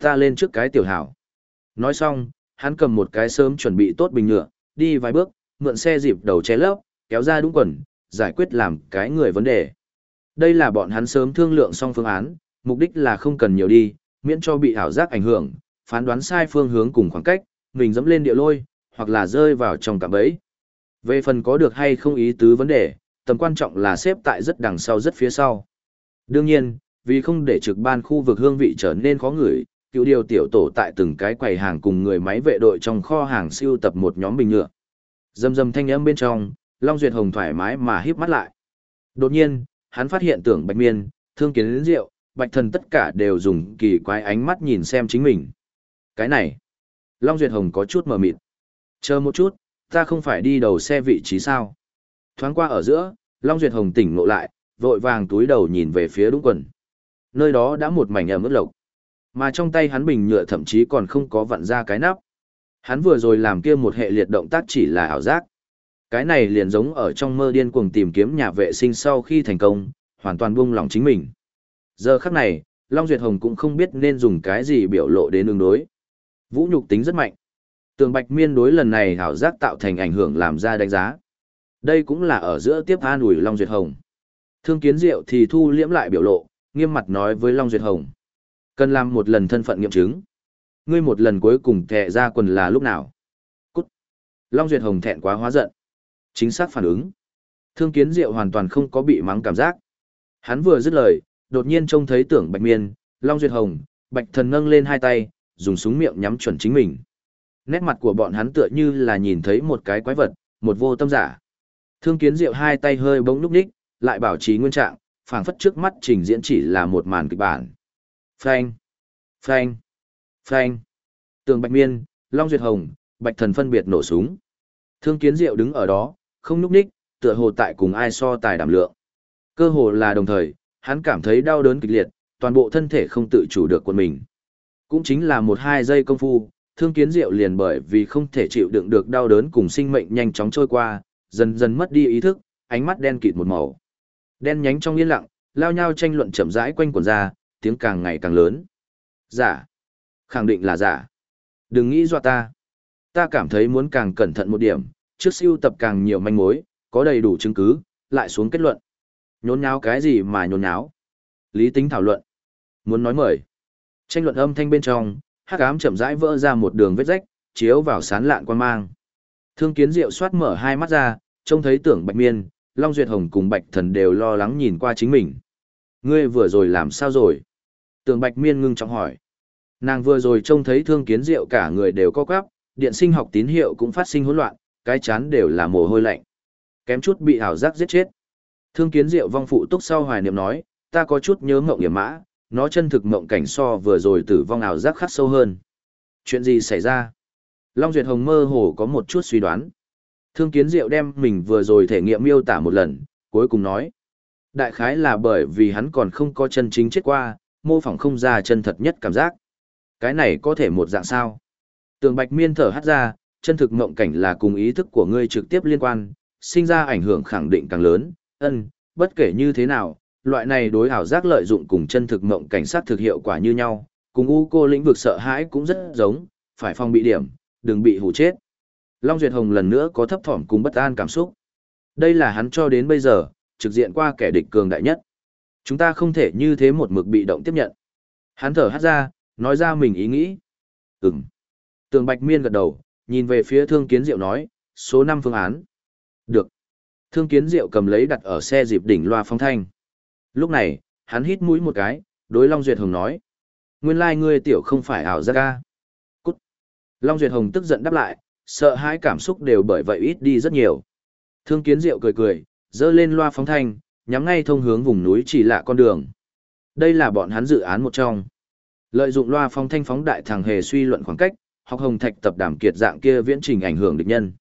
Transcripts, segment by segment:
Ta lên trước cái tiểu hảo. Nói xong, hắn cầm một cái sớm chuẩn bị tốt bình nhựa, đi vài bước, mượn xe dịp đầu che lấp, kéo ra đúng quần, giải quyết làm cái người vấn đề. Đây là bọn hắn sớm thương lượng xong phương án, mục đích là không cần nhiều đi, miễn cho bị ảo giác ảnh hưởng, phán đoán sai phương hướng cùng khoảng cách, mình dẫm lên địa lôi, hoặc là rơi vào trong cạm bẫy. Về phần có được hay không ý tứ vấn đề, tầm quan trọng là xếp tại rất đằng sau rất phía sau. Đương nhiên, vì không để trực ban khu vực hương vị trở nên khó ngửi, cựu điều tiểu tổ tại từng cái quầy hàng cùng người máy vệ đội trong kho hàng siêu tập một nhóm bình nhựa. Dầm dầm thanh âm bên trong, Long Duyệt Hồng thoải mái mà híp mắt lại. Đột nhiên, hắn phát hiện tưởng Bạch Miên, Thương Kiến Liên Diệu, Bạch Thần tất cả đều dùng kỳ quái ánh mắt nhìn xem chính mình. Cái này, Long Duyệt Hồng có chút mờ mịt. Chờ một chút, ta không phải đi đầu xe vị trí sao? Thoáng qua ở giữa, Long Duyệt Hồng tỉnh ngộ lại, vội vàng túi đầu nhìn về phía đúng quần. Nơi đó đã một mảnh ẩm ướt lộc. Mà trong tay hắn bình nhựa thậm chí còn không có vặn ra cái nắp. Hắn vừa rồi làm kia một hệ liệt động tác chỉ là ảo giác. Cái này liền giống ở trong mơ điên cuồng tìm kiếm nhà vệ sinh sau khi thành công, hoàn toàn buông lòng chính mình. Giờ khắc này, Long Duyệt Hồng cũng không biết nên dùng cái gì biểu lộ đến ứng đối. Vũ nhục tính rất mạnh. Tường Bạch Miên đối lần này hảo giác tạo thành ảnh hưởng làm ra đánh giá. Đây cũng là ở giữa tiếp an ủi Long Duyệt Hồng. Thương Kiến Diệu thì thu liễm lại biểu lộ, nghiêm mặt nói với Long Duyệt Hồng. Cần làm một lần thân phận nghiệm chứng. Ngươi một lần cuối cùng thẻ ra quần là lúc nào? Cút. Long Duyệt Hồng thẹn quá hóa giận. Chính xác phản ứng. Thương Kiến Diệu hoàn toàn không có bị mắng cảm giác. Hắn vừa dứt lời, đột nhiên trông thấy tưởng Bạch Miên, Long Duyệt Hồng, Bạch Thần nâng lên hai tay, dùng súng miệng nhắm chuẩn chính mình. Nét mặt của bọn hắn tựa như là nhìn thấy một cái quái vật, một vô tâm giả. Thương Kiến Diệu hai tay hơi bỗng núp đích, lại bảo trì nguyên trạng, phảng phất trước mắt trình diễn chỉ là một màn kịch bản. Phanh, phanh, phanh. Tường Bạch Miên, Long Duyệt Hồng, Bạch Thần phân biệt nổ súng. Thương Kiến Diệu đứng ở đó, không nhúc đích, tựa hồ tại cùng ai so tài đảm lượng. Cơ hồ là đồng thời, hắn cảm thấy đau đớn kịch liệt, toàn bộ thân thể không tự chủ được của mình. Cũng chính là một hai giây công phu, thương kiến diệu liền bởi vì không thể chịu đựng được đau đớn cùng sinh mệnh nhanh chóng trôi qua, dần dần mất đi ý thức, ánh mắt đen kịt một màu. Đen nhánh trong yên lặng, lao nhau tranh luận chậm rãi quanh quần ra, tiếng càng ngày càng lớn. Giả. Khẳng định là giả. Đừng nghĩ dọa ta. Ta cảm thấy muốn càng cẩn thận một điểm, trước siêu tập càng nhiều manh mối, có đầy đủ chứng cứ, lại xuống kết luận. Nhốn nháo cái gì mà nhốn nháo? Lý tính thảo luận. Muốn nói mời. Tranh luận âm thanh bên trong, hắc ám chậm rãi vỡ ra một đường vết rách, chiếu vào sán lạn quan mang. Thương kiến diệu soát mở hai mắt ra, trông thấy tưởng bạch miên, Long Duyệt Hồng cùng bạch thần đều lo lắng nhìn qua chính mình. Ngươi vừa rồi làm sao rồi? Tường bạch miên ngưng trọng hỏi. Nàng vừa rồi trông thấy thương kiến diệu cả người đều co quắp, điện sinh học tín hiệu cũng phát sinh hỗn loạn, cái chán đều là mồ hôi lạnh. Kém chút bị ảo giác giết chết. Thương kiến diệu vong phụ túc sau hoài niệm nói, ta có chút nhớ ngộng hiểm mã, nó chân thực mộng cảnh so vừa rồi tử vong ảo giác khắc sâu hơn. Chuyện gì xảy ra? Long Duyệt Hồng mơ hồ có một chút suy đoán. Thương kiến diệu đem mình vừa rồi thể nghiệm miêu tả một lần, cuối cùng nói. Đại khái là bởi vì hắn còn không có chân chính chết qua, mô phỏng không ra chân thật nhất cảm giác. Cái này có thể một dạng sao? Tường Bạch Miên thở hắt ra, chân thực mộng cảnh là cùng ý thức của ngươi trực tiếp liên quan, sinh ra ảnh hưởng khẳng định càng lớn, ân, bất kể như thế nào, loại này đối ảo giác lợi dụng cùng chân thực mộng cảnh sát thực hiệu quả như nhau, cùng u cô lĩnh vực sợ hãi cũng rất giống, phải phòng bị điểm, đừng bị hù chết. Long Duyệt Hồng lần nữa có thấp thỏm cùng bất an cảm xúc. Đây là hắn cho đến bây giờ, trực diện qua kẻ địch cường đại nhất. Chúng ta không thể như thế một mực bị động tiếp nhận. Hắn thở hát ra, nói ra mình ý nghĩ. Ừm. Tường Bạch Miên gật đầu, nhìn về phía Thương Kiến Diệu nói, số 5 phương án. Được. Thương Kiến Diệu cầm lấy đặt ở xe dịp đỉnh loa phong thanh. Lúc này, hắn hít mũi một cái, đối Long Duyệt Hồng nói. Nguyên lai ngươi tiểu không phải ảo giác ca. Cút. Long Duyệt Hồng tức giận đáp lại, sợ hãi cảm xúc đều bởi vậy ít đi rất nhiều. Thương Kiến Diệu cười cười, dơ lên loa phóng thanh, nhắm ngay thông hướng vùng núi chỉ lạ con đường. Đây là bọn hắn dự án một trong. Lợi dụng loa phóng thanh phóng đại thằng hề suy luận khoảng cách, học hồng thạch tập đảm kiệt dạng kia viễn trình ảnh hưởng địch nhân.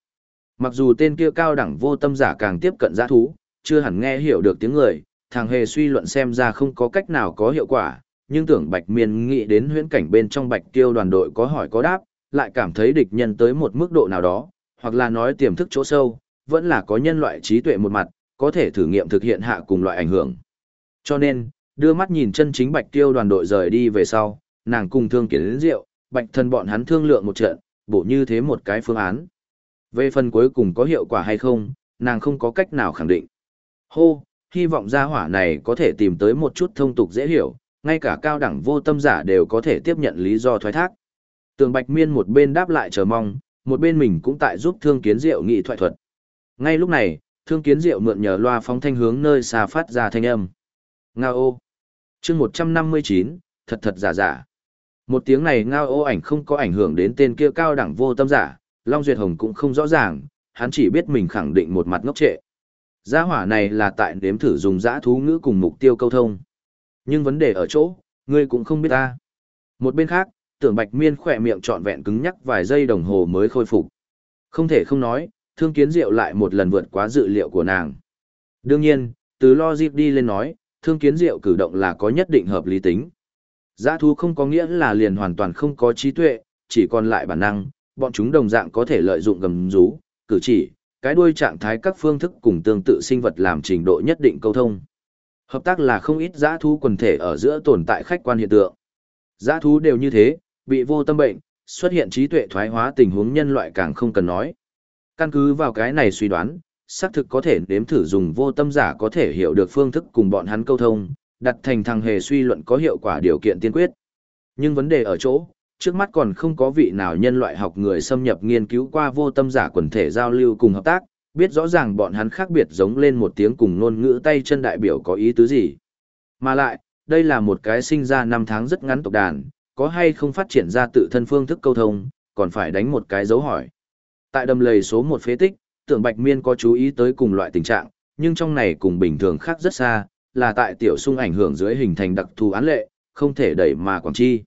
Mặc dù tên kia cao đẳng vô tâm giả càng tiếp cận giã thú, chưa hẳn nghe hiểu được tiếng người, thằng hề suy luận xem ra không có cách nào có hiệu quả, nhưng tưởng Bạch Miên nghĩ đến huyễn cảnh bên trong Bạch Tiêu đoàn đội có hỏi có đáp, lại cảm thấy địch nhân tới một mức độ nào đó, hoặc là nói tiềm thức chỗ sâu, vẫn là có nhân loại trí tuệ một mặt, có thể thử nghiệm thực hiện hạ cùng loại ảnh hưởng. Cho nên, đưa mắt nhìn chân chính Bạch Tiêu đoàn đội rời đi về sau, nàng cùng thương kiến đến bạch thần bọn hắn thương lượng một trận, bổ như thế một cái phương án. Về phần cuối cùng có hiệu quả hay không, nàng không có cách nào khẳng định. Hô, hy vọng gia hỏa này có thể tìm tới một chút thông tục dễ hiểu, ngay cả cao đẳng vô tâm giả đều có thể tiếp nhận lý do thoái thác. Tường Bạch Miên một bên đáp lại chờ mong, một bên mình cũng tại giúp Thương Kiến Diệu nghị thoại thuật. Ngay lúc này, Thương Kiến Diệu mượn nhờ loa phóng thanh hướng nơi xa phát ra thanh âm. Ngao ô. chương 159, thật thật giả giả. Một tiếng này ngao ô ảnh không có ảnh hưởng đến tên kia cao đẳng vô tâm giả, Long Duyệt Hồng cũng không rõ ràng, hắn chỉ biết mình khẳng định một mặt ngốc trệ. Gia hỏa này là tại nếm thử dùng giã thú ngữ cùng mục tiêu câu thông. Nhưng vấn đề ở chỗ, ngươi cũng không biết ta. Một bên khác, tưởng bạch miên khỏe miệng trọn vẹn cứng nhắc vài giây đồng hồ mới khôi phục. Không thể không nói, thương kiến diệu lại một lần vượt quá dự liệu của nàng. Đương nhiên, từ lo dịp đi lên nói, thương kiến diệu cử động là có nhất định hợp lý tính. Giã thú không có nghĩa là liền hoàn toàn không có trí tuệ, chỉ còn lại bản năng, bọn chúng đồng dạng có thể lợi dụng gầm rú, cử chỉ, cái đuôi trạng thái các phương thức cùng tương tự sinh vật làm trình độ nhất định câu thông. Hợp tác là không ít giã thú quần thể ở giữa tồn tại khách quan hiện tượng. Giã thú đều như thế, bị vô tâm bệnh, xuất hiện trí tuệ thoái hóa tình huống nhân loại càng không cần nói. Căn cứ vào cái này suy đoán, xác thực có thể nếm thử dùng vô tâm giả có thể hiểu được phương thức cùng bọn hắn câu thông, đặt thành thằng hề suy luận có hiệu quả điều kiện tiên quyết. Nhưng vấn đề ở chỗ, trước mắt còn không có vị nào nhân loại học người xâm nhập nghiên cứu qua vô tâm giả quần thể giao lưu cùng hợp tác, biết rõ ràng bọn hắn khác biệt giống lên một tiếng cùng ngôn ngữ tay chân đại biểu có ý tứ gì. Mà lại, đây là một cái sinh ra năm tháng rất ngắn tộc đàn, có hay không phát triển ra tự thân phương thức câu thông, còn phải đánh một cái dấu hỏi. Tại đầm lầy số một phế tích, tưởng Bạch Miên có chú ý tới cùng loại tình trạng, nhưng trong này cùng bình thường khác rất xa, là tại tiểu sung ảnh hưởng dưới hình thành đặc thù án lệ, không thể đẩy mà quảng chi.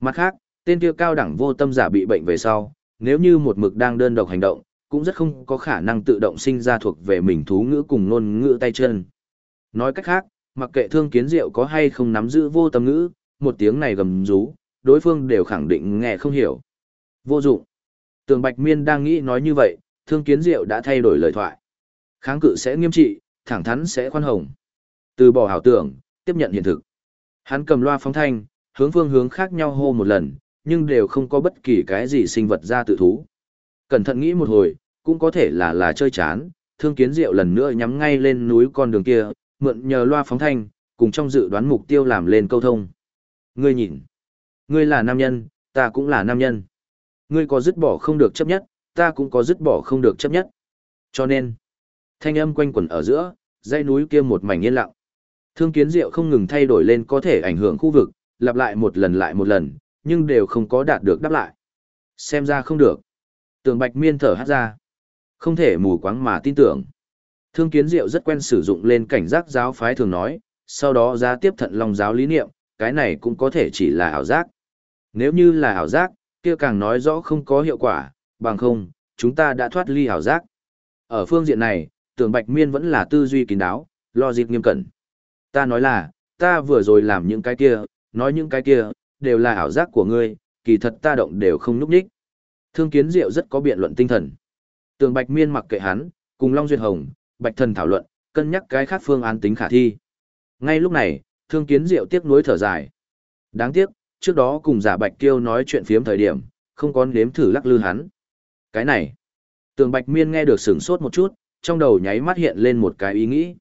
Mặt khác, tên kia cao đẳng vô tâm giả bị bệnh về sau, nếu như một mực đang đơn độc hành động, cũng rất không có khả năng tự động sinh ra thuộc về mình thú ngữ cùng ngôn ngữ tay chân. Nói cách khác, mặc kệ thương kiến diệu có hay không nắm giữ vô tâm ngữ, một tiếng này gầm rú, đối phương đều khẳng định nghe không hiểu. Vô dụng. Tường Bạch Miên đang nghĩ nói như vậy, thương kiến diệu đã thay đổi lời thoại. Kháng cự sẽ nghiêm trị, thẳng thắn sẽ khoan hồng. Từ bỏ hảo tưởng, tiếp nhận hiện thực. Hắn cầm loa phóng thanh, hướng phương hướng khác nhau hô một lần, nhưng đều không có bất kỳ cái gì sinh vật ra tự thú. Cẩn thận nghĩ một hồi, cũng có thể là là chơi chán, thương kiến diệu lần nữa nhắm ngay lên núi con đường kia, mượn nhờ loa phóng thanh, cùng trong dự đoán mục tiêu làm lên câu thông. Ngươi nhìn, ngươi là nam nhân, ta cũng là nam nhân. Ngươi có dứt bỏ không được chấp nhất, ta cũng có dứt bỏ không được chấp nhất. Cho nên, thanh âm quanh quẩn ở giữa, dãy núi kia một mảnh yên lặng. Thương kiến diệu không ngừng thay đổi lên có thể ảnh hưởng khu vực, lặp lại một lần lại một lần, nhưng đều không có đạt được đáp lại. Xem ra không được. Tường Bạch Miên thở hát ra. Không thể mù quáng mà tin tưởng. Thương kiến diệu rất quen sử dụng lên cảnh giác giáo phái thường nói, sau đó ra tiếp thận lòng giáo lý niệm, cái này cũng có thể chỉ là ảo giác. Nếu như là ảo giác, kia càng nói rõ không có hiệu quả, bằng không, chúng ta đã thoát ly hảo giác. Ở phương diện này, tưởng Bạch Miên vẫn là tư duy kín đáo, lo dịp nghiêm cẩn. Ta nói là, ta vừa rồi làm những cái kia, nói những cái kia, đều là ảo giác của ngươi, kỳ thật ta động đều không núp đích. Thương kiến diệu rất có biện luận tinh thần. Tường Bạch Miên mặc kệ hắn, cùng Long Duyệt Hồng, Bạch Thần thảo luận, cân nhắc cái khác phương án tính khả thi. Ngay lúc này, Thương Kiến Diệu tiếc nuối thở dài. Đáng tiếc, trước đó cùng giả Bạch Kiêu nói chuyện phiếm thời điểm, không có nếm thử lắc lư hắn. Cái này, Tường Bạch Miên nghe được sửng sốt một chút, trong đầu nháy mắt hiện lên một cái ý nghĩ.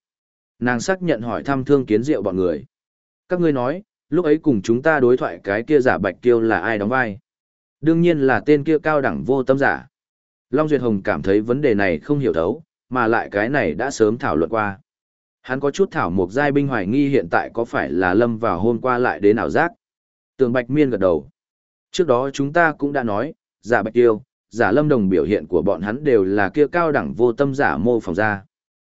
Nàng xác nhận hỏi thăm Thương Kiến Diệu bọn người. Các ngươi nói, lúc ấy cùng chúng ta đối thoại cái kia giả Bạch Kiêu là ai đóng vai? Đương nhiên là tên kia cao đẳng vô tâm giả. Long Duyệt Hồng cảm thấy vấn đề này không hiểu thấu, mà lại cái này đã sớm thảo luận qua. Hắn có chút thảo mục giai binh hoài nghi hiện tại có phải là lâm vào hôm qua lại đến ảo giác. Tường Bạch Miên gật đầu. Trước đó chúng ta cũng đã nói, giả Bạch Tiêu, giả Lâm Đồng biểu hiện của bọn hắn đều là kia cao đẳng vô tâm giả mô phỏng ra.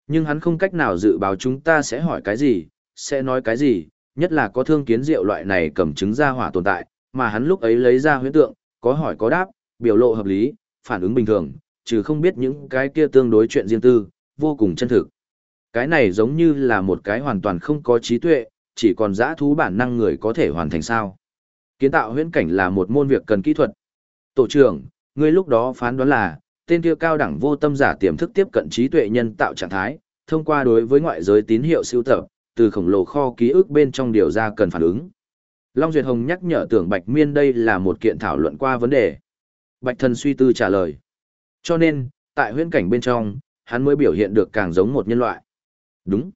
Nhưng hắn không cách nào dự báo chúng ta sẽ hỏi cái gì, sẽ nói cái gì, nhất là có thương kiến rượu loại này cầm chứng ra hỏa tồn tại, mà hắn lúc ấy lấy ra huyễn tượng, có hỏi có đáp, biểu lộ hợp lý, phản ứng bình thường, trừ không biết những cái kia tương đối chuyện riêng tư, vô cùng chân thực. Cái này giống như là một cái hoàn toàn không có trí tuệ, chỉ còn dã thú bản năng người có thể hoàn thành sao. Kiến tạo huyễn cảnh là một môn việc cần kỹ thuật. Tổ trưởng, ngươi lúc đó phán đoán là, tên kia cao đẳng vô tâm giả tiềm thức tiếp cận trí tuệ nhân tạo trạng thái, thông qua đối với ngoại giới tín hiệu siêu tập, từ khổng lồ kho ký ức bên trong điều ra cần phản ứng. Long Duyệt Hồng nhắc nhở tưởng Bạch Miên đây là một kiện thảo luận qua vấn đề. Bạch thần suy tư trả lời. Cho nên, tại huyễn cảnh bên trong, hắn mới biểu hiện được càng giống một nhân loại. Đúng.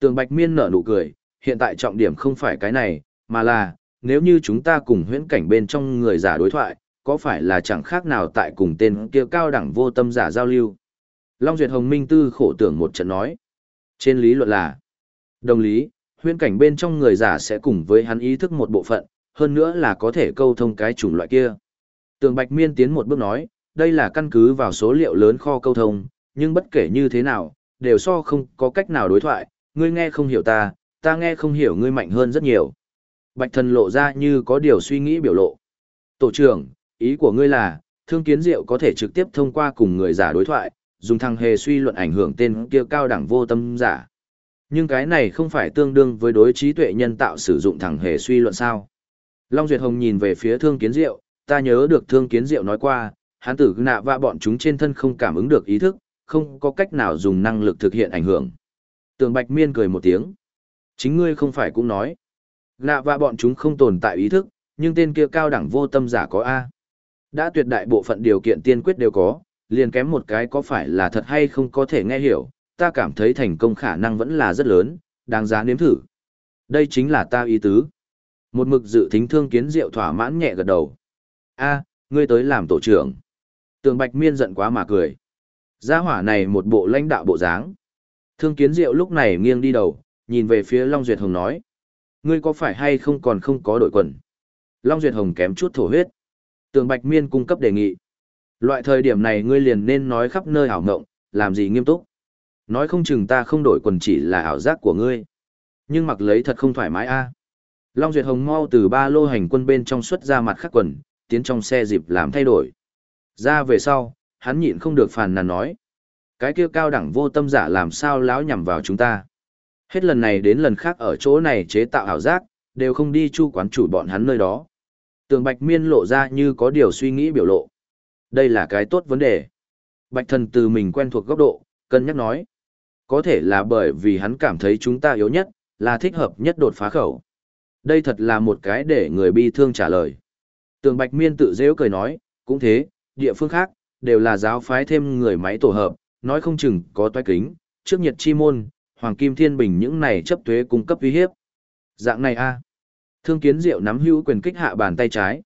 Tường Bạch Miên nở nụ cười, hiện tại trọng điểm không phải cái này, mà là, nếu như chúng ta cùng huyễn cảnh bên trong người giả đối thoại, có phải là chẳng khác nào tại cùng tên kia cao đẳng vô tâm giả giao lưu. Long Duyệt Hồng Minh Tư khổ tưởng một trận nói. Trên lý luận là, đồng lý, huyễn cảnh bên trong người giả sẽ cùng với hắn ý thức một bộ phận, hơn nữa là có thể câu thông cái chủng loại kia. Tường Bạch Miên tiến một bước nói, đây là căn cứ vào số liệu lớn kho câu thông, nhưng bất kể như thế nào, đều so không có cách nào đối thoại, ngươi nghe không hiểu ta, ta nghe không hiểu ngươi mạnh hơn rất nhiều. Bạch thần lộ ra như có điều suy nghĩ biểu lộ. Tổ trưởng, ý của ngươi là, thương kiến diệu có thể trực tiếp thông qua cùng người giả đối thoại, dùng thằng hề suy luận ảnh hưởng tên kia cao đẳng vô tâm giả. Nhưng cái này không phải tương đương với đối trí tuệ nhân tạo sử dụng thằng hề suy luận sao. Long Duyệt Hồng nhìn về phía thương kiến diệu, ta nhớ được thương kiến diệu nói qua, hán tử nạ và bọn chúng trên thân không cảm ứng được ý thức, không có cách nào dùng năng lực thực hiện ảnh hưởng. Tường Bạch Miên cười một tiếng. Chính ngươi không phải cũng nói. Nạ và bọn chúng không tồn tại ý thức, nhưng tên kia cao đẳng vô tâm giả có A. Đã tuyệt đại bộ phận điều kiện tiên quyết đều có, liền kém một cái có phải là thật hay không có thể nghe hiểu, ta cảm thấy thành công khả năng vẫn là rất lớn, đáng giá nếm thử. Đây chính là ta ý tứ. Một mực dự thính thương kiến diệu thỏa mãn nhẹ gật đầu. A, ngươi tới làm tổ trưởng. Tường Bạch Miên giận quá mà cười. Gia hỏa này một bộ lãnh đạo bộ dáng. Thương kiến diệu lúc này nghiêng đi đầu, nhìn về phía Long Duyệt Hồng nói. Ngươi có phải hay không còn không có đội quần? Long Duyệt Hồng kém chút thổ huyết. Tường Bạch Miên cung cấp đề nghị. Loại thời điểm này ngươi liền nên nói khắp nơi ảo ngộng, làm gì nghiêm túc. Nói không chừng ta không đổi quần chỉ là ảo giác của ngươi. Nhưng mặc lấy thật không thoải mái a. Long Duyệt Hồng mau từ ba lô hành quân bên trong xuất ra mặt khắc quần, tiến trong xe dịp làm thay đổi. Ra về sau, hắn nhịn không được phàn nàn nói. Cái kia cao đẳng vô tâm giả làm sao láo nhằm vào chúng ta. Hết lần này đến lần khác ở chỗ này chế tạo ảo giác, đều không đi chu quán chủ bọn hắn nơi đó. Tường Bạch Miên lộ ra như có điều suy nghĩ biểu lộ. Đây là cái tốt vấn đề. Bạch thần từ mình quen thuộc góc độ, cân nhắc nói. Có thể là bởi vì hắn cảm thấy chúng ta yếu nhất, là thích hợp nhất đột phá khẩu. Đây thật là một cái để người bi thương trả lời. Tường Bạch Miên tự dễ cười nói, cũng thế, địa phương khác, đều là giáo phái thêm người máy tổ hợp, nói không chừng có toái kính, trước nhiệt chi môn, hoàng kim thiên bình những này chấp thuế cung cấp uy hiếp. Dạng này a à. Thương kiến diệu nắm hữu quyền kích hạ bàn tay trái.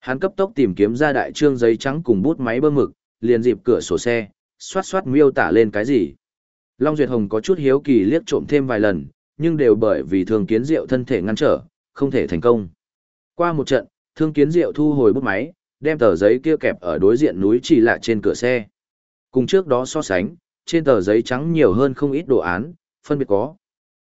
Hắn cấp tốc tìm kiếm ra đại trương giấy trắng cùng bút máy bơm mực, liền dịp cửa sổ xe, xoát xoát miêu tả lên cái gì. Long Duyệt Hồng có chút hiếu kỳ liếc trộm thêm vài lần, nhưng đều bởi vì thương kiến diệu thân thể ngăn trở, không thể thành công. Qua một trận, thương kiến diệu thu hồi bút máy, đem tờ giấy kia kẹp ở đối diện núi chỉ lạ trên cửa xe. Cùng trước đó so sánh, trên tờ giấy trắng nhiều hơn không ít đồ án, phân biệt có.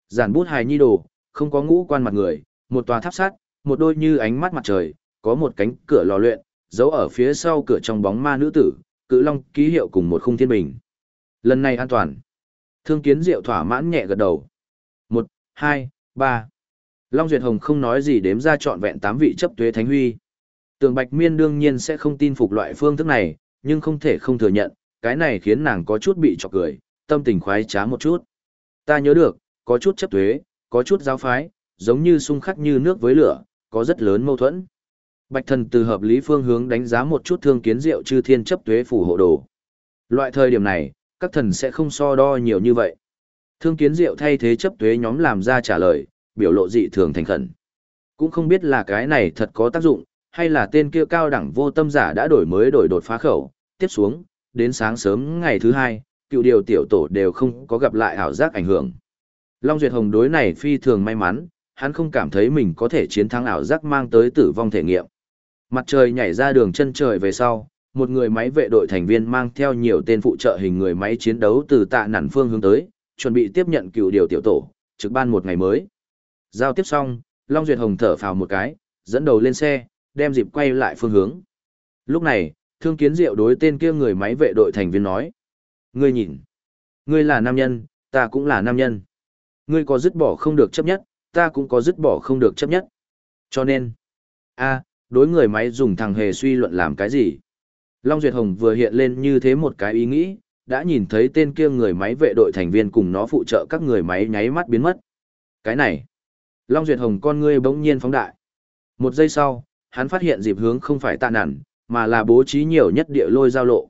Giản bút hài nhi đồ, không có ngũ quan mặt người, một tòa tháp sắt, một đôi như ánh mắt mặt trời, có một cánh cửa lò luyện, giấu ở phía sau cửa trong bóng ma nữ tử, cự long ký hiệu cùng một khung thiên bình. Lần này an toàn. Thương kiến diệu thỏa mãn nhẹ gật đầu. Một, hai, ba. Long Duyệt Hồng không nói gì đếm ra trọn vẹn tám vị chấp tuế thánh huy. Tường Bạch Miên đương nhiên sẽ không tin phục loại phương thức này, nhưng không thể không thừa nhận, cái này khiến nàng có chút bị chọc cười, tâm tình khoái trá một chút. Ta nhớ được, có chút chấp thuế, có chút giáo phái, giống như xung khắc như nước với lửa, có rất lớn mâu thuẫn. Bạch thần từ hợp lý phương hướng đánh giá một chút thương kiến diệu chư thiên chấp thuế phủ hộ đồ. Loại thời điểm này, các thần sẽ không so đo nhiều như vậy. Thương kiến diệu thay thế chấp thuế nhóm làm ra trả lời, biểu lộ dị thường thành khẩn. Cũng không biết là cái này thật có tác dụng, hay là tên kia cao đẳng vô tâm giả đã đổi mới đổi đột phá khẩu, tiếp xuống, đến sáng sớm ngày thứ hai, cựu điều tiểu tổ đều không có gặp lại ảo giác ảnh hưởng. Long Duyệt Hồng đối này phi thường may mắn, hắn không cảm thấy mình có thể chiến thắng ảo giác mang tới tử vong thể nghiệm. Mặt trời nhảy ra đường chân trời về sau, một người máy vệ đội thành viên mang theo nhiều tên phụ trợ hình người máy chiến đấu từ tạ nản phương hướng tới, chuẩn bị tiếp nhận cựu điều tiểu tổ, trực ban một ngày mới. Giao tiếp xong, Long Duyệt Hồng thở phào một cái, dẫn đầu lên xe, đem dịp quay lại phương hướng. Lúc này, Thương Kiến Diệu đối tên kia người máy vệ đội thành viên nói. Ngươi nhìn, ngươi là nam nhân, ta cũng là nam nhân. Ngươi có dứt bỏ không được chấp nhất, ta cũng có dứt bỏ không được chấp nhất. Cho nên, a, đối người máy dùng thằng hề suy luận làm cái gì? Long Duyệt Hồng vừa hiện lên như thế một cái ý nghĩ, đã nhìn thấy tên kia người máy vệ đội thành viên cùng nó phụ trợ các người máy nháy mắt biến mất. Cái này, Long Duyệt Hồng con ngươi bỗng nhiên phóng đại. Một giây sau, hắn phát hiện dịp hướng không phải tạ nản, mà là bố trí nhiều nhất địa lôi giao lộ.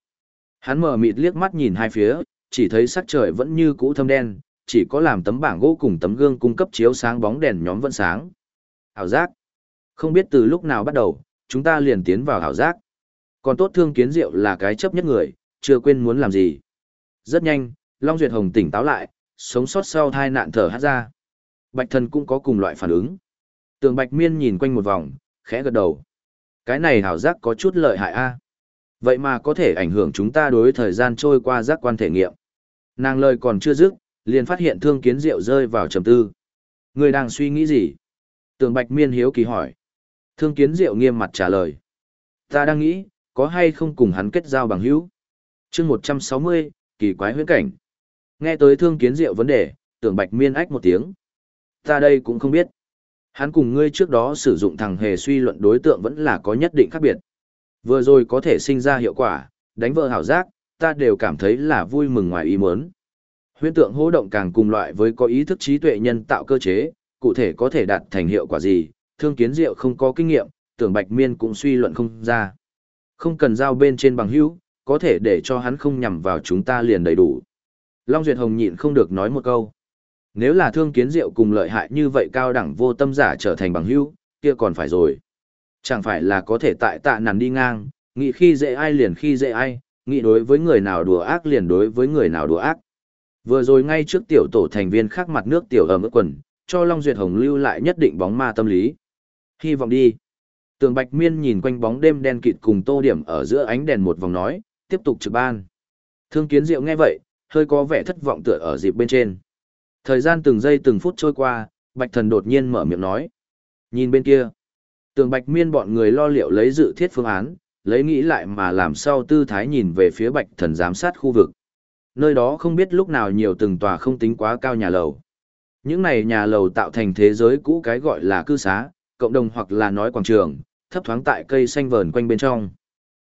Hắn mở mịt liếc mắt nhìn hai phía, chỉ thấy sắc trời vẫn như cũ thâm đen, chỉ có làm tấm bảng gỗ cùng tấm gương cung cấp chiếu sáng bóng đèn nhóm vẫn sáng. Hảo giác. Không biết từ lúc nào bắt đầu, chúng ta liền tiến vào hảo giác. Còn tốt thương kiến diệu là cái chấp nhất người, chưa quên muốn làm gì. Rất nhanh, Long Duyệt Hồng tỉnh táo lại, sống sót sau thai nạn thở hát ra. Bạch thần cũng có cùng loại phản ứng. Tường Bạch Miên nhìn quanh một vòng, khẽ gật đầu. Cái này hảo giác có chút lợi hại a. Vậy mà có thể ảnh hưởng chúng ta đối thời gian trôi qua giác quan thể nghiệm. Nàng lời còn chưa dứt, liền phát hiện thương kiến diệu rơi vào trầm tư. Người đang suy nghĩ gì? Tường Bạch Miên hiếu kỳ hỏi. Thương kiến diệu nghiêm mặt trả lời. Ta đang nghĩ, có hay không cùng hắn kết giao bằng hữu? chương 160, kỳ quái huyễn cảnh. Nghe tới thương kiến diệu vấn đề, tưởng Bạch Miên ách một tiếng. Ta đây cũng không biết. Hắn cùng ngươi trước đó sử dụng thằng hề suy luận đối tượng vẫn là có nhất định khác biệt. Vừa rồi có thể sinh ra hiệu quả, đánh vỡ hảo giác, ta đều cảm thấy là vui mừng ngoài ý muốn. Huyễn tượng hô động càng cùng loại với có ý thức trí tuệ nhân tạo cơ chế, cụ thể có thể đạt thành hiệu quả gì, thương kiến diệu không có kinh nghiệm, tưởng bạch miên cũng suy luận không ra. Không cần giao bên trên bằng hữu, có thể để cho hắn không nhằm vào chúng ta liền đầy đủ. Long Duyệt Hồng nhịn không được nói một câu. Nếu là thương kiến diệu cùng lợi hại như vậy cao đẳng vô tâm giả trở thành bằng hữu, kia còn phải rồi. Chẳng phải là có thể tại tạ nằm đi ngang, nghĩ khi dễ ai liền khi dễ ai, nghĩ đối với người nào đùa ác liền đối với người nào đùa ác. Vừa rồi ngay trước tiểu tổ thành viên khác mặt nước tiểu ở mức quần, cho Long Duyệt Hồng lưu lại nhất định bóng ma tâm lý. Hy vọng đi. Tường Bạch Miên nhìn quanh bóng đêm đen kịt cùng tô điểm ở giữa ánh đèn một vòng nói, tiếp tục trực ban. Thương Kiến Diệu nghe vậy, hơi có vẻ thất vọng tựa ở dịp bên trên. Thời gian từng giây từng phút trôi qua, Bạch Thần đột nhiên mở miệng nói. Nhìn bên kia. Tường Bạch Miên bọn người lo liệu lấy dự thiết phương án, lấy nghĩ lại mà làm sao tư thái nhìn về phía Bạch Thần giám sát khu vực. Nơi đó không biết lúc nào nhiều từng tòa không tính quá cao nhà lầu. Những này nhà lầu tạo thành thế giới cũ cái gọi là cư xá, cộng đồng hoặc là nói quảng trường, thấp thoáng tại cây xanh vờn quanh bên trong.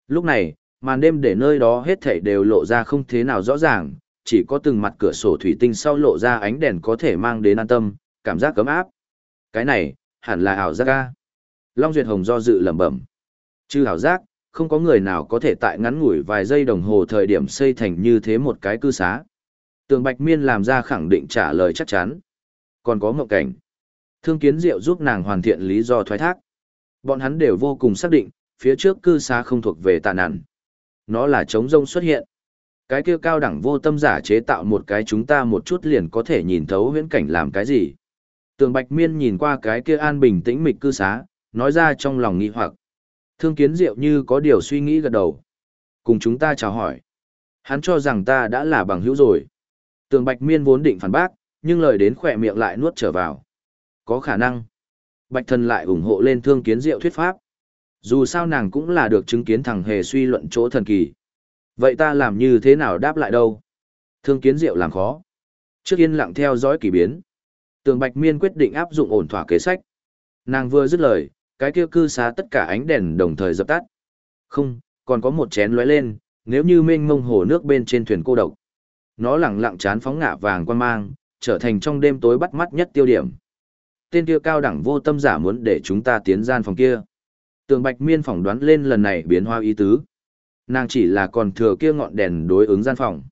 Lúc này, màn đêm để nơi đó hết thảy đều lộ ra không thế nào rõ ràng, chỉ có từng mặt cửa sổ thủy tinh sau lộ ra ánh đèn có thể mang đến an tâm, cảm giác cấm áp. Cái này, hẳn là ảo giác ca. Long Duyệt Hồng do dự lẩm bẩm. Chứ hảo giác, không có người nào có thể tại ngắn ngủi vài giây đồng hồ thời điểm xây thành như thế một cái cư xá. Tường Bạch Miên làm ra khẳng định trả lời chắc chắn. Còn có mộng cảnh. Thương Kiến Diệu giúp nàng hoàn thiện lý do thoái thác. Bọn hắn đều vô cùng xác định, phía trước cư xá không thuộc về tạ nạn. Nó là trống rông xuất hiện. Cái kia cao đẳng vô tâm giả chế tạo một cái chúng ta một chút liền có thể nhìn thấu huyễn cảnh làm cái gì. Tường Bạch Miên nhìn qua cái kia an bình tĩnh mịch cư xá, nói ra trong lòng nghi hoặc. Thương kiến diệu như có điều suy nghĩ gật đầu. Cùng chúng ta chào hỏi. Hắn cho rằng ta đã là bằng hữu rồi. Tường Bạch Miên vốn định phản bác, nhưng lời đến khỏe miệng lại nuốt trở vào. Có khả năng. Bạch thần lại ủng hộ lên thương kiến diệu thuyết pháp. Dù sao nàng cũng là được chứng kiến thằng hề suy luận chỗ thần kỳ. Vậy ta làm như thế nào đáp lại đâu? Thương kiến diệu làm khó. Trước yên lặng theo dõi kỳ biến. Tường Bạch Miên quyết định áp dụng ổn thỏa kế sách. Nàng vừa dứt lời, cái kia cư xá tất cả ánh đèn đồng thời dập tắt. Không, còn có một chén lóe lên, nếu như mênh mông hồ nước bên trên thuyền cô độc. Nó lẳng lặng chán phóng ngả vàng quan mang, trở thành trong đêm tối bắt mắt nhất tiêu điểm. Tên kia cao đẳng vô tâm giả muốn để chúng ta tiến gian phòng kia. Tường Bạch Miên phỏng đoán lên lần này biến hoa ý tứ. Nàng chỉ là còn thừa kia ngọn đèn đối ứng gian phòng.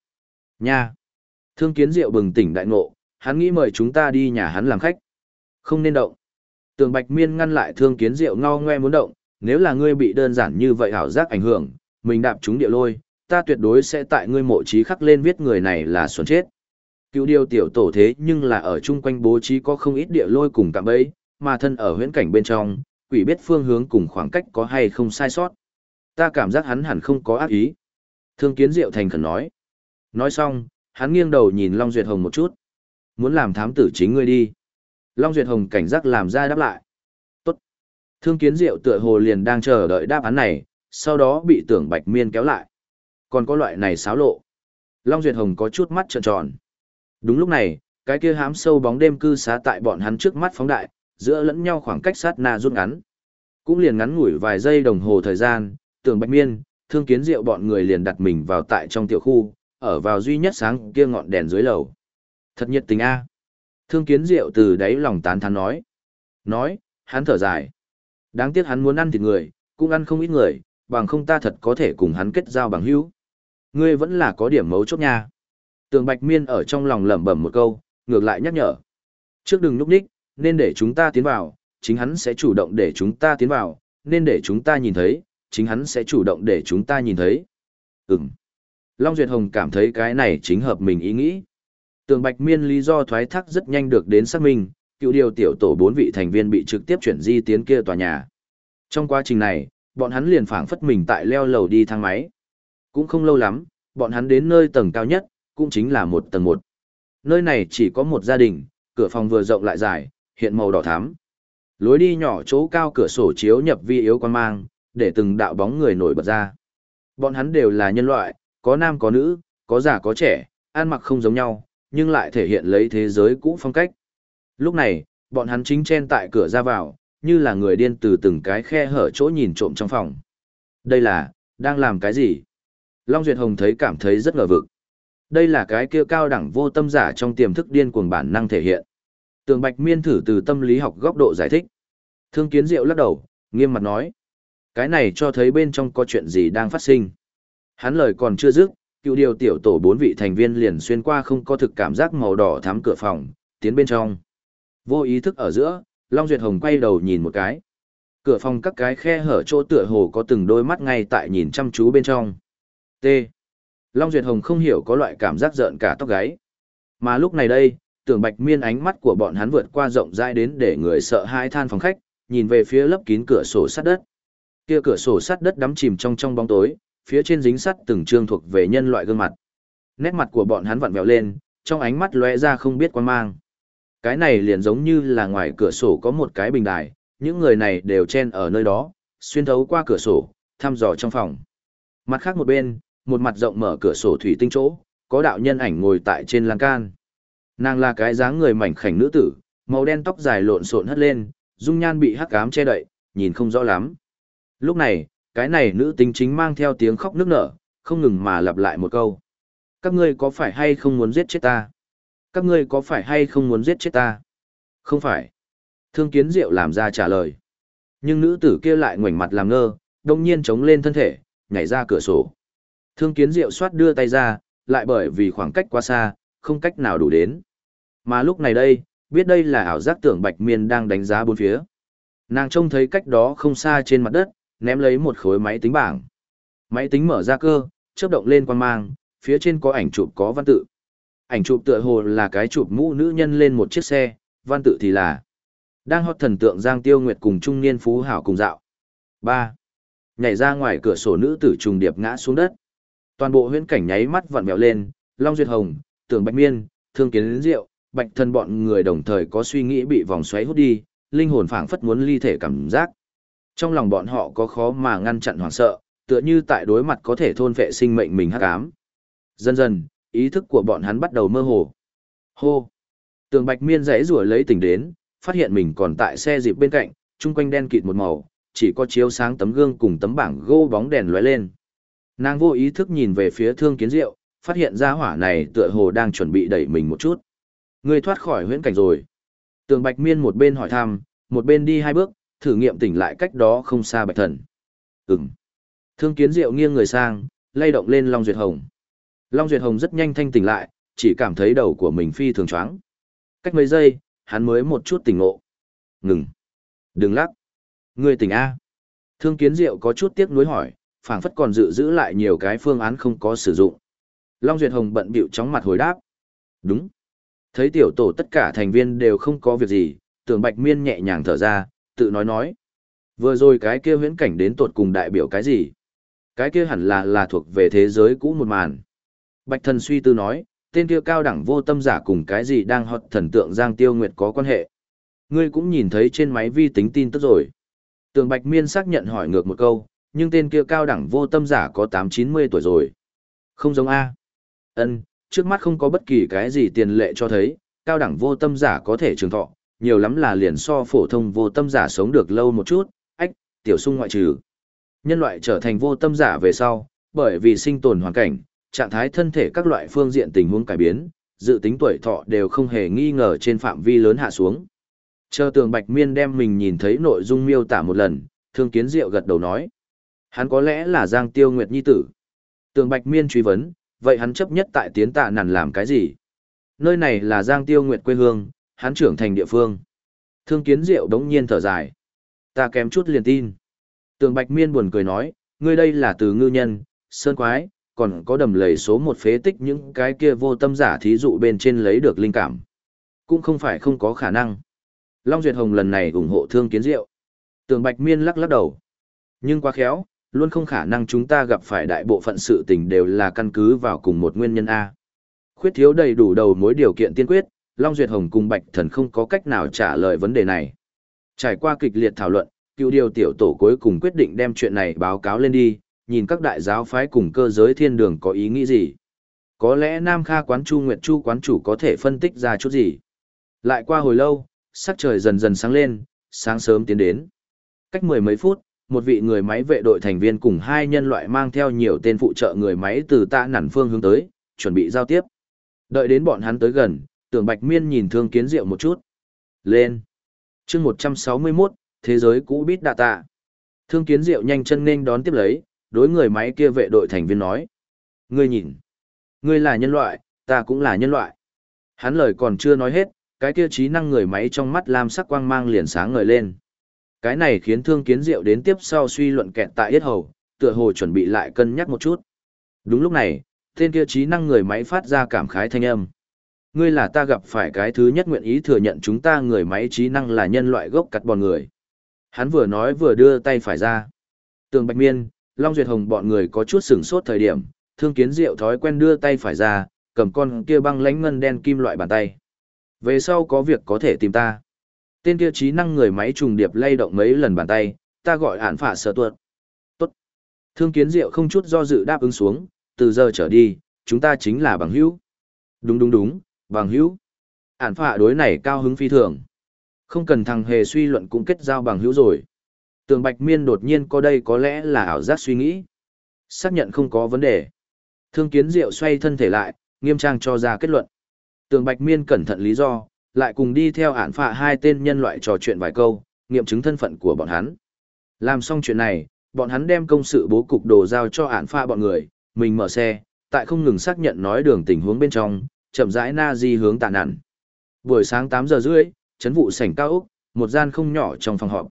Nha! Thương kiến diệu bừng tỉnh đại ngộ, hắn nghĩ mời chúng ta đi nhà hắn làm khách. Không nên động. Tường Bạch Miên ngăn lại thương kiến diệu ngao ngoe muốn động, nếu là ngươi bị đơn giản như vậy ảo giác ảnh hưởng, mình đạp chúng địa lôi, ta tuyệt đối sẽ tại ngươi mộ trí khắc lên viết người này là xuẩn chết. Cựu điều tiểu tổ thế nhưng là ở chung quanh bố trí có không ít địa lôi cùng cạm bẫy, mà thân ở huyễn cảnh bên trong, quỷ biết phương hướng cùng khoảng cách có hay không sai sót. Ta cảm giác hắn hẳn không có ác ý. Thương kiến diệu thành khẩn nói. Nói xong, hắn nghiêng đầu nhìn Long Duyệt Hồng một chút. Muốn làm thám tử chính ngươi đi. Long Duyệt Hồng cảnh giác làm ra đáp lại. Tốt. Thương kiến diệu tựa hồ liền đang chờ đợi đáp án này, sau đó bị tưởng bạch miên kéo lại. Còn có loại này xáo lộ. Long Duyệt Hồng có chút mắt trợn tròn. Đúng lúc này, cái kia hám sâu bóng đêm cư xá tại bọn hắn trước mắt phóng đại, giữa lẫn nhau khoảng cách sát na rút ngắn. Cũng liền ngắn ngủi vài giây đồng hồ thời gian, tưởng bạch miên, thương kiến diệu bọn người liền đặt mình vào tại trong tiểu khu, ở vào duy nhất sáng kia ngọn đèn dưới lầu. Thật nhiệt tình a. Thương kiến diệu từ đáy lòng tán thán nói. Nói, hắn thở dài. Đáng tiếc hắn muốn ăn thịt người, cũng ăn không ít người, bằng không ta thật có thể cùng hắn kết giao bằng hữu. Ngươi vẫn là có điểm mấu chốt nha. Tường Bạch Miên ở trong lòng lẩm bẩm một câu, ngược lại nhắc nhở. Trước đừng núp đích, nên để chúng ta tiến vào, chính hắn sẽ chủ động để chúng ta tiến vào, nên để chúng ta nhìn thấy, chính hắn sẽ chủ động để chúng ta nhìn thấy. Ừm. Long Duyệt Hồng cảm thấy cái này chính hợp mình ý nghĩ. Tường Bạch Miên lý do thoái thác rất nhanh được đến xác minh, cựu điều tiểu tổ bốn vị thành viên bị trực tiếp chuyển di tiến kia tòa nhà. Trong quá trình này, bọn hắn liền phảng phất mình tại leo lầu đi thang máy. Cũng không lâu lắm, bọn hắn đến nơi tầng cao nhất, cũng chính là một tầng một. Nơi này chỉ có một gia đình, cửa phòng vừa rộng lại dài, hiện màu đỏ thắm. Lối đi nhỏ chỗ cao cửa sổ chiếu nhập vi yếu quan mang, để từng đạo bóng người nổi bật ra. Bọn hắn đều là nhân loại, có nam có nữ, có già có trẻ, ăn mặc không giống nhau, nhưng lại thể hiện lấy thế giới cũ phong cách. Lúc này, bọn hắn chính chen tại cửa ra vào, như là người điên từ từng cái khe hở chỗ nhìn trộm trong phòng. Đây là, đang làm cái gì? Long Duyệt Hồng thấy cảm thấy rất ngờ vực. Đây là cái kia cao đẳng vô tâm giả trong tiềm thức điên cuồng bản năng thể hiện. Tường Bạch Miên thử từ tâm lý học góc độ giải thích. Thương Kiến Diệu lắc đầu, nghiêm mặt nói. Cái này cho thấy bên trong có chuyện gì đang phát sinh. Hắn lời còn chưa dứt, cựu điều tiểu tổ bốn vị thành viên liền xuyên qua không có thực cảm giác màu đỏ thắm cửa phòng, tiến bên trong. Vô ý thức ở giữa, Long Duyệt Hồng quay đầu nhìn một cái. Cửa phòng các cái khe hở chỗ tựa hồ có từng đôi mắt ngay tại nhìn chăm chú bên trong. T. Long Duyệt Hồng không hiểu có loại cảm giác giận cả tóc gáy. Mà lúc này đây, tưởng bạch miên ánh mắt của bọn hắn vượt qua rộng rãi đến để người sợ hai than phòng khách, nhìn về phía lấp kín cửa sổ sắt đất. Kia cửa sổ sắt đất đắm chìm trong trong bóng tối, phía trên dính sắt từng trương thuộc về nhân loại gương mặt. Nét mặt của bọn hắn vặn vẹo lên, trong ánh mắt lóe ra không biết quan mang. Cái này liền giống như là ngoài cửa sổ có một cái bình đài, những người này đều chen ở nơi đó, xuyên thấu qua cửa sổ, thăm dò trong phòng. Mặt khác một bên, một mặt rộng mở cửa sổ thủy tinh chỗ, có đạo nhân ảnh ngồi tại trên lan can. Nàng là cái dáng người mảnh khảnh nữ tử, màu đen tóc dài lộn xộn hất lên, dung nhan bị hắc ám che đậy, nhìn không rõ lắm. Lúc này, cái này nữ tính chính mang theo tiếng khóc nức nở, không ngừng mà lặp lại một câu. Các ngươi có phải hay không muốn giết chết ta? Các ngươi có phải hay không muốn giết chết ta? Không phải. Thương kiến diệu làm ra trả lời. Nhưng nữ tử kia lại ngoảnh mặt làm ngơ, đông nhiên chống lên thân thể, nhảy ra cửa sổ. Thương kiến diệu xoát đưa tay ra, lại bởi vì khoảng cách quá xa, không cách nào đủ đến. Mà lúc này đây, biết đây là ảo giác tưởng bạch miên đang đánh giá bốn phía. Nàng trông thấy cách đó không xa trên mặt đất, ném lấy một khối máy tính bảng. Máy tính mở ra cơ, chớp động lên quang mang, phía trên có ảnh chụp có văn tự. Ảnh chụp tựa hồ là cái chụp mũ nữ nhân lên một chiếc xe, văn tự thì là đang hot thần tượng Giang Tiêu Nguyệt cùng trung niên phú hảo cùng dạo. 3. Nhảy ra ngoài cửa sổ nữ tử trùng điệp ngã xuống đất. Toàn bộ huyễn cảnh nháy mắt vặn vẹo lên, Long Duyệt Hồng, Tưởng Bạch Miên, Thương Kiến Liên Diệu, Bạch Thân bọn người đồng thời có suy nghĩ bị vòng xoáy hút đi, linh hồn phảng phất muốn ly thể cảm giác. Trong lòng bọn họ có khó mà ngăn chặn hoảng sợ, tựa như tại đối mặt có thể thôn vệ sinh mệnh mình hắc ám. Dần dần, ý thức của bọn hắn bắt đầu mơ hồ. Hô! Tường Bạch Miên rẽ rủa lấy tỉnh đến, phát hiện mình còn tại xe dịp bên cạnh, chung quanh đen kịt một màu, chỉ có chiếu sáng tấm gương cùng tấm bảng gô bóng đèn lóe lên. Nàng vô ý thức nhìn về phía Thương Kiến Diệu, phát hiện ra hỏa này tựa hồ đang chuẩn bị đẩy mình một chút. Ngươi thoát khỏi huyễn cảnh rồi. Tường Bạch Miên một bên hỏi thăm, một bên đi hai bước, thử nghiệm tỉnh lại cách đó không xa Bạch Thần. Ừm. Thương Kiến Diệu nghiêng người sang, lay động lên Long Duyệt Hồng. Long Duyệt Hồng rất nhanh thanh tỉnh lại, chỉ cảm thấy đầu của mình phi thường choáng. Cách mấy giây, hắn mới một chút tỉnh ngộ. Ngừng. Đừng lắc. Ngươi tỉnh A. Thương Kiến Diệu có chút tiếc nuối hỏi, phảng phất còn dự giữ lại nhiều cái phương án không có sử dụng. Long Duyệt Hồng bận bịu chóng mặt hồi đáp. Đúng. Thấy tiểu tổ tất cả thành viên đều không có việc gì, tưởng Bạch Miên nhẹ nhàng thở ra, tự nói nói. Vừa rồi cái kia huyễn cảnh đến tột cùng đại biểu cái gì? Cái kia hẳn là là thuộc về thế giới cũ một màn. Bạch thần suy tư nói, tên kia cao đẳng vô tâm giả cùng cái gì đang hot thần tượng Giang Tiêu Nguyệt có quan hệ. Ngươi cũng nhìn thấy trên máy vi tính tin tức rồi. Tường Bạch Miên xác nhận hỏi ngược một câu, nhưng tên kia cao đẳng vô tâm giả có tám chín mươi tuổi rồi. Không giống A. ân trước mắt không có bất kỳ cái gì tiền lệ cho thấy, cao đẳng vô tâm giả có thể trường thọ, nhiều lắm là liền so phổ thông vô tâm giả sống được lâu một chút, ách, tiểu sung ngoại trừ. Nhân loại trở thành vô tâm giả về sau, bởi vì sinh tồn hoàn cảnh, trạng thái thân thể các loại phương diện tình huống cải biến, dự tính tuổi thọ đều không hề nghi ngờ trên phạm vi lớn hạ xuống. Chờ tường bạch miên đem mình nhìn thấy nội dung miêu tả một lần, thương kiến diệu gật đầu nói. Hắn có lẽ là Giang Tiêu Nguyệt Nhi tử. Tường bạch miên truy vấn, vậy hắn chấp nhất tại tiến tạ nằn làm cái gì? Nơi này là Giang Tiêu Nguyệt quê hương, hắn trưởng thành địa phương. Thương kiến diệu đống nhiên thở dài. Ta kém chút liền tin. Tường bạch miên buồn cười nói, ngươi đây là từ ngư nhân, sơn quái, còn có đầm lầy số một phế tích những cái kia vô tâm giả thí dụ bên trên lấy được linh cảm. Cũng không phải không có khả năng. Long Duyệt Hồng lần này ủng hộ thương kiến diệu. Tường Bạch Miên lắc lắc đầu. Nhưng quá khéo, luôn không khả năng chúng ta gặp phải đại bộ phận sự tình đều là căn cứ vào cùng một nguyên nhân A. Khuyết thiếu đầy đủ đầu mối điều kiện tiên quyết, Long Duyệt Hồng cùng Bạch Thần không có cách nào trả lời vấn đề này. Trải qua kịch liệt thảo luận, cựu điều tiểu tổ cuối cùng quyết định đem chuyện này báo cáo lên đi, nhìn các đại giáo phái cùng cơ giới thiên đường có ý nghĩ gì. Có lẽ Nam Kha quán Chu Nguyệt Chu quán chủ có thể phân tích ra chút gì. Lại qua hồi lâu, sắc trời dần dần sáng lên, sáng sớm tiến đến. Cách mười mấy phút, một vị người máy vệ đội thành viên cùng hai nhân loại mang theo nhiều tên phụ trợ người máy từ tạ nản phương hướng tới, chuẩn bị giao tiếp. Đợi đến bọn hắn tới gần, tưởng Bạch Miên nhìn thương kiến diệu một chút. Lên. chương 161, thế giới cũ bít đạ tạ. Thương kiến diệu nhanh chân nên đón tiếp lấy, đối người máy kia vệ đội thành viên nói. Ngươi nhìn. Ngươi là nhân loại, ta cũng là nhân loại. Hắn lời còn chưa nói hết, cái kia trí năng người máy trong mắt lam sắc quang mang liền sáng ngời lên. Cái này khiến thương kiến diệu đến tiếp sau suy luận kẹt tại yết hầu, tựa hồ chuẩn bị lại cân nhắc một chút. Đúng lúc này, tên kia trí năng người máy phát ra cảm khái thanh âm. Ngươi là ta gặp phải cái thứ nhất nguyện ý thừa nhận chúng ta người máy trí năng là nhân loại gốc cắt bọn người. Hắn vừa nói vừa đưa tay phải ra. Tường Bạch Miên, Long Duyệt Hồng bọn người có chút sửng sốt thời điểm, thương kiến diệu thói quen đưa tay phải ra, cầm con kia băng lánh ngân đen kim loại bàn tay. Về sau có việc có thể tìm ta. Tên kia trí năng người máy trùng điệp lay động mấy lần bàn tay, ta gọi hạn phả sở tuột. Tốt. Thương kiến diệu không chút do dự đáp ứng xuống, từ giờ trở đi, chúng ta chính là bằng hữu. Đúng đúng đúng, bằng hữu. Ản phạ đối này cao hứng phi thường. Không cần thằng hề suy luận cũng kết giao bằng hữu rồi. Tường Bạch Miên đột nhiên có đây có lẽ là ảo giác suy nghĩ. Xác nhận không có vấn đề. Thương kiến diệu xoay thân thể lại, nghiêm trang cho ra kết luận. Tường Bạch Miên cẩn thận lý do, lại cùng đi theo ản phạ hai tên nhân loại trò chuyện vài câu, nghiệm chứng thân phận của bọn hắn. Làm xong chuyện này, bọn hắn đem công sự bố cục đồ giao cho ản phạ bọn người, mình mở xe, tại không ngừng xác nhận nói đường tình huống bên trong, chậm rãi na di hướng tạ nạn. Buổi sáng 8 giờ rưỡi, chấn vụ sảnh cao ốc, một gian không nhỏ trong phòng họp.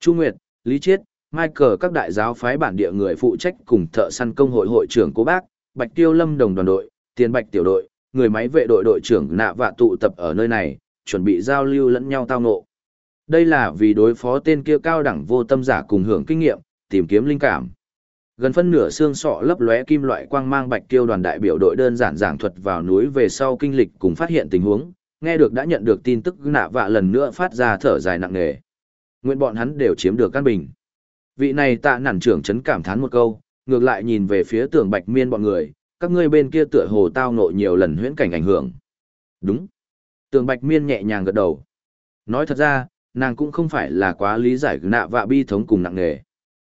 Chu Nguyệt, Lý Chiết, Michael các đại giáo phái bản địa người phụ trách cùng thợ săn công hội hội trưởng Cố Bác, Bạch Tiêu Lâm đồng đoàn đội, Tiền Bạch tiểu đội, người máy vệ đội đội trưởng nạ vạ tụ tập ở nơi này, chuẩn bị giao lưu lẫn nhau tao ngộ. Đây là vì đối phó tên kia cao đẳng vô tâm giả cùng hưởng kinh nghiệm, tìm kiếm linh cảm. Gần phân nửa xương sọ lấp lóe kim loại quang mang bạch tiêu đoàn đại biểu đội đơn giản giảng thuật vào núi về sau kinh lịch cùng phát hiện tình huống, nghe được đã nhận được tin tức nạ vạ lần nữa phát ra thở dài nặng nề. Nguyện bọn hắn đều chiếm được căn bình. Vị này tạ nản trưởng chấn cảm thán một câu, ngược lại nhìn về phía tường bạch miên bọn người, các ngươi bên kia tựa hồ tao nộ nhiều lần huyễn cảnh ảnh hưởng. Đúng. Tường Bạch Miên nhẹ nhàng gật đầu. Nói thật ra, nàng cũng không phải là quá lý giải nạ vạ bi thống cùng nặng nề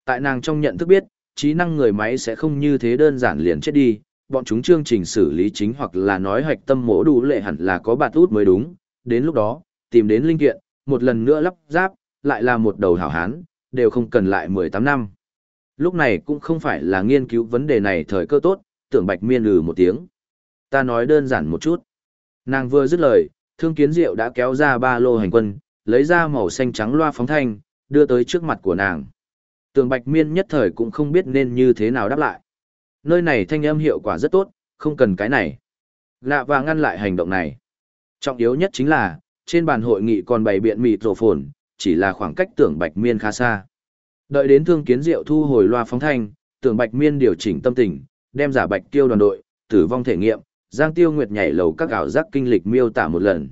Tại nàng trong nhận thức biết, trí năng người máy sẽ không như thế đơn giản liền chết đi, bọn chúng chương trình xử lý chính hoặc là nói hoạch tâm mổ đủ lệ hẳn là có bạt út mới đúng. Đến lúc đó, tìm đến linh kiện, một lần nữa lắp ráp, lại là một đầu hảo hán, đều không cần lại 18 năm. Lúc này cũng không phải là nghiên cứu vấn đề này thời cơ tốt, tưởng bạch miên lừ một tiếng. Ta nói đơn giản một chút. Nàng vừa dứt lời, thương kiến diệu đã kéo ra ba lô hành quân, lấy ra màu xanh trắng loa phóng thanh, đưa tới trước mặt của nàng. Tường bạch miên nhất thời cũng không biết nên như thế nào đáp lại. Nơi này thanh âm hiệu quả rất tốt, không cần cái này. Lạ và ngăn lại hành động này. Trọng yếu nhất chính là, trên bàn hội nghị còn bày biện mịt rổ phồn, chỉ là khoảng cách tưởng bạch miên khá xa. Đợi đến thương kiến diệu thu hồi loa phóng thanh, tưởng bạch miên điều chỉnh tâm tình, đem giả bạch tiêu đoàn đội, tử vong thể nghiệm, Giang Tiêu Nguyệt nhảy lầu các ảo giác kinh lịch miêu tả một lần.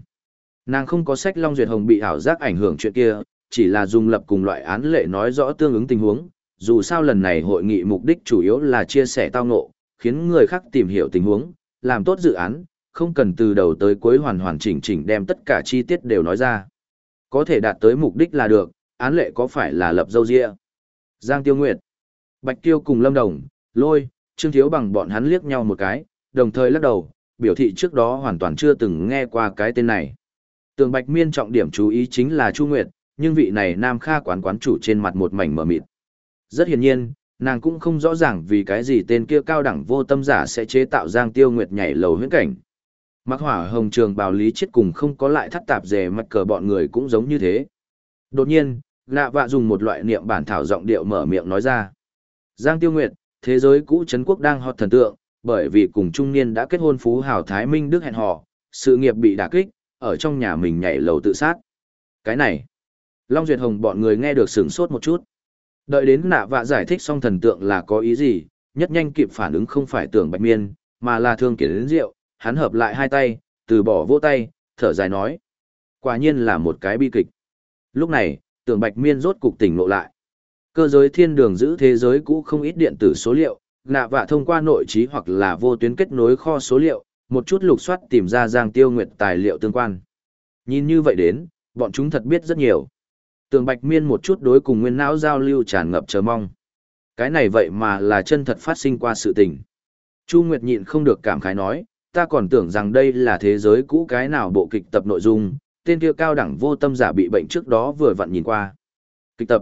Nàng không có sách Long Duyệt Hồng bị ảo giác ảnh hưởng chuyện kia, chỉ là dùng lập cùng loại án lệ nói rõ tương ứng tình huống, dù sao lần này hội nghị mục đích chủ yếu là chia sẻ tao ngộ, khiến người khác tìm hiểu tình huống, làm tốt dự án, không cần từ đầu tới cuối hoàn hoàn chỉnh chỉnh đem tất cả chi tiết đều nói ra. Có thể đạt tới mục đích là được, án lệ có phải là lập dâu ria. Giang Tiêu Nguyệt, Bạch Tiêu cùng Lâm Đồng, Lôi, Trương Thiếu bằng bọn hắn liếc nhau một cái, đồng thời lắc đầu, biểu thị trước đó hoàn toàn chưa từng nghe qua cái tên này. Tường Bạch Miên trọng điểm chú ý chính là Chu Nguyệt, nhưng vị này nam kha quán quán chủ trên mặt một mảnh mờ mịt. Rất hiển nhiên, nàng cũng không rõ ràng vì cái gì tên kia cao đẳng vô tâm giả sẽ chế tạo Giang Tiêu Nguyệt nhảy lầu huyễn cảnh. Mặc hỏa hồng trường bào lý chết cùng không có lại thắt tạp dề mặt cờ bọn người cũng giống như thế. Đột nhiên, lạ vạ dùng một loại niệm bản thảo giọng điệu mở miệng nói ra. Giang Tiêu Nguyệt, thế giới cũ Trấn quốc đang hot thần tượng, bởi vì cùng trung niên đã kết hôn phú hào Thái Minh Đức hẹn hò, sự nghiệp bị đả kích, ở trong nhà mình nhảy lầu tự sát. Cái này, Long Duyệt Hồng bọn người nghe được sửng sốt một chút. Đợi đến nạ vạ giải thích xong thần tượng là có ý gì, nhất nhanh kịp phản ứng không phải tưởng bạch miên, mà là thương kiến đến rượu, hắn hợp lại hai tay, từ bỏ vỗ tay, thở dài nói. Quả nhiên là một cái bi kịch. Lúc này, tưởng bạch miên rốt cục tỉnh lộ lại. Cơ giới thiên đường giữ thế giới cũ không ít điện tử số liệu, nạ vạ thông qua nội trí hoặc là vô tuyến kết nối kho số liệu, một chút lục soát tìm ra giang tiêu nguyệt tài liệu tương quan. Nhìn như vậy đến, bọn chúng thật biết rất nhiều. Tường Bạch Miên một chút đối cùng nguyên não giao lưu tràn ngập chờ mong. Cái này vậy mà là chân thật phát sinh qua sự tình. Chu Nguyệt nhịn không được cảm khái nói, ta còn tưởng rằng đây là thế giới cũ cái nào bộ kịch tập nội dung, tên kia cao đẳng vô tâm giả bị bệnh trước đó vừa vặn nhìn qua. Kịch tập.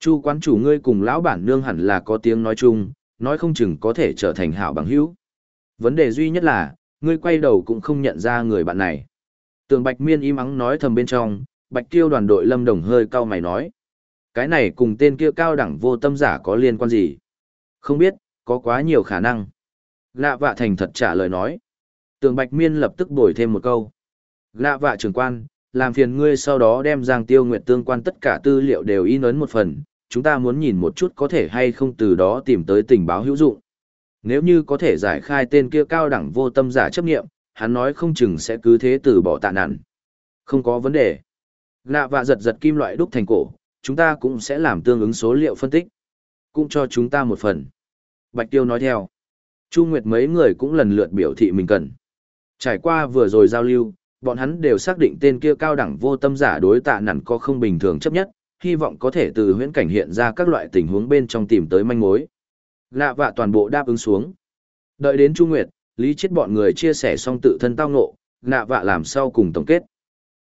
Chu quán chủ ngươi cùng lão bản nương hẳn là có tiếng nói chung, nói không chừng có thể trở thành hảo bằng hữu. Vấn đề duy nhất là, ngươi quay đầu cũng không nhận ra người bạn này. Tường Bạch Miên im ắng nói thầm bên trong, Bạch Tiêu đoàn đội Lâm Đồng hơi cao mày nói. Cái này cùng tên kia cao đẳng vô tâm giả có liên quan gì? Không biết, có quá nhiều khả năng. Lạ vạ thành thật trả lời nói. Tường Bạch Miên lập tức bồi thêm một câu. Lạ vạ trưởng quan, làm phiền ngươi sau đó đem Giang Tiêu Nguyệt tương quan tất cả tư liệu đều in ấn một phần, chúng ta muốn nhìn một chút có thể hay không từ đó tìm tới tình báo hữu dụng. Nếu như có thể giải khai tên kia cao đẳng vô tâm giả chấp nghiệm, hắn nói không chừng sẽ cứ thế từ bỏ tạ nạn. Không có vấn đề. Nạ vạ giật giật kim loại đúc thành cổ, chúng ta cũng sẽ làm tương ứng số liệu phân tích. Cũng cho chúng ta một phần. Bạch Tiêu nói theo. Chu Nguyệt mấy người cũng lần lượt biểu thị mình cần. Trải qua vừa rồi giao lưu, bọn hắn đều xác định tên kia cao đẳng vô tâm giả đối tạ nản có không bình thường chấp nhất, hy vọng có thể từ huyễn cảnh hiện ra các loại tình huống bên trong tìm tới manh mối. Lạ vạ toàn bộ đáp ứng xuống. Đợi đến Chu Nguyệt, Lý chết bọn người chia sẻ xong tự thân tao ngộ, lạ vạ làm sau cùng tổng kết.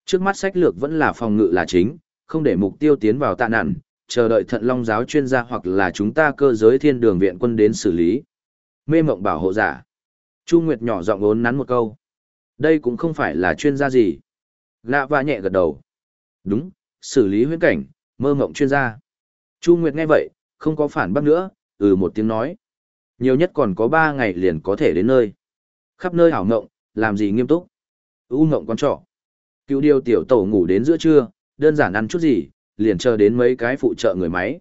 Trước mắt sách lược vẫn là phòng ngự là chính, không để mục tiêu tiến vào tạ nạn, chờ đợi thận long giáo chuyên gia hoặc là chúng ta cơ giới thiên đường viện quân đến xử lý. Mê mộng bảo hộ giả. Chu Nguyệt nhỏ giọng ốn nắn một câu. Đây cũng không phải là chuyên gia gì. Lạ và nhẹ gật đầu. Đúng, xử lý huyễn cảnh, mơ mộng chuyên gia. Chu Nguyệt nghe vậy, không có phản bác nữa, ừ một tiếng nói. Nhiều nhất còn có ba ngày liền có thể đến nơi. Khắp nơi hảo ngộng, làm gì nghiêm túc. U ngộng con trọ. Cựu điều tiểu tổ ngủ đến giữa trưa, đơn giản ăn chút gì, liền chờ đến mấy cái phụ trợ người máy.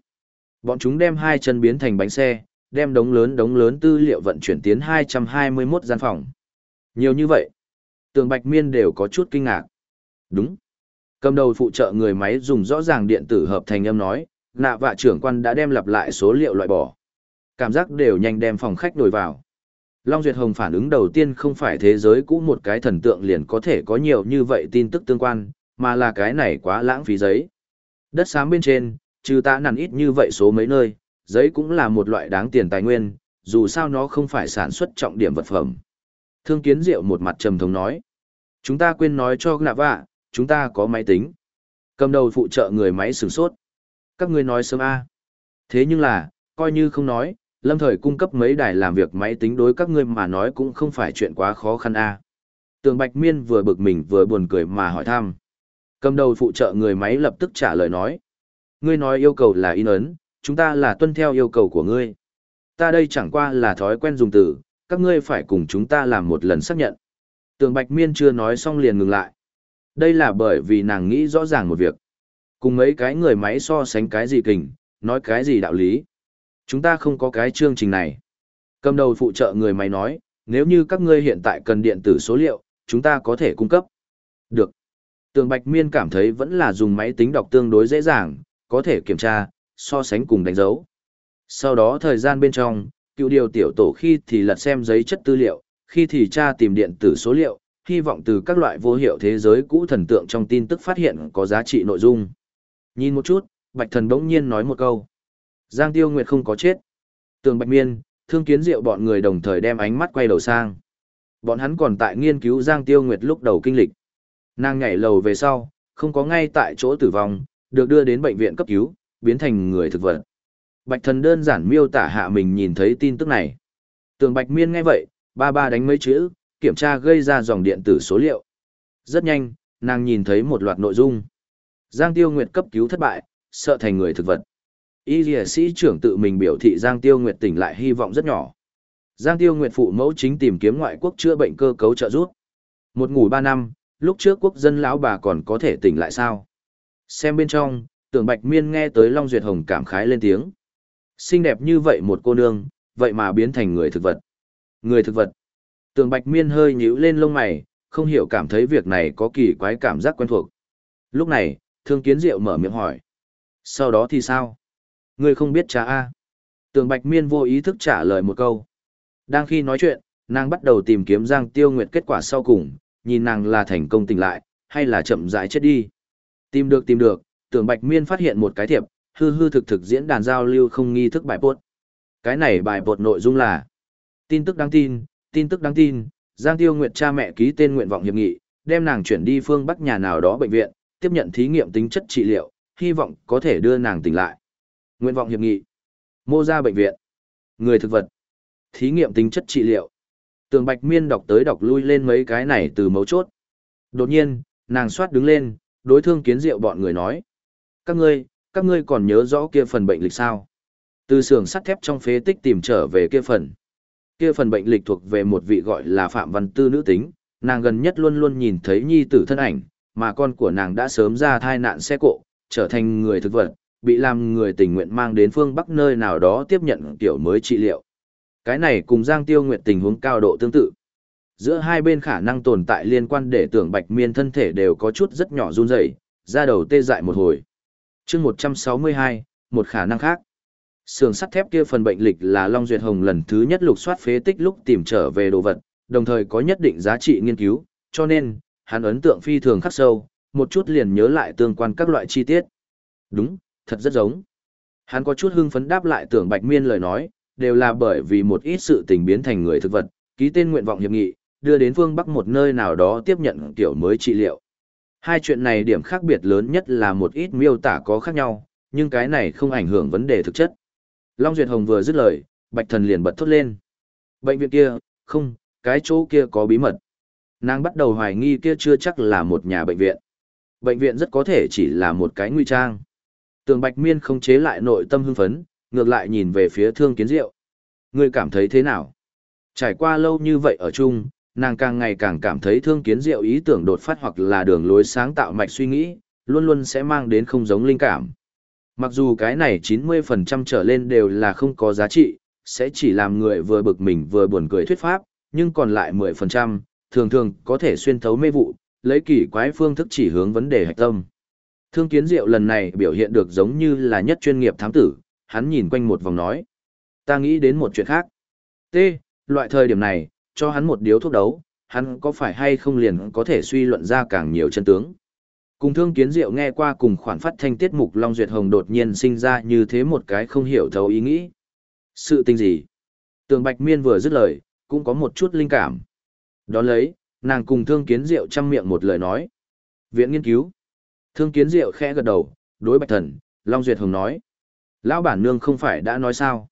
Bọn chúng đem hai chân biến thành bánh xe, đem đống lớn đống lớn tư liệu vận chuyển tiến 221 gian phòng. Nhiều như vậy. Tường Bạch Miên đều có chút kinh ngạc. Đúng. Cầm đầu phụ trợ người máy dùng rõ ràng điện tử hợp thành âm nói, nạ vạ trưởng quan đã đem lặp lại số liệu loại bỏ. Cảm giác đều nhanh đem phòng khách đổi vào. Long Duyệt Hồng phản ứng đầu tiên không phải thế giới cũ một cái thần tượng liền có thể có nhiều như vậy tin tức tương quan, mà là cái này quá lãng phí giấy. Đất xám bên trên, trừ ta nằn ít như vậy số mấy nơi, giấy cũng là một loại đáng tiền tài nguyên, dù sao nó không phải sản xuất trọng điểm vật phẩm. Thương kiến diệu một mặt trầm thống nói. Chúng ta quên nói cho nạ vạ, chúng ta có máy tính. Cầm đầu phụ trợ người máy sửng sốt. Các ngươi nói sớm A. Thế nhưng là, coi như không nói, lâm thời cung cấp mấy đài làm việc máy tính đối các ngươi mà nói cũng không phải chuyện quá khó khăn a. Tường bạch miên vừa bực mình vừa buồn cười mà hỏi thăm. Cầm đầu phụ trợ người máy lập tức trả lời nói. Ngươi nói yêu cầu là in ấn, chúng ta là tuân theo yêu cầu của ngươi. Ta đây chẳng qua là thói quen dùng từ, các ngươi phải cùng chúng ta làm một lần xác nhận. Tường bạch miên chưa nói xong liền ngừng lại. Đây là bởi vì nàng nghĩ rõ ràng một việc. Cùng mấy cái người máy so sánh cái gì kình, nói cái gì đạo lý. Chúng ta không có cái chương trình này. Cầm đầu phụ trợ người máy nói, nếu như các ngươi hiện tại cần điện tử số liệu, chúng ta có thể cung cấp. Được. Tường Bạch Miên cảm thấy vẫn là dùng máy tính đọc tương đối dễ dàng, có thể kiểm tra, so sánh cùng đánh dấu. Sau đó thời gian bên trong, cựu điều tiểu tổ khi thì lật xem giấy chất tư liệu, khi thì tra tìm điện tử số liệu, hy vọng từ các loại vô hiệu thế giới cũ thần tượng trong tin tức phát hiện có giá trị nội dung. Nhìn một chút, Bạch Thần bỗng nhiên nói một câu. Giang Tiêu Nguyệt không có chết. Tường Bạch Miên, Thương Kiến Diệu bọn người đồng thời đem ánh mắt quay đầu sang. Bọn hắn còn tại nghiên cứu Giang Tiêu Nguyệt lúc đầu kinh lịch. Nàng nhảy lầu về sau, không có ngay tại chỗ tử vong, được đưa đến bệnh viện cấp cứu, biến thành người thực vật. Bạch thần đơn giản miêu tả hạ mình nhìn thấy tin tức này. Tường Bạch Miên nghe vậy, ba ba đánh mấy chữ, kiểm tra gây ra dòng điện tử số liệu. Rất nhanh, nàng nhìn thấy một loạt nội dung. Giang Tiêu Nguyệt cấp cứu thất bại, sợ thành người thực vật. Y lìa sĩ trưởng tự mình biểu thị Giang Tiêu Nguyệt tỉnh lại hy vọng rất nhỏ. Giang Tiêu Nguyệt phụ mẫu chính tìm kiếm ngoại quốc chữa bệnh cơ cấu trợ giúp. Một ngủ ba năm, lúc trước quốc dân lão bà còn có thể tỉnh lại sao? Xem bên trong, tưởng Bạch Miên nghe tới Long Duyệt Hồng cảm khái lên tiếng. Xinh đẹp như vậy một cô nương, vậy mà biến thành người thực vật. Người thực vật. Tưởng Bạch Miên hơi nhíu lên lông mày, không hiểu cảm thấy việc này có kỳ quái cảm giác quen thuộc. Lúc này, Thương Kiến Diệu mở miệng hỏi. Sau đó thì sao? Ngươi không biết cha A. Tường Bạch Miên vô ý thức trả lời một câu. Đang khi nói chuyện, nàng bắt đầu tìm kiếm Giang Tiêu Nguyệt kết quả sau cùng, nhìn nàng là thành công tỉnh lại, hay là chậm rãi chết đi. Tìm được tìm được, Tường Bạch Miên phát hiện một cái thiệp, hư hư thực thực diễn đàn giao lưu không nghi thức bài bột. Cái này bài bột nội dung là tin tức đáng tin, tin tức đáng tin, Giang Tiêu Nguyệt cha mẹ ký tên nguyện vọng hiệp nghị, đem nàng chuyển đi phương Bắc nhà nào đó bệnh viện, tiếp nhận thí nghiệm tính chất trị liệu, hy vọng có thể đưa nàng tỉnh lại. Nguyện vọng hiệp nghị. Mô ra bệnh viện. Người thực vật. Thí nghiệm tính chất trị liệu. Tường Bạch Miên đọc tới đọc lui lên mấy cái này từ mấu chốt. Đột nhiên, nàng soát đứng lên, đối thương kiến diệu bọn người nói. Các ngươi, các ngươi còn nhớ rõ kia phần bệnh lịch sao? Từ xưởng sắt thép trong phế tích tìm trở về kia phần. Kia phần bệnh lịch thuộc về một vị gọi là Phạm Văn Tư nữ tính, nàng gần nhất luôn luôn nhìn thấy nhi tử thân ảnh, mà con của nàng đã sớm ra thai nạn xe cộ, trở thành người thực vật, bị làm người tình nguyện mang đến phương Bắc nơi nào đó tiếp nhận tiểu mới trị liệu. Cái này cùng Giang Tiêu Nguyệt tình huống cao độ tương tự. Giữa hai bên khả năng tồn tại liên quan để tưởng Bạch Miên thân thể đều có chút rất nhỏ run rẩy, ra đầu tê dại một hồi. Chương 162, một khả năng khác. Sườn sắt thép kia phần bệnh lịch là Long Duyệt Hồng lần thứ nhất lục soát phế tích lúc tìm trở về đồ vật, đồng thời có nhất định giá trị nghiên cứu, cho nên, hắn ấn tượng phi thường khắc sâu, một chút liền nhớ lại tương quan các loại chi tiết. Đúng, thật rất giống. Hắn có chút hưng phấn đáp lại tưởng Bạch Miên lời nói, đều là bởi vì một ít sự tình biến thành người thực vật, ký tên nguyện vọng hiệp nghị, đưa đến phương Bắc một nơi nào đó tiếp nhận kiểu mới trị liệu. Hai chuyện này điểm khác biệt lớn nhất là một ít miêu tả có khác nhau, nhưng cái này không ảnh hưởng vấn đề thực chất. Long Duyệt Hồng vừa dứt lời, Bạch Thần liền bật thốt lên. Bệnh viện kia, không, cái chỗ kia có bí mật. Nàng bắt đầu hoài nghi kia chưa chắc là một nhà bệnh viện. Bệnh viện rất có thể chỉ là một cái nguy trang. Tường Bạch Miên không chế lại nội tâm hưng phấn, ngược lại nhìn về phía Thương Kiến Diệu. Ngươi cảm thấy thế nào? Trải qua lâu như vậy ở chung, nàng càng ngày càng cảm thấy Thương Kiến Diệu ý tưởng đột phát hoặc là đường lối sáng tạo mạch suy nghĩ, luôn luôn sẽ mang đến không giống linh cảm. Mặc dù cái này 90% trở lên đều là không có giá trị, sẽ chỉ làm người vừa bực mình vừa buồn cười thuyết pháp, nhưng còn lại 10%, thường thường có thể xuyên thấu mê vụ, lấy kỳ quái phương thức chỉ hướng vấn đề hạch tâm. Thương kiến diệu lần này biểu hiện được giống như là nhất chuyên nghiệp thám tử, hắn nhìn quanh một vòng nói. Ta nghĩ đến một chuyện khác. T. Loại thời điểm này, cho hắn một điếu thuốc đấu, hắn có phải hay không liền có thể suy luận ra càng nhiều chân tướng. Cùng thương kiến diệu nghe qua cùng khoản phát thanh tiết mục Long Duyệt Hồng đột nhiên sinh ra như thế một cái không hiểu thấu ý nghĩ. Sự tình gì? Tường Bạch Miên vừa dứt lời, cũng có một chút linh cảm. Đón lấy, nàng cùng thương kiến diệu chăm miệng một lời nói. Viện nghiên cứu. Thương kiến diệu khẽ gật đầu, đối bạch thần, Long Duyệt Hồng nói. Lão bản nương không phải đã nói sao.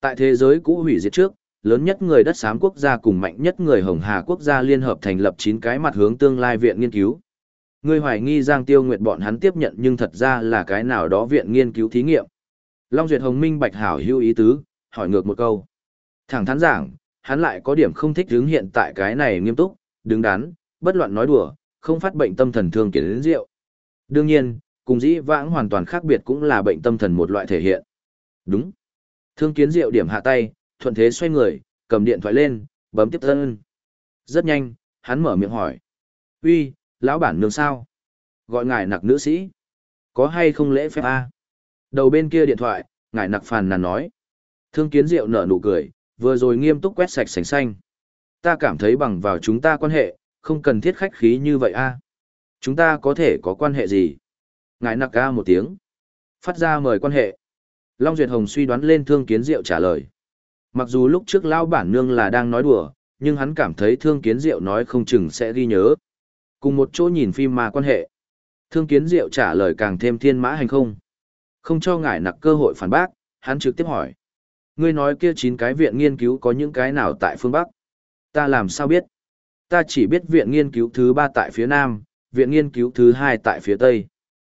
Tại thế giới cũ hủy diệt trước, lớn nhất người đất xám quốc gia cùng mạnh nhất người Hồng Hà quốc gia liên hợp thành lập 9 cái mặt hướng tương lai viện nghiên cứu. Ngươi hoài nghi Giang Tiêu Nguyệt bọn hắn tiếp nhận nhưng thật ra là cái nào đó viện nghiên cứu thí nghiệm. Long Duyệt Hồng Minh Bạch Hảo hưu ý tứ, hỏi ngược một câu. Thẳng thắn giảng, hắn lại có điểm không thích đứng hiện tại cái này nghiêm túc, đứng đắn, bất loạn nói đùa, không phát bệnh tâm thần thương kiến đến rượu. Đương nhiên, cùng dĩ vãng hoàn toàn khác biệt cũng là bệnh tâm thần một loại thể hiện. Đúng. Thương kiến diệu điểm hạ tay, thuận thế xoay người, cầm điện thoại lên, bấm tiếp thân. Rất nhanh, hắn mở miệng hỏi. uy lão bản nương sao? Gọi ngài nặc nữ sĩ. Có hay không lễ phép a? Đầu bên kia điện thoại, ngài nặc phàn nàn nói. Thương kiến diệu nở nụ cười, vừa rồi nghiêm túc quét sạch sành xanh. Ta cảm thấy bằng vào chúng ta quan hệ, không cần thiết khách khí như vậy a. Chúng ta có thể có quan hệ gì? Ngài nặc ca một tiếng. Phát ra mời quan hệ. Long Duyệt Hồng suy đoán lên thương kiến diệu trả lời. Mặc dù lúc trước lão bản nương là đang nói đùa, nhưng hắn cảm thấy thương kiến diệu nói không chừng sẽ ghi nhớ. Cùng một chỗ nhìn phim mà quan hệ. Thương kiến diệu trả lời càng thêm thiên mã hành không. Không cho ngài nặc cơ hội phản bác, hắn trực tiếp hỏi. Ngươi nói kia chín cái viện nghiên cứu có những cái nào tại phương Bắc? Ta làm sao biết? Ta chỉ biết viện nghiên cứu thứ ba tại phía Nam, viện nghiên cứu thứ hai tại phía Tây.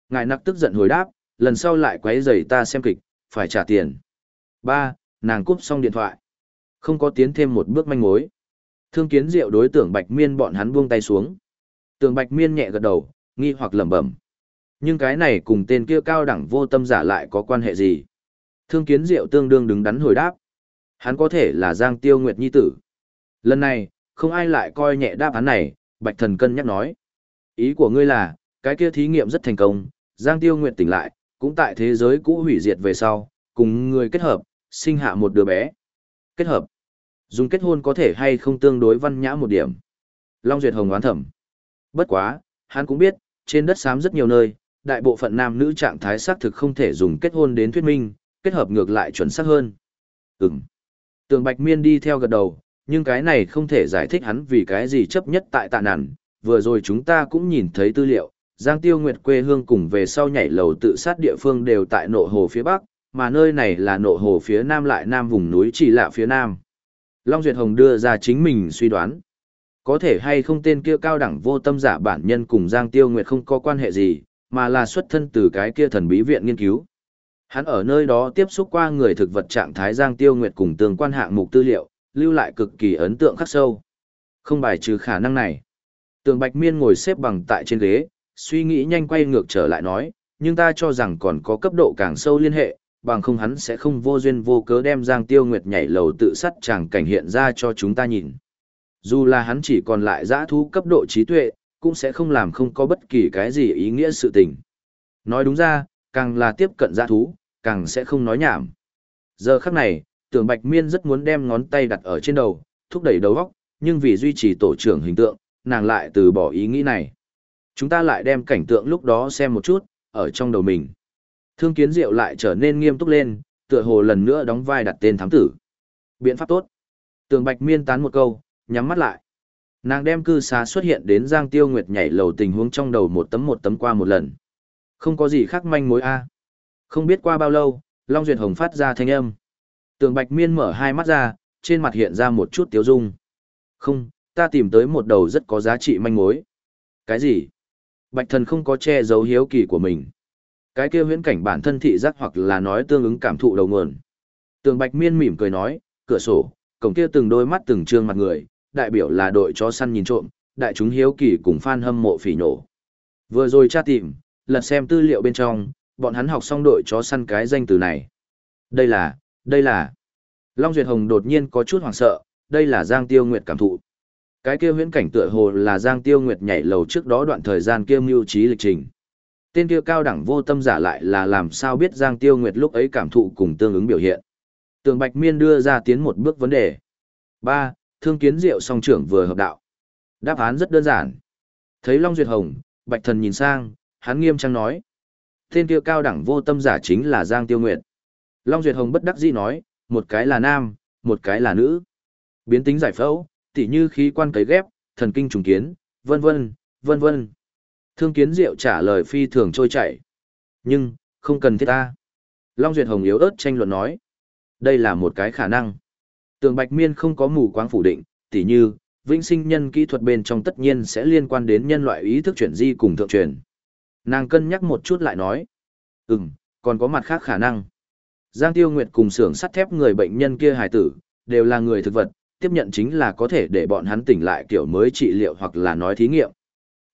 Ngài nặc tức giận hồi đáp, lần sau lại quấy rầy ta xem kịch, phải trả tiền. Ba, nàng cúp xong điện thoại. Không có tiến thêm một bước manh mối. Thương kiến diệu đối tượng Bạch Miên bọn hắn buông tay xuống. tường Bạch Miên nhẹ gật đầu, nghi hoặc lẩm bẩm. Nhưng cái này cùng tên kia cao đẳng vô tâm giả lại có quan hệ gì? Thương kiến diệu tương đương đứng đắn hồi đáp. Hắn có thể là Giang Tiêu Nguyệt Nhi tử. Lần này, không ai lại coi nhẹ đáp án này, Bạch Thần cân nhắc nói. Ý của ngươi là, cái kia thí nghiệm rất thành công, Giang Tiêu Nguyệt tỉnh lại, cũng tại thế giới cũ hủy diệt về sau, cùng người kết hợp, sinh hạ một đứa bé. Kết hợp. Dùng kết hôn có thể hay không tương đối văn nhã một điểm. Long Duyệt Hồng oán thẩm. Bất quá, hắn cũng biết, trên đất xám rất nhiều nơi, đại bộ phận nam nữ trạng thái xác thực không thể dùng kết hôn đến thuyết minh, kết hợp ngược lại chuẩn xác hơn. Ừm. Tường Bạch Miên đi theo gật đầu, nhưng cái này không thể giải thích hắn vì cái gì chấp nhất tại tạ nản. Vừa rồi chúng ta cũng nhìn thấy tư liệu, Giang Tiêu Nguyệt quê hương cùng về sau nhảy lầu tự sát địa phương đều tại nộ hồ phía bắc, mà nơi này là nộ hồ phía nam lại nam vùng núi chỉ lạ phía nam. Long Duyệt Hồng đưa ra chính mình suy đoán. Có thể hay không tên kia cao đẳng vô tâm giả bản nhân cùng Giang Tiêu Nguyệt không có quan hệ gì, mà là xuất thân từ cái kia thần bí viện nghiên cứu. Hắn ở nơi đó tiếp xúc qua người thực vật trạng thái Giang Tiêu Nguyệt cùng tương quan hạng mục tư liệu, lưu lại cực kỳ ấn tượng khắc sâu. Không bài trừ khả năng này. Tường Bạch Miên ngồi xếp bằng tại trên ghế, suy nghĩ nhanh quay ngược trở lại nói, nhưng ta cho rằng còn có cấp độ càng sâu liên hệ, bằng không hắn sẽ không vô duyên vô cớ đem Giang Tiêu Nguyệt nhảy lầu tự sát chàng cảnh hiện ra cho chúng ta nhìn. Dù là hắn chỉ còn lại giã thú cấp độ trí tuệ, cũng sẽ không làm không có bất kỳ cái gì ý nghĩa sự tình. Nói đúng ra, càng là tiếp cận giã thú, càng sẽ không nói nhảm. Giờ khắc này, tưởng Bạch Miên rất muốn đem ngón tay đặt ở trên đầu, thúc đẩy đầu góc, nhưng vì duy trì tổ trưởng hình tượng, nàng lại từ bỏ ý nghĩ này. Chúng ta lại đem cảnh tượng lúc đó xem một chút, ở trong đầu mình. Thương kiến diệu lại trở nên nghiêm túc lên, tựa hồ lần nữa đóng vai đặt tên thám tử. Biện pháp tốt. Tường Bạch Miên tán một câu, nhắm mắt lại. Nàng đem cư xá xuất hiện đến Giang Tiêu Nguyệt nhảy lầu tình huống trong đầu một tấm một tấm qua một lần. Không có gì khác manh mối a. Không biết qua bao lâu, Long Duyệt Hồng phát ra thanh âm. Tường Bạch Miên mở hai mắt ra, trên mặt hiện ra một chút tiếu dung. Không, ta tìm tới một đầu rất có giá trị manh mối. Cái gì? Bạch thần không có che giấu hiếu kỳ của mình. Cái kia huyễn cảnh bản thân thị giác hoặc là nói tương ứng cảm thụ đầu nguồn. Tường Bạch Miên mỉm cười nói, cửa sổ, cổng kia từng đôi mắt từng trương mặt người, đại biểu là đội chó săn nhìn trộm, đại chúng hiếu kỳ cùng fan hâm mộ phỉ nổ. Vừa rồi tra tìm, lật xem tư liệu bên trong, bọn hắn học xong đội chó săn cái danh từ này. Đây là, đây là. Long Duyệt Hồng đột nhiên có chút hoảng sợ, đây là Giang Tiêu Nguyệt cảm thụ. Cái kia huyễn cảnh tựa hồ là Giang Tiêu Nguyệt nhảy lầu trước đó đoạn thời gian kia mưu trí lịch trình. Tên kia cao đẳng vô tâm giả lại là làm sao biết Giang Tiêu Nguyệt lúc ấy cảm thụ cùng tương ứng biểu hiện. Tường Bạch Miên đưa ra tiến một bước vấn đề. ba Thương kiến diệu song trưởng vừa hợp đạo. Đáp án rất đơn giản. Thấy Long Duyệt Hồng, Bạch Thần nhìn sang, hắn nghiêm trang nói. Tên kia cao đẳng vô tâm giả chính là Giang Tiêu Nguyệt. Long Duyệt Hồng bất đắc dĩ nói, một cái là nam, một cái là nữ. Biến tính giải phẫu, tỉ như khí quan cấy ghép, thần kinh trùng kiến, vân vân, vân vân. Thương kiến diệu trả lời phi thường trôi chảy. Nhưng, không cần thiết ta. Long Duyệt Hồng yếu ớt tranh luận nói. Đây là một cái khả năng. Tường Bạch Miên không có mù quáng phủ định, tỉ như, vĩnh sinh nhân kỹ thuật bên trong tất nhiên sẽ liên quan đến nhân loại ý thức chuyển di cùng thượng truyền. Nàng cân nhắc một chút lại nói. Ừm, còn có mặt khác khả năng. Giang Tiêu Nguyệt cùng xưởng sắt thép người bệnh nhân kia hài tử, đều là người thực vật, tiếp nhận chính là có thể để bọn hắn tỉnh lại kiểu mới trị liệu hoặc là nói thí nghiệm.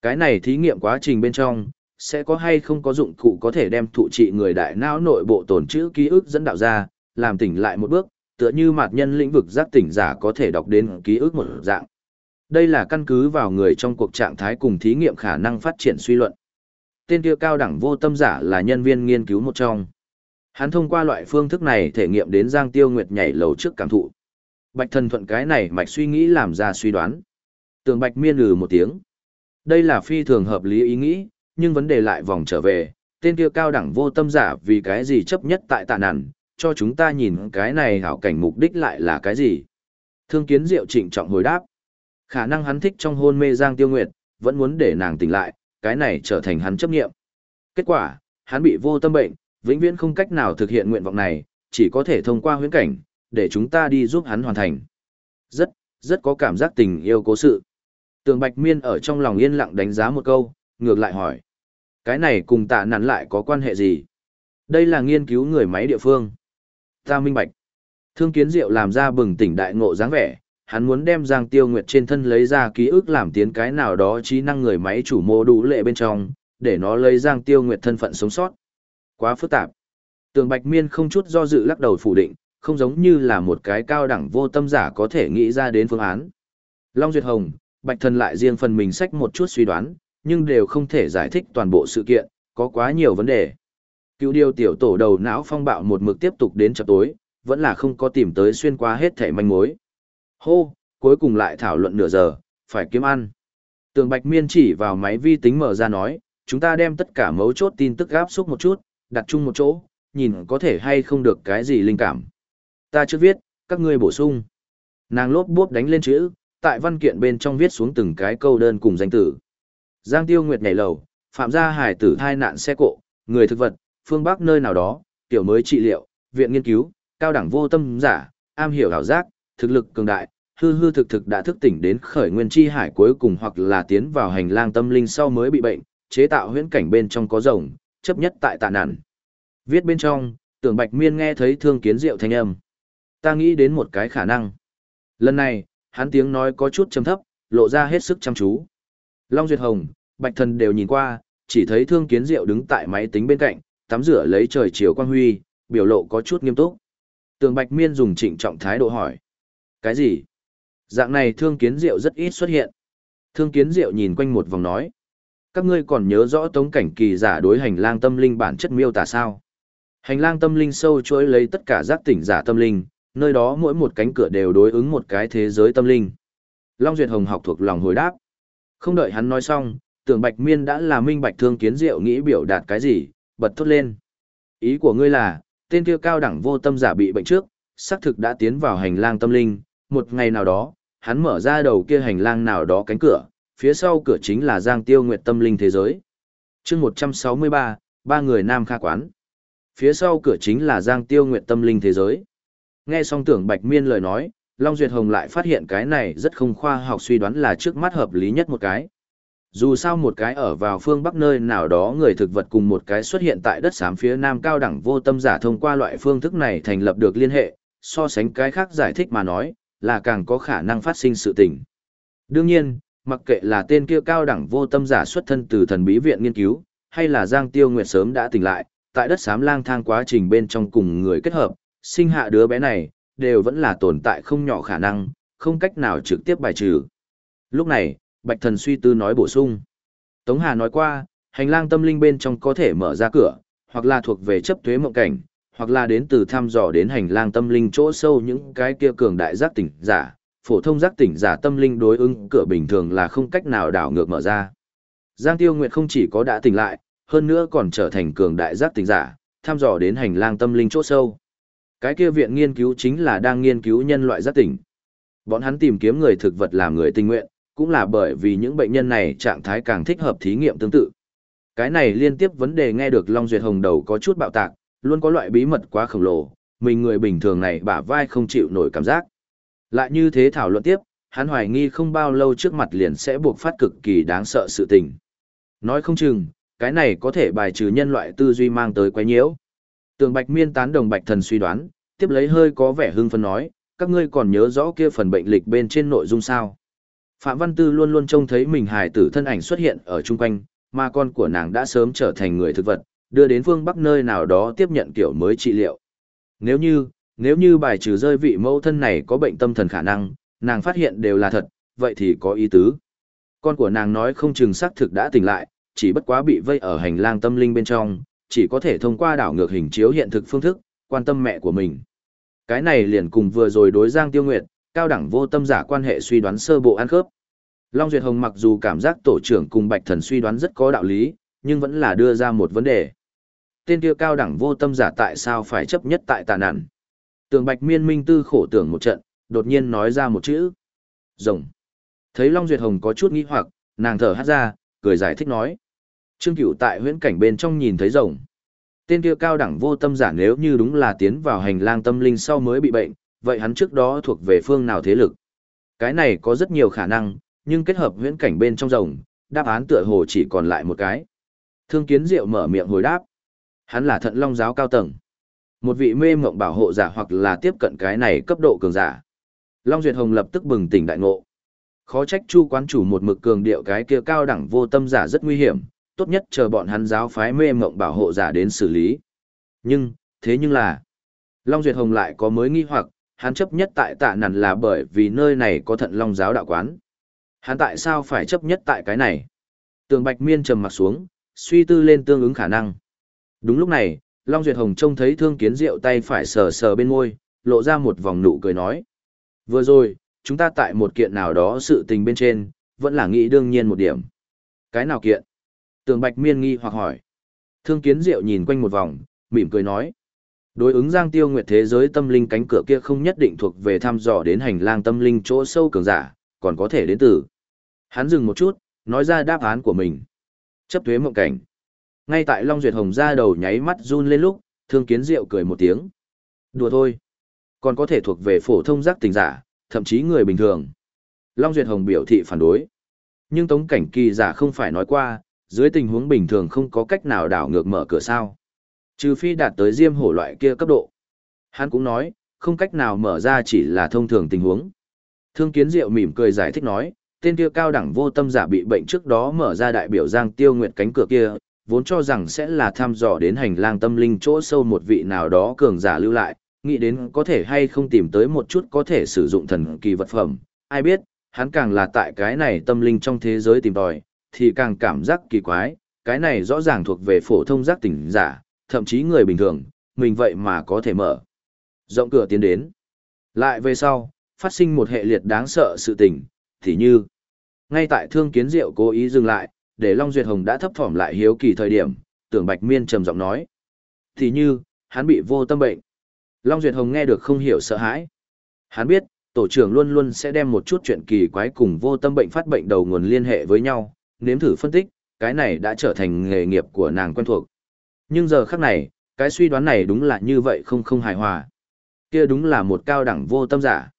Cái này thí nghiệm quá trình bên trong, sẽ có hay không có dụng cụ có thể đem thụ trị người đại não nội bộ tổn trữ ký ức dẫn đạo ra, làm tỉnh lại một bước, tựa như mạt nhân lĩnh vực giác tỉnh giả có thể đọc đến ký ức một dạng. Đây là căn cứ vào người trong cuộc trạng thái cùng thí nghiệm khả năng phát triển suy luận. Tên kia cao đẳng vô tâm giả là nhân viên nghiên cứu một trong. Hắn thông qua loại phương thức này thể nghiệm đến Giang Tiêu Nguyệt nhảy lầu trước cảm thụ. Bạch thần thuận cái này mạch suy nghĩ làm ra suy đoán. Tường Bạch miên lừ một tiếng. Đây là phi thường hợp lý ý nghĩ, nhưng vấn đề lại vòng trở về, tên kia cao đẳng vô tâm giả vì cái gì chấp nhất tại tạ nản, cho chúng ta nhìn cái này hảo cảnh mục đích lại là cái gì. Thương kiến diệu trịnh trọng hồi đáp. Khả năng hắn thích trong hôn mê Giang Tiêu Nguyệt, vẫn muốn để nàng tỉnh lại, cái này trở thành hắn chấp nghiệm. Kết quả, hắn bị vô tâm bệnh, vĩnh viễn không cách nào thực hiện nguyện vọng này, chỉ có thể thông qua huyễn cảnh, để chúng ta đi giúp hắn hoàn thành. Rất, rất có cảm giác tình yêu cố sự. Tường Bạch Miên ở trong lòng yên lặng đánh giá một câu, ngược lại hỏi. Cái này cùng tạ nắn lại có quan hệ gì? Đây là nghiên cứu người máy địa phương. Ta minh bạch. Thương kiến diệu làm ra bừng tỉnh đại ngộ dáng vẻ, hắn muốn đem Giang Tiêu Nguyệt trên thân lấy ra ký ức làm tiến cái nào đó trí năng người máy chủ mô đủ lệ bên trong, để nó lấy Giang Tiêu Nguyệt thân phận sống sót. Quá phức tạp. Tường Bạch Miên không chút do dự lắc đầu phủ định, không giống như là một cái cao đẳng vô tâm giả có thể nghĩ ra đến phương án. Long Duyệt Hồng, Bạch Thần lại riêng phần mình sách một chút suy đoán, nhưng đều không thể giải thích toàn bộ sự kiện, có quá nhiều vấn đề. Cựu điều tiểu tổ đầu não phong bạo một mực tiếp tục đến chập tối, vẫn là không có tìm tới xuyên qua hết thể manh mối. Hô, cuối cùng lại thảo luận nửa giờ, phải kiếm ăn. Tường Bạch Miên chỉ vào máy vi tính mở ra nói, chúng ta đem tất cả mấu chốt tin tức gáp xúc một chút, đặt chung một chỗ, nhìn có thể hay không được cái gì linh cảm. Ta chưa viết, các ngươi bổ sung. Nàng lốp bốp đánh lên chữ, tại văn kiện bên trong viết xuống từng cái câu đơn cùng danh tử. Giang Tiêu Nguyệt nhảy lầu, phạm gia hải tử thai nạn xe cộ, người thực vật, phương Bắc nơi nào đó, tiểu mới trị liệu, viện nghiên cứu, cao đẳng vô tâm giả, am hiểu hảo giác, thực lực cường đại, hư hư thực thực đã thức tỉnh đến khởi nguyên chi hải cuối cùng hoặc là tiến vào hành lang tâm linh sau mới bị bệnh, chế tạo huyễn cảnh bên trong có rồng, chấp nhất tại tạ nạn. Viết bên trong, tưởng bạch miên nghe thấy thương kiến diệu thanh âm. Ta nghĩ đến một cái khả năng. Lần này, hắn tiếng nói có chút trầm thấp, lộ ra hết sức chăm chú. Long Duyệt Hồng, Bạch Thần đều nhìn qua, chỉ thấy thương kiến diệu đứng tại máy tính bên cạnh, tắm rửa lấy trời chiều quang huy, biểu lộ có chút nghiêm túc. Tường Bạch Miên dùng trịnh trọng thái độ hỏi. Cái gì? Dạng này thương kiến diệu rất ít xuất hiện. Thương kiến diệu nhìn quanh một vòng nói. Các ngươi còn nhớ rõ tống cảnh kỳ giả đối hành lang tâm linh bản chất miêu tả sao? Hành lang tâm linh sâu chuỗi lấy tất cả giác tỉnh giả tâm linh, nơi đó mỗi một cánh cửa đều đối ứng một cái thế giới tâm linh. Long Duyệt Hồng học thuộc lòng hồi đáp. Không đợi hắn nói xong, tưởng Bạch Miên đã là minh bạch thương kiến diệu nghĩ biểu đạt cái gì, bật thốt lên. Ý của ngươi là, tên kia cao đẳng vô tâm giả bị bệnh trước, xác thực đã tiến vào hành lang tâm linh, một ngày nào đó, hắn mở ra đầu kia hành lang nào đó cánh cửa, phía sau cửa chính là Giang Tiêu Nguyệt tâm linh thế giới. chương 163, ba người nam kha quán. Phía sau cửa chính là Giang Tiêu Nguyệt tâm linh thế giới. Nghe xong tưởng Bạch Miên lời nói, Long Duyệt Hồng lại phát hiện cái này rất không khoa học suy đoán là trước mắt hợp lý nhất một cái. Dù sao một cái ở vào phương bắc nơi nào đó người thực vật cùng một cái xuất hiện tại đất xám phía nam cao đẳng vô tâm giả thông qua loại phương thức này thành lập được liên hệ, so sánh cái khác giải thích mà nói, là càng có khả năng phát sinh sự tình. Đương nhiên, mặc kệ là tên kia cao đẳng vô tâm giả xuất thân từ thần bí viện nghiên cứu, hay là Giang Tiêu Nguyệt sớm đã tỉnh lại, tại đất xám lang thang quá trình bên trong cùng người kết hợp, sinh hạ đứa bé này, đều vẫn là tồn tại không nhỏ khả năng, không cách nào trực tiếp bài trừ. Lúc này, Bạch Thần suy tư nói bổ sung. Tống Hà nói qua, hành lang tâm linh bên trong có thể mở ra cửa, hoặc là thuộc về chấp thuế mộng cảnh, hoặc là đến từ thăm dò đến hành lang tâm linh chỗ sâu những cái kia cường đại giác tỉnh giả, phổ thông giác tỉnh giả tâm linh đối ứng cửa bình thường là không cách nào đảo ngược mở ra. Giang Tiêu Nguyệt không chỉ có đã tỉnh lại, hơn nữa còn trở thành cường đại giác tỉnh giả, thăm dò đến hành lang tâm linh chỗ sâu. Cái kia viện nghiên cứu chính là đang nghiên cứu nhân loại giác tỉnh. Bọn hắn tìm kiếm người thực vật làm người tình nguyện, cũng là bởi vì những bệnh nhân này trạng thái càng thích hợp thí nghiệm tương tự. Cái này liên tiếp vấn đề nghe được Long Duyệt Hồng đầu có chút bạo tạc, luôn có loại bí mật quá khổng lồ, mình người bình thường này bả vai không chịu nổi cảm giác. Lại như thế thảo luận tiếp, hắn hoài nghi không bao lâu trước mặt liền sẽ buộc phát cực kỳ đáng sợ sự tình. Nói không chừng, cái này có thể bài trừ nhân loại tư duy mang tới quấy nhiễu. Tường Bạch Miên tán đồng Bạch Thần suy đoán, tiếp lấy hơi có vẻ hưng phấn nói, các ngươi còn nhớ rõ kia phần bệnh lịch bên trên nội dung sao? Phạm Văn Tư luôn luôn trông thấy mình hài tử thân ảnh xuất hiện ở chung quanh, mà con của nàng đã sớm trở thành người thực vật, đưa đến phương Bắc nơi nào đó tiếp nhận kiểu mới trị liệu. Nếu như, nếu như bài trừ rơi vị mẫu thân này có bệnh tâm thần khả năng, nàng phát hiện đều là thật, vậy thì có ý tứ. Con của nàng nói không chừng xác thực đã tỉnh lại, chỉ bất quá bị vây ở hành lang tâm linh bên trong, chỉ có thể thông qua đảo ngược hình chiếu hiện thực phương thức, quan tâm mẹ của mình. Cái này liền cùng vừa rồi đối Giang Tiêu Nguyệt, cao đẳng vô tâm giả quan hệ suy đoán sơ bộ ăn khớp. Long Duyệt Hồng mặc dù cảm giác tổ trưởng cùng Bạch Thần suy đoán rất có đạo lý, nhưng vẫn là đưa ra một vấn đề. Tên kia cao đẳng vô tâm giả tại sao phải chấp nhất tại tà nạn? Tường Bạch Miên Minh Tư khổ tưởng một trận, đột nhiên nói ra một chữ. Rồng. Thấy Long Duyệt Hồng có chút nghi hoặc, nàng thở hát ra, cười giải thích nói. Trương Cửu tại huyễn cảnh bên trong nhìn thấy rồng. Tên kia cao đẳng vô tâm giả nếu như đúng là tiến vào hành lang tâm linh sau mới bị bệnh, vậy hắn trước đó thuộc về phương nào thế lực? Cái này có rất nhiều khả năng, nhưng kết hợp huyễn cảnh bên trong rồng, đáp án tựa hồ chỉ còn lại một cái. Thương Kiến Diệu mở miệng hồi đáp. Hắn là thận long giáo cao tầng. Một vị mê mộng bảo hộ giả hoặc là tiếp cận cái này cấp độ cường giả. Long Duyệt Hồng lập tức bừng tỉnh đại ngộ. Khó trách chu quán chủ một mực cường điệu cái kia cao đẳng vô tâm giả rất nguy hiểm, tốt nhất chờ bọn hắn giáo phái mê mộng bảo hộ giả đến xử lý. Nhưng, thế nhưng là, Long Duyệt Hồng lại có mới nghi hoặc, hắn chấp nhất tại tạ nằn là bởi vì nơi này có thận long giáo đạo quán. Hắn tại sao phải chấp nhất tại cái này? Tường Bạch Miên trầm mặt xuống, suy tư lên tương ứng khả năng. Đúng lúc này, Long Duyệt Hồng trông thấy thương kiến rượu tay phải sờ sờ bên môi, lộ ra một vòng nụ cười nói. Vừa rồi, chúng ta tại một kiện nào đó sự tình bên trên, vẫn là nghĩ đương nhiên một điểm. Cái nào kiện? Tường Bạch Miên nghi hoặc hỏi. Thương kiến diệu nhìn quanh một vòng, mỉm cười nói. Đối ứng Giang Tiêu Nguyệt thế giới tâm linh cánh cửa kia không nhất định thuộc về thăm dò đến hành lang tâm linh chỗ sâu cường giả, còn có thể đến từ. Hắn dừng một chút, nói ra đáp án của mình. Chấp thuế mộng cảnh. Ngay tại Long Duyệt Hồng ra đầu nháy mắt run lên lúc, Thương Kiến Diệu cười một tiếng. Đùa thôi. Còn có thể thuộc về phổ thông giác tình giả, thậm chí người bình thường. Long Duyệt Hồng biểu thị phản đối. Nhưng Tống Cảnh Kỳ giả không phải nói qua, dưới tình huống bình thường không có cách nào đảo ngược mở cửa sao. Trừ phi đạt tới diêm hổ loại kia cấp độ. Hắn cũng nói, không cách nào mở ra chỉ là thông thường tình huống. Thương Kiến Diệu mỉm cười giải thích nói, tên kia cao đẳng vô tâm giả bị bệnh trước đó mở ra đại biểu Giang Tiêu Nguyệt cánh cửa kia, vốn cho rằng sẽ là thăm dò đến hành lang tâm linh chỗ sâu một vị nào đó cường giả lưu lại, nghĩ đến có thể hay không tìm tới một chút có thể sử dụng thần kỳ vật phẩm, ai biết, hắn càng là tại cái này tâm linh trong thế giới tìm tòi, thì càng cảm giác kỳ quái, cái này rõ ràng thuộc về phổ thông giác tỉnh giả, thậm chí người bình thường, mình vậy mà có thể mở. Rộng cửa tiến đến. Lại về sau, phát sinh một hệ liệt đáng sợ sự tình, thì như, ngay tại thương kiến diệu cố ý dừng lại, để Long Duyệt Hồng đã thấp thỏm lại hiếu kỳ thời điểm, tưởng Bạch Miên trầm giọng nói. Thì như, hắn bị vô tâm bệnh. Long Duyệt Hồng nghe được không hiểu sợ hãi. Hắn biết, tổ trưởng luôn luôn sẽ đem một chút chuyện kỳ quái cùng vô tâm bệnh phát bệnh đầu nguồn liên hệ với nhau, nếm thử phân tích, cái này đã trở thành nghề nghiệp của nàng quen thuộc. Nhưng giờ khắc này, cái suy đoán này đúng là như vậy không không hài hòa. Kia đúng là một cao đẳng vô tâm giả.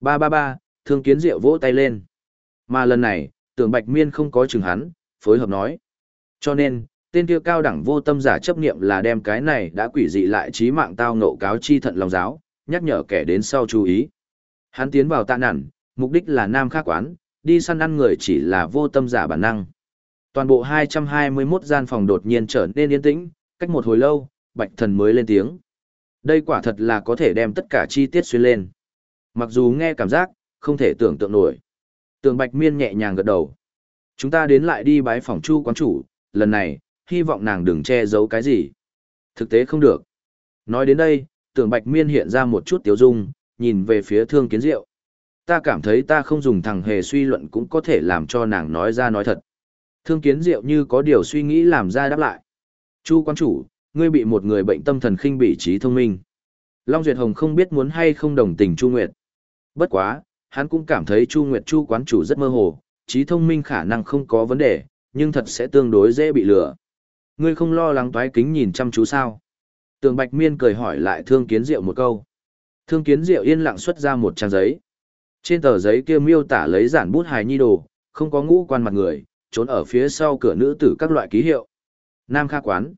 Ba ba ba, thương kiến diệu vỗ tay lên. Mà lần này, tưởng bạch miên không có chừng hắn, phối hợp nói. Cho nên, tên kia cao đẳng vô tâm giả chấp niệm là đem cái này đã quỷ dị lại trí mạng tao nộ cáo chi thận lòng giáo, nhắc nhở kẻ đến sau chú ý. Hắn tiến vào tạ nản, mục đích là nam khác quán, đi săn ăn người chỉ là vô tâm giả bản năng. Toàn bộ 221 gian phòng đột nhiên trở nên yên tĩnh, cách một hồi lâu, bạch thần mới lên tiếng. Đây quả thật là có thể đem tất cả chi tiết xuyên lên. Mặc dù nghe cảm giác, không thể tưởng tượng nổi. Tường bạch miên nhẹ nhàng gật đầu. Chúng ta đến lại đi bái phòng chu quán chủ, lần này, hy vọng nàng đừng che giấu cái gì. Thực tế không được. Nói đến đây, tưởng bạch miên hiện ra một chút tiếu dung, nhìn về phía thương kiến diệu. Ta cảm thấy ta không dùng thằng hề suy luận cũng có thể làm cho nàng nói ra nói thật. Thương kiến diệu như có điều suy nghĩ làm ra đáp lại. Chu quan chủ, ngươi bị một người bệnh tâm thần khinh bị trí thông minh. Long Duyệt Hồng không biết muốn hay không đồng tình Chu Nguyệt. Bất quá, hắn cũng cảm thấy Chu Nguyệt Chu quán chủ rất mơ hồ, trí thông minh khả năng không có vấn đề, nhưng thật sẽ tương đối dễ bị lừa. Ngươi không lo lắng toái kính nhìn chăm chú sao? Tường Bạch Miên cười hỏi lại Thương Kiến Diệu một câu. Thương Kiến Diệu yên lặng xuất ra một trang giấy. Trên tờ giấy kia miêu tả lấy giản bút hài nhi đồ, không có ngũ quan mặt người, trốn ở phía sau cửa nữ tử các loại ký hiệu. Nam Kha Quán.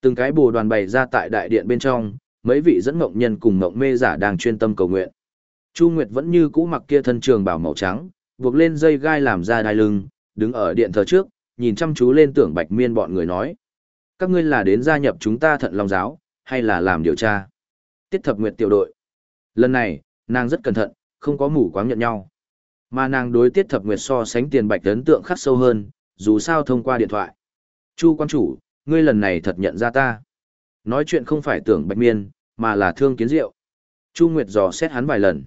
Từng cái bồ đoàn bày ra tại đại điện bên trong, mấy vị dẫn mộng nhân cùng mộng mê giả đang chuyên tâm cầu nguyện. Chu Nguyệt vẫn như cũ mặc kia thân trường bảo màu trắng, buộc lên dây gai làm ra đai lưng, đứng ở điện thờ trước, nhìn chăm chú lên tưởng bạch miên bọn người nói. Các ngươi là đến gia nhập chúng ta thận long giáo, hay là làm điều tra? Tiết thập nguyệt tiểu đội. Lần này, nàng rất cẩn thận, không có mù quáng nhận nhau. Mà nàng đối tiết thập nguyệt so sánh tiền bạch ấn tượng khắc sâu hơn, dù sao thông qua điện thoại. Chu quan chủ, ngươi lần này thật nhận ra ta. Nói chuyện không phải tưởng bạch miên, mà là thương kiến diệu. Chu Nguyệt dò xét hắn vài lần.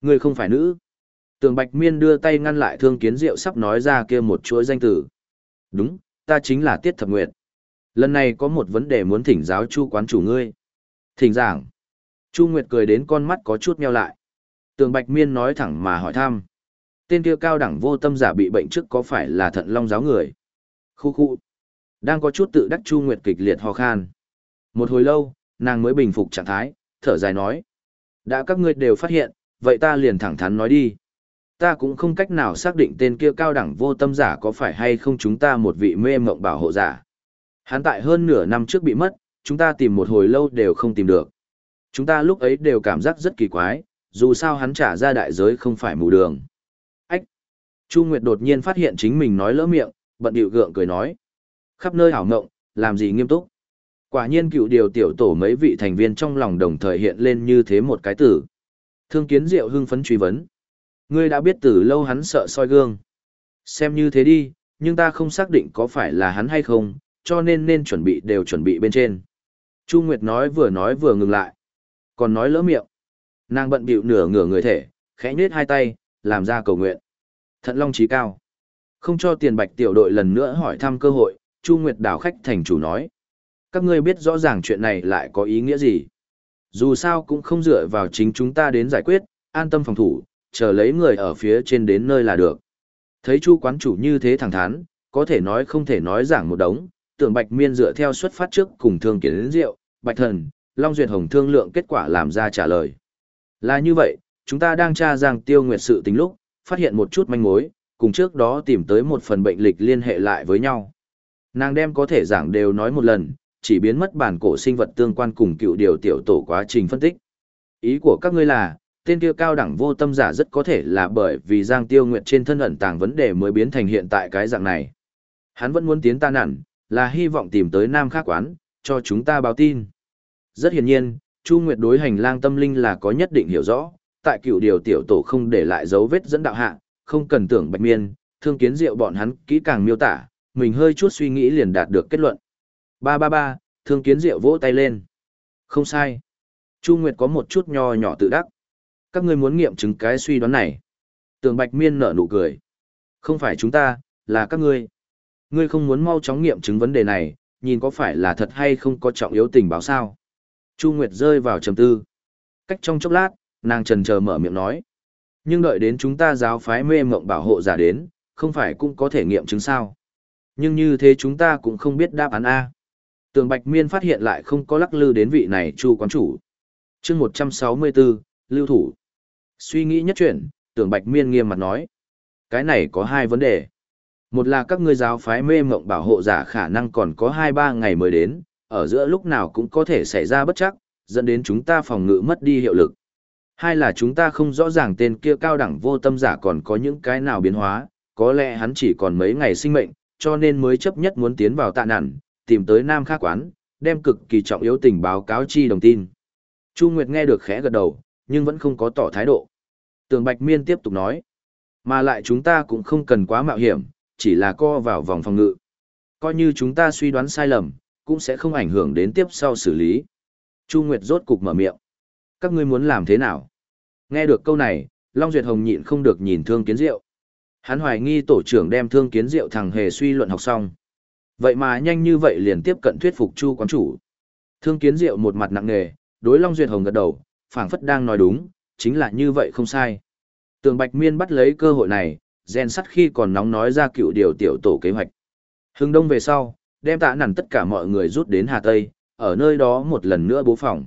Ngươi không phải nữ. Tưởng bạch miên đưa tay ngăn lại thương kiến diệu sắp nói ra kia một chuỗi danh tử. Đúng, ta chính là tiết thập nguyệt. Lần này có một vấn đề muốn thỉnh giáo chu quán chủ ngươi. Thỉnh giảng. Chu Nguyệt cười đến con mắt có chút meo lại. Tường Bạch Miên nói thẳng mà hỏi thăm. Tên kia cao đẳng vô tâm giả bị bệnh trước có phải là thận long giáo người? Khu khu. Đang có chút tự đắc Chu Nguyệt kịch liệt ho khan. Một hồi lâu, nàng mới bình phục trạng thái, thở dài nói. Đã các ngươi đều phát hiện, vậy ta liền thẳng thắn nói đi. Ta cũng không cách nào xác định tên kia cao đẳng vô tâm giả có phải hay không chúng ta một vị mê mộng bảo hộ giả. Hắn tại hơn nửa năm trước bị mất, chúng ta tìm một hồi lâu đều không tìm được. Chúng ta lúc ấy đều cảm giác rất kỳ quái, dù sao hắn trả ra đại giới không phải mù đường. Ách! Chu Nguyệt đột nhiên phát hiện chính mình nói lỡ miệng, bận điệu gượng cười nói. Khắp nơi hảo ngộng, làm gì nghiêm túc. Quả nhiên cựu điều tiểu tổ mấy vị thành viên trong lòng đồng thời hiện lên như thế một cái tử. Thương kiến diệu hưng phấn truy vấn. Ngươi đã biết từ lâu hắn sợ soi gương. Xem như thế đi, nhưng ta không xác định có phải là hắn hay không, cho nên nên chuẩn bị đều chuẩn bị bên trên. Chu Nguyệt nói vừa nói vừa ngừng lại. Còn nói lỡ miệng. Nàng bận bịu nửa ngửa người thể, khẽ nhếch hai tay, làm ra cầu nguyện. Thận Long trí cao. Không cho tiền bạch tiểu đội lần nữa hỏi thăm cơ hội, Chu Nguyệt đảo khách thành chủ nói. Các ngươi biết rõ ràng chuyện này lại có ý nghĩa gì. Dù sao cũng không dựa vào chính chúng ta đến giải quyết, an tâm phòng thủ, chờ lấy người ở phía trên đến nơi là được. Thấy Chu quán chủ như thế thẳng thắn, có thể nói không thể nói giảng một đống, tưởng Bạch Miên dựa theo xuất phát trước cùng thương kiến đến rượu, Bạch Thần, Long Duyệt Hồng thương lượng kết quả làm ra trả lời. Là như vậy, chúng ta đang tra giang tiêu nguyệt sự tính lúc, phát hiện một chút manh mối, cùng trước đó tìm tới một phần bệnh lịch liên hệ lại với nhau. Nàng đem có thể giảng đều nói một lần, chỉ biến mất bản cổ sinh vật tương quan cùng cựu điều tiểu tổ quá trình phân tích. Ý của các ngươi là, tên kia cao đẳng vô tâm giả rất có thể là bởi vì Giang Tiêu Nguyệt trên thân ẩn tàng vấn đề mới biến thành hiện tại cái dạng này. Hắn vẫn muốn tiến ta nản, là hy vọng tìm tới Nam Khác Quán, cho chúng ta báo tin. Rất hiển nhiên, Chu Nguyệt đối hành lang tâm linh là có nhất định hiểu rõ, tại cựu điều tiểu tổ không để lại dấu vết dẫn đạo hạ, không cần tưởng bạch miên, thương kiến diệu bọn hắn kỹ càng miêu tả, mình hơi chút suy nghĩ liền đạt được kết luận. Ba ba ba, thương kiến diệu vỗ tay lên. Không sai. Chu Nguyệt có một chút nho nhỏ tự đắc. Các ngươi muốn nghiệm chứng cái suy đoán này. Tưởng Bạch Miên nở nụ cười. Không phải chúng ta, là các ngươi. Ngươi không muốn mau chóng nghiệm chứng vấn đề này, nhìn có phải là thật hay không có trọng yếu tình báo sao. Chu Nguyệt rơi vào trầm tư. Cách trong chốc lát, nàng trần chờ mở miệng nói. Nhưng đợi đến chúng ta giáo phái mê mộng bảo hộ giả đến, không phải cũng có thể nghiệm chứng sao. Nhưng như thế chúng ta cũng không biết đáp án A. Tường Bạch Miên phát hiện lại không có lắc lư đến vị này chu quán chủ. chương 164, lưu thủ. Suy nghĩ nhất chuyển, Tường Bạch Miên nghiêm mặt nói. Cái này có hai vấn đề. Một là các ngươi giáo phái mê mộng bảo hộ giả khả năng còn có 2-3 ngày mới đến, ở giữa lúc nào cũng có thể xảy ra bất chắc, dẫn đến chúng ta phòng ngự mất đi hiệu lực. Hai là chúng ta không rõ ràng tên kia cao đẳng vô tâm giả còn có những cái nào biến hóa, có lẽ hắn chỉ còn mấy ngày sinh mệnh, cho nên mới chấp nhất muốn tiến vào tạ nạn, tìm tới Nam Khác Quán, đem cực kỳ trọng yếu tình báo cáo chi đồng tin. Chu Nguyệt nghe được khẽ gật đầu, nhưng vẫn không có tỏ thái độ. Tường Bạch Miên tiếp tục nói, mà lại chúng ta cũng không cần quá mạo hiểm, chỉ là co vào vòng phòng ngự. Coi như chúng ta suy đoán sai lầm, cũng sẽ không ảnh hưởng đến tiếp sau xử lý. Chu Nguyệt rốt cục mở miệng. Các ngươi muốn làm thế nào? Nghe được câu này, Long Duyệt Hồng nhịn không được nhìn Thương Kiến Diệu. Hắn hoài nghi tổ trưởng đem Thương Kiến Diệu thằng hề suy luận học xong. Vậy mà nhanh như vậy liền tiếp cận thuyết phục Chu quán chủ. Thương Kiến Diệu một mặt nặng nề, đối Long Duyệt Hồng gật đầu, phảng phất đang nói đúng, chính là như vậy không sai. Tường Bạch Miên bắt lấy cơ hội này, gen sắt khi còn nóng nói ra cựu điều tiểu tổ kế hoạch. Hưng đông về sau, đem tạ nản tất cả mọi người rút đến Hà Tây, ở nơi đó một lần nữa bố phòng.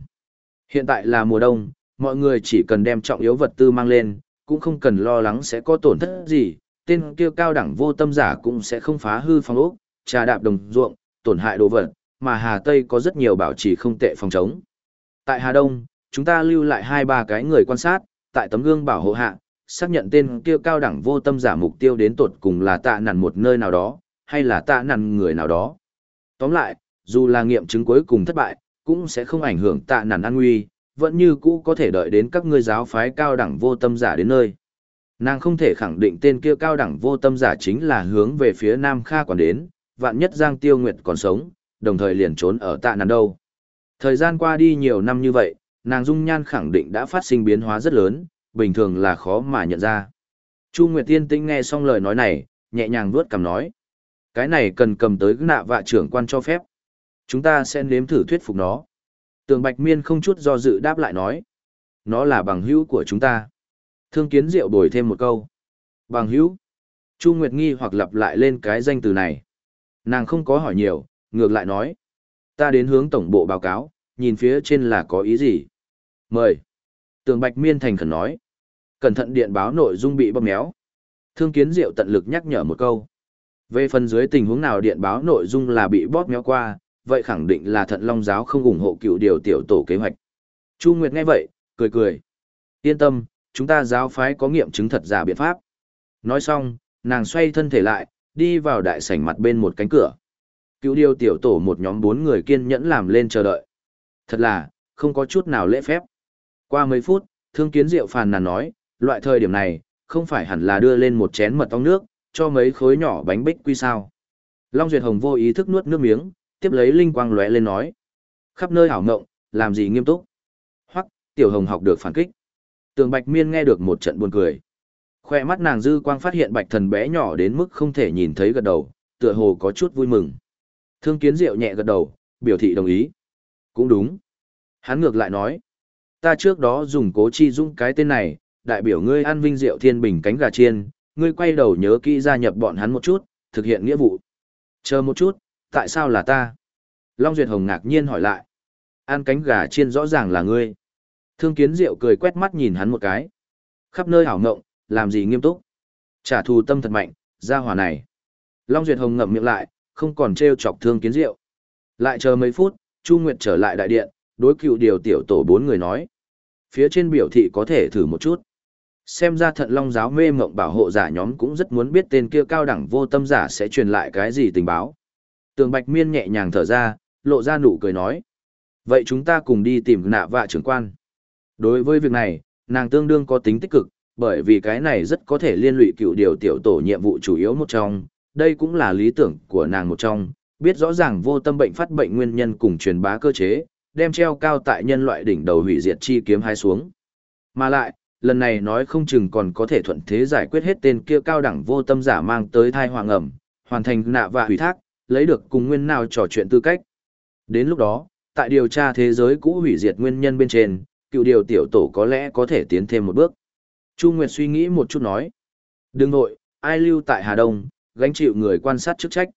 Hiện tại là mùa đông, mọi người chỉ cần đem trọng yếu vật tư mang lên, cũng không cần lo lắng sẽ có tổn thất gì, tên kia cao đẳng vô tâm giả cũng sẽ không phá hư phòng ốc, trà đạp đồng ruộng, tổn hại đồ vật, mà Hà Tây có rất nhiều bảo trì không tệ phòng chống. Tại Hà Đông, chúng ta lưu lại hai ba cái người quan sát, tại tấm gương bảo hộ hạ, xác nhận tên kia cao đẳng vô tâm giả mục tiêu đến tột cùng là tạ nằn một nơi nào đó, hay là tạ nằn người nào đó. Tóm lại, dù là nghiệm chứng cuối cùng thất bại, cũng sẽ không ảnh hưởng tạ nản an nguy, vẫn như cũ có thể đợi đến các ngươi giáo phái cao đẳng vô tâm giả đến nơi. Nàng không thể khẳng định tên kia cao đẳng vô tâm giả chính là hướng về phía Nam Kha còn đến, vạn nhất Giang Tiêu Nguyệt còn sống, đồng thời liền trốn ở tạ nàn đâu. Thời gian qua đi nhiều năm như vậy, nàng dung nhan khẳng định đã phát sinh biến hóa rất lớn, bình thường là khó mà nhận ra. Chu Nguyệt Tiên Tinh nghe xong lời nói này, nhẹ nhàng vuốt cằm nói. Cái này cần cầm tới nạ vạ trưởng quan cho phép. Chúng ta sẽ nếm thử thuyết phục nó. Tường Bạch Miên không chút do dự đáp lại nói. Nó là bằng hữu của chúng ta. Thương kiến diệu đổi thêm một câu. Bằng hữu. Chu Nguyệt nghi hoặc lặp lại lên cái danh từ này. Nàng không có hỏi nhiều, ngược lại nói. Ta đến hướng tổng bộ báo cáo, nhìn phía trên là có ý gì. Mời. Tường Bạch Miên thành khẩn nói. Cẩn thận điện báo nội dung bị bóp méo. Thương Kiến Diệu tận lực nhắc nhở một câu. Về phần dưới tình huống nào điện báo nội dung là bị bóp méo qua, vậy khẳng định là thận long giáo không ủng hộ cựu điều tiểu tổ kế hoạch. Chu Nguyệt nghe vậy, cười cười. Yên tâm, chúng ta giáo phái có nghiệm chứng thật giả biện pháp. Nói xong, nàng xoay thân thể lại, đi vào đại sảnh mặt bên một cánh cửa. Cựu điều tiểu tổ một nhóm bốn người kiên nhẫn làm lên chờ đợi. Thật là, không có chút nào lễ phép. Qua mấy phút, thương kiến diệu phàn nàn nói, loại thời điểm này, không phải hẳn là đưa lên một chén mật ong nước, cho mấy khối nhỏ bánh bích quy sao. Long Duyệt Hồng vô ý thức nuốt nước miếng, tiếp lấy linh quang lóe lên nói. Khắp nơi hảo ngộng, làm gì nghiêm túc. Hoặc, tiểu hồng học được phản kích. Tường Bạch Miên nghe được một trận buồn cười. Khoe mắt nàng dư quang phát hiện bạch thần bé nhỏ đến mức không thể nhìn thấy gật đầu, tựa hồ có chút vui mừng. Thương kiến diệu nhẹ gật đầu, biểu thị đồng ý. Cũng đúng. Hắn ngược lại nói. Ta trước đó dùng cố chi dũng cái tên này, đại biểu ngươi an vinh diệu thiên bình cánh gà chiên, ngươi quay đầu nhớ kỹ gia nhập bọn hắn một chút, thực hiện nghĩa vụ. Chờ một chút, tại sao là ta? Long Duyệt Hồng ngạc nhiên hỏi lại. Ăn cánh gà chiên rõ ràng là ngươi. Thương kiến diệu cười quét mắt nhìn hắn một cái. Khắp nơi hảo ngộng, làm gì nghiêm túc. Trả thù tâm thật mạnh, ra hỏa này. Long Duyệt Hồng ngậm miệng lại, không còn trêu chọc thương kiến diệu. Lại chờ mấy phút, Chu Nguyệt trở lại đại điện, đối cựu điều tiểu tổ bốn người nói. Phía trên biểu thị có thể thử một chút. Xem ra thận long giáo mê mộng bảo hộ giả nhóm cũng rất muốn biết tên kia cao đẳng vô tâm giả sẽ truyền lại cái gì tình báo. Tường Bạch Miên nhẹ nhàng thở ra, lộ ra nụ cười nói. Vậy chúng ta cùng đi tìm nạ vạ trưởng quan. Đối với việc này, nàng tương đương có tính tích cực, bởi vì cái này rất có thể liên lụy cựu điều tiểu tổ nhiệm vụ chủ yếu một trong, đây cũng là lý tưởng của nàng một trong, biết rõ ràng vô tâm bệnh phát bệnh nguyên nhân cùng truyền bá cơ chế, đem treo cao tại nhân loại đỉnh đầu hủy diệt chi kiếm hai xuống. Mà lại, lần này nói không chừng còn có thể thuận thế giải quyết hết tên kia cao đẳng vô tâm giả mang tới thai hoàng ẩm, hoàn thành nạ và hủy thác, lấy được cùng nguyên nào trò chuyện tư cách. Đến lúc đó, tại điều tra thế giới cũ hủy diệt nguyên nhân bên trên, cựu điều tiểu tổ có lẽ có thể tiến thêm một bước. Chu Nguyệt suy nghĩ một chút nói. Đừng nội, ai lưu tại Hà Đông, gánh chịu người quan sát chức trách.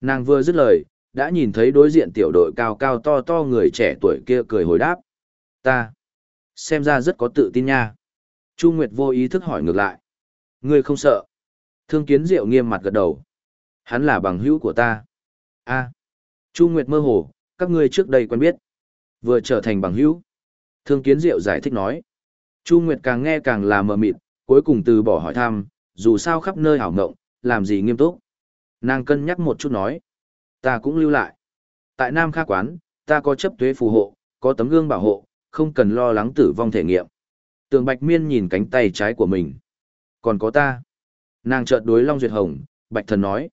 Nàng vừa dứt lời, đã nhìn thấy đối diện tiểu đội cao cao to to người trẻ tuổi kia cười hồi đáp. Ta, xem ra rất có tự tin nha. Chu Nguyệt vô ý thức hỏi ngược lại. Ngươi không sợ. Thương kiến diệu nghiêm mặt gật đầu. Hắn là bằng hữu của ta. a Chu Nguyệt mơ hồ, các ngươi trước đây quen biết. Vừa trở thành bằng hữu. Thương kiến diệu giải thích nói. Chu Nguyệt càng nghe càng là mờ mịt, cuối cùng từ bỏ hỏi thăm, dù sao khắp nơi hảo ngộng, làm gì nghiêm túc. Nàng cân nhắc một chút nói. Ta cũng lưu lại. Tại Nam Kha Quán, ta có chấp tuế phù hộ, có tấm gương bảo hộ, không cần lo lắng tử vong thể nghiệm. Tường Bạch Miên nhìn cánh tay trái của mình. Còn có ta. Nàng chợt đối Long Duyệt Hồng, Bạch Thần nói.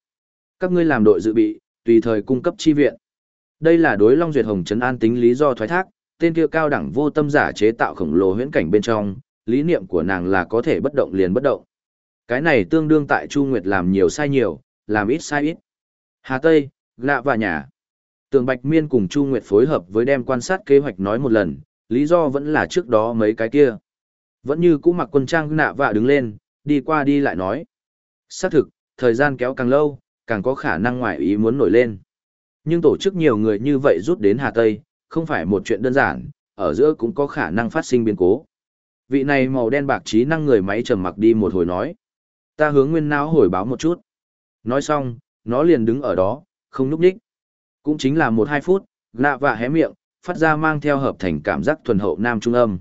Các ngươi làm đội dự bị, tùy thời cung cấp chi viện. Đây là đối Long Duyệt Hồng trấn an tính lý do thoái thác, tên kia cao đẳng vô tâm giả chế tạo khổng lồ huyễn cảnh bên trong, lý niệm của nàng là có thể bất động liền bất động. Cái này tương đương tại Chu Nguyệt làm nhiều sai nhiều, làm ít sai ít. Hà Tây, lạ và nhà. Tường Bạch Miên cùng Chu Nguyệt phối hợp với đem quan sát kế hoạch nói một lần, lý do vẫn là trước đó mấy cái kia. Vẫn như cũ mặc quân trang nạ vạ đứng lên, đi qua đi lại nói. Xác thực, thời gian kéo càng lâu, càng có khả năng ngoại ý muốn nổi lên. Nhưng tổ chức nhiều người như vậy rút đến Hà Tây, không phải một chuyện đơn giản, ở giữa cũng có khả năng phát sinh biến cố. Vị này màu đen bạc trí năng người máy trầm mặc đi một hồi nói. Ta hướng nguyên não hồi báo một chút. Nói xong, nó liền đứng ở đó, không núp đích. Cũng chính là một hai phút, nạ vạ hé miệng, phát ra mang theo hợp thành cảm giác thuần hậu nam trung âm.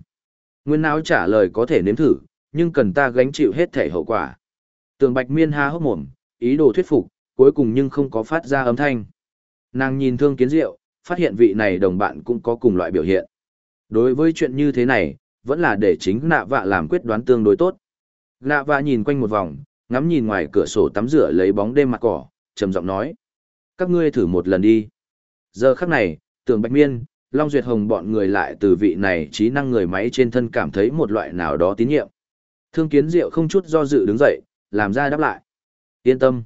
Nguyên não trả lời có thể nếm thử, nhưng cần ta gánh chịu hết thể hậu quả. Tường bạch miên ha hốc mồm, ý đồ thuyết phục, cuối cùng nhưng không có phát ra âm thanh. Nàng nhìn thương kiến diệu, phát hiện vị này đồng bạn cũng có cùng loại biểu hiện. Đối với chuyện như thế này, vẫn là để chính nạ vạ làm quyết đoán tương đối tốt. Nạ vạ nhìn quanh một vòng, ngắm nhìn ngoài cửa sổ tắm rửa lấy bóng đêm mặt cỏ, trầm giọng nói. Các ngươi thử một lần đi. Giờ khắc này, tường bạch miên, Long Duyệt Hồng bọn người lại từ vị này trí năng người máy trên thân cảm thấy một loại nào đó tín nhiệm. Thương kiến diệu không chút do dự đứng dậy, làm ra đáp lại. Yên tâm.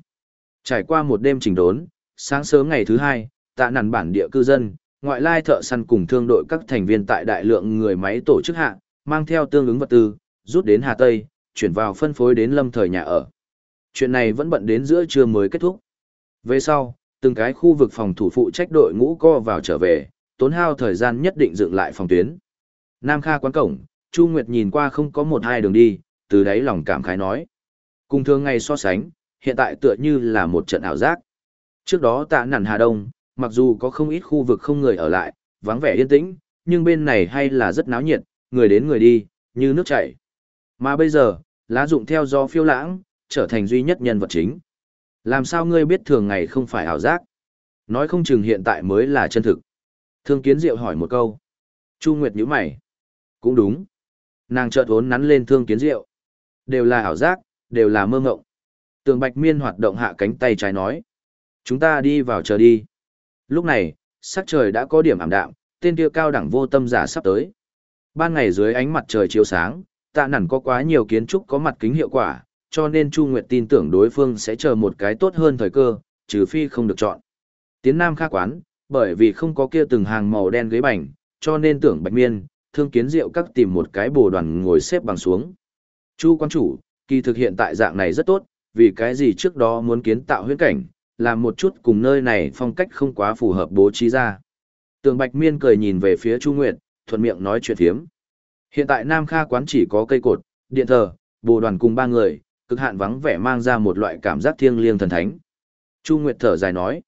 Trải qua một đêm chỉnh đốn, sáng sớm ngày thứ hai, tạ nằn bản địa cư dân, ngoại lai thợ săn cùng thương đội các thành viên tại đại lượng người máy tổ chức hạ, mang theo tương ứng vật tư, rút đến Hà Tây, chuyển vào phân phối đến lâm thời nhà ở. Chuyện này vẫn bận đến giữa trưa mới kết thúc. Về sau, từng cái khu vực phòng thủ phụ trách đội ngũ co vào trở về, tốn hao thời gian nhất định dựng lại phòng tuyến. Nam Kha quán cổng, Chu Nguyệt nhìn qua không có một hai đường đi, từ đấy lòng cảm khái nói. Cùng thường ngày so sánh, hiện tại tựa như là một trận ảo giác. Trước đó tạ nản Hà Đông, mặc dù có không ít khu vực không người ở lại, vắng vẻ yên tĩnh, nhưng bên này hay là rất náo nhiệt, người đến người đi, như nước chảy. Mà bây giờ, lá dụng theo do phiêu lãng, trở thành duy nhất nhân vật chính. Làm sao ngươi biết thường ngày không phải ảo giác? Nói không chừng hiện tại mới là chân thực. Thương kiến diệu hỏi một câu. Chu Nguyệt nhíu mày. Cũng đúng. Nàng chợt vốn nắn lên thương kiến diệu. Đều là ảo giác, đều là mơ ngộng. Tường Bạch Miên hoạt động hạ cánh tay trái nói. Chúng ta đi vào chờ đi. Lúc này, sắc trời đã có điểm ảm đạm, tên kia cao đẳng vô tâm giả sắp tới. Ban ngày dưới ánh mặt trời chiếu sáng, tạ nản có quá nhiều kiến trúc có mặt kính hiệu quả, cho nên Chu Nguyệt tin tưởng đối phương sẽ chờ một cái tốt hơn thời cơ, trừ phi không được chọn. Tiến Nam khác quán, bởi vì không có kia từng hàng màu đen ghế bành, cho nên tưởng Bạch Miên, thương kiến rượu các tìm một cái bồ đoàn ngồi xếp bằng xuống. Chu quan chủ, kỳ thực hiện tại dạng này rất tốt, vì cái gì trước đó muốn kiến tạo huyễn cảnh, làm một chút cùng nơi này phong cách không quá phù hợp bố trí ra. Tường Bạch Miên cười nhìn về phía Chu Nguyệt, thuận miệng nói chuyện thiếm. Hiện tại Nam Kha quán chỉ có cây cột, điện thờ, bồ đoàn cùng ba người, cực hạn vắng vẻ mang ra một loại cảm giác thiêng liêng thần thánh. Chu Nguyệt thở dài nói,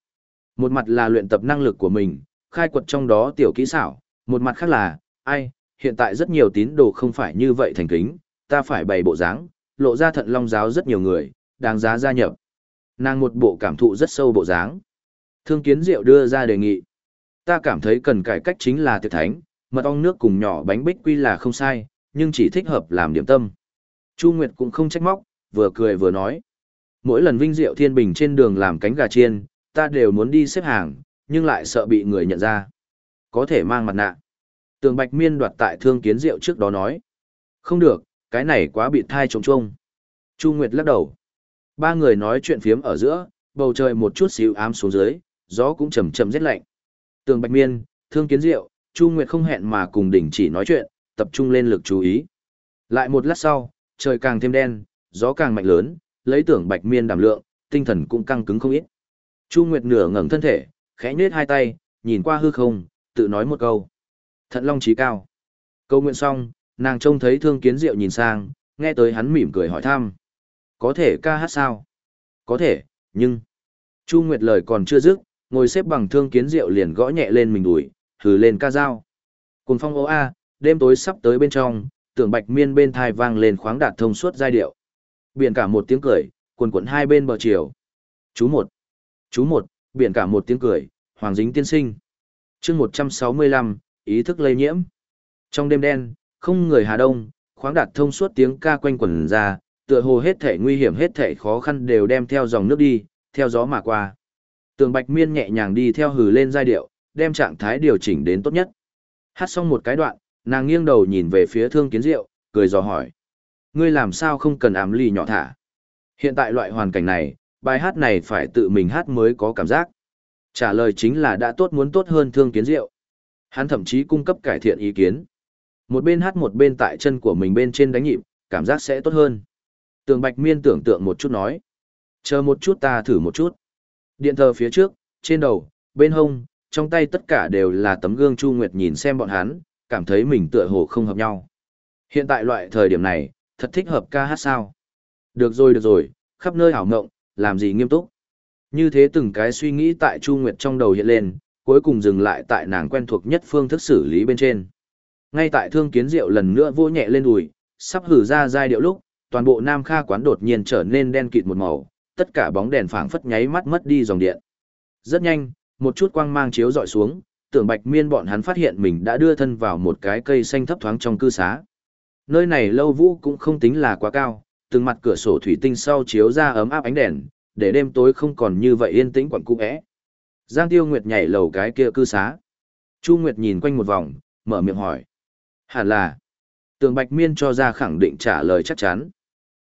một mặt là luyện tập năng lực của mình, khai quật trong đó tiểu kỹ xảo, một mặt khác là, ai, hiện tại rất nhiều tín đồ không phải như vậy thành kính, ta phải bày bộ dáng, lộ ra thận long giáo rất nhiều người, đáng giá gia nhập. Nàng một bộ cảm thụ rất sâu bộ dáng. Thương kiến diệu đưa ra đề nghị. Ta cảm thấy cần cải cách chính là tiệc thánh, mật ong nước cùng nhỏ bánh bích quy là không sai, nhưng chỉ thích hợp làm điểm tâm. Chu Nguyệt cũng không trách móc, vừa cười vừa nói. Mỗi lần vinh diệu thiên bình trên đường làm cánh gà chiên, ta đều muốn đi xếp hàng, nhưng lại sợ bị người nhận ra. Có thể mang mặt nạ. Tường Bạch Miên đoạt tại thương kiến diệu trước đó nói. Không được, cái này quá bị thai trống trông. Chu Nguyệt lắc đầu. Ba người nói chuyện phiếm ở giữa, bầu trời một chút xíu ám xuống dưới, gió cũng chầm chậm rét lạnh. Tường Bạch Miên, Thương Kiến Diệu, Chu Nguyệt không hẹn mà cùng đỉnh chỉ nói chuyện, tập trung lên lực chú ý. Lại một lát sau, trời càng thêm đen, gió càng mạnh lớn, lấy tưởng Bạch Miên đảm lượng, tinh thần cũng căng cứng không ít. Chu Nguyệt nửa ngẩng thân thể, khẽ nhếch hai tay, nhìn qua hư không, tự nói một câu. Thận long trí cao. Câu nguyện xong, nàng trông thấy Thương Kiến Diệu nhìn sang, nghe tới hắn mỉm cười hỏi thăm. Có thể ca hát sao? Có thể, nhưng... Chu Nguyệt lời còn chưa dứt, ngồi xếp bằng thương kiến Diệu liền gõ nhẹ lên mình đùi, hừ lên ca dao. Cùng phong ô a, đêm tối sắp tới bên trong, tưởng bạch miên bên thai vang lên khoáng đạt thông suốt giai điệu. Biển cả một tiếng cười, quần cuộn hai bên bờ chiều. Chú một. Chú một, biển cả một tiếng cười, hoàng dính tiên sinh. chương một trăm sáu mươi lăm, ý thức lây nhiễm. Trong đêm đen, không người Hà Đông, khoáng đạt thông suốt tiếng ca quanh quẩn ra, tựa hồ hết thể nguy hiểm hết thể khó khăn đều đem theo dòng nước đi, theo gió mà qua. Tường Bạch Miên nhẹ nhàng đi theo hừ lên giai điệu, đem trạng thái điều chỉnh đến tốt nhất. Hát xong một cái đoạn, nàng nghiêng đầu nhìn về phía Thương Kiến Diệu, cười dò hỏi: "Ngươi làm sao không cần ám ly nhỏ thả? Hiện tại loại hoàn cảnh này, bài hát này phải tự mình hát mới có cảm giác." Trả lời chính là đã tốt muốn tốt hơn Thương Kiến Diệu. Hắn thậm chí cung cấp cải thiện ý kiến. Một bên hát một bên tại chân của mình bên trên đánh nhịp, cảm giác sẽ tốt hơn. Tường Bạch Miên tưởng tượng một chút nói. Chờ một chút ta thử một chút. Điện thờ phía trước, trên đầu, bên hông, trong tay tất cả đều là tấm gương Chu Nguyệt nhìn xem bọn hắn, cảm thấy mình tựa hồ không hợp nhau. Hiện tại loại thời điểm này, thật thích hợp ca hát sao. Được rồi được rồi, khắp nơi hảo ngộng, làm gì nghiêm túc. Như thế từng cái suy nghĩ tại Chu Nguyệt trong đầu hiện lên, cuối cùng dừng lại tại nàng quen thuộc nhất phương thức xử lý bên trên. Ngay tại thương kiến diệu lần nữa vô nhẹ lên đùi, sắp hử ra giai điệu lúc, toàn bộ Nam Kha quán đột nhiên trở nên đen kịt một màu, tất cả bóng đèn phảng phất nháy mắt mất đi dòng điện. Rất nhanh, một chút quang mang chiếu dọi xuống, tưởng Bạch Miên bọn hắn phát hiện mình đã đưa thân vào một cái cây xanh thấp thoáng trong cư xá. Nơi này lâu vũ cũng không tính là quá cao, từng mặt cửa sổ thủy tinh sau chiếu ra ấm áp ánh đèn, để đêm tối không còn như vậy yên tĩnh quẩn cung ẽ. Giang Tiêu Nguyệt nhảy lầu cái kia cư xá. Chu Nguyệt nhìn quanh một vòng, mở miệng hỏi. Hẳn là. Tường Bạch Miên cho ra khẳng định trả lời chắc chắn.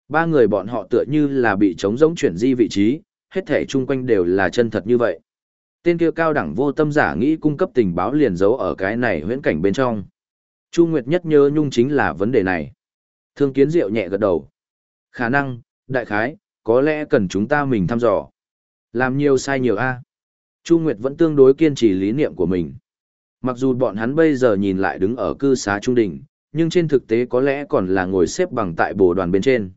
Ba người bọn họ tựa như là bị trống rỗng chuyển di vị trí, hết thể chung quanh đều là chân thật như vậy. Tên kia cao đẳng vô tâm giả nghĩ cung cấp tình báo liền giấu ở cái này huyễn cảnh bên trong. Chu Nguyệt nhất nhớ nhung chính là vấn đề này. Thương kiến diệu nhẹ gật đầu. Khả năng, đại khái, có lẽ cần chúng ta mình thăm dò. Làm nhiều sai nhiều a. Chu Nguyệt vẫn tương đối kiên trì lý niệm của mình. Mặc dù bọn hắn bây giờ nhìn lại đứng ở cư xá trung đỉnh, nhưng trên thực tế có lẽ còn là ngồi xếp bằng tại bồ đoàn bên trên.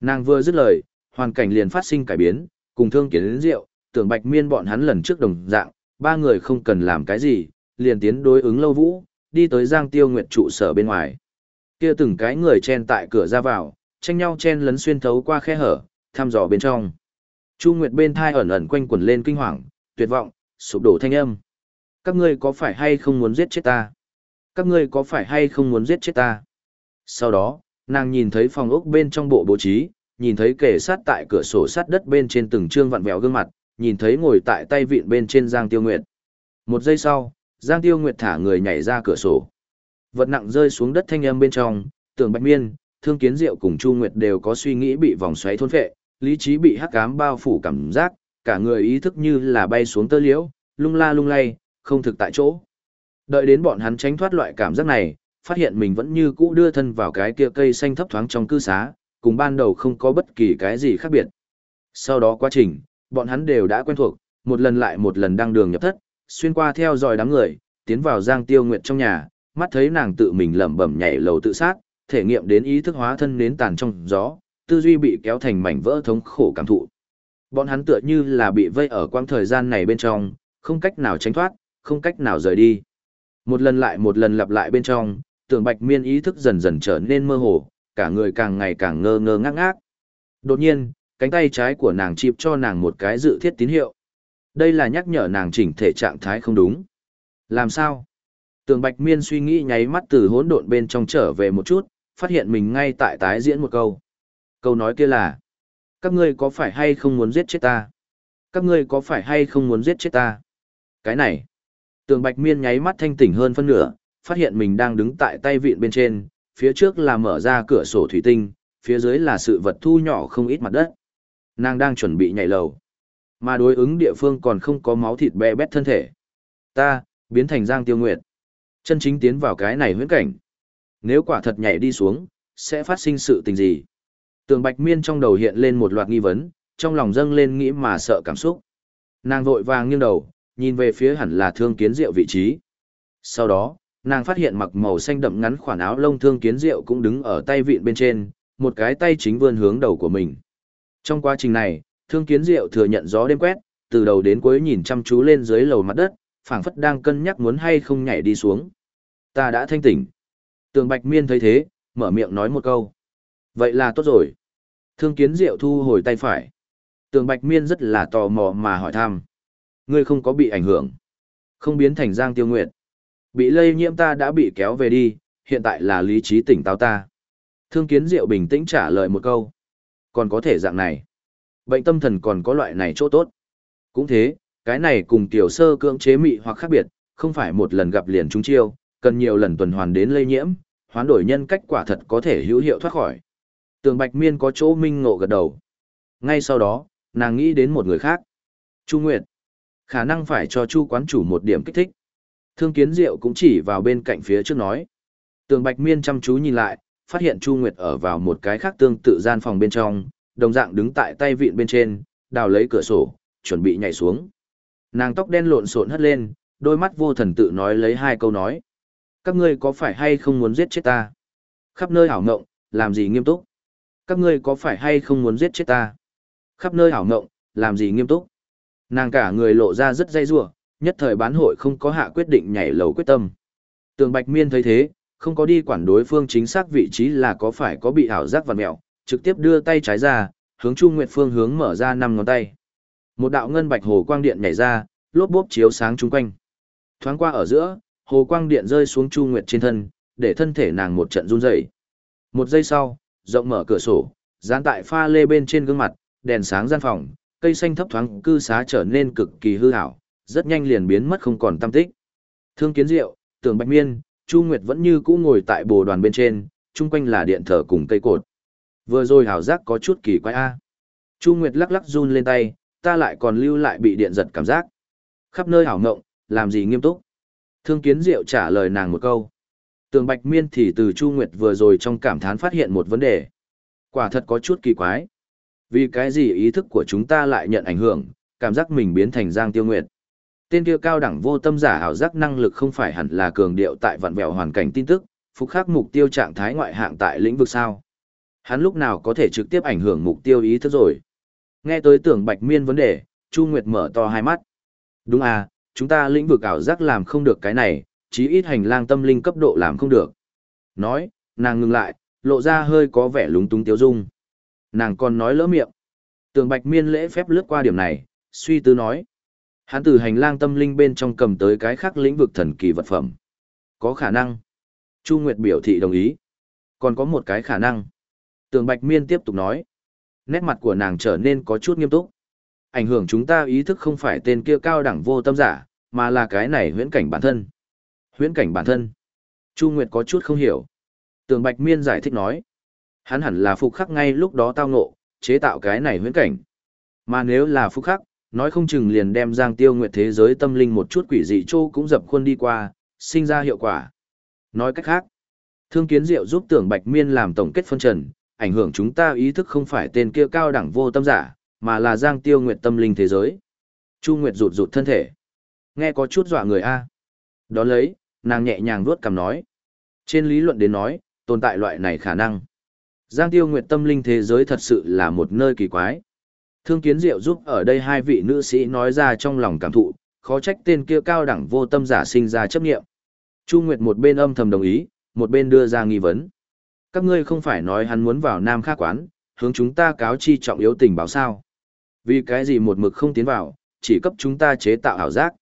Nàng vừa dứt lời, hoàn cảnh liền phát sinh cải biến, cùng thương kiến đến rượu, tưởng bạch miên bọn hắn lần trước đồng dạng, ba người không cần làm cái gì, liền tiến đối ứng lâu vũ, đi tới Giang Tiêu Nguyệt trụ sở bên ngoài. Kia từng cái người chen tại cửa ra vào, tranh nhau chen lấn xuyên thấu qua khe hở, thăm dò bên trong. Chu Nguyệt bên thai ẩn ẩn quanh quẩn lên kinh hoàng, tuyệt vọng, sụp đổ thanh âm. Các ngươi có phải hay không muốn giết chết ta? Các ngươi có phải hay không muốn giết chết ta? Sau đó, nàng nhìn thấy phòng ốc bên trong bộ bố trí, nhìn thấy kẻ sát tại cửa sổ sát đất bên trên từng trương vặn vẹo gương mặt, nhìn thấy ngồi tại tay vịn bên trên Giang Tiêu Nguyệt. Một giây sau, Giang Tiêu Nguyệt thả người nhảy ra cửa sổ. Vật nặng rơi xuống đất thanh âm bên trong, tưởng bạch miên, thương kiến diệu cùng Chu Nguyệt đều có suy nghĩ bị vòng xoáy thôn phệ, lý trí bị hắc ám bao phủ cảm giác, cả người ý thức như là bay xuống tơ liễu, lung la lung lay, không thực tại chỗ. Đợi đến bọn hắn tránh thoát loại cảm giác này, phát hiện mình vẫn như cũ đưa thân vào cái kia cây xanh thấp thoáng trong cư xá, cùng ban đầu không có bất kỳ cái gì khác biệt. Sau đó quá trình, bọn hắn đều đã quen thuộc, một lần lại một lần đăng đường nhập thất, xuyên qua theo dõi đám người, tiến vào Giang Tiêu Nguyệt trong nhà, mắt thấy nàng tự mình lẩm bẩm nhảy lầu tự sát, thể nghiệm đến ý thức hóa thân nến tàn trong gió, tư duy bị kéo thành mảnh vỡ thống khổ cảm thụ. Bọn hắn tựa như là bị vây ở quang thời gian này bên trong, không cách nào tránh thoát, không cách nào rời đi. Một lần lại một lần lặp lại bên trong, tưởng bạch miên ý thức dần dần trở nên mơ hồ, cả người càng ngày càng ngơ ngơ ngác ngác. Đột nhiên, cánh tay trái của nàng chịp cho nàng một cái dự thiết tín hiệu. Đây là nhắc nhở nàng chỉnh thể trạng thái không đúng. Làm sao? Tường Bạch Miên suy nghĩ nháy mắt từ hỗn độn bên trong trở về một chút, phát hiện mình ngay tại tái diễn một câu. Câu nói kia là, các ngươi có phải hay không muốn giết chết ta? Các ngươi có phải hay không muốn giết chết ta? Cái này, tường Bạch Miên nháy mắt thanh tỉnh hơn phân nửa, phát hiện mình đang đứng tại tay vịn bên trên, phía trước là mở ra cửa sổ thủy tinh, phía dưới là sự vật thu nhỏ không ít mặt đất. Nàng đang chuẩn bị nhảy lầu. Mà đối ứng địa phương còn không có máu thịt bè bét thân thể. Ta, biến thành Giang Tiêu Nguyệt. Chân chính tiến vào cái này huyễn cảnh. Nếu quả thật nhảy đi xuống, sẽ phát sinh sự tình gì? Tường Bạch Miên trong đầu hiện lên một loạt nghi vấn, trong lòng dâng lên nghĩ mà sợ cảm xúc. Nàng vội vàng nghiêng đầu, nhìn về phía hẳn là thương kiến diệu vị trí. Sau đó, nàng phát hiện mặc màu xanh đậm ngắn khoản áo lông thương kiến diệu cũng đứng ở tay vịn bên trên, một cái tay chính vươn hướng đầu của mình. Trong quá trình này, thương kiến diệu thừa nhận gió đêm quét, từ đầu đến cuối nhìn chăm chú lên dưới lầu mặt đất, phảng phất đang cân nhắc muốn hay không nhảy đi xuống. Ta đã thanh tỉnh. Tường Bạch Miên thấy thế, mở miệng nói một câu. Vậy là tốt rồi. Thương kiến diệu thu hồi tay phải. Tường Bạch Miên rất là tò mò mà hỏi thăm. Ngươi không có bị ảnh hưởng. Không biến thành Giang Tiêu Nguyệt. Bị lây nhiễm ta đã bị kéo về đi, hiện tại là lý trí tỉnh táo ta. Thương kiến diệu bình tĩnh trả lời một câu. Còn có thể dạng này. Bệnh tâm thần còn có loại này chỗ tốt. Cũng thế, cái này cùng tiểu sơ cưỡng chế mị hoặc khác biệt, không phải một lần gặp liền chúng chiêu, cần nhiều lần tuần hoàn đến lây nhiễm, hoán đổi nhân cách quả thật có thể hữu hiệu thoát khỏi. Tường Bạch Miên có chỗ minh ngộ gật đầu. Ngay sau đó, nàng nghĩ đến một người khác. Chu Nguyệt. Khả năng phải cho Chu quán chủ một điểm kích thích. Thương Kiến Diệu cũng chỉ vào bên cạnh phía trước nói. Tường Bạch Miên chăm chú nhìn lại, phát hiện Chu Nguyệt ở vào một cái khác tương tự gian phòng bên trong, đồng dạng đứng tại tay vịn bên trên, đào lấy cửa sổ, chuẩn bị nhảy xuống. Nàng tóc đen lộn xộn hất lên, đôi mắt vô thần tự nói lấy hai câu nói. Các ngươi có phải hay không muốn giết chết ta? Khắp nơi hảo ngộng, làm gì nghiêm túc? Các ngươi có phải hay không muốn giết chết ta? Khắp nơi hảo ngộng, làm gì nghiêm túc? Nàng cả người lộ ra rất dây rủa, nhất thời bán hội không có hạ quyết định nhảy lầu quyết tâm. Tường Bạch Miên thấy thế, không có đi quản đối phương chính xác vị trí là có phải có bị ảo giác vặt mẹo, trực tiếp đưa tay trái ra, hướng Chu Nguyệt phương hướng mở ra năm ngón tay. Một đạo ngân bạch hồ quang điện nhảy ra, lốp bốp chiếu sáng chung quanh. Thoáng qua ở giữa, hồ quang điện rơi xuống Chu Nguyệt trên thân, để thân thể nàng một trận run rẩy. Một giây sau, rộng mở cửa sổ, dán tại pha lê bên trên gương mặt, đèn sáng gian phòng, cây xanh thấp thoáng cư xá trở nên cực kỳ hư ảo, rất nhanh liền biến mất không còn tâm tích. Thương Kiến Diệu, Tưởng Bạch Miên, Chu Nguyệt vẫn như cũ ngồi tại bồ đoàn bên trên, chung quanh là điện thờ cùng cây cột. Vừa rồi hảo giác có chút kỳ quái a. Chu Nguyệt lắc lắc run lên tay, ta lại còn lưu lại bị điện giật cảm giác. Khắp nơi hảo ngộng, làm gì nghiêm túc. Thương Kiến Diệu trả lời nàng một câu. Tường Bạch Miên thì từ Chu Nguyệt vừa rồi trong cảm thán phát hiện một vấn đề. Quả thật có chút kỳ quái. Vì cái gì ý thức của chúng ta lại nhận ảnh hưởng, cảm giác mình biến thành Giang Tiêu Nguyệt. Tên kia cao đẳng vô tâm giả ảo giác năng lực không phải hẳn là cường điệu tại vạn vẹo hoàn cảnh tin tức, phục khắc mục tiêu trạng thái ngoại hạng tại lĩnh vực sao. Hắn lúc nào có thể trực tiếp ảnh hưởng mục tiêu ý thức rồi. Nghe tới tưởng bạch miên vấn đề, Chu Nguyệt mở to hai mắt. Đúng à, chúng ta lĩnh vực ảo giác làm không được cái này, chí ít hành lang tâm linh cấp độ làm không được. Nói, nàng ngừng lại, lộ ra hơi có vẻ lúng túng tiếu dung. Nàng còn nói lỡ miệng. Tường bạch miên lễ phép lướt qua điểm này, suy tư nói. Hắn từ hành lang tâm linh bên trong cầm tới cái khác lĩnh vực thần kỳ vật phẩm. Có khả năng. Chu Nguyệt biểu thị đồng ý. Còn có một cái khả năng. Tường bạch miên tiếp tục nói. Nét mặt của nàng trở nên có chút nghiêm túc. Ảnh hưởng chúng ta ý thức không phải tên kia cao đẳng vô tâm giả, mà là cái này huyễn cảnh bản thân. Huyễn cảnh bản thân. Chu Nguyệt có chút không hiểu. Tường Bạch Miên giải thích nói. Hắn hẳn là phục khắc ngay lúc đó tao ngộ, chế tạo cái này huyễn cảnh. Mà nếu là phục khắc, nói không chừng liền đem Giang Tiêu Nguyệt thế giới tâm linh một chút quỷ dị châu cũng dập khuôn đi qua, sinh ra hiệu quả. Nói cách khác, Thương Kiến Diệu giúp Tưởng Bạch Miên làm tổng kết phân trần, ảnh hưởng chúng ta ý thức không phải tên kia cao đẳng vô tâm giả, mà là Giang Tiêu Nguyệt tâm linh thế giới. Chu Nguyệt rụt rụt thân thể. Nghe có chút dọa người a. Đó lấy, nàng nhẹ nhàng vuốt cằm nói. Trên lý luận đến nói, tồn tại loại này khả năng. Giang Tiêu Nguyệt tâm linh thế giới thật sự là một nơi kỳ quái. Thương Kiến Diệu giúp ở đây hai vị nữ sĩ nói ra trong lòng cảm thụ, khó trách tên kia cao đẳng vô tâm giả sinh ra chấp nghiệm. Chu Nguyệt một bên âm thầm đồng ý, một bên đưa ra nghi vấn. Các ngươi không phải nói hắn muốn vào Nam Khác Quán, hướng chúng ta cáo chi trọng yếu tình báo sao. Vì cái gì một mực không tiến vào, chỉ cấp chúng ta chế tạo ảo giác.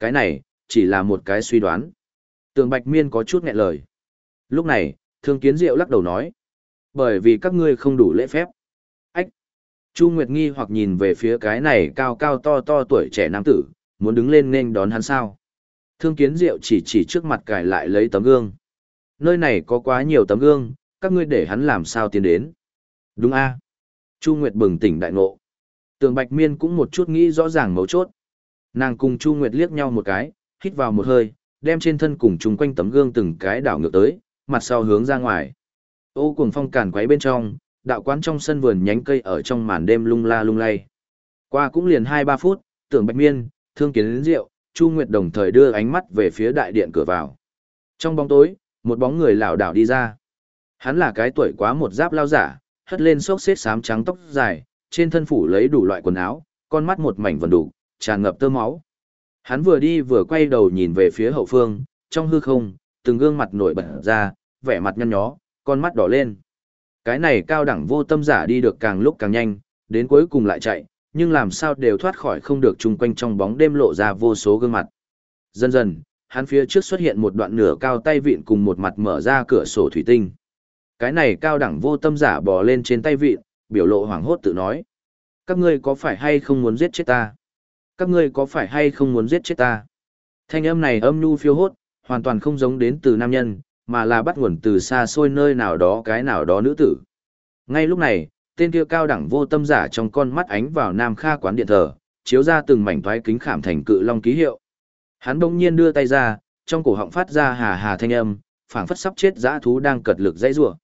Cái này, chỉ là một cái suy đoán. Tường Bạch Miên có chút nghẹn lời. Lúc này, Thương Kiến Diệu lắc đầu nói. Bởi vì các ngươi không đủ lễ phép. Ách! Chu Nguyệt nghi hoặc nhìn về phía cái này cao cao to to tuổi trẻ nam tử, muốn đứng lên nên đón hắn sao. Thương Kiến Diệu chỉ chỉ trước mặt cài lại lấy tấm gương. Nơi này có quá nhiều tấm gương, các ngươi để hắn làm sao tiến đến. Đúng a Chu Nguyệt bừng tỉnh đại ngộ. Tường Bạch Miên cũng một chút nghĩ rõ ràng mấu chốt. Nàng cùng Chu Nguyệt liếc nhau một cái, hít vào một hơi, đem trên thân cùng chung quanh tấm gương từng cái đảo ngược tới, mặt sau hướng ra ngoài. Ô cuồng phong càn quấy bên trong, đạo quán trong sân vườn nhánh cây ở trong màn đêm lung la lung lay. Qua cũng liền 2-3 phút, tưởng Bạch Miên, Thương Kiến đến rượu, Chu Nguyệt đồng thời đưa ánh mắt về phía đại điện cửa vào. Trong bóng tối, một bóng người lảo đảo đi ra. Hắn là cái tuổi quá một giáp lao giả, hất lên xốc xếp xám trắng tóc dài, trên thân phủ lấy đủ loại quần áo, con mắt một mảnh vần đủ, tràn ngập tơ máu. Hắn vừa đi vừa quay đầu nhìn về phía hậu phương, trong hư không, từng gương mặt nổi bật ra, vẻ mặt nhăn nhó, con mắt đỏ lên. Cái này cao đẳng vô tâm giả đi được càng lúc càng nhanh, đến cuối cùng lại chạy, nhưng làm sao đều thoát khỏi không được chung quanh trong bóng đêm lộ ra vô số gương mặt. Dần dần, hắn phía trước xuất hiện một đoạn nửa cao tay vịn cùng một mặt mở ra cửa sổ thủy tinh. Cái này cao đẳng vô tâm giả bò lên trên tay vịn, biểu lộ hoảng hốt tự nói. Các ngươi có phải hay không muốn giết chết ta? Các ngươi có phải hay không muốn giết chết ta? Thanh âm này âm nhu phiêu hốt, hoàn toàn không giống đến từ nam nhân, mà là bắt nguồn từ xa xôi nơi nào đó cái nào đó nữ tử. Ngay lúc này, tên kia cao đẳng vô tâm giả trong con mắt ánh vào Nam Kha quán điện thờ, chiếu ra từng mảnh thoái kính khảm thành cự long ký hiệu. Hắn bỗng nhiên đưa tay ra, trong cổ họng phát ra hà hà thanh âm, phảng phất sắp chết dã thú đang cật lực dãy rủa.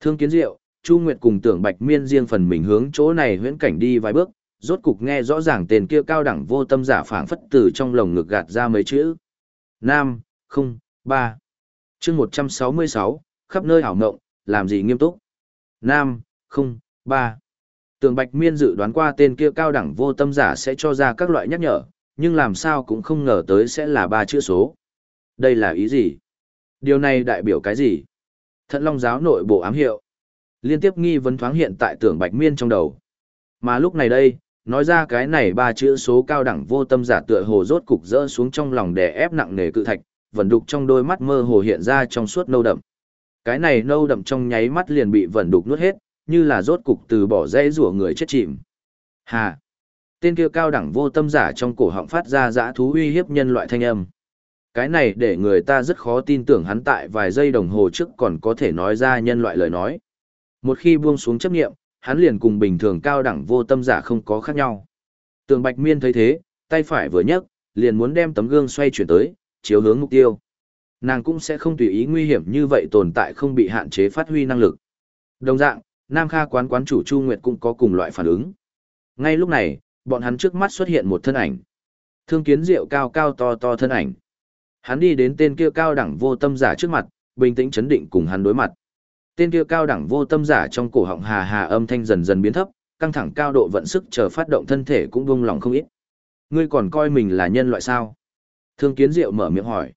Thương Kiến Diệu, Chu Nguyệt cùng Tưởng Bạch Miên riêng phần mình hướng chỗ này huyễn cảnh đi vài bước, rốt cục nghe rõ ràng tên kia cao đẳng vô tâm giả phảng phất từ trong lồng ngực gạt ra mấy chữ. Nam, không, ba. chương một trăm sáu mươi sáu, khắp nơi hảo ngộng, làm gì nghiêm túc. Nam, không, ba. Tường Bạch Miên dự đoán qua tên kia cao đẳng vô tâm giả sẽ cho ra các loại nhắc nhở, nhưng làm sao cũng không ngờ tới sẽ là ba chữ số. Đây là ý gì? Điều này đại biểu cái gì? Thận Long giáo nội bộ ám hiệu. Liên tiếp nghi vấn thoáng hiện tại tưởng Bạch Miên trong đầu. Mà lúc này đây, nói ra cái này ba chữ số cao đẳng vô tâm giả tựa hồ rốt cục rỡ xuống trong lòng đè ép nặng nề cự thạch, vẩn đục trong đôi mắt mơ hồ hiện ra trong suốt nâu đậm. Cái này nâu đậm trong nháy mắt liền bị vẩn đục nuốt hết, như là rốt cục từ bỏ rẽ rủa người chết chìm. Hà! Tên kia cao đẳng vô tâm giả trong cổ họng phát ra dã thú uy hiếp nhân loại thanh âm. Cái này để người ta rất khó tin tưởng hắn tại vài giây đồng hồ trước còn có thể nói ra nhân loại lời nói. Một khi buông xuống chấp nghiệm, hắn liền cùng bình thường cao đẳng vô tâm giả không có khác nhau. Tường Bạch Miên thấy thế, tay phải vừa nhấc, liền muốn đem tấm gương xoay chuyển tới, chiếu hướng mục tiêu. Nàng cũng sẽ không tùy ý nguy hiểm như vậy tồn tại không bị hạn chế phát huy năng lực. Đồng dạng, Nam Kha quán quán chủ Chu Nguyệt cũng có cùng loại phản ứng. Ngay lúc này, bọn hắn trước mắt xuất hiện một thân ảnh. Thương kiến diệu cao cao to to thân ảnh. Hắn đi đến tên kia cao đẳng vô tâm giả trước mặt, bình tĩnh chấn định cùng hắn đối mặt. Tên kia cao đẳng vô tâm giả trong cổ họng hà hà âm thanh dần dần biến thấp, căng thẳng cao độ vận sức chờ phát động thân thể cũng buông lòng không ít. Ngươi còn coi mình là nhân loại sao? Thương kiến diệu mở miệng hỏi.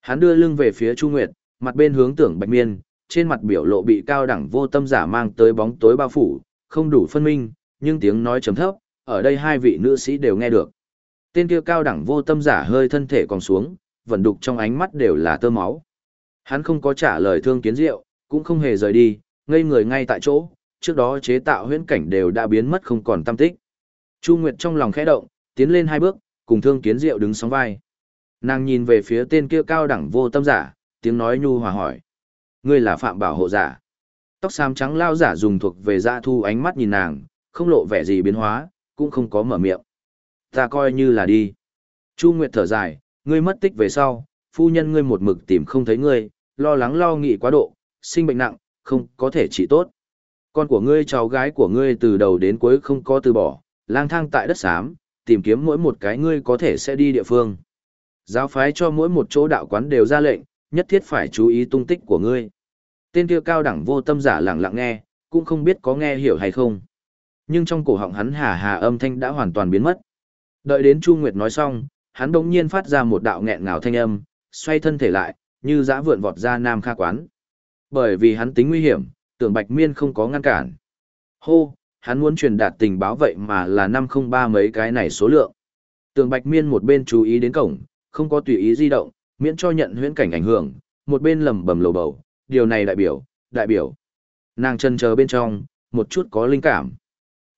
Hắn đưa lưng về phía Chu Nguyệt, mặt bên hướng tưởng bạch miên, trên mặt biểu lộ bị cao đẳng vô tâm giả mang tới bóng tối bao phủ, không đủ phân minh, nhưng tiếng nói trầm thấp, ở đây hai vị nữ sĩ đều nghe được. Tên kia cao đẳng vô tâm giả hơi thân thể còn xuống, vận đục trong ánh mắt đều là tơ máu. Hắn không có trả lời thương kiến diệu, cũng không hề rời đi, ngây người ngay tại chỗ, trước đó chế tạo huyễn cảnh đều đã biến mất không còn tâm tích. Chu Nguyệt trong lòng khẽ động, tiến lên hai bước, cùng thương kiến diệu đứng sóng vai. Nàng nhìn về phía tên kia cao đẳng vô tâm giả, tiếng nói nhu hòa hỏi. Ngươi là phạm bảo hộ giả. Tóc xám trắng lao giả dùng thuộc về dạ thu ánh mắt nhìn nàng, không lộ vẻ gì biến hóa, cũng không có mở miệng. Ta coi như là đi. Chu Nguyệt thở dài, ngươi mất tích về sau, phu nhân ngươi một mực tìm không thấy ngươi, lo lắng lo nghĩ quá độ, sinh bệnh nặng, không có thể trị tốt. Con của ngươi cháu gái của ngươi từ đầu đến cuối không có từ bỏ, lang thang tại đất xám, tìm kiếm mỗi một cái ngươi có thể sẽ đi địa phương. Giáo phái cho mỗi một chỗ đạo quán đều ra lệnh, nhất thiết phải chú ý tung tích của ngươi. Tên kia cao đẳng vô tâm giả lặng lặng nghe, cũng không biết có nghe hiểu hay không. Nhưng trong cổ họng hắn hà hà âm thanh đã hoàn toàn biến mất. Đợi đến Chu Nguyệt nói xong, hắn đống nhiên phát ra một đạo nghẹn ngào thanh âm, xoay thân thể lại, như dã vượn vọt ra Nam Kha quán. Bởi vì hắn tính nguy hiểm, tưởng Bạch Miên không có ngăn cản. Hô, hắn muốn truyền đạt tình báo vậy mà là 503 mấy cái này số lượng. Tưởng Bạch Miên một bên chú ý đến cổng, không có tùy ý di động, miễn cho nhận huyễn cảnh ảnh hưởng, một bên lẩm bẩm lầu bầu, điều này đại biểu, đại biểu. Nàng chân chờ bên trong, một chút có linh cảm.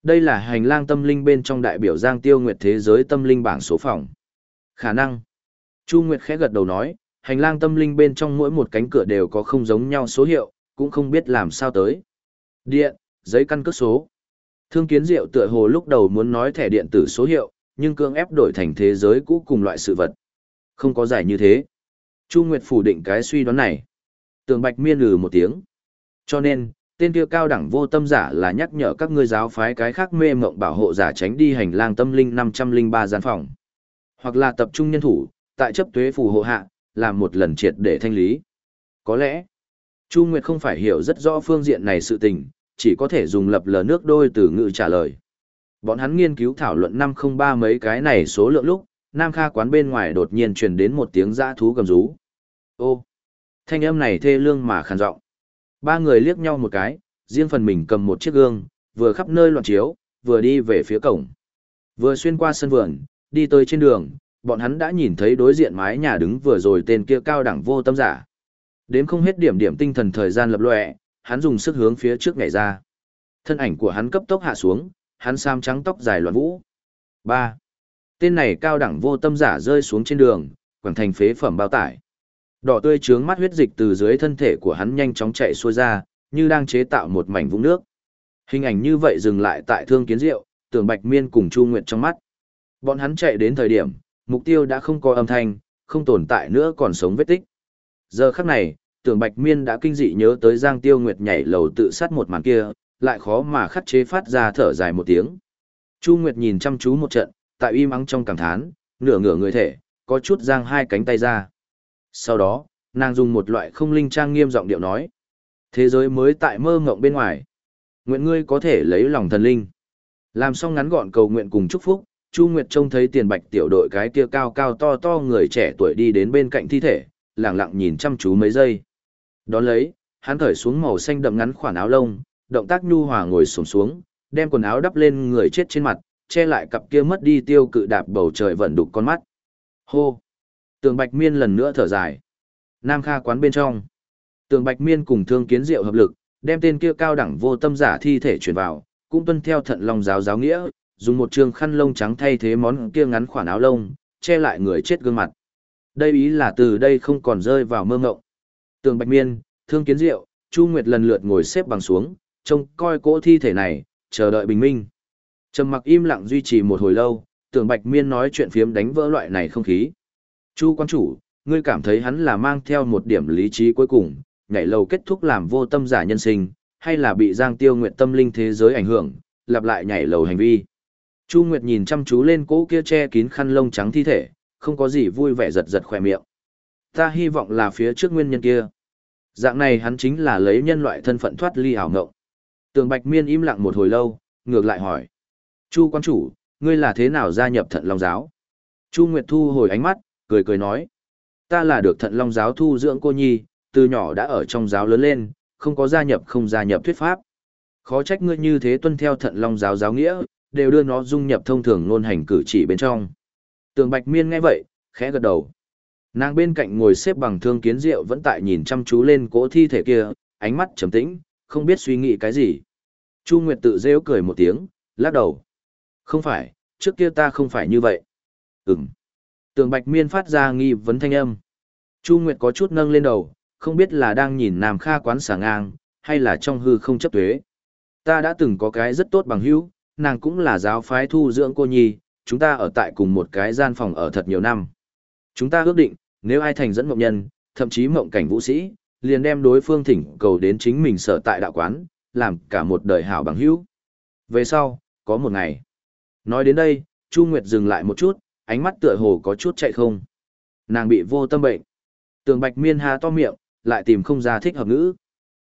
Đây là hành lang tâm linh bên trong đại biểu Giang Tiêu Nguyệt thế giới tâm linh bảng số phòng. Khả năng. Chu Nguyệt khẽ gật đầu nói, hành lang tâm linh bên trong mỗi một cánh cửa đều có không giống nhau số hiệu, cũng không biết làm sao tới. Điện, giấy căn cước số. Thương kiến diệu tựa hồ lúc đầu muốn nói thẻ điện tử số hiệu, nhưng cương ép đổi thành thế giới cũ cùng loại sự vật. Không có giải như thế. Chu Nguyệt phủ định cái suy đoán này. Tường Bạch miên lừ một tiếng. Cho nên, tên kia cao đẳng vô tâm giả là nhắc nhở các ngươi giáo phái cái khác mê mộng bảo hộ giả tránh đi hành lang tâm linh 503 gian phòng. Hoặc là tập trung nhân thủ, tại chấp tuế phù hộ hạ, làm một lần triệt để thanh lý. Có lẽ, Chu Nguyệt không phải hiểu rất rõ phương diện này sự tình, chỉ có thể dùng lập lờ nước đôi từ ngữ trả lời. Bọn hắn nghiên cứu thảo luận 503 mấy cái này số lượng lúc, Nam Kha quán bên ngoài đột nhiên truyền đến một tiếng dã thú gầm rú. Ô, thanh âm này thê lương mà khàn giọng. Ba người liếc nhau một cái, riêng phần mình cầm một chiếc gương, vừa khắp nơi loạn chiếu, vừa đi về phía cổng. Vừa xuyên qua sân vườn, đi tới trên đường, bọn hắn đã nhìn thấy đối diện mái nhà đứng vừa rồi tên kia cao đẳng vô tâm giả. Đếm không hết điểm điểm tinh thần thời gian lập lòe, hắn dùng sức hướng phía trước nhảy ra. Thân ảnh của hắn cấp tốc hạ xuống, hắn sam trắng tóc dài loạn vũ. 3. Tên này cao đẳng vô tâm giả rơi xuống trên đường, quảng thành phế phẩm bao tải. Đỏ tươi trướng mắt huyết dịch từ dưới thân thể của hắn nhanh chóng chạy xuôi ra, như đang chế tạo một mảnh vũng nước. Hình ảnh như vậy dừng lại tại thương kiến diệu, tưởng bạch miên cùng Chu Nguyệt trong mắt. Bọn hắn chạy đến thời điểm, mục tiêu đã không có âm thanh, không tồn tại nữa còn sống vết tích. Giờ khắc này, tưởng bạch miên đã kinh dị nhớ tới Giang Tiêu Nguyệt nhảy lầu tự sát một màn kia, lại khó mà khắt chế phát ra thở dài một tiếng. Chu Nguyệt nhìn chăm chú một trận, tại uy mắng trong cảm thán, nửa ngửa người thể, có chút giang hai cánh tay ra. Sau đó, nàng dùng một loại không linh trang nghiêm giọng điệu nói. Thế giới mới tại mơ ngộng bên ngoài. Nguyện ngươi có thể lấy lòng thần linh. Làm xong ngắn gọn cầu nguyện cùng chúc phúc, Chu Nguyệt trông thấy tiền bạch tiểu đội cái kia cao cao to to người trẻ tuổi đi đến bên cạnh thi thể, lặng lặng nhìn chăm chú mấy giây. Đón lấy, hắn thởi xuống màu xanh đậm ngắn khoản áo lông, động tác nhu hòa ngồi xổm xuống, đem quần áo đắp lên người chết trên mặt, che lại cặp kia mất đi tiêu cự đạp bầu trời vận đục con mắt. Hô! Tường Bạch Miên lần nữa thở dài. Nam Kha quán bên trong. Tường Bạch Miên cùng Thương Kiến Diệu hợp lực, đem tên kia cao đẳng vô tâm giả thi thể chuyển vào, cũng tuân theo thận long giáo giáo nghĩa, dùng một trường khăn lông trắng thay thế món kia ngắn khoản áo lông, che lại người chết gương mặt. Đây ý là từ đây không còn rơi vào mơ ngộng. Tường Bạch Miên, Thương Kiến Diệu, Chu Nguyệt lần lượt ngồi xếp bằng xuống, trông coi cỗ thi thể này, chờ đợi bình minh. Trầm mặc im lặng duy trì một hồi lâu, Tường Bạch Miên nói chuyện phiếm đánh vỡ loại này không khí. Chu quan chủ, ngươi cảm thấy hắn là mang theo một điểm lý trí cuối cùng, nhảy lầu kết thúc làm vô tâm giả nhân sinh, hay là bị Giang Tiêu Nguyệt tâm linh thế giới ảnh hưởng, lặp lại nhảy lầu hành vi. Chu Nguyệt nhìn chăm chú lên cỗ kia che kín khăn lông trắng thi thể, không có gì vui vẻ giật giật khỏe miệng. Ta hy vọng là phía trước nguyên nhân kia. Dạng này hắn chính là lấy nhân loại thân phận thoát ly ảo ngộng. Tường Bạch Miên im lặng một hồi lâu, ngược lại hỏi. Chu quan chủ, ngươi là thế nào gia nhập thận long giáo? Chu Nguyệt thu hồi ánh mắt, cười cười nói. Ta là được thận long giáo thu dưỡng cô nhi, từ nhỏ đã ở trong giáo lớn lên, không có gia nhập không gia nhập thuyết pháp. Khó trách ngươi như thế tuân theo thận long giáo giáo nghĩa, đều đưa nó dung nhập thông thường ngôn hành cử chỉ bên trong. Tường Bạch Miên nghe vậy, khẽ gật đầu. Nàng bên cạnh ngồi xếp bằng thương kiến rượu vẫn tại nhìn chăm chú lên cỗ thi thể kia, ánh mắt trầm tĩnh, không biết suy nghĩ cái gì. Chu Nguyệt tự rêu cười một tiếng, lắc đầu. Không phải, trước kia ta không phải như vậy. Ừm. Tường Bạch Miên phát ra nghi vấn thanh âm. Chu Nguyệt có chút nâng lên đầu, không biết là đang nhìn Nam Kha quán sả ngang, hay là trong hư không chấp tuế. Ta đã từng có cái rất tốt bằng hữu, nàng cũng là giáo phái thu dưỡng cô nhi, chúng ta ở tại cùng một cái gian phòng ở thật nhiều năm. Chúng ta ước định, nếu ai thành dẫn mộng nhân, thậm chí mộng cảnh vũ sĩ, liền đem đối phương thỉnh cầu đến chính mình sở tại đạo quán, làm cả một đời hảo bằng hữu. Về sau, có một ngày. Nói đến đây, Chu Nguyệt dừng lại một chút, ánh mắt tựa hồ có chút chạy không. Nàng bị vô tâm bệnh. Tường Bạch Miên há to miệng, lại tìm không ra thích hợp ngữ.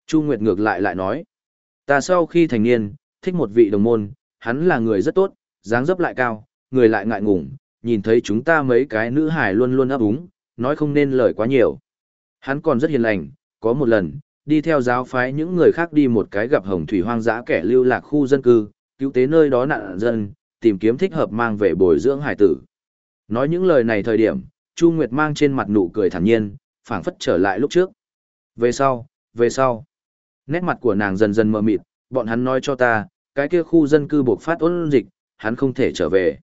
Chu Nguyệt ngược lại lại nói. Ta sau khi thành niên, thích một vị đồng môn, hắn là người rất tốt, dáng dấp lại cao, người lại ngại ngùng, nhìn thấy chúng ta mấy cái nữ hài luôn luôn ấp úng, nói không nên lời quá nhiều. Hắn còn rất hiền lành, có một lần, đi theo giáo phái những người khác đi một cái gặp hồng thủy hoang dã kẻ lưu lạc khu dân cư, cứu tế nơi đó nạn dân, tìm kiếm thích hợp mang về bồi dưỡng hải tử. Nói những lời này thời điểm, Chu Nguyệt mang trên mặt nụ cười thản nhiên, phảng phất trở lại lúc trước. Về sau, về sau, nét mặt của nàng dần dần mờ mịt, bọn hắn nói cho ta, cái kia khu dân cư buộc phát ôn dịch, hắn không thể trở về.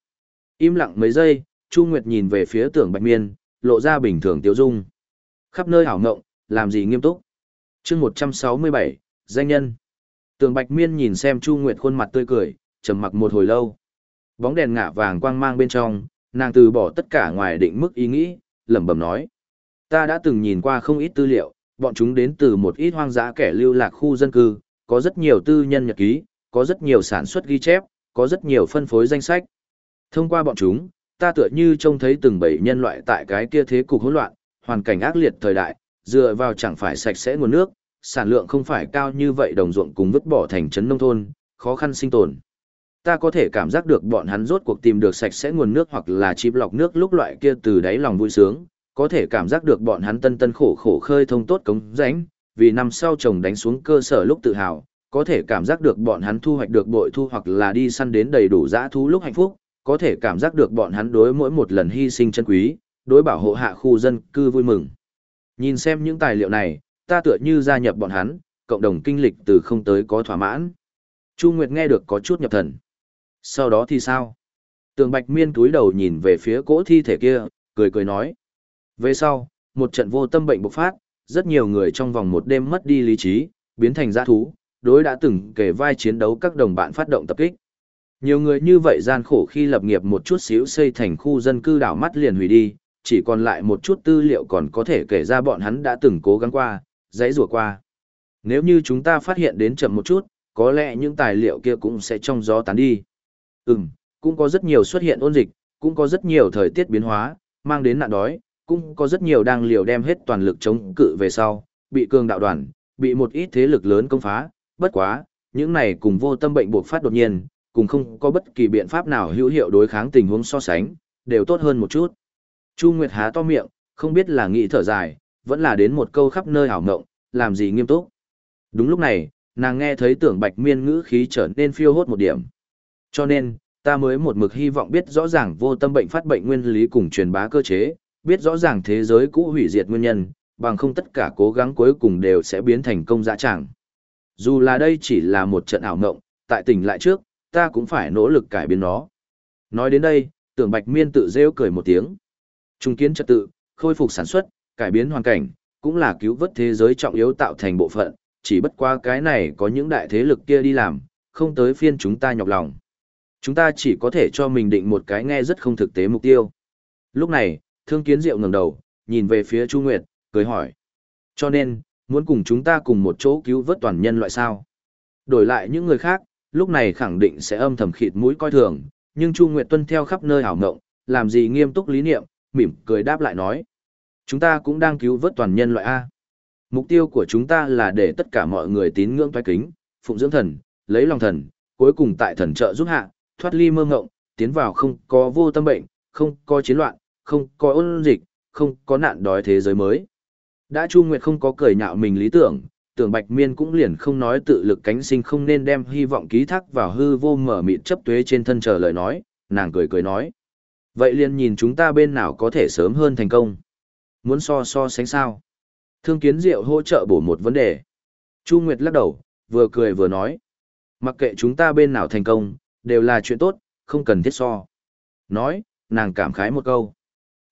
Im lặng mấy giây, Chu Nguyệt nhìn về phía tưởng Bạch Miên, lộ ra bình thường tiêu dung. Khắp nơi hảo ngộng, làm gì nghiêm túc. chương 167, danh nhân. Tưởng Bạch Miên nhìn xem Chu Nguyệt khuôn mặt tươi cười, trầm mặc một hồi lâu. Bóng đèn ngả vàng quang mang bên trong, nàng từ bỏ tất cả ngoài định mức ý nghĩ, lẩm bẩm nói. Ta đã từng nhìn qua không ít tư liệu, bọn chúng đến từ một ít hoang dã kẻ lưu lạc khu dân cư, có rất nhiều tư nhân nhật ký, có rất nhiều sản xuất ghi chép, có rất nhiều phân phối danh sách. Thông qua bọn chúng, ta tựa như trông thấy từng bảy nhân loại tại cái kia thế cục hỗn loạn, hoàn cảnh ác liệt thời đại, dựa vào chẳng phải sạch sẽ nguồn nước, sản lượng không phải cao như vậy đồng ruộng cùng vứt bỏ thành trấn nông thôn, khó khăn sinh tồn. Ta có thể cảm giác được bọn hắn rốt cuộc tìm được sạch sẽ nguồn nước hoặc là chip lọc nước lúc loại kia từ đáy lòng vui sướng, có thể cảm giác được bọn hắn tân tân khổ khổ khơi thông tốt cống rãnh, vì năm sau chồng đánh xuống cơ sở lúc tự hào, có thể cảm giác được bọn hắn thu hoạch được bội thu hoặc là đi săn đến đầy đủ dã thú lúc hạnh phúc, có thể cảm giác được bọn hắn đối mỗi một lần hy sinh chân quý, đối bảo hộ hạ khu dân cư vui mừng. Nhìn xem những tài liệu này, ta tựa như gia nhập bọn hắn, cộng đồng kinh lịch từ không tới có thỏa mãn. Chu Nguyệt nghe được có chút nhập thần. Sau đó thì sao? Tường Bạch Miên túi đầu nhìn về phía cỗ thi thể kia, cười cười nói. Về sau, một trận vô tâm bệnh bộc phát, rất nhiều người trong vòng một đêm mất đi lý trí, biến thành giã thú, đối đã từng kể vai chiến đấu các đồng bạn phát động tập kích. Nhiều người như vậy gian khổ khi lập nghiệp một chút xíu xây thành khu dân cư đảo mắt liền hủy đi, chỉ còn lại một chút tư liệu còn có thể kể ra bọn hắn đã từng cố gắng qua, dãy rùa qua. Nếu như chúng ta phát hiện đến chậm một chút, có lẽ những tài liệu kia cũng sẽ trong gió tán đi. Ừm, cũng có rất nhiều xuất hiện ôn dịch, cũng có rất nhiều thời tiết biến hóa, mang đến nạn đói, cũng có rất nhiều đang liều đem hết toàn lực chống cự về sau, bị cường đạo đoàn, bị một ít thế lực lớn công phá, bất quá, những này cùng vô tâm bệnh buộc phát đột nhiên, cùng không có bất kỳ biện pháp nào hữu hiệu đối kháng tình huống so sánh, đều tốt hơn một chút. Chu Nguyệt há to miệng, không biết là nghĩ thở dài, vẫn là đến một câu khắp nơi hảo ngộng, làm gì nghiêm túc. Đúng lúc này, nàng nghe thấy tưởng bạch miên ngữ khí trở nên phiêu hốt một điểm. Cho nên, ta mới một mực hy vọng biết rõ ràng vô tâm bệnh phát bệnh nguyên lý cùng truyền bá cơ chế, biết rõ ràng thế giới cũ hủy diệt nguyên nhân, bằng không tất cả cố gắng cuối cùng đều sẽ biến thành công dã tràng. Dù là đây chỉ là một trận ảo ngộng, tại tỉnh lại trước, ta cũng phải nỗ lực cải biến nó. Nói đến đây, tưởng bạch miên tự rêu cười một tiếng. Trung kiến trật tự, khôi phục sản xuất, cải biến hoàn cảnh, cũng là cứu vớt thế giới trọng yếu tạo thành bộ phận, chỉ bất qua cái này có những đại thế lực kia đi làm, không tới phiên chúng ta nhọc lòng. Chúng ta chỉ có thể cho mình định một cái nghe rất không thực tế mục tiêu. Lúc này, thương kiến diệu ngẩng đầu, nhìn về phía Chu Nguyệt, cười hỏi. Cho nên, muốn cùng chúng ta cùng một chỗ cứu vớt toàn nhân loại sao? Đổi lại những người khác, lúc này khẳng định sẽ âm thầm khịt mũi coi thường, nhưng Chu Nguyệt tuân theo khắp nơi hảo ngộng, làm gì nghiêm túc lý niệm, mỉm cười đáp lại nói. Chúng ta cũng đang cứu vớt toàn nhân loại A. Mục tiêu của chúng ta là để tất cả mọi người tín ngưỡng thoái kính, phụng dưỡng thần, lấy lòng thần, cuối cùng tại thần trợ giúp hạ, thoát ly mơ ngộng, tiến vào không có vô tâm bệnh, không có chiến loạn, không có ôn dịch, không có nạn đói thế giới mới. Đã Chu Nguyệt không có cười nhạo mình lý tưởng, tưởng Bạch Miên cũng liền không nói tự lực cánh sinh không nên đem hy vọng ký thác vào hư vô mở mịt chấp tuế trên thân chờ lời nói, nàng cười cười nói. Vậy liền nhìn chúng ta bên nào có thể sớm hơn thành công. Muốn so so sánh sao? Thương kiến diệu hỗ trợ bổ một vấn đề. Chu Nguyệt lắc đầu, vừa cười vừa nói. Mặc kệ chúng ta bên nào thành công, đều là chuyện tốt, không cần thiết so. Nói, nàng cảm khái một câu.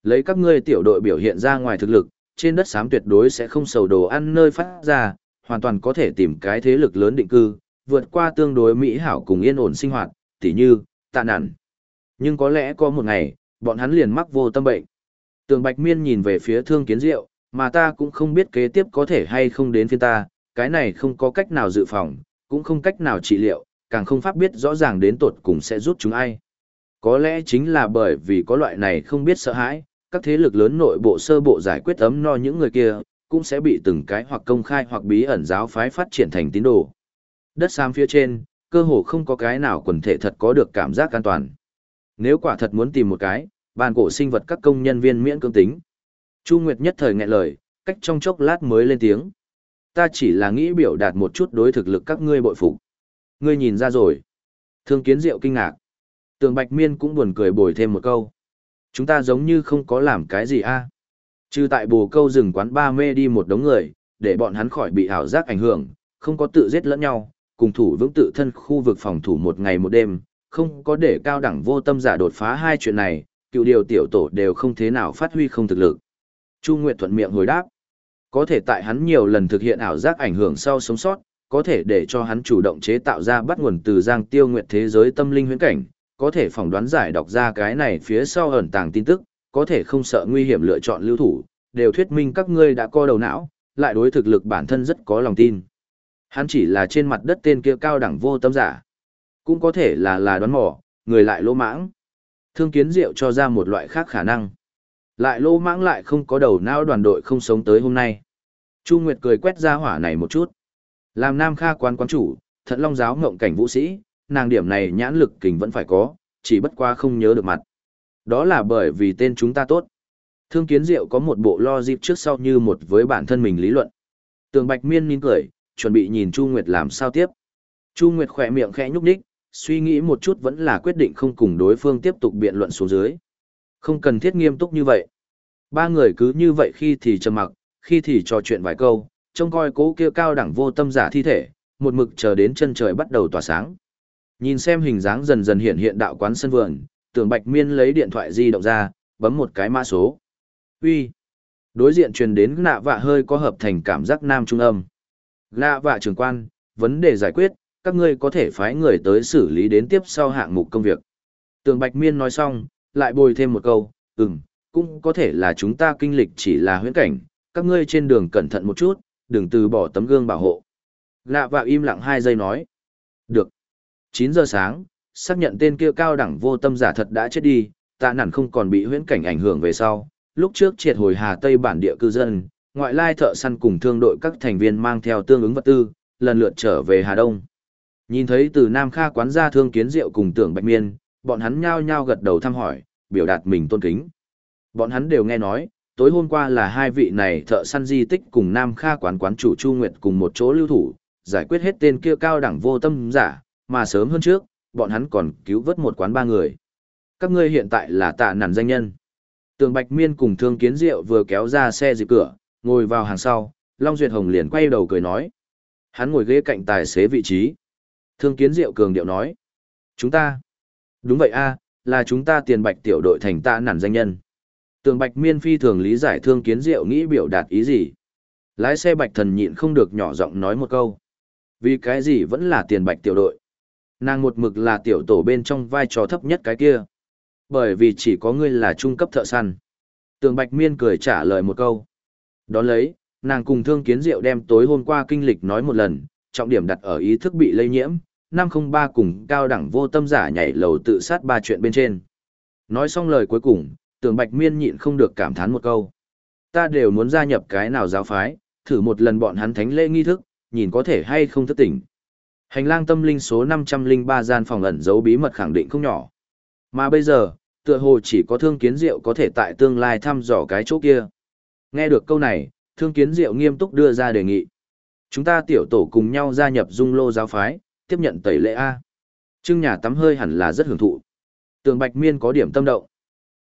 Lấy các ngươi tiểu đội biểu hiện ra ngoài thực lực, trên đất xám tuyệt đối sẽ không sầu đồ ăn nơi phát ra, hoàn toàn có thể tìm cái thế lực lớn định cư, vượt qua tương đối mỹ hảo cùng yên ổn sinh hoạt, tỉ như, tạ nản. Nhưng có lẽ có một ngày, bọn hắn liền mắc vô tâm bệnh. Tường Bạch Miên nhìn về phía thương kiến diệu, mà ta cũng không biết kế tiếp có thể hay không đến phiên ta, cái này không có cách nào dự phòng, cũng không cách nào trị liệu, càng không pháp biết rõ ràng đến tột cùng sẽ rút chúng ai. Có lẽ chính là bởi vì có loại này không biết sợ hãi, các thế lực lớn nội bộ sơ bộ giải quyết ấm no những người kia, cũng sẽ bị từng cái hoặc công khai hoặc bí ẩn giáo phái phát triển thành tín đồ. Đất xám phía trên, cơ hồ không có cái nào quần thể thật có được cảm giác an toàn. Nếu quả thật muốn tìm một cái, bàn cổ sinh vật các công nhân viên miễn cưỡng tính. Chu Nguyệt nhất thời nghẹn lời, cách trong chốc lát mới lên tiếng. Ta chỉ là nghĩ biểu đạt một chút đối thực lực các ngươi bội phục. Ngươi nhìn ra rồi. Thương kiến diệu kinh ngạc. Tường Bạch Miên cũng buồn cười bồi thêm một câu. Chúng ta giống như không có làm cái gì a à? Trừ tại bồ câu rừng quán ba mê đi một đống người, để bọn hắn khỏi bị ảo giác ảnh hưởng, không có tự giết lẫn nhau, cùng thủ vững tự thân khu vực phòng thủ một ngày một đêm, không có để cao đẳng vô tâm giả đột phá hai chuyện này, cựu điều tiểu tổ đều không thế nào phát huy không thực lực. Chu Nguyệt thuận miệng hồi đáp. Có thể tại hắn nhiều lần thực hiện ảo giác ảnh hưởng sau sống sót, có thể để cho hắn chủ động chế tạo ra bắt nguồn từ giang tiêu nguyệt thế giới tâm linh huyễn cảnh, có thể phỏng đoán giải đọc ra cái này phía sau ẩn tàng tin tức, có thể không sợ nguy hiểm lựa chọn lưu thủ, đều thuyết minh các ngươi đã co đầu não, lại đối thực lực bản thân rất có lòng tin. Hắn chỉ là trên mặt đất tên kia cao đẳng vô tâm giả. Cũng có thể là là đoán mò, người lại lỗ mãng. Thương kiến diệu cho ra một loại khác khả năng. Lại lỗ mãng lại không có đầu não đoàn đội không sống tới hôm nay. Chu Nguyệt cười quét ra hỏa này một chút. Làm nam kha quán quán chủ, thận long giáo ngộng cảnh vũ sĩ, nàng điểm này nhãn lực kình vẫn phải có, chỉ bất qua không nhớ được mặt. Đó là bởi vì tên chúng ta tốt. Thương kiến diệu có một bộ lo dịp trước sau như một với bản thân mình lý luận. Tường Bạch Miên nín cười, chuẩn bị nhìn Chu Nguyệt làm sao tiếp. Chu Nguyệt khỏe miệng khẽ nhúc nhích, suy nghĩ một chút vẫn là quyết định không cùng đối phương tiếp tục biện luận xuống dưới. Không cần thiết nghiêm túc như vậy. Ba người cứ như vậy khi thì trầm mặc, khi thì trò chuyện vài câu, trông coi cố kia cao đẳng vô tâm giả thi thể, một mực chờ đến chân trời bắt đầu tỏa sáng. Nhìn xem hình dáng dần dần hiện hiện đạo quán sân vườn, tưởng Bạch Miên lấy điện thoại di động ra, bấm một cái mã số. Uy. Đối diện truyền đến nạ vạ hơi có hợp thành cảm giác nam trung âm. Nạ vạ trưởng quan, vấn đề giải quyết, các ngươi có thể phái người tới xử lý đến tiếp sau hạng mục công việc. Tường Bạch Miên nói xong, lại bồi thêm một câu, ừm, cũng có thể là chúng ta kinh lịch chỉ là huyễn cảnh, các ngươi trên đường cẩn thận một chút, đừng từ bỏ tấm gương bảo hộ. Lạ vạ im lặng hai giây nói. Được. 9 giờ sáng, xác nhận tên kia cao đẳng vô tâm giả thật đã chết đi, tạ nản không còn bị huyễn cảnh ảnh hưởng về sau. Lúc trước triệt hồi Hà Tây bản địa cư dân, ngoại lai thợ săn cùng thương đội các thành viên mang theo tương ứng vật tư, lần lượt trở về Hà Đông. Nhìn thấy từ Nam Kha quán ra thương kiến rượu cùng tưởng bạch miên, bọn hắn nhao nhao gật đầu thăm hỏi, biểu đạt mình tôn kính. Bọn hắn đều nghe nói, tối hôm qua là hai vị này thợ săn di tích cùng Nam Kha quán quán chủ Chu Nguyệt cùng một chỗ lưu thủ, giải quyết hết tên kia cao đẳng vô tâm giả, mà sớm hơn trước, bọn hắn còn cứu vớt một quán ba người. Các ngươi hiện tại là tạ nản danh nhân. Tường Bạch Miên cùng Thương Kiến Diệu vừa kéo ra xe dịp cửa, ngồi vào hàng sau, Long Duyệt Hồng liền quay đầu cười nói. Hắn ngồi ghế cạnh tài xế vị trí. Thương Kiến Diệu cường điệu nói. Chúng ta. Đúng vậy a, là chúng ta tiền bạch tiểu đội thành tạ nản danh nhân. Tường Bạch Miên phi thường lý giải Thương Kiến Diệu nghĩ biểu đạt ý gì. Lái xe Bạch Thần nhịn không được nhỏ giọng nói một câu. Vì cái gì vẫn là tiền bạch tiểu đội. Nàng một mực là tiểu tổ bên trong vai trò thấp nhất cái kia. Bởi vì chỉ có ngươi là trung cấp thợ săn. Tường Bạch Miên cười trả lời một câu. Đón lấy, nàng cùng Thương Kiến Diệu đem tối hôm qua kinh lịch nói một lần, trọng điểm đặt ở ý thức bị lây nhiễm, 503 cùng cao đẳng vô tâm giả nhảy lầu tự sát ba chuyện bên trên. Nói xong lời cuối cùng, Tường bạch miên nhịn không được cảm thán một câu. Ta đều muốn gia nhập cái nào giáo phái, thử một lần bọn hắn thánh lễ nghi thức, nhìn có thể hay không thức tỉnh. Hành lang tâm linh số 503 gian phòng ẩn giấu bí mật khẳng định không nhỏ. Mà bây giờ, tựa hồ chỉ có thương kiến diệu có thể tại tương lai thăm dò cái chỗ kia. Nghe được câu này, thương kiến diệu nghiêm túc đưa ra đề nghị. Chúng ta tiểu tổ cùng nhau gia nhập dung lô giáo phái, tiếp nhận tẩy lễ A. Trưng nhà tắm hơi hẳn là rất hưởng thụ. Tường Bạch Miên có điểm tâm động.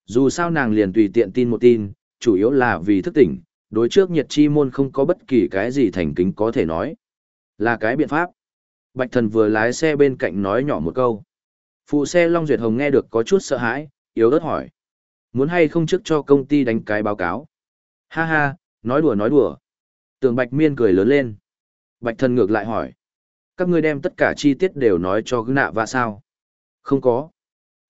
Dù sao nàng liền tùy tiện tin một tin, chủ yếu là vì thức tỉnh, đối trước nhiệt chi môn không có bất kỳ cái gì thành kính có thể nói. Là cái biện pháp. Bạch thần vừa lái xe bên cạnh nói nhỏ một câu. Phụ xe Long Duyệt Hồng nghe được có chút sợ hãi, yếu ớt hỏi. Muốn hay không trước cho công ty đánh cái báo cáo? Ha ha, nói đùa nói đùa. Tường Bạch Miên cười lớn lên. Bạch thần ngược lại hỏi. Các ngươi đem tất cả chi tiết đều nói cho gã nạ và sao? Không có.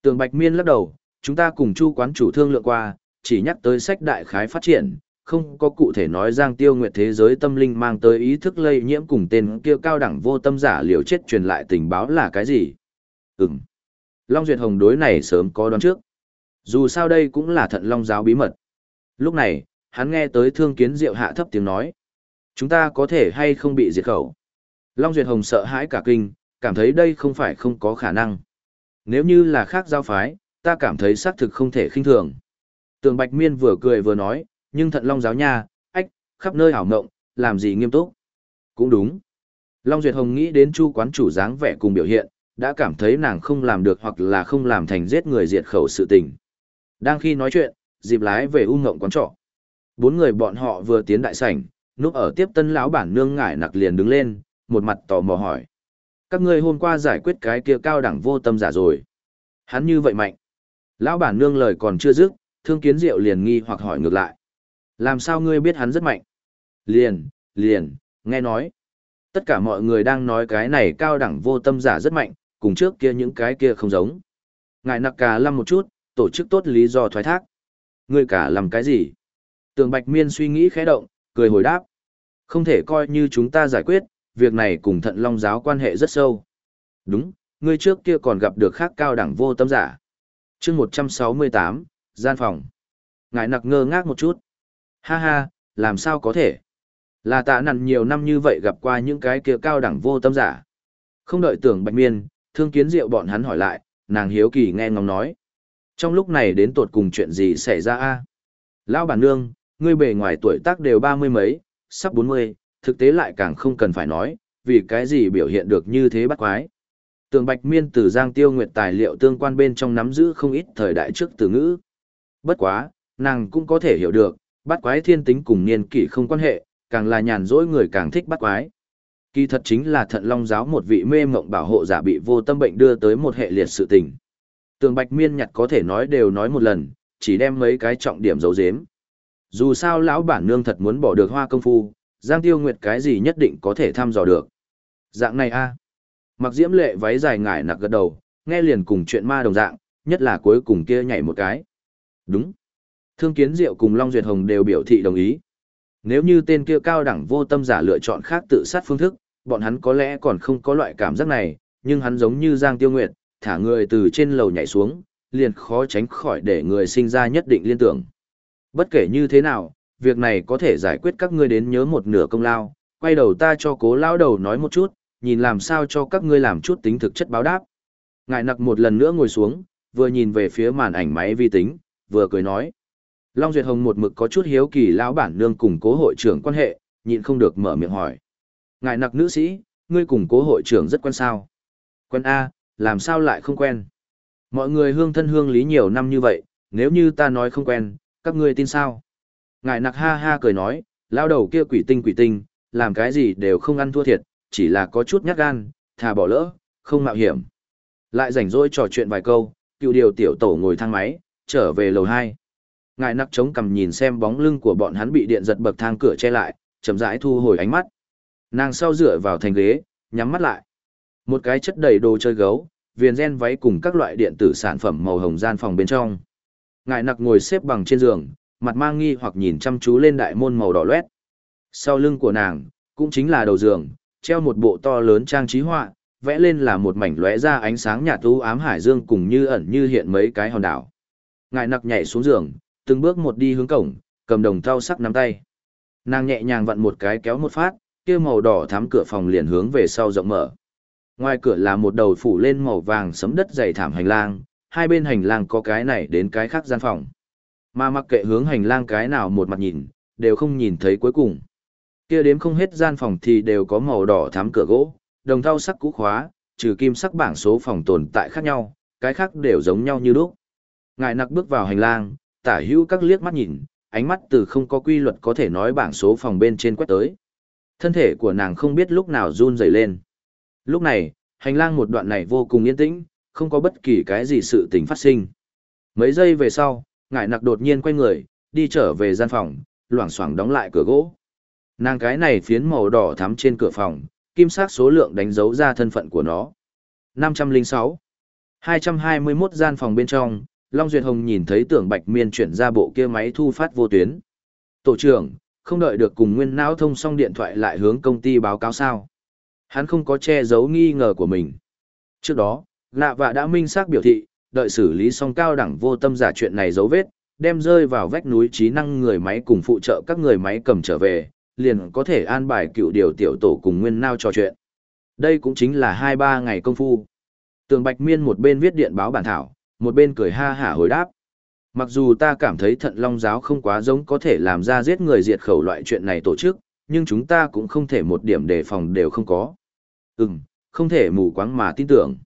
Tường Bạch Miên lắc đầu, chúng ta cùng chu quán chủ thương lượng qua, chỉ nhắc tới sách đại khái phát triển, không có cụ thể nói Giang Tiêu Nguyệt thế giới tâm linh mang tới ý thức lây nhiễm cùng tên kia cao đẳng vô tâm giả liều chết truyền lại tình báo là cái gì. Ừm. Long Duyệt Hồng đối này sớm có đoán trước. Dù sao đây cũng là thận long giáo bí mật. Lúc này, hắn nghe tới thương kiến diệu hạ thấp tiếng nói. Chúng ta có thể hay không bị diệt khẩu. Long Duyệt Hồng sợ hãi cả kinh, cảm thấy đây không phải không có khả năng. Nếu như là khác giao phái, ta cảm thấy xác thực không thể khinh thường. Tường Bạch Miên vừa cười vừa nói, nhưng thận long giáo nha, ách, khắp nơi hảo ngộng, làm gì nghiêm túc. Cũng đúng. Long Duyệt Hồng nghĩ đến chu quán chủ dáng vẻ cùng biểu hiện, đã cảm thấy nàng không làm được hoặc là không làm thành giết người diệt khẩu sự tình. Đang khi nói chuyện, dịp lái về u ngộng quán trọ. Bốn người bọn họ vừa tiến đại sảnh, núp ở tiếp tân lão bản nương ngải nặc liền đứng lên, một mặt tò mò hỏi. Các ngươi hôm qua giải quyết cái kia cao đẳng vô tâm giả rồi. Hắn như vậy mạnh. Lão bản nương lời còn chưa dứt, thương kiến diệu liền nghi hoặc hỏi ngược lại. Làm sao ngươi biết hắn rất mạnh? Liền, liền, nghe nói. Tất cả mọi người đang nói cái này cao đẳng vô tâm giả rất mạnh, cùng trước kia những cái kia không giống. Ngài nặc cả lăm một chút, tổ chức tốt lý do thoái thác. Ngươi cả làm cái gì? Tường Bạch Miên suy nghĩ khẽ động, cười hồi đáp. Không thể coi như chúng ta giải quyết, việc này cùng thận long giáo quan hệ rất sâu. Đúng, ngươi trước kia còn gặp được khác cao đẳng vô tâm giả. chương 168, gian phòng. Ngài nặc ngơ ngác một chút. Ha ha, làm sao có thể? Là tạ nặn nhiều năm như vậy gặp qua những cái kia cao đẳng vô tâm giả. Không đợi tưởng bạch miên, thương kiến diệu bọn hắn hỏi lại, nàng hiếu kỳ nghe ngóng nói. Trong lúc này đến tột cùng chuyện gì xảy ra a Lão bản nương, ngươi bề ngoài tuổi tác đều ba mươi mấy, sắp bốn mươi, thực tế lại càng không cần phải nói, vì cái gì biểu hiện được như thế bắt quái. Tường Bạch Miên từ Giang Tiêu Nguyệt tài liệu tương quan bên trong nắm giữ không ít thời đại trước từ ngữ. Bất quá, nàng cũng có thể hiểu được, bắt quái thiên tính cùng niên kỷ không quan hệ, càng là nhàn rỗi người càng thích bắt quái. Kỳ thật chính là thận long giáo một vị mê mộng bảo hộ giả bị vô tâm bệnh đưa tới một hệ liệt sự tình. Tường Bạch Miên nhặt có thể nói đều nói một lần, chỉ đem mấy cái trọng điểm giấu giếm. Dù sao lão bản nương thật muốn bỏ được hoa công phu, Giang Tiêu Nguyệt cái gì nhất định có thể thăm dò được. Dạng này a Mặc diễm lệ váy dài ngải nặc gật đầu, nghe liền cùng chuyện ma đồng dạng, nhất là cuối cùng kia nhảy một cái. Đúng. Thương Kiến Diệu cùng Long Duyệt Hồng đều biểu thị đồng ý. Nếu như tên kia cao đẳng vô tâm giả lựa chọn khác tự sát phương thức, bọn hắn có lẽ còn không có loại cảm giác này, nhưng hắn giống như Giang Tiêu Nguyệt, thả người từ trên lầu nhảy xuống, liền khó tránh khỏi để người sinh ra nhất định liên tưởng. Bất kể như thế nào, việc này có thể giải quyết các ngươi đến nhớ một nửa công lao, quay đầu ta cho cố lao đầu nói một chút, nhìn làm sao cho các ngươi làm chút tính thực chất báo đáp. Ngài nặc một lần nữa ngồi xuống, vừa nhìn về phía màn ảnh máy vi tính, vừa cười nói. Long Duyệt Hồng một mực có chút hiếu kỳ lão bản nương cùng cố hội trưởng quan hệ, nhịn không được mở miệng hỏi. Ngài nặc nữ sĩ, ngươi cùng cố hội trưởng rất quen sao? Quen A, làm sao lại không quen? Mọi người hương thân hương lý nhiều năm như vậy, nếu như ta nói không quen, các ngươi tin sao? Ngài nặc ha ha cười nói, lao đầu kia quỷ tinh quỷ tinh, làm cái gì đều không ăn thua thiệt, chỉ là có chút nhát gan, thà bỏ lỡ, không mạo hiểm. Lại rảnh rỗi trò chuyện vài câu, cựu điều tiểu tổ ngồi thang máy, trở về lầu 2. Ngài nặc chống cầm nhìn xem bóng lưng của bọn hắn bị điện giật bậc thang cửa che lại, chậm rãi thu hồi ánh mắt. Nàng sau dựa vào thành ghế, nhắm mắt lại. Một cái chất đầy đồ chơi gấu, viền gen váy cùng các loại điện tử sản phẩm màu hồng gian phòng bên trong. Ngài nặc ngồi xếp bằng trên giường, mặt mang nghi hoặc nhìn chăm chú lên đại môn màu đỏ loét. Sau lưng của nàng, cũng chính là đầu giường, treo một bộ to lớn trang trí họa, vẽ lên là một mảnh lóe ra ánh sáng nhạt u ám hải dương cùng như ẩn như hiện mấy cái hòn đảo. Ngài nặc nhảy xuống giường, từng bước một đi hướng cổng, cầm đồng thau sắc nắm tay. Nàng nhẹ nhàng vặn một cái kéo một phát, kia màu đỏ thắm cửa phòng liền hướng về sau rộng mở. Ngoài cửa là một đầu phủ lên màu vàng sấm đất dày thảm hành lang, hai bên hành lang có cái này đến cái khác gian phòng. Mà mặc kệ hướng hành lang cái nào một mặt nhìn, đều không nhìn thấy cuối cùng. Kia đếm không hết gian phòng thì đều có màu đỏ thắm cửa gỗ, đồng thau sắc cũ khóa, trừ kim sắc bảng số phòng tồn tại khác nhau, cái khác đều giống nhau như lúc. Ngài nặc bước vào hành lang, tả hữu các liếc mắt nhìn, ánh mắt từ không có quy luật có thể nói bảng số phòng bên trên quét tới. Thân thể của nàng không biết lúc nào run rẩy lên. Lúc này, hành lang một đoạn này vô cùng yên tĩnh, không có bất kỳ cái gì sự tình phát sinh. Mấy giây về sau, ngải nặc đột nhiên quay người, đi trở về gian phòng, loảng xoảng đóng lại cửa gỗ. Nàng cái này phiến màu đỏ thắm trên cửa phòng, kim sắc số lượng đánh dấu ra thân phận của nó. 506. 221 gian phòng bên trong, Long Duyệt Hồng nhìn thấy tưởng Bạch Miên chuyển ra bộ kia máy thu phát vô tuyến. Tổ trưởng, không đợi được cùng nguyên não thông xong điện thoại lại hướng công ty báo cáo sao. Hắn không có che giấu nghi ngờ của mình. Trước đó, lạ vạ đã minh xác biểu thị, đợi xử lý xong cao đẳng vô tâm giả chuyện này dấu vết, đem rơi vào vách núi trí năng người máy cùng phụ trợ các người máy cầm trở về, liền có thể an bài cựu điều tiểu tổ cùng nguyên nao trò chuyện. Đây cũng chính là 2-3 ngày công phu. Tường Bạch Miên một bên viết điện báo bản thảo, một bên cười ha hả hồi đáp. Mặc dù ta cảm thấy thận long giáo không quá giống có thể làm ra giết người diệt khẩu loại chuyện này tổ chức, nhưng chúng ta cũng không thể một điểm đề phòng đều không có. Ừm, không thể mù quáng mà tin tưởng.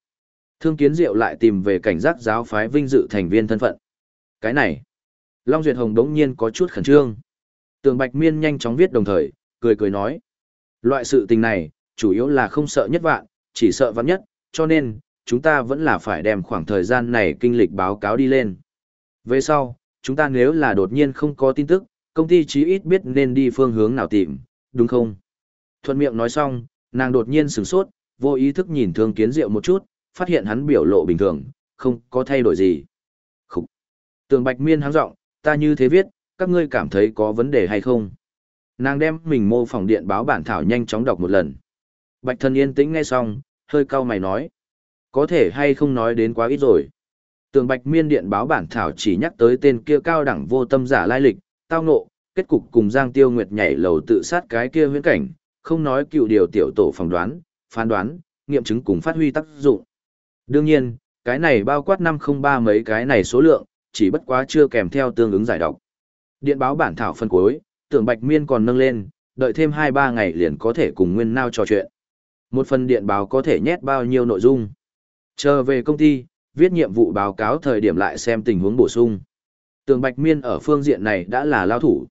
Thương kiến diệu lại tìm về cảnh giác giáo phái vinh dự thành viên thân phận. Cái này, Long Duyệt Hồng đống nhiên có chút khẩn trương. Tường Bạch Miên nhanh chóng viết đồng thời, cười cười nói. Loại sự tình này, chủ yếu là không sợ nhất vạn, chỉ sợ vạn nhất, cho nên, chúng ta vẫn là phải đem khoảng thời gian này kinh lịch báo cáo đi lên. Về sau, chúng ta nếu là đột nhiên không có tin tức, công ty chí ít biết nên đi phương hướng nào tìm, đúng không? Thuận miệng nói xong, nàng đột nhiên sửng sốt, vô ý thức nhìn thương kiến diệu một chút, phát hiện hắn biểu lộ bình thường, không có thay đổi gì. Khúc! Tường bạch miên háng rộng, ta như thế viết, các ngươi cảm thấy có vấn đề hay không? Nàng đem mình mô phỏng điện báo bản thảo nhanh chóng đọc một lần. Bạch thân yên tĩnh nghe xong, hơi cau mày nói. Có thể hay không nói đến quá ít rồi. Tường bạch miên điện báo bản thảo chỉ nhắc tới tên kia cao đẳng vô tâm giả lai lịch, tao ngộ, kết cục cùng Giang Tiêu Nguyệt nhảy lầu tự sát cái kia huyễn cảnh, không nói cựu điều tiểu tổ phỏng đoán, phán đoán, nghiệm chứng cùng phát huy tác dụng. Đương nhiên, cái này bao quát 503 mấy cái này số lượng, chỉ bất quá chưa kèm theo tương ứng giải độc. Điện báo bản thảo phân cuối, tưởng Bạch Miên còn nâng lên, đợi thêm 2-3 ngày liền có thể cùng Nguyên Nao trò chuyện. Một phần điện báo có thể nhét bao nhiêu nội dung. Chờ về công ty, viết nhiệm vụ báo cáo thời điểm lại xem tình huống bổ sung. Tường Bạch Miên ở phương diện này đã là lao thủ.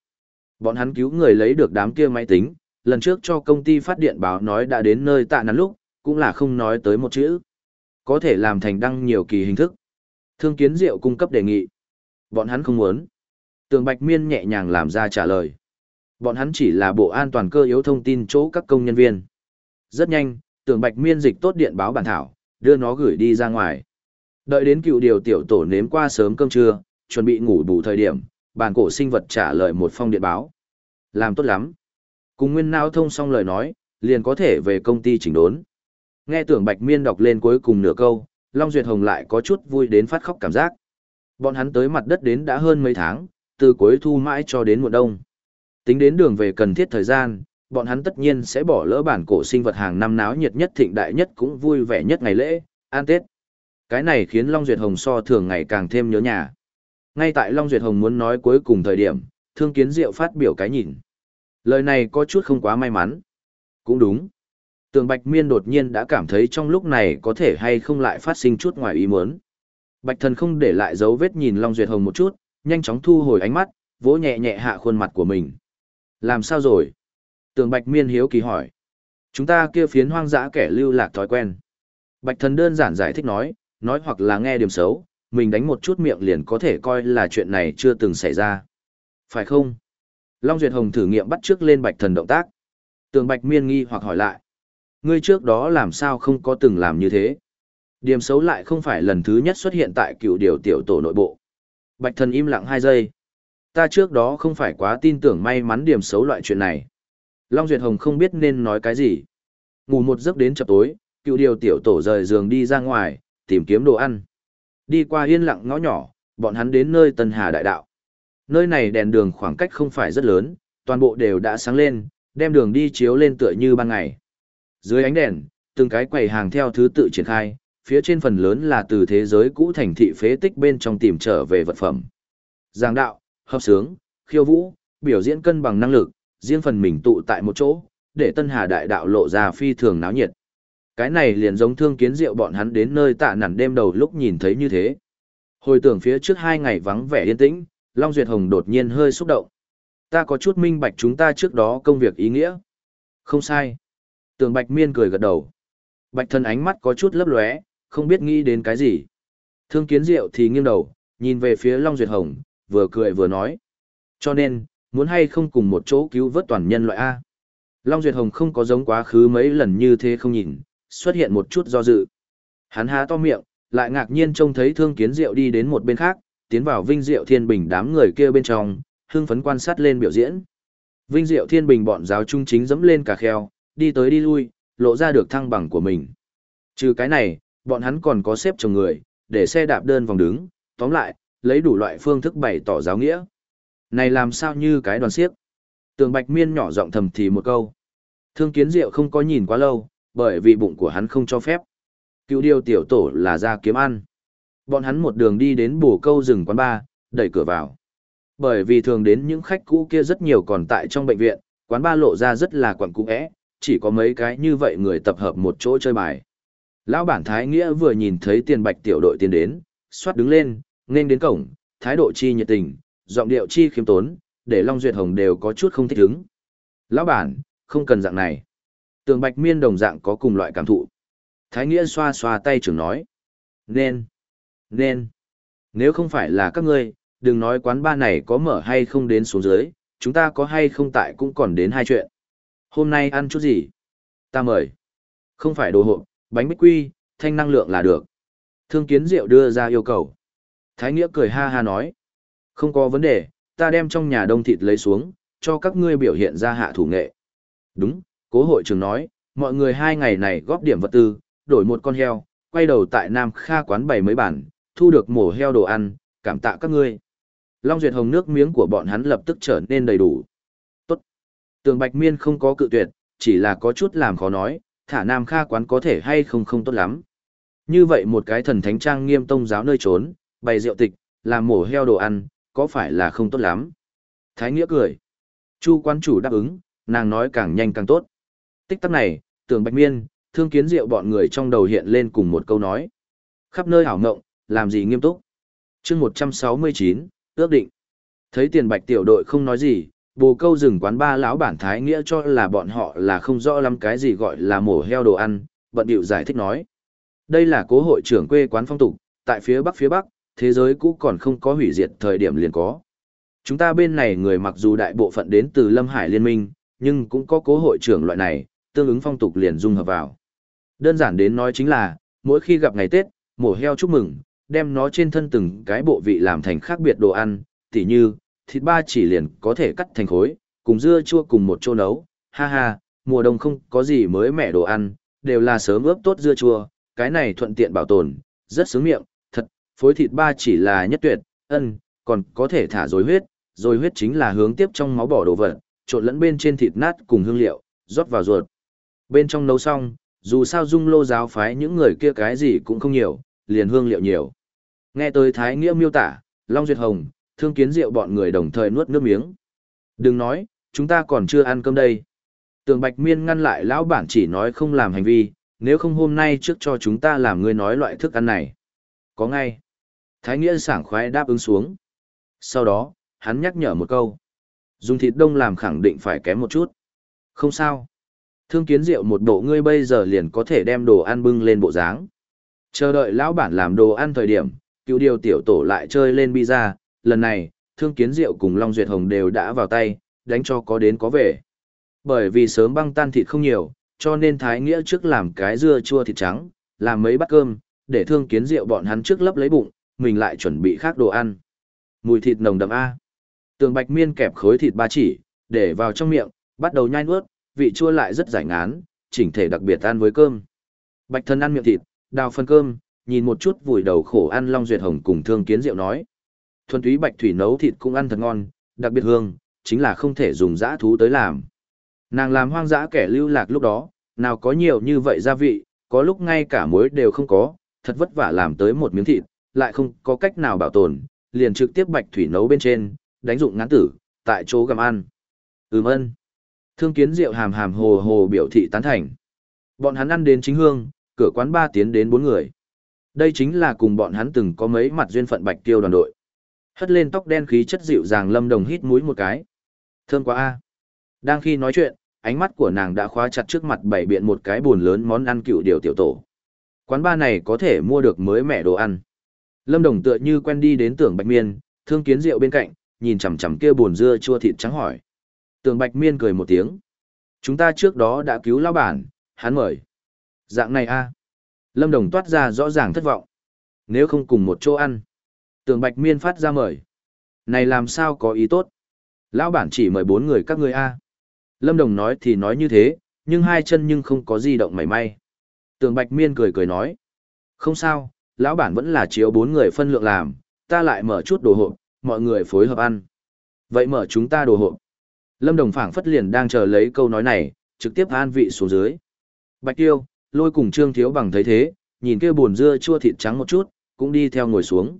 Bọn hắn cứu người lấy được đám kia máy tính, lần trước cho công ty phát điện báo nói đã đến nơi tạ nắn lúc, cũng là không nói tới một chữ. Có thể làm thành đăng nhiều kỳ hình thức. Thương kiến diệu cung cấp đề nghị. Bọn hắn không muốn. Tường Bạch Miên nhẹ nhàng làm ra trả lời. Bọn hắn chỉ là bộ an toàn cơ yếu thông tin chỗ các công nhân viên. Rất nhanh, Tường Bạch Miên dịch tốt điện báo bản thảo, đưa nó gửi đi ra ngoài. Đợi đến cựu điều tiểu tổ nếm qua sớm cơm trưa, chuẩn bị ngủ bù thời điểm, bản cổ sinh vật trả lời một phong điện báo. Làm tốt lắm. Cùng Nguyên Nao thông xong lời nói, liền có thể về công ty chỉnh đốn. Nghe tưởng Bạch Miên đọc lên cuối cùng nửa câu, Long Duyệt Hồng lại có chút vui đến phát khóc cảm giác. Bọn hắn tới mặt đất đến đã hơn mấy tháng, từ cuối thu mãi cho đến mùa đông. Tính đến đường về cần thiết thời gian, bọn hắn tất nhiên sẽ bỏ lỡ bản cổ sinh vật hàng năm náo nhiệt nhất thịnh đại nhất cũng vui vẻ nhất ngày lễ, an Tết. Cái này khiến Long Duyệt Hồng so thường ngày càng thêm nhớ nhà. Ngay tại Long Duyệt Hồng muốn nói cuối cùng thời điểm, Thương Kiến Diệu phát biểu cái nhìn. Lời này có chút không quá may mắn. Cũng đúng. Tường Bạch Miên đột nhiên đã cảm thấy trong lúc này có thể hay không lại phát sinh chút ngoài ý muốn. Bạch Thần không để lại dấu vết nhìn Long Duyệt Hồng một chút, nhanh chóng thu hồi ánh mắt, vỗ nhẹ nhẹ hạ khuôn mặt của mình. Làm sao rồi? Tường Bạch Miên hiếu kỳ hỏi. Chúng ta kia phiến hoang dã kẻ lưu lạc thói quen. Bạch Thần đơn giản giải thích nói, nói hoặc là nghe điểm xấu, mình đánh một chút miệng liền có thể coi là chuyện này chưa từng xảy ra. Phải không? Long Duyệt Hồng thử nghiệm bắt trước lên Bạch Thần động tác. Tường Bạch Miên nghi hoặc hỏi lại. Ngươi trước đó làm sao không có từng làm như thế? Điểm xấu lại không phải lần thứ nhất xuất hiện tại cựu điều tiểu tổ nội bộ. Bạch thần im lặng hai giây. Ta trước đó không phải quá tin tưởng may mắn điểm xấu loại chuyện này. Long Duyệt Hồng không biết nên nói cái gì. Ngủ một giấc đến chập tối, cựu điều tiểu tổ rời giường đi ra ngoài, tìm kiếm đồ ăn. Đi qua yên lặng ngõ nhỏ, bọn hắn đến nơi Tân Hà Đại Đạo. Nơi này đèn đường khoảng cách không phải rất lớn, toàn bộ đều đã sáng lên, đem đường đi chiếu lên tựa như ban ngày. Dưới ánh đèn, từng cái quầy hàng theo thứ tự triển khai, phía trên phần lớn là từ thế giới cũ thành thị phế tích bên trong tìm trở về vật phẩm. Giảng đạo, hợp sướng, khiêu vũ, biểu diễn cân bằng năng lực, riêng phần mình tụ tại một chỗ, để Tân Hà Đại Đạo lộ ra phi thường náo nhiệt. Cái này liền giống thương kiến rượu bọn hắn đến nơi tạ nản đêm đầu lúc nhìn thấy như thế. Hồi tưởng phía trước hai ngày vắng vẻ yên tĩnh, Long Duyệt Hồng đột nhiên hơi xúc động. Ta có chút minh bạch chúng ta trước đó công việc ý nghĩa. Không sai. Tường Bạch Miên cười gật đầu. Bạch thân ánh mắt có chút lấp lóe, không biết nghĩ đến cái gì. Thương kiến diệu thì nghiêng đầu, nhìn về phía Long Duyệt Hồng, vừa cười vừa nói. Cho nên, muốn hay không cùng một chỗ cứu vớt toàn nhân loại A. Long Duyệt Hồng không có giống quá khứ mấy lần như thế không nhìn, xuất hiện một chút do dự. Hắn há to miệng, lại ngạc nhiên trông thấy thương kiến diệu đi đến một bên khác, tiến vào vinh diệu thiên bình đám người kia bên trong, hưng phấn quan sát lên biểu diễn. Vinh diệu thiên bình bọn giáo trung chính dẫm lên cả kheo, đi tới đi lui, lộ ra được thăng bằng của mình. Trừ cái này, bọn hắn còn có xếp chồng người, để xe đạp đơn vòng đứng, tóm lại, lấy đủ loại phương thức bày tỏ giáo nghĩa. Này làm sao như cái đoàn xiếc? Tường Bạch Miên nhỏ giọng thầm thì một câu. Thương Kiến Diệu không có nhìn quá lâu, bởi vì bụng của hắn không cho phép. Cựu điều tiểu tổ là ra kiếm ăn. Bọn hắn một đường đi đến bổ câu rừng quán ba, đẩy cửa vào. Bởi vì thường đến những khách cũ kia rất nhiều còn tại trong bệnh viện, quán ba lộ ra rất là quẩn cũ ẽ, chỉ có mấy cái như vậy người tập hợp một chỗ chơi bài. Lão bản Thái Nghĩa vừa nhìn thấy tiền bạch tiểu đội tiến đến, xoát đứng lên, nên đến cổng, thái độ chi nhiệt tình, giọng điệu chi khiêm tốn, để Long Duyệt Hồng đều có chút không thích ứng. Lão bản, không cần dạng này. Tường Bạch Miên đồng dạng có cùng loại cảm thụ. Thái Nghĩa xoa xoa tay trưởng nói. Nên, nên, nếu không phải là các ngươi, đừng nói quán ba này có mở hay không đến xuống dưới, chúng ta có hay không tại cũng còn đến hai chuyện. Hôm nay ăn chút gì? Ta mời. Không phải đồ hộp, bánh bích quy, thanh năng lượng là được. Thương kiến diệu đưa ra yêu cầu. Thái Nghĩa cười ha ha nói. Không có vấn đề, ta đem trong nhà đông thịt lấy xuống, cho các ngươi biểu hiện ra hạ thủ nghệ. Đúng, cố hội trưởng nói, mọi người hai ngày này góp điểm vật tư, đổi một con heo, quay đầu tại Nam Kha quán bày mấy bản, thu được mổ heo đồ ăn, cảm tạ các ngươi. Long Duyệt Hồng nước miếng của bọn hắn lập tức trở nên đầy đủ. Tốt. Tường Bạch Miên không có cự tuyệt, chỉ là có chút làm khó nói, thả Nam Kha quán có thể hay không không tốt lắm. Như vậy một cái thần thánh trang nghiêm tông giáo nơi trốn, bày rượu tịch, làm mổ heo đồ ăn, có phải là không tốt lắm? Thái Nghĩa cười. Chu quan chủ đáp ứng, nàng nói càng nhanh càng tốt. Tích tắc này, tưởng bạch miên, thương kiến diệu bọn người trong đầu hiện lên cùng một câu nói. Khắp nơi hảo ngộng, làm gì nghiêm túc. chương 169, ước định. Thấy tiền bạch tiểu đội không nói gì, bồ câu rừng quán ba lão bản thái nghĩa cho là bọn họ là không rõ lắm cái gì gọi là mổ heo đồ ăn, bận điệu giải thích nói. Đây là cố hội trưởng quê quán phong tục, tại phía bắc phía bắc, thế giới cũ còn không có hủy diệt thời điểm liền có. Chúng ta bên này người mặc dù đại bộ phận đến từ Lâm Hải Liên minh, nhưng cũng có cố hội trưởng loại này, tương ứng phong tục liền dung hợp vào. Đơn giản đến nói chính là, mỗi khi gặp ngày Tết, mổ heo chúc mừng, đem nó trên thân từng cái bộ vị làm thành khác biệt đồ ăn, tỉ như, thịt ba chỉ liền có thể cắt thành khối, cùng dưa chua cùng một chỗ nấu, ha ha, mùa đông không có gì mới mẻ đồ ăn, đều là sớm ướp tốt dưa chua, cái này thuận tiện bảo tồn, rất sướng miệng, phối thịt ba chỉ là nhất tuyệt, ân, còn có thể thả dối huyết, dối huyết chính là hướng tiếp trong máu bỏ đồ vật, trộn lẫn bên trên thịt nát cùng hương liệu, rót vào ruột. Bên trong nấu xong, dù sao dung lô giáo phái những người kia cái gì cũng không nhiều, liền hương liệu nhiều. Nghe tới Thái Nghĩa miêu tả, Long Duyệt Hồng, thương kiến rượu bọn người đồng thời nuốt nước miếng. Đừng nói, chúng ta còn chưa ăn cơm đây. Tường Bạch Miên ngăn lại lão bản chỉ nói không làm hành vi, nếu không hôm nay trước cho chúng ta làm người nói loại thức ăn này. Có ngay. Thái Nghĩa sảng khoái đáp ứng xuống. Sau đó, hắn nhắc nhở một câu. Dùng thịt đông làm khẳng định phải kém một chút. Không sao. Thương kiến rượu một bộ ngươi bây giờ liền có thể đem đồ ăn bưng lên bộ dáng. Chờ đợi lão bản làm đồ ăn thời điểm, cựu điều tiểu tổ lại chơi lên pizza, lần này, thương kiến rượu cùng Long Duyệt Hồng đều đã vào tay, đánh cho có đến có về. Bởi vì sớm băng tan thịt không nhiều, cho nên Thái Nghĩa trước làm cái dưa chua thịt trắng, làm mấy bát cơm, để thương kiến rượu bọn hắn trước lấp lấy bụng, mình lại chuẩn bị khác đồ ăn. Mùi thịt nồng đậm A. Tường Bạch Miên kẹp khối thịt ba chỉ, để vào trong miệng, bắt đầu nhai nuốt, vị chua lại rất giải ngán, chỉnh thể đặc biệt ăn với cơm. Bạch thân ăn miệng thịt, đào phần cơm, nhìn một chút vùi đầu khổ ăn Long Duyệt Hồng cùng Thương Kiến Diệu nói. Thuần túy bạch thủy nấu thịt cũng ăn thật ngon, đặc biệt hương, chính là không thể dùng dã thú tới làm. Nàng làm hoang dã kẻ lưu lạc lúc đó, nào có nhiều như vậy gia vị, có lúc ngay cả muối đều không có, thật vất vả làm tới một miếng thịt, lại không có cách nào bảo tồn, liền trực tiếp bạch thủy nấu bên trên, đánh dụng ngán tử, tại chỗ gặm ăn. Ừm ân. Thương kiến rượu hàm hàm hồ hồ biểu thị tán thành. Bọn hắn ăn đến chính hương, cửa quán ba tiến đến bốn người. Đây chính là cùng bọn hắn từng có mấy mặt duyên phận bạch tiêu đoàn đội. Hất lên tóc đen khí chất dịu dàng lâm đồng hít mũi một cái. Thơm quá a. Đang khi nói chuyện, ánh mắt của nàng đã khóa chặt trước mặt bảy biện một cái buồn lớn món ăn cựu điều tiểu tổ. Quán ba này có thể mua được mới mẻ đồ ăn. Lâm Đồng tựa như quen đi đến tưởng Bạch Miên, thương kiến rượu bên cạnh, nhìn chằm chằm kia buồn dưa chua thịt trắng hỏi. Tưởng Bạch Miên cười một tiếng. Chúng ta trước đó đã cứu lao bản, hắn mời. Dạng này a Lâm Đồng toát ra rõ ràng thất vọng. Nếu không cùng một chỗ ăn. Tưởng Bạch Miên phát ra mời. Này làm sao có ý tốt. Lão bản chỉ mời bốn người các ngươi a Lâm Đồng nói thì nói như thế, nhưng hai chân nhưng không có di động mảy may. Tưởng Bạch Miên cười cười nói. Không sao, lão bản vẫn là chiếu bốn người phân lượng làm, ta lại mở chút đồ hộp, mọi người phối hợp ăn. Vậy mở chúng ta đồ hộp. Lâm Đồng phảng phất liền đang chờ lấy câu nói này, trực tiếp an vị xuống dưới. Bạch Tiêu, lôi cùng Trương Thiếu Bằng thấy thế, nhìn kia buồn dưa chua thịt trắng một chút, cũng đi theo ngồi xuống.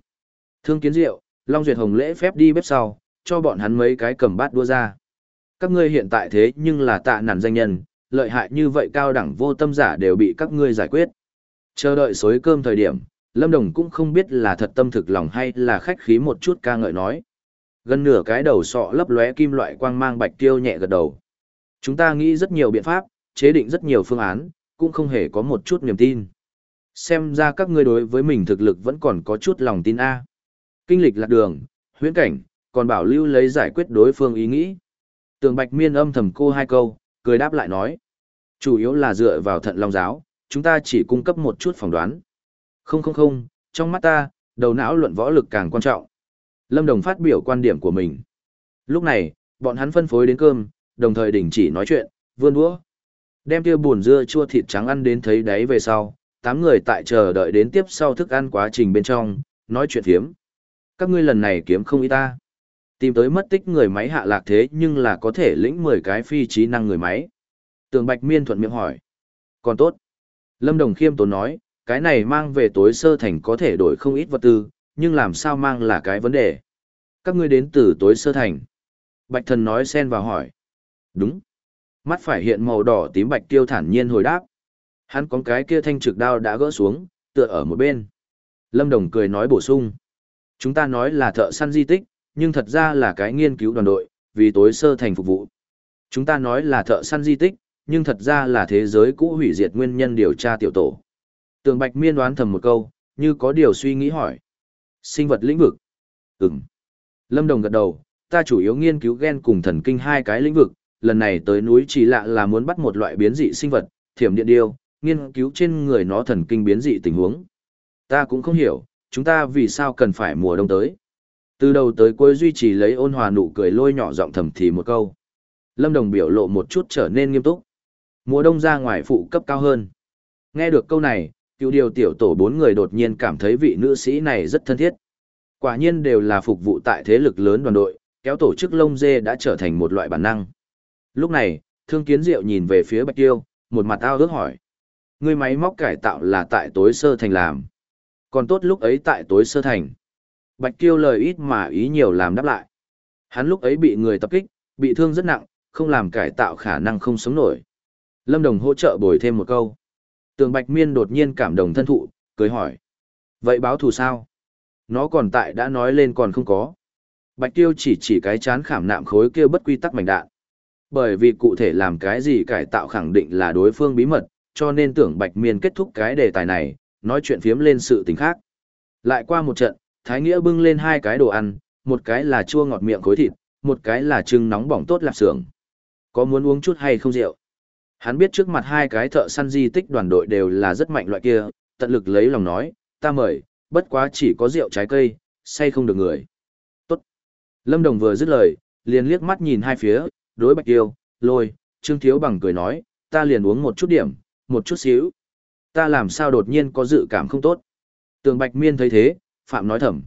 Thương Kiến Diệu, Long Duyệt Hồng lễ phép đi bếp sau, cho bọn hắn mấy cái cầm bát đua ra. Các ngươi hiện tại thế nhưng là tạ nản danh nhân, lợi hại như vậy cao đẳng vô tâm giả đều bị các ngươi giải quyết. Chờ đợi xối cơm thời điểm, Lâm Đồng cũng không biết là thật tâm thực lòng hay là khách khí một chút ca ngợi nói. Gần nửa cái đầu sọ lấp lóe kim loại quang mang bạch tiêu nhẹ gật đầu. Chúng ta nghĩ rất nhiều biện pháp, chế định rất nhiều phương án, cũng không hề có một chút niềm tin. Xem ra các ngươi đối với mình thực lực vẫn còn có chút lòng tin A. Kinh lịch lạc đường, huyễn cảnh, còn bảo lưu lấy giải quyết đối phương ý nghĩ. Tường Bạch Miên âm thầm cô hai câu, cười đáp lại nói. Chủ yếu là dựa vào thận long giáo, chúng ta chỉ cung cấp một chút phỏng đoán. Không không không, trong mắt ta, đầu não luận võ lực càng quan trọng. Lâm Đồng phát biểu quan điểm của mình. Lúc này, bọn hắn phân phối đến cơm, đồng thời đình chỉ nói chuyện, vươn đũa. Đem kia buồn dưa chua thịt trắng ăn đến thấy đáy về sau, tám người tại chờ đợi đến tiếp sau thức ăn quá trình bên trong, nói chuyện thiếm. Các ngươi lần này kiếm không ý ta. Tìm tới mất tích người máy hạ lạc thế nhưng là có thể lĩnh 10 cái phi trí năng người máy. Tường Bạch Miên thuận miệng hỏi. Còn tốt. Lâm Đồng khiêm tốn nói, cái này mang về tối sơ thành có thể đổi không ít vật tư, nhưng làm sao mang là cái vấn đề. Các ngươi đến từ tối sơ thành. Bạch thần nói xen vào hỏi. Đúng. Mắt phải hiện màu đỏ tím bạch tiêu thản nhiên hồi đáp. Hắn có cái kia thanh trực đao đã gỡ xuống, tựa ở một bên. Lâm Đồng cười nói bổ sung. Chúng ta nói là thợ săn di tích, nhưng thật ra là cái nghiên cứu đoàn đội, vì tối sơ thành phục vụ. Chúng ta nói là thợ săn di tích, nhưng thật ra là thế giới cũ hủy diệt nguyên nhân điều tra tiểu tổ. Tường Bạch Miên đoán thầm một câu, như có điều suy nghĩ hỏi. Sinh vật lĩnh vực. Ừm. Lâm Đồng gật đầu, ta chủ yếu nghiên cứu gen cùng thần kinh hai cái lĩnh vực, lần này tới núi chỉ lạ là muốn bắt một loại biến dị sinh vật, thiểm điện điêu, nghiên cứu trên người nó thần kinh biến dị tình huống. Ta cũng không hiểu, chúng ta vì sao cần phải mùa đông tới. Từ đầu tới cuối duy trì lấy ôn hòa nụ cười lôi nhỏ giọng thầm thì một câu. Lâm Đồng biểu lộ một chút trở nên nghiêm túc. Mùa đông ra ngoài phụ cấp cao hơn. Nghe được câu này, cựu điều tiểu tổ bốn người đột nhiên cảm thấy vị nữ sĩ này rất thân thiết. Quả nhiên đều là phục vụ tại thế lực lớn đoàn đội, kéo tổ chức lông dê đã trở thành một loại bản năng. Lúc này, thương kiến diệu nhìn về phía bạch tiêu, một mặt ao ước hỏi. Người máy móc cải tạo là tại tối sơ thành làm. Còn tốt lúc ấy tại tối sơ thành. Bạch Tiêu lời ít mà ý nhiều làm đáp lại. Hắn lúc ấy bị người tập kích, bị thương rất nặng, không làm cải tạo khả năng không sống nổi. Lâm Đồng hỗ trợ bồi thêm một câu. Tường Bạch Miên đột nhiên cảm động thân thụ, cười hỏi. Vậy báo thù sao? Nó còn tại đã nói lên còn không có. Bạch Tiêu chỉ chỉ cái chán khảm nạm khối kia bất quy tắc mảnh đạn. Bởi vì cụ thể làm cái gì cải tạo khẳng định là đối phương bí mật, cho nên tưởng Bạch Miên kết thúc cái đề tài này, nói chuyện phiếm lên sự tình khác. Lại qua một trận, Thái Nghĩa bưng lên hai cái đồ ăn, một cái là chua ngọt miệng khối thịt, một cái là trưng nóng bỏng tốt lạp xưởng. Có muốn uống chút hay không rượu? Hắn biết trước mặt hai cái thợ săn di tích đoàn đội đều là rất mạnh loại kia, tận lực lấy lòng nói, ta mời, bất quá chỉ có rượu trái cây, say không được người. Tốt. Lâm Đồng vừa dứt lời, liền liếc mắt nhìn hai phía, đối Bạch yêu, lôi, Trương Thiếu Bằng cười nói, ta liền uống một chút điểm, một chút xíu. Ta làm sao đột nhiên có dự cảm không tốt. Tường Bạch Miên thấy thế, Phạm nói thầm.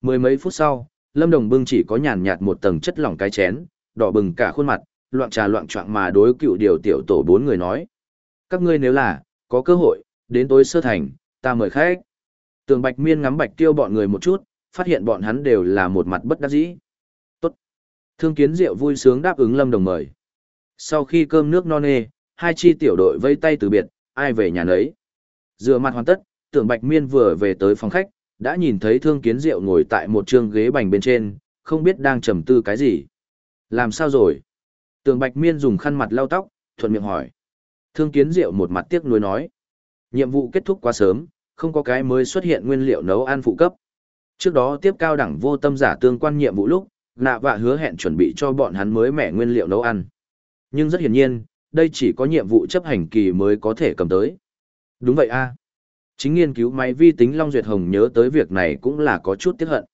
Mười mấy phút sau, Lâm Đồng bưng chỉ có nhàn nhạt một tầng chất lỏng cái chén, đỏ bừng cả khuôn mặt, loạn trà loạn trọng mà đối cựu điều tiểu tổ bốn người nói. Các ngươi nếu là, có cơ hội, đến tối sơ thành, ta mời khách. Tường Bạch Miên ngắm Bạch Tiêu bọn người một chút, phát hiện bọn hắn đều là một mặt bất đắc dĩ. Tốt. Thương Kiến Diệu vui sướng đáp ứng Lâm Đồng mời. Sau khi cơm nước no nê, hai chi tiểu đội vây tay từ biệt, ai về nhà nấy. Dựa mặt hoàn tất, Tưởng Bạch Miên vừa về tới phòng khách, đã nhìn thấy Thương Kiến Diệu ngồi tại một trương ghế bành bên trên, không biết đang trầm tư cái gì. Làm sao rồi? Tường Bạch Miên dùng khăn mặt lau tóc, thuận miệng hỏi. Thương Kiến Diệu một mặt tiếc nuối nói. Nhiệm vụ kết thúc quá sớm, không có cái mới xuất hiện nguyên liệu nấu ăn phụ cấp. Trước đó tiếp cao đẳng vô tâm giả tương quan nhiệm vụ lúc, nạ vạ hứa hẹn chuẩn bị cho bọn hắn mới mẻ nguyên liệu nấu ăn. Nhưng rất hiển nhiên, đây chỉ có nhiệm vụ chấp hành kỳ mới có thể cầm tới. Đúng vậy a. Chính nghiên cứu máy vi tính Long Duyệt Hồng nhớ tới việc này cũng là có chút tiếc hận.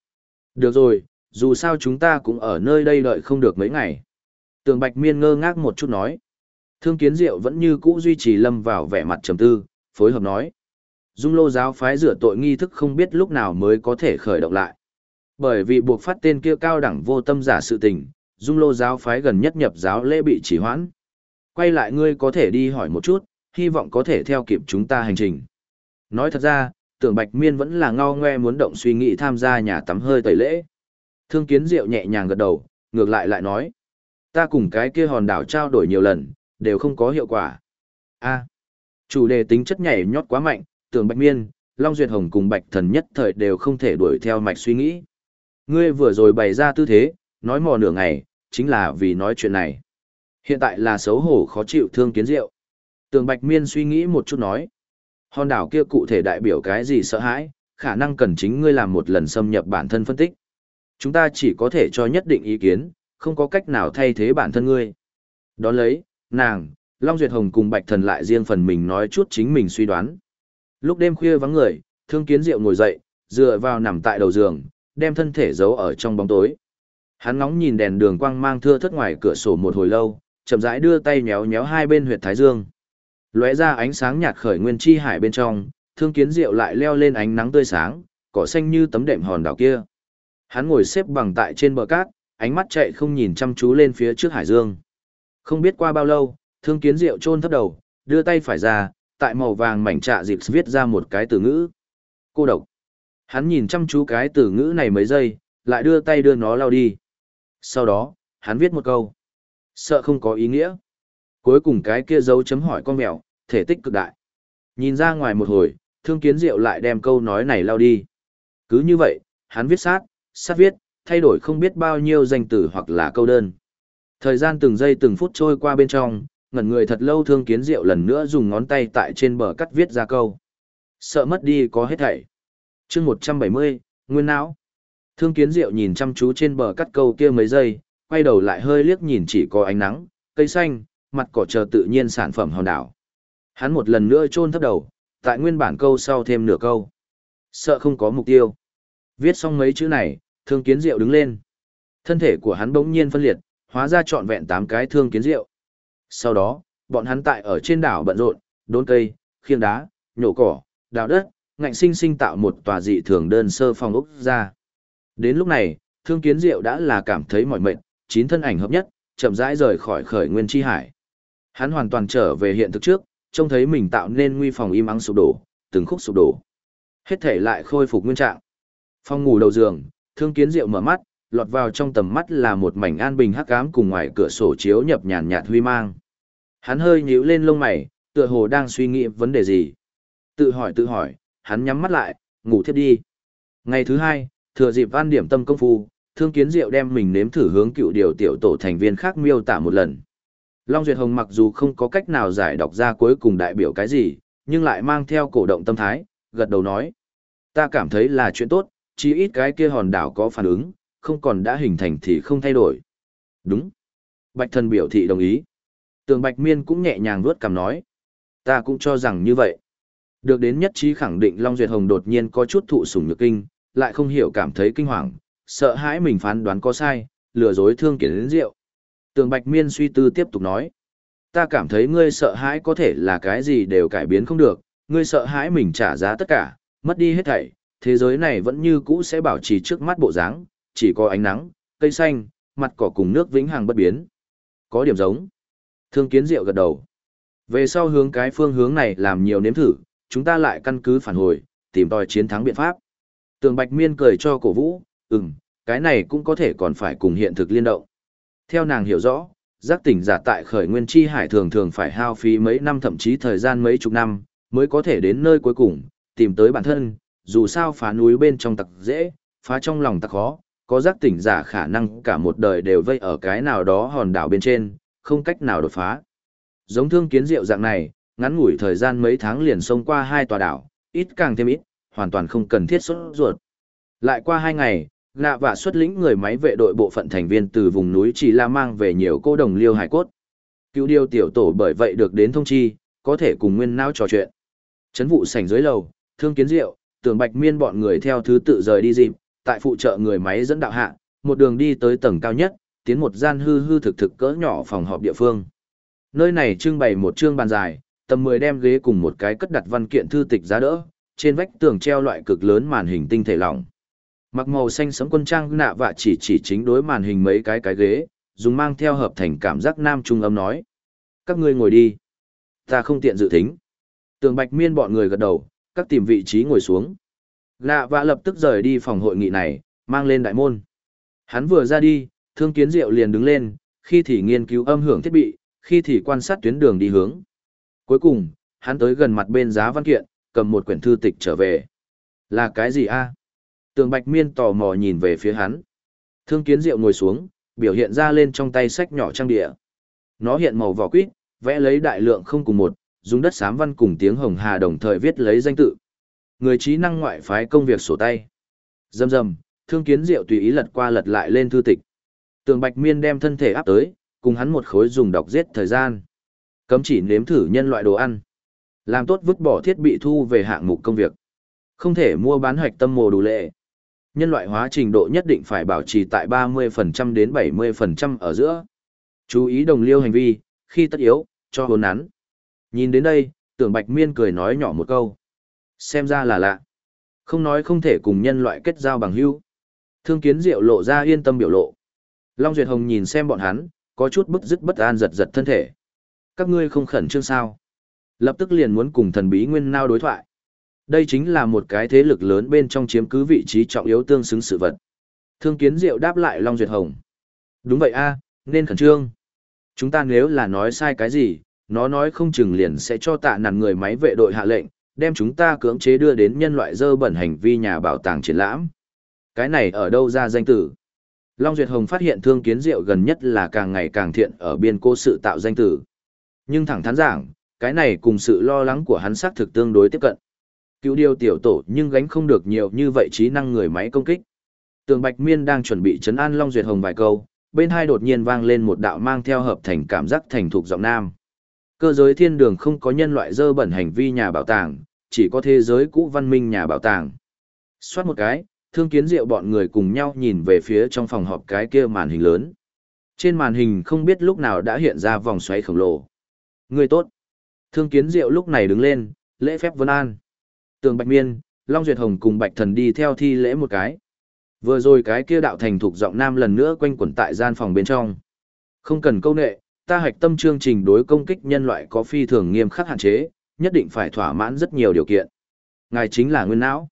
Được rồi, dù sao chúng ta cũng ở nơi đây đợi không được mấy ngày. Tường Bạch Miên ngơ ngác một chút nói. Thương Kiến Diệu vẫn như cũ duy trì lâm vào vẻ mặt trầm tư, phối hợp nói. Dung lô giáo phái rửa tội nghi thức không biết lúc nào mới có thể khởi động lại. Bởi vì buộc phát tên kia cao đẳng vô tâm giả sự tình, dung lô giáo phái gần nhất nhập giáo lễ bị chỉ hoãn. Quay lại ngươi có thể đi hỏi một chút, hy vọng có thể theo kịp chúng ta hành trình. Nói thật ra, tưởng Bạch Miên vẫn là ngao ngoe muốn động suy nghĩ tham gia nhà tắm hơi tẩy lễ. Thương kiến diệu nhẹ nhàng gật đầu, ngược lại lại nói. Ta cùng cái kia hòn đảo trao đổi nhiều lần, đều không có hiệu quả. a chủ đề tính chất nhảy nhót quá mạnh, tưởng Bạch Miên, Long Duyệt Hồng cùng Bạch Thần nhất thời đều không thể đuổi theo mạch suy nghĩ. Ngươi vừa rồi bày ra tư thế, nói mò nửa ngày, chính là vì nói chuyện này. Hiện tại là xấu hổ khó chịu thương kiến rượu. Tường Bạch Miên suy nghĩ một chút nói. Hòn đảo kia cụ thể đại biểu cái gì sợ hãi, khả năng cần chính ngươi làm một lần xâm nhập bản thân phân tích. Chúng ta chỉ có thể cho nhất định ý kiến, không có cách nào thay thế bản thân ngươi. Đón lấy, nàng, Long Duyệt Hồng cùng Bạch Thần lại riêng phần mình nói chút chính mình suy đoán. Lúc đêm khuya vắng người, Thương Kiến Diệu ngồi dậy, dựa vào nằm tại đầu giường, đem thân thể giấu ở trong bóng tối. Hắn ngóng nhìn đèn đường quang mang thưa thất ngoài cửa sổ một hồi lâu, chậm rãi đưa tay nhéo nhéo hai bên huyệt thái dương. Lóe ra ánh sáng nhạt khởi nguyên chi hải bên trong, Thương Kiến Diệu lại leo lên ánh nắng tươi sáng, cỏ xanh như tấm đệm hòn đảo kia. Hắn ngồi xếp bằng tại trên bờ cát, ánh mắt chạy không nhìn chăm chú lên phía trước hải dương. Không biết qua bao lâu, Thương Kiến Diệu chôn thấp đầu, đưa tay phải ra, tại màu vàng mảnh trạ dịp viết ra một cái từ ngữ. Cô độc. Hắn nhìn chăm chú cái từ ngữ này mấy giây, lại đưa tay đưa nó lao đi. Sau đó, hắn viết một câu. Sợ không có ý nghĩa. Cuối cùng cái kia dấu chấm hỏi con mèo, thể tích cực đại. Nhìn ra ngoài một hồi, thương kiến diệu lại đem câu nói này lao đi. Cứ như vậy, hắn viết sát, sát viết, thay đổi không biết bao nhiêu danh từ hoặc là câu đơn. Thời gian từng giây từng phút trôi qua bên trong, ngẩn người thật lâu thương kiến diệu lần nữa dùng ngón tay tại trên bờ cắt viết ra câu. Sợ mất đi có hết thảy. chương một trăm bảy mươi Nguyên não. Thương kiến diệu nhìn chăm chú trên bờ cắt câu kia mấy giây, quay đầu lại hơi liếc nhìn chỉ có ánh nắng, cây xanh, mặt cỏ chờ tự nhiên sản phẩm hòn đảo. Hắn một lần nữa chôn thấp đầu, tại nguyên bản câu sau thêm nửa câu. Sợ không có mục tiêu. Viết xong mấy chữ này, thương kiến diệu đứng lên. Thân thể của hắn bỗng nhiên phân liệt, hóa ra trọn vẹn tám cái thương kiến diệu. Sau đó, bọn hắn tại ở trên đảo bận rộn, đốn cây, khiêng đá, nhổ cỏ, đào đất, ngạnh sinh sinh tạo một tòa dị thường đơn sơ phòng ốc ra. Đến lúc này, thương kiến diệu đã là cảm thấy mỏi mệt, chín thân ảnh hợp nhất, chậm rãi rời khỏi khởi nguyên chi hải. Hắn hoàn toàn trở về hiện thực trước, trông thấy mình tạo nên nguy phòng im ắng sụp đổ, từng khúc sụp đổ. Hết thể lại khôi phục nguyên trạng. Phòng ngủ đầu giường, thương kiến diệu mở mắt, lọt vào trong tầm mắt là một mảnh an bình hắc ám cùng ngoài cửa sổ chiếu nhập nhàn nhạt huy mang. Hắn hơi nhíu lên lông mày, tựa hồ đang suy nghĩ vấn đề gì. Tự hỏi tự hỏi, hắn nhắm mắt lại, ngủ thiếp đi. Ngày thứ hai, thừa dịp an điểm tâm công phu, thương kiến diệu đem mình nếm thử hướng cựu điều tiểu tổ thành viên khác miêu tả một lần. Long Duyệt Hồng mặc dù không có cách nào giải đọc ra cuối cùng đại biểu cái gì, nhưng lại mang theo cổ động tâm thái, gật đầu nói. Ta cảm thấy là chuyện tốt, chỉ ít cái kia hòn đảo có phản ứng, không còn đã hình thành thì không thay đổi. Đúng. Bạch thần biểu thị đồng ý. Tường Bạch Miên cũng nhẹ nhàng vuốt cằm nói. Ta cũng cho rằng như vậy. Được đến nhất trí khẳng định Long Duyệt Hồng đột nhiên có chút thụ sủng nhược kinh, lại không hiểu cảm thấy kinh hoàng, sợ hãi mình phán đoán có sai, lừa dối thương kiến đến rượu. Tường Bạch Miên suy tư tiếp tục nói. Ta cảm thấy ngươi sợ hãi có thể là cái gì đều cải biến không được, ngươi sợ hãi mình trả giá tất cả, mất đi hết thảy, thế giới này vẫn như cũ sẽ bảo trì trước mắt bộ dáng, chỉ có ánh nắng, cây xanh, mặt cỏ cùng nước vĩnh hằng bất biến. Có điểm giống. Thương kiến diệu gật đầu. Về sau hướng cái phương hướng này làm nhiều nếm thử, chúng ta lại căn cứ phản hồi, tìm tòi chiến thắng biện pháp. Tường Bạch Miên cười cho cổ vũ, ừm, cái này cũng có thể còn phải cùng hiện thực liên động. Theo nàng hiểu rõ, giác tỉnh giả tại khởi nguyên chi hải thường thường phải hao phí mấy năm thậm chí thời gian mấy chục năm, mới có thể đến nơi cuối cùng, tìm tới bản thân, dù sao phá núi bên trong tặc dễ, phá trong lòng tặc khó, có giác tỉnh giả khả năng cả một đời đều vây ở cái nào đó hòn đảo bên trên, không cách nào đột phá. Giống thương kiến diệu dạng này, ngắn ngủi thời gian mấy tháng liền xông qua hai tòa đảo, ít càng thêm ít, hoàn toàn không cần thiết xuất ruột. Lại qua hai ngày, Ngạ và xuất lĩnh người máy vệ đội bộ phận thành viên từ vùng núi Chỉ La mang về nhiều cô đồng liêu hải cốt. Cứu điều tiểu tổ bởi vậy được đến thông chi, có thể cùng nguyên não trò chuyện. Chấn vụ sảnh dưới lầu, thương kiến diệu, tưởng bạch miên bọn người theo thứ tự rời đi dịp, tại phụ trợ người máy dẫn đạo hạ, một đường đi tới tầng cao nhất, tiến một gian hư hư thực thực cỡ nhỏ phòng họp địa phương. Nơi này trưng bày một chương bàn dài, tầm 10 đem ghế cùng một cái cất đặt văn kiện thư tịch giá đỡ, trên vách tường treo loại cực lớn màn hình tinh thể lỏng. Mặc màu xanh sẫm quân trang nạ vạ chỉ chỉ chính đối màn hình mấy cái cái ghế, dùng mang theo hợp thành cảm giác nam trung âm nói. Các ngươi ngồi đi. Ta không tiện dự tính Tường bạch miên bọn người gật đầu, các tìm vị trí ngồi xuống. Lạ và lập tức rời đi phòng hội nghị này, mang lên đại môn. Hắn vừa ra đi, thương kiến diệu liền đứng lên, khi thì nghiên cứu âm hưởng thiết bị, khi thì quan sát tuyến đường đi hướng. Cuối cùng, hắn tới gần mặt bên giá văn kiện, cầm một quyển thư tịch trở về. Là cái gì a? Tường Bạch Miên tò mò nhìn về phía hắn. Thương Kiến Diệu ngồi xuống, biểu hiện ra lên trong tay sách nhỏ trang địa. Nó hiện màu vỏ quýt, vẽ lấy đại lượng không cùng một, dùng đất xám văn cùng tiếng hồng hà đồng thời viết lấy danh tự. Người trí năng ngoại phái công việc sổ tay. Dầm dầm, Thương Kiến Diệu tùy ý lật qua lật lại lên thư tịch. Tường Bạch Miên đem thân thể áp tới, cùng hắn một khối dùng đọc giết thời gian. Cấm chỉ nếm thử nhân loại đồ ăn. Làm tốt vứt bỏ thiết bị thu về hạng mục công việc. Không thể mua bán hoạch tâm mồ đủ lệ. Nhân loại hóa trình độ nhất định phải bảo trì tại 30% đến 70% ở giữa. Chú ý đồng liêu hành vi, khi tất yếu, cho hồn án. Nhìn đến đây, tưởng Bạch Miên cười nói nhỏ một câu. Xem ra là lạ. Không nói không thể cùng nhân loại kết giao bằng hữu. Thương kiến diệu lộ ra yên tâm biểu lộ. Long Duyệt Hồng nhìn xem bọn hắn, có chút bức dứt bất an giật giật thân thể. Các ngươi không khẩn trương sao? Lập tức liền muốn cùng thần bí nguyên nao đối thoại. Đây chính là một cái thế lực lớn bên trong chiếm cứ vị trí trọng yếu tương xứng sự vật. Thương Kiến Diệu đáp lại Long Duyệt Hồng. Đúng vậy a, nên khẩn trương. Chúng ta nếu là nói sai cái gì, nó nói không chừng liền sẽ cho tạ nằn người máy vệ đội hạ lệnh, đem chúng ta cưỡng chế đưa đến nhân loại dơ bẩn hành vi nhà bảo tàng triển lãm. Cái này ở đâu ra danh tử? Long Duyệt Hồng phát hiện Thương Kiến Diệu gần nhất là càng ngày càng thiện ở biên cô sự tạo danh tử. Nhưng thẳng thắn giảng, cái này cùng sự lo lắng của hắn xác thực tương đối tiếp cận. Cứu điều tiểu tổ nhưng gánh không được nhiều như vậy trí năng người máy công kích. Tường Bạch Miên đang chuẩn bị chấn an Long Duyệt Hồng vài câu, bên hai đột nhiên vang lên một đạo mang theo hợp thành cảm giác thành thục giọng nam. Cơ giới thiên đường không có nhân loại dơ bẩn hành vi nhà bảo tàng, chỉ có thế giới cũ văn minh nhà bảo tàng. Xoát một cái, thương kiến diệu bọn người cùng nhau nhìn về phía trong phòng họp cái kia màn hình lớn. Trên màn hình không biết lúc nào đã hiện ra vòng xoáy khổng lồ. Người tốt. Thương kiến diệu lúc này đứng lên, lễ phép vân an. Tường Bạch Miên, Long Duyệt Hồng cùng Bạch Thần đi theo thi lễ một cái. Vừa rồi cái kia đạo thành thục giọng nam lần nữa quanh quẩn tại gian phòng bên trong. Không cần câu nệ, ta hạch tâm chương trình đối công kích nhân loại có phi thường nghiêm khắc hạn chế, nhất định phải thỏa mãn rất nhiều điều kiện. Ngài chính là nguyên não.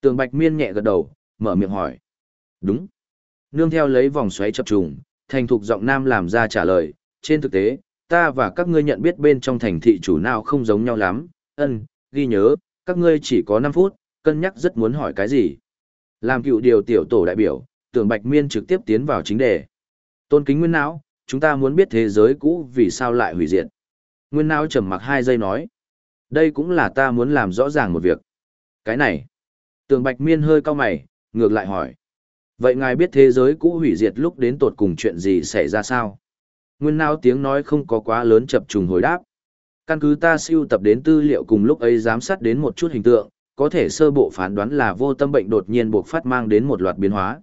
Tường Bạch Miên nhẹ gật đầu, mở miệng hỏi. Đúng. Nương theo lấy vòng xoáy chập trùng, thành thục giọng nam làm ra trả lời. Trên thực tế, ta và các ngươi nhận biết bên trong thành thị chủ nào không giống nhau lắm. Ân, ghi nhớ, các ngươi chỉ có 5 phút, cân nhắc rất muốn hỏi cái gì. Làm cựu điều tiểu tổ đại biểu, tưởng Bạch Miên trực tiếp tiến vào chính đề. Tôn kính nguyên não, chúng ta muốn biết thế giới cũ vì sao lại hủy diệt. Nguyên não trầm mặc hai giây nói. Đây cũng là ta muốn làm rõ ràng một việc. Cái này. Tưởng Bạch Miên hơi cau mày, ngược lại hỏi. Vậy ngài biết thế giới cũ hủy diệt lúc đến tột cùng chuyện gì xảy ra sao? Nguyên não tiếng nói không có quá lớn chập trùng hồi đáp. Căn cứ ta siêu tập đến tư liệu cùng lúc ấy giám sát đến một chút hình tượng, có thể sơ bộ phán đoán là vô tâm bệnh đột nhiên buộc phát mang đến một loạt biến hóa.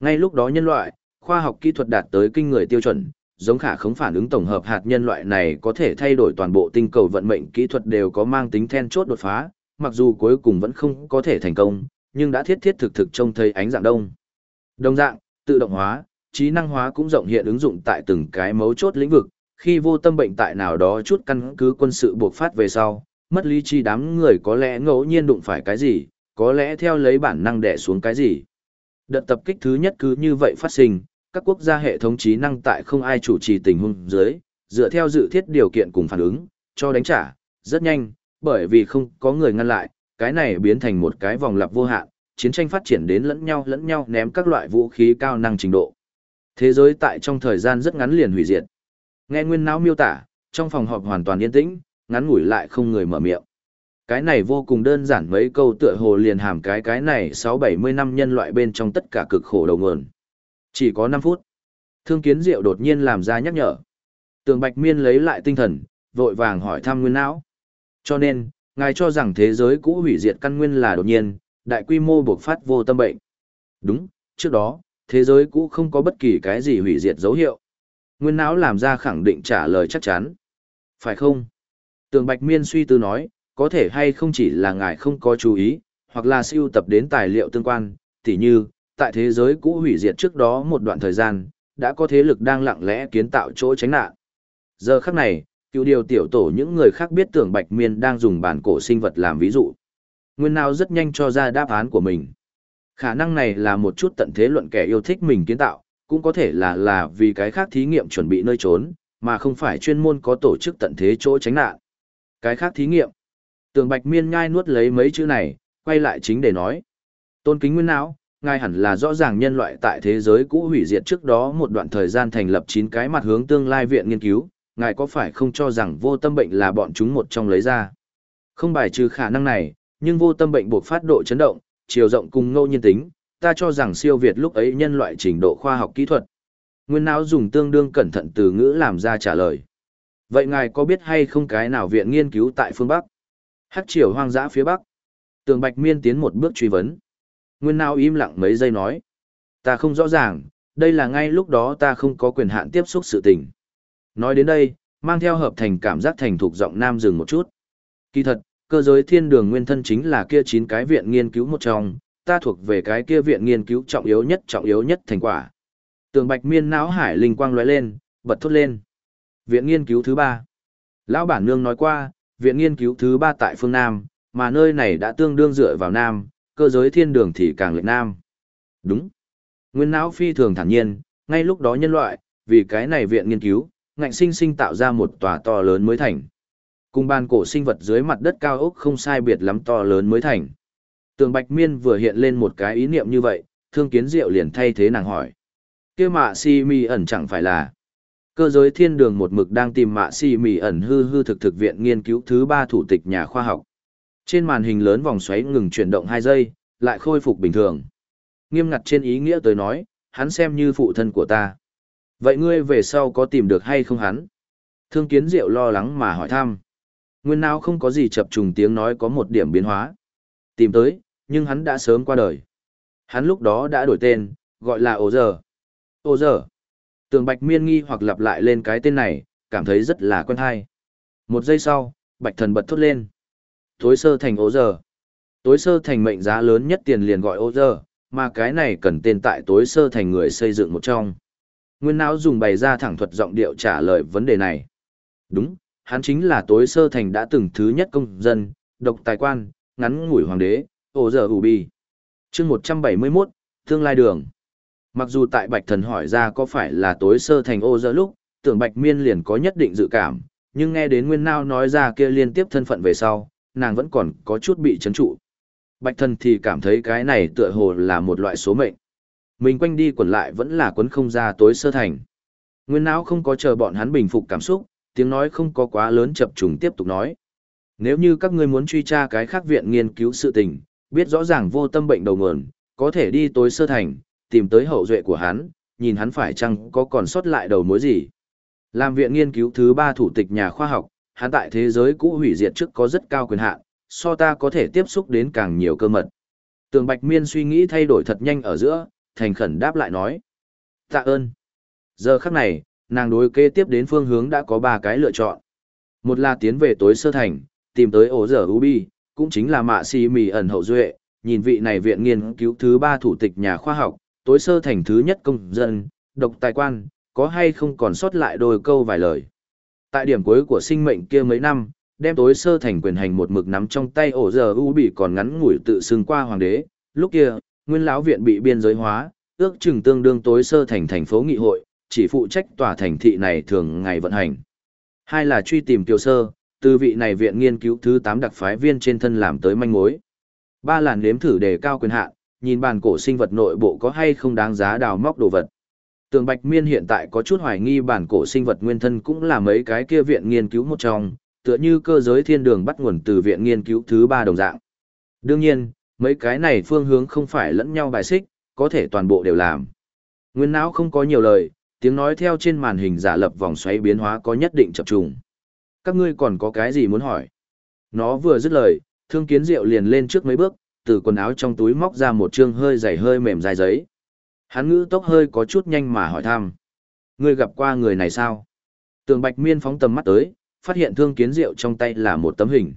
Ngay lúc đó nhân loại, khoa học kỹ thuật đạt tới kinh người tiêu chuẩn, giống khả khống phản ứng tổng hợp hạt nhân loại này có thể thay đổi toàn bộ tinh cầu vận mệnh kỹ thuật đều có mang tính then chốt đột phá, mặc dù cuối cùng vẫn không có thể thành công, nhưng đã thiết thiết thực thực trông thấy ánh dạng đông. Đồng dạng, tự động hóa, trí năng hóa cũng rộng hiện ứng dụng tại từng cái mấu chốt lĩnh vực, khi vô tâm bệnh tại nào đó chút căn cứ quân sự buộc phát về sau, mất lý trí đám người có lẽ ngẫu nhiên đụng phải cái gì, có lẽ theo lấy bản năng đè xuống cái gì. Đợt tập kích thứ nhất cứ như vậy phát sinh, các quốc gia hệ thống trí năng tại không ai chủ trì tình huống dưới, dựa theo dự thiết điều kiện cùng phản ứng, cho đánh trả, rất nhanh, bởi vì không có người ngăn lại, cái này biến thành một cái vòng lặp vô hạn, chiến tranh phát triển đến lẫn nhau lẫn nhau ném các loại vũ khí cao năng trình độ. Thế giới tại trong thời gian rất ngắn liền hủy diệt. Nghe Nguyên Não miêu tả, trong phòng họp hoàn toàn yên tĩnh, ngắn ngủi lại không người mở miệng. Cái này vô cùng đơn giản mấy câu tựa hồ liền hàm cái cái này 6-70 năm nhân loại bên trong tất cả cực khổ đầu nguồn. Chỉ có 5 phút. Thương kiến diệu đột nhiên làm ra nhắc nhở. Tường Bạch Miên lấy lại tinh thần, vội vàng hỏi thăm nguyên não. Cho nên, ngài cho rằng thế giới cũ hủy diệt căn nguyên là đột nhiên, đại quy mô buộc phát vô tâm bệnh. Đúng, trước đó, thế giới cũ không có bất kỳ cái gì hủy diệt dấu hiệu. Nguyên não làm ra khẳng định trả lời chắc chắn. Phải không? Tường Bạch Miên suy tư nói, có thể hay không chỉ là ngài không có chú ý, hoặc là siêu tập đến tài liệu tương quan, tỉ như, tại thế giới cũ hủy diệt trước đó một đoạn thời gian, đã có thế lực đang lặng lẽ kiến tạo chỗ tránh nạn. Giờ khắc này, cựu điều tiểu tổ những người khác biết tưởng Bạch Miên đang dùng bản cổ sinh vật làm ví dụ. Nguyên nào rất nhanh cho ra đáp án của mình. Khả năng này là một chút tận thế luận kẻ yêu thích mình kiến tạo, cũng có thể là là vì cái khác thí nghiệm chuẩn bị nơi trốn, mà không phải chuyên môn có tổ chức tận thế chỗ tránh nạn. Cái khác thí nghiệm. Tường Bạch Miên nhai nuốt lấy mấy chữ này, quay lại chính để nói. Tôn kính nguyên não, ngài hẳn là rõ ràng nhân loại tại thế giới cũ hủy diệt trước đó một đoạn thời gian thành lập chín cái mặt hướng tương lai viện nghiên cứu, ngài có phải không cho rằng vô tâm bệnh là bọn chúng một trong lấy ra? Không bài trừ khả năng này, nhưng vô tâm bệnh buộc phát độ chấn động, chiều rộng cùng ngẫu nhiên tính, ta cho rằng siêu việt lúc ấy nhân loại trình độ khoa học kỹ thuật. Nguyên não dùng tương đương cẩn thận từ ngữ làm ra trả lời. Vậy ngài có biết hay không cái nào viện nghiên cứu tại phương Bắc? Hắc triều hoang dã phía Bắc. Tường Bạch Miên tiến một bước truy vấn. Nguyên Nao im lặng mấy giây nói. Ta không rõ ràng, đây là ngay lúc đó ta không có quyền hạn tiếp xúc sự tình. Nói đến đây, mang theo hợp thành cảm giác thành thục giọng nam dừng một chút. Kỳ thật, cơ giới thiên đường nguyên thân chính là kia chín cái viện nghiên cứu một trong, ta thuộc về cái kia viện nghiên cứu trọng yếu nhất trọng yếu nhất thành quả. Tường bạch miên não hải linh quang lóe lên, bật thốt lên. Viện nghiên cứu thứ ba. Lão bản nương nói qua, viện nghiên cứu thứ ba tại phương Nam, mà nơi này đã tương đương dựa vào Nam, cơ giới thiên đường thì càng lệch Nam. Đúng. Nguyên não phi thường thản nhiên, ngay lúc đó nhân loại, vì cái này viện nghiên cứu, ngạnh sinh sinh tạo ra một tòa to lớn mới thành. Cùng ban cổ sinh vật dưới mặt đất cao ốc không sai biệt lắm to lớn mới thành. Tường Bạch Miên vừa hiện lên một cái ý niệm như vậy, thương kiến diệu liền thay thế nàng hỏi. kia mạ si mi ẩn chẳng phải là. Cơ giới thiên đường một mực đang tìm mạ si mi ẩn hư hư thực thực viện nghiên cứu thứ ba thủ tịch nhà khoa học. Trên màn hình lớn vòng xoáy ngừng chuyển động 2 giây, lại khôi phục bình thường. Nghiêm ngặt trên ý nghĩa tới nói, hắn xem như phụ thân của ta. Vậy ngươi về sau có tìm được hay không hắn? Thương kiến diệu lo lắng mà hỏi thăm. Nguyên nào không có gì chập trùng tiếng nói có một điểm biến hóa. Tìm tới, nhưng hắn đã sớm qua đời. Hắn lúc đó đã đổi tên, gọi là Ô Giờ. Ô Giờ. Tường Bạch Miên nghi hoặc lặp lại lên cái tên này, cảm thấy rất là quen hay. Một giây sau, Bạch Thần bật thốt lên. Tối sơ thành Ô Giờ. Tối sơ thành mệnh giá lớn nhất tiền liền gọi Ô Giờ, mà cái này cần tên tại tối sơ thành người xây dựng một trong. Nguyên não dùng bày ra thẳng thuật giọng điệu trả lời vấn đề này. Đúng, hắn chính là tối sơ thành đã từng thứ nhất công dân, độc tài quan, ngắn ngủi hoàng đế, ô giờ ủ bi. chương 171, tương lai đường. Mặc dù tại Bạch Thần hỏi ra có phải là tối sơ thành ô giờ lúc, tưởng Bạch Miên liền có nhất định dự cảm, nhưng nghe đến Nguyên Nao nói ra kia liên tiếp thân phận về sau, nàng vẫn còn có chút bị chấn trụ. Bạch Thần thì cảm thấy cái này tựa hồ là một loại số mệnh. Mình quanh đi quẩn lại vẫn là quấn không ra tối sơ thành. Nguyên não không có chờ bọn hắn bình phục cảm xúc, tiếng nói không có quá lớn chập trùng tiếp tục nói. Nếu như các ngươi muốn truy tra cái khác viện nghiên cứu sự tình, biết rõ ràng vô tâm bệnh đầu nguồn, có thể đi tối sơ thành, tìm tới hậu duệ của hắn, nhìn hắn phải chăng có còn sót lại đầu mối gì. Làm viện nghiên cứu thứ ba thủ tịch nhà khoa học, hắn tại thế giới cũ hủy diệt trước có rất cao quyền hạn, so ta có thể tiếp xúc đến càng nhiều cơ mật. Tường Bạch Miên suy nghĩ thay đổi thật nhanh ở giữa, thành khẩn đáp lại nói. Tạ ơn. Giờ khắc này, nàng đối kế tiếp đến phương hướng đã có ba cái lựa chọn. Một là tiến về tối sơ thành, tìm tới ổ dở Ubi, cũng chính là mạ si mì ẩn hậu duệ, nhìn vị này viện nghiên cứu thứ ba thủ tịch nhà khoa học, tối sơ thành thứ nhất công dân, độc tài quan, có hay không còn sót lại đôi câu vài lời. Tại điểm cuối của sinh mệnh kia mấy năm, đem tối sơ thành quyền hành một mực nắm trong tay ổ giờ u bị còn ngắn ngủi tự xưng qua hoàng đế, lúc kia, nguyên lão viện bị biên giới hóa, ước chừng tương đương tối sơ thành thành phố nghị hội, chỉ phụ trách tòa thành thị này thường ngày vận hành. Hai là truy tìm tiểu sơ, từ vị này viện nghiên cứu thứ tám đặc phái viên trên thân làm tới manh mối. Ba là nếm thử đề cao quyền hạn, nhìn bàn cổ sinh vật nội bộ có hay không đáng giá đào móc đồ vật. Tường Bạch Miên hiện tại có chút hoài nghi bản cổ sinh vật nguyên thân cũng là mấy cái kia viện nghiên cứu một trong, tựa như cơ giới thiên đường bắt nguồn từ viện nghiên cứu thứ ba đồng dạng. Đương nhiên, mấy cái này phương hướng không phải lẫn nhau bài xích, có thể toàn bộ đều làm. Nguyên não không có nhiều lời, tiếng nói theo trên màn hình giả lập vòng xoáy biến hóa có nhất định chập trùng. Các ngươi còn có cái gì muốn hỏi? Nó vừa dứt lời, thương kiến diệu liền lên trước mấy bước, từ quần áo trong túi móc ra một chương hơi dày hơi mềm dài giấy. Hắn ngữ tốc hơi có chút nhanh mà hỏi thăm. Ngươi gặp qua người này sao? Tường Bạch Miên phóng tầm mắt tới, phát hiện thương kiến diệu trong tay là một tấm hình.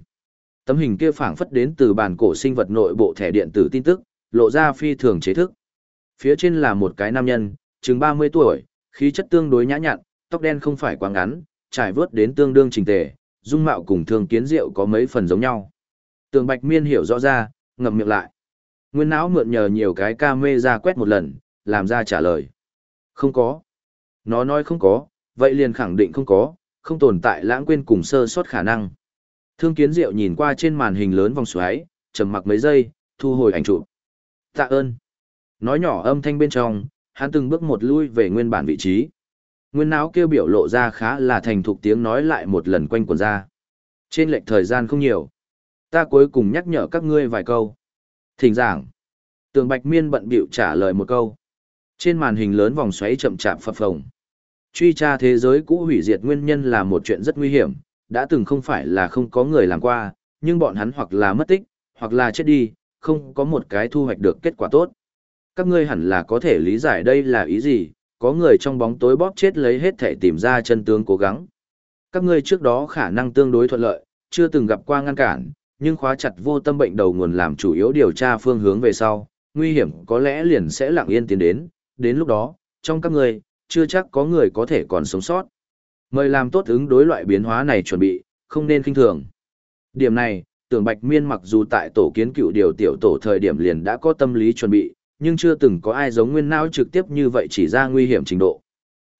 Tấm hình kia phảng phất đến từ bản cổ sinh vật nội bộ thẻ điện tử tin tức, lộ ra phi thường chế thức. Phía trên là một cái nam nhân, chừng 30 tuổi, khí chất tương đối nhã nhặn, tóc đen không phải quá ngắn, trải vớt đến tương đương trình tề, dung mạo cùng thương kiến diệu có mấy phần giống nhau. Tường Bạch Miên hiểu rõ ra, ngậm miệng lại. Nguyên não mượn nhờ nhiều cái ca mê ra quét một lần, làm ra trả lời. Không có. Nó nói không có, vậy liền khẳng định không có, không tồn tại lãng quên cùng sơ sót khả năng. Thương kiến diệu nhìn qua trên màn hình lớn vòng xoáy, trầm mặc mấy giây, thu hồi ảnh chụp. Tạ ơn. Nói nhỏ âm thanh bên trong, hắn từng bước một lui về nguyên bản vị trí. Nguyên não kêu biểu lộ ra khá là thành thục tiếng nói lại một lần quanh quần ra. Trên lệch thời gian không nhiều. Ta cuối cùng nhắc nhở các ngươi vài câu. Thỉnh giảng. Tường Bạch Miên bận bịu trả lời một câu. Trên màn hình lớn vòng xoáy chậm chạp phập phồng. Truy tra thế giới cũ hủy diệt nguyên nhân là một chuyện rất nguy hiểm, đã từng không phải là không có người làm qua, nhưng bọn hắn hoặc là mất tích, hoặc là chết đi, không có một cái thu hoạch được kết quả tốt. Các ngươi hẳn là có thể lý giải đây là ý gì, có người trong bóng tối bóp chết lấy hết thể tìm ra chân tướng cố gắng. Các ngươi trước đó khả năng tương đối thuận lợi, chưa từng gặp qua ngăn cản, nhưng khóa chặt vô tâm bệnh đầu nguồn làm chủ yếu điều tra phương hướng về sau, nguy hiểm có lẽ liền sẽ lặng yên tiến đến, đến lúc đó, trong các người chưa chắc có người có thể còn sống sót. Mời làm tốt ứng đối loại biến hóa này chuẩn bị, không nên kinh thường. Điểm này, tưởng Bạch Miên mặc dù tại tổ kiến cựu điều tiểu tổ thời điểm liền đã có tâm lý chuẩn bị, nhưng chưa từng có ai giống nguyên não trực tiếp như vậy chỉ ra nguy hiểm trình độ.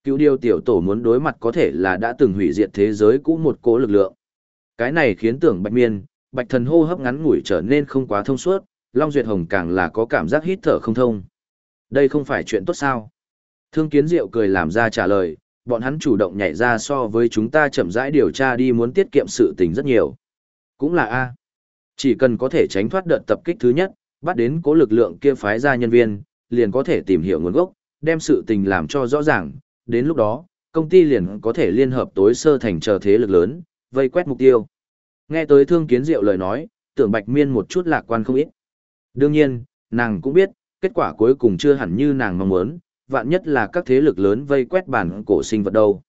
Cựu điều tiểu tổ muốn đối mặt có thể là đã từng hủy diệt thế giới cũ một cố lực lượng. Cái này khiến tưởng Bạch Miên, Bạch Thần hô hấp ngắn ngủi trở nên không quá thông suốt, Long Duyệt Hồng càng là có cảm giác hít thở không thông. Đây không phải chuyện tốt sao? Thương Kiến Diệu cười làm ra trả lời, bọn hắn chủ động nhảy ra so với chúng ta chậm rãi điều tra đi muốn tiết kiệm sự tình rất nhiều. Cũng là A. Chỉ cần có thể tránh thoát đợt tập kích thứ nhất, bắt đến cố lực lượng kia phái ra nhân viên, liền có thể tìm hiểu nguồn gốc, đem sự tình làm cho rõ ràng, đến lúc đó, công ty liền có thể liên hợp tối sơ thành chờ thế lực lớn, vây quét mục tiêu. Nghe tới Thương Kiến Diệu lời nói, tưởng Bạch Miên một chút lạc quan không ít. Đương nhiên, nàng cũng biết, kết quả cuối cùng chưa hẳn như nàng mong muốn, vạn nhất là các thế lực lớn vây quét bản cổ sinh vật đâu.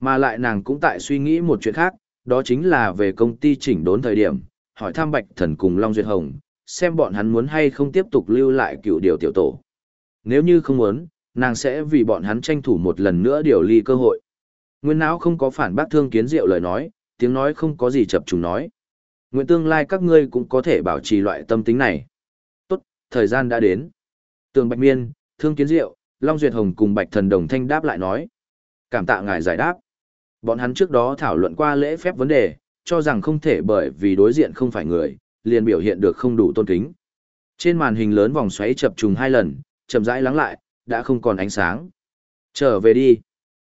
Mà lại nàng cũng tại suy nghĩ một chuyện khác, đó chính là về công ty chỉnh đốn thời điểm, hỏi thăm Bạch Thần cùng Long Duyệt Hồng, xem bọn hắn muốn hay không tiếp tục lưu lại cựu điều tiểu tổ. Nếu như không muốn, nàng sẽ vì bọn hắn tranh thủ một lần nữa điều ly cơ hội. Nguyên não không có phản bác thương kiến diệu lời nói, tiếng nói không có gì chập trùng nói. Nguyện tương lai các ngươi cũng có thể bảo trì loại tâm tính này. Tốt, thời gian đã đến. Tường Bạch Miên, Thương Kiến Diệu, Long Duyệt Hồng cùng Bạch Thần Đồng Thanh đáp lại nói. Cảm tạ ngài giải đáp. Bọn hắn trước đó thảo luận qua lễ phép vấn đề, cho rằng không thể bởi vì đối diện không phải người, liền biểu hiện được không đủ tôn kính. Trên màn hình lớn vòng xoáy chập trùng hai lần, chậm rãi lắng lại, đã không còn ánh sáng. Trở về đi.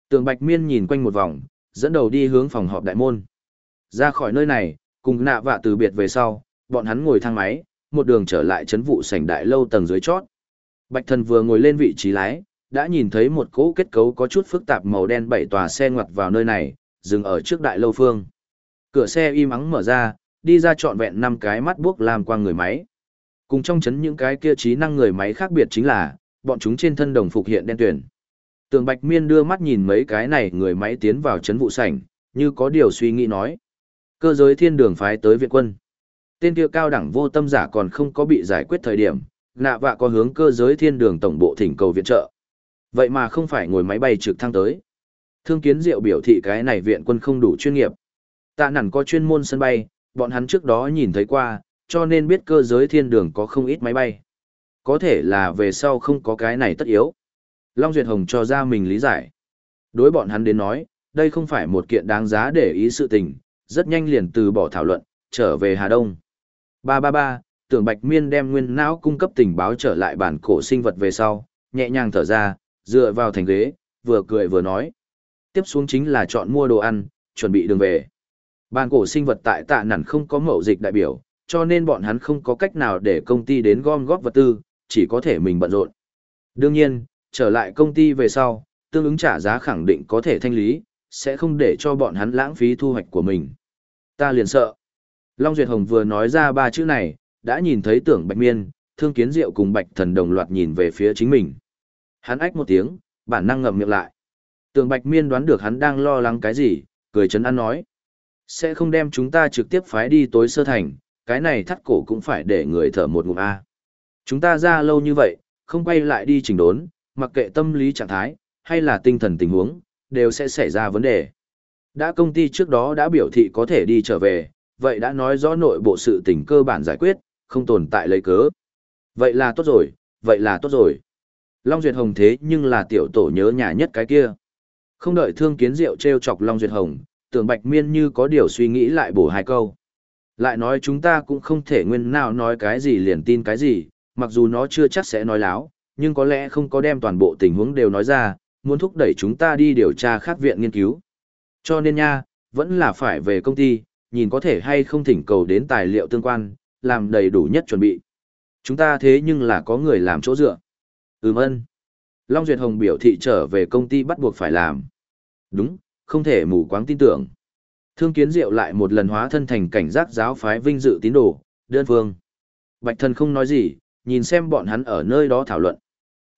Tường Bạch Miên nhìn quanh một vòng, dẫn đầu đi hướng phòng họp đại môn. Ra khỏi nơi này, cùng nạ vạ từ biệt về sau, bọn hắn ngồi thang máy, một đường trở lại chấn vụ sảnh đại lâu tầng dưới chót. Bạch thần vừa ngồi lên vị trí lái, đã nhìn thấy một cỗ kết cấu có chút phức tạp màu đen bảy tòa xe ngoặt vào nơi này, dừng ở trước đại lâu phương. Cửa xe im ắng mở ra, đi ra trọn vẹn năm cái mắt buốc làm qua người máy. Cùng trong chấn những cái kia trí năng người máy khác biệt chính là, bọn chúng trên thân đồng phục hiện đen tuyển. Tường Bạch Miên đưa mắt nhìn mấy cái này người máy tiến vào chấn vụ sảnh, như có điều suy nghĩ nói. Cơ giới thiên đường phái tới viện quân. Tên kia cao đẳng vô tâm giả còn không có bị giải quyết thời điểm, nạ vạ có hướng cơ giới thiên đường tổng bộ thỉnh cầu viện trợ. Vậy mà không phải ngồi máy bay trực thăng tới. Thương kiến diệu biểu thị cái này viện quân không đủ chuyên nghiệp. Tạ nản có chuyên môn sân bay, bọn hắn trước đó nhìn thấy qua, cho nên biết cơ giới thiên đường có không ít máy bay. Có thể là về sau không có cái này tất yếu. Long Duyệt Hồng cho ra mình lý giải. Đối bọn hắn đến nói, đây không phải một kiện đáng giá để ý sự tình, rất nhanh liền từ bỏ thảo luận, trở về Hà Đông. 333, tưởng Bạch Miên đem nguyên não cung cấp tình báo trở lại bản cổ sinh vật về sau, nhẹ nhàng thở ra, dựa vào thành ghế, vừa cười vừa nói. Tiếp xuống chính là chọn mua đồ ăn, chuẩn bị đường về. Bản cổ sinh vật tại tạ nản không có mậu dịch đại biểu, cho nên bọn hắn không có cách nào để công ty đến gom góp vật tư, chỉ có thể mình bận rộn. Đương nhiên, trở lại công ty về sau, tương ứng trả giá khẳng định có thể thanh lý, sẽ không để cho bọn hắn lãng phí thu hoạch của mình. Ta liền sợ. Long Duyệt Hồng vừa nói ra ba chữ này, đã nhìn thấy tưởng Bạch Miên, Thương Kiến Diệu cùng Bạch Thần đồng loạt nhìn về phía chính mình. Hắn ách một tiếng, bản năng ngậm miệng lại. Tưởng Bạch Miên đoán được hắn đang lo lắng cái gì, cười chấn an nói. Sẽ không đem chúng ta trực tiếp phái đi tối sơ thành, cái này thắt cổ cũng phải để người thở một ngụm A. Chúng ta ra lâu như vậy, không quay lại đi chỉnh đốn, mặc kệ tâm lý trạng thái, hay là tinh thần tình huống, đều sẽ xảy ra vấn đề. Đã công ty trước đó đã biểu thị có thể đi trở về, vậy đã nói rõ nội bộ sự tình cơ bản giải quyết, không tồn tại lấy cớ. Vậy là tốt rồi, vậy là tốt rồi. Long Duyệt Hồng thế nhưng là tiểu tổ nhớ nhà nhất cái kia. Không đợi thương kiến diệu treo chọc Long Duyệt Hồng, tưởng Bạch Miên như có điều suy nghĩ lại bổ hai câu. Lại nói chúng ta cũng không thể nguyên nào nói cái gì liền tin cái gì, mặc dù nó chưa chắc sẽ nói láo, nhưng có lẽ không có đem toàn bộ tình huống đều nói ra, muốn thúc đẩy chúng ta đi điều tra khác viện nghiên cứu. Cho nên nha, vẫn là phải về công ty, nhìn có thể hay không thỉnh cầu đến tài liệu tương quan, làm đầy đủ nhất chuẩn bị. Chúng ta thế nhưng là có người làm chỗ dựa. Ừm ân. Long Duyệt Hồng biểu thị trở về công ty bắt buộc phải làm. Đúng, không thể mù quáng tin tưởng. Thương kiến diệu lại một lần hóa thân thành cảnh giác giáo phái vinh dự tín đồ, đơn phương. Bạch thần không nói gì, nhìn xem bọn hắn ở nơi đó thảo luận.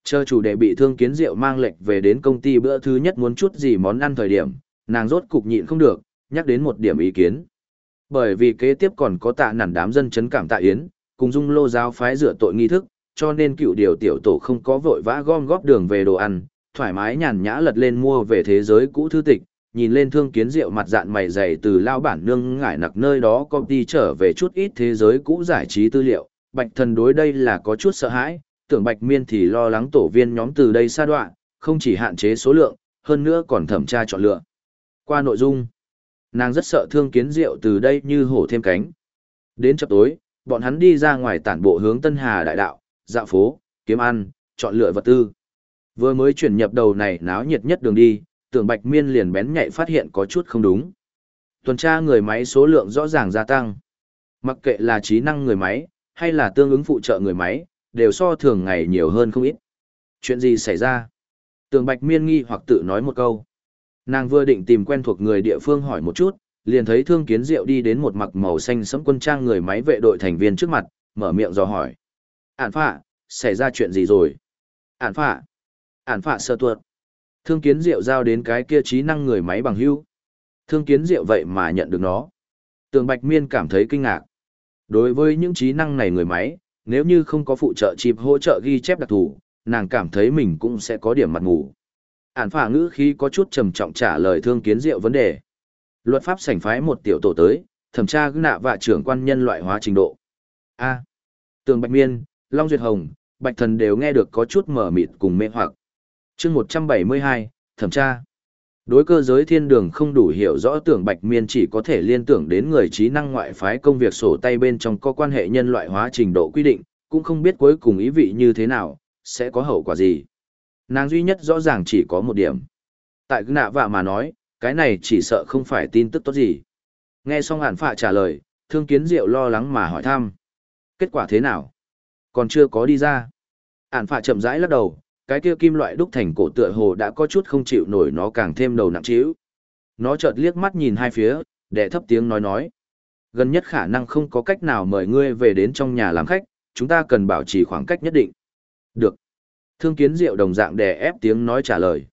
Chờ chủ đề bị thương kiến diệu mang lệnh về đến công ty bữa thứ nhất muốn chút gì món ăn thời điểm, nàng rốt cục nhịn không được, nhắc đến một điểm ý kiến. Bởi vì kế tiếp còn có tạ nản đám dân chấn cảm tạ yến, cùng dung lô giáo phái rửa tội nghi thức, cho nên cựu điều tiểu tổ không có vội vã gom góp đường về đồ ăn, thoải mái nhàn nhã lật lên mua về thế giới cũ thư tịch, nhìn lên thương kiến rượu mặt dạng mày dày từ lao bản nương ngải nặc nơi đó có đi trở về chút ít thế giới cũ giải trí tư liệu, bạch thần đối đây là có chút sợ hãi, tưởng bạch miên thì lo lắng tổ viên nhóm từ đây xa đoạn, không chỉ hạn chế số lượng, hơn nữa còn thẩm tra chọn lựa. Qua nội dung, nàng rất sợ thương kiến rượu từ đây như hổ thêm cánh. Đến chập tối, bọn hắn đi ra ngoài tản bộ hướng Tân Hà đại đạo, dạo phố, kiếm ăn, chọn lựa vật tư. Vừa mới chuyển nhập đầu này náo nhiệt nhất đường đi, tưởng bạch miên liền bén nhạy phát hiện có chút không đúng. Tuần tra người máy số lượng rõ ràng gia tăng. Mặc kệ là trí năng người máy, hay là tương ứng phụ trợ người máy, đều so thường ngày nhiều hơn không ít. Chuyện gì xảy ra? Tường Bạch Miên nghi hoặc tự nói một câu. Nàng vừa định tìm quen thuộc người địa phương hỏi một chút, liền thấy Thương Kiến Diệu đi đến một mặc màu xanh sẫm quân trang người máy vệ đội thành viên trước mặt, mở miệng dò hỏi. Ản phạ, xảy ra chuyện gì rồi? Ản phạ, ản phạ sơ tuột. Thương Kiến Diệu giao đến cái kia trí năng người máy bằng hưu. Thương Kiến Diệu vậy mà nhận được nó. Tường Bạch Miên cảm thấy kinh ngạc. Đối với những trí năng này người máy, nếu như không có phụ trợ chip hỗ trợ ghi chép đặc thù, nàng cảm thấy mình cũng sẽ có điểm mặt ngủ. Ản phả ngữ khí có chút trầm trọng trả lời thương kiến diệu vấn đề. Luật pháp sảnh phái một tiểu tổ tới, thẩm tra gư nạ và trưởng quan nhân loại hóa trình độ. A. Tường Bạch Miên, Long Duyệt Hồng, Bạch Thần đều nghe được có chút mở mịt cùng mê hoặc. chương 172, thẩm tra. Đối cơ giới thiên đường không đủ hiểu rõ tưởng Bạch Miên chỉ có thể liên tưởng đến người trí năng ngoại phái công việc sổ tay bên trong có quan hệ nhân loại hóa trình độ quy định, cũng không biết cuối cùng ý vị như thế nào, sẽ có hậu quả gì. Nàng duy nhất rõ ràng chỉ có một điểm. Tại nạ vạ mà nói, cái này chỉ sợ không phải tin tức tốt gì. Nghe xong hạn phạ trả lời, thương kiến diệu lo lắng mà hỏi thăm. Kết quả thế nào? Còn chưa có đi ra. Hạn phạ chậm rãi lắc đầu, cái kia kim loại đúc thành cổ tựa hồ đã có chút không chịu nổi nó càng thêm đầu nặng trĩu. Nó chợt liếc mắt nhìn hai phía, để thấp tiếng nói nói. Gần nhất khả năng không có cách nào mời ngươi về đến trong nhà làm khách, chúng ta cần bảo trì khoảng cách nhất định. Được. Thương kiến diệu đồng dạng đè ép tiếng nói trả lời.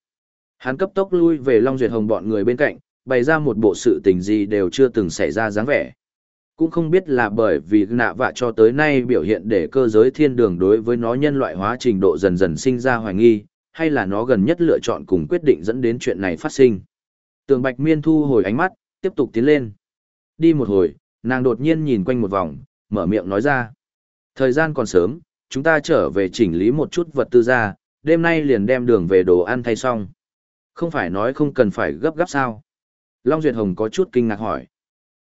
Hắn cấp tốc lui về Long Duyệt Hồng bọn người bên cạnh, bày ra một bộ sự tình gì đều chưa từng xảy ra dáng vẻ. Cũng không biết là bởi vì nạ vạ cho tới nay biểu hiện để cơ giới thiên đường đối với nó nhân loại hóa trình độ dần dần sinh ra hoài nghi, hay là nó gần nhất lựa chọn cùng quyết định dẫn đến chuyện này phát sinh. Tường Bạch Miên thu hồi ánh mắt, tiếp tục tiến lên. Đi một hồi, nàng đột nhiên nhìn quanh một vòng, mở miệng nói ra. Thời gian còn sớm, chúng ta trở về chỉnh lý một chút vật tư ra, đêm nay liền đem đường về đồ ăn thay xong. Không phải nói không cần phải gấp gáp sao. Long Duyệt Hồng có chút kinh ngạc hỏi.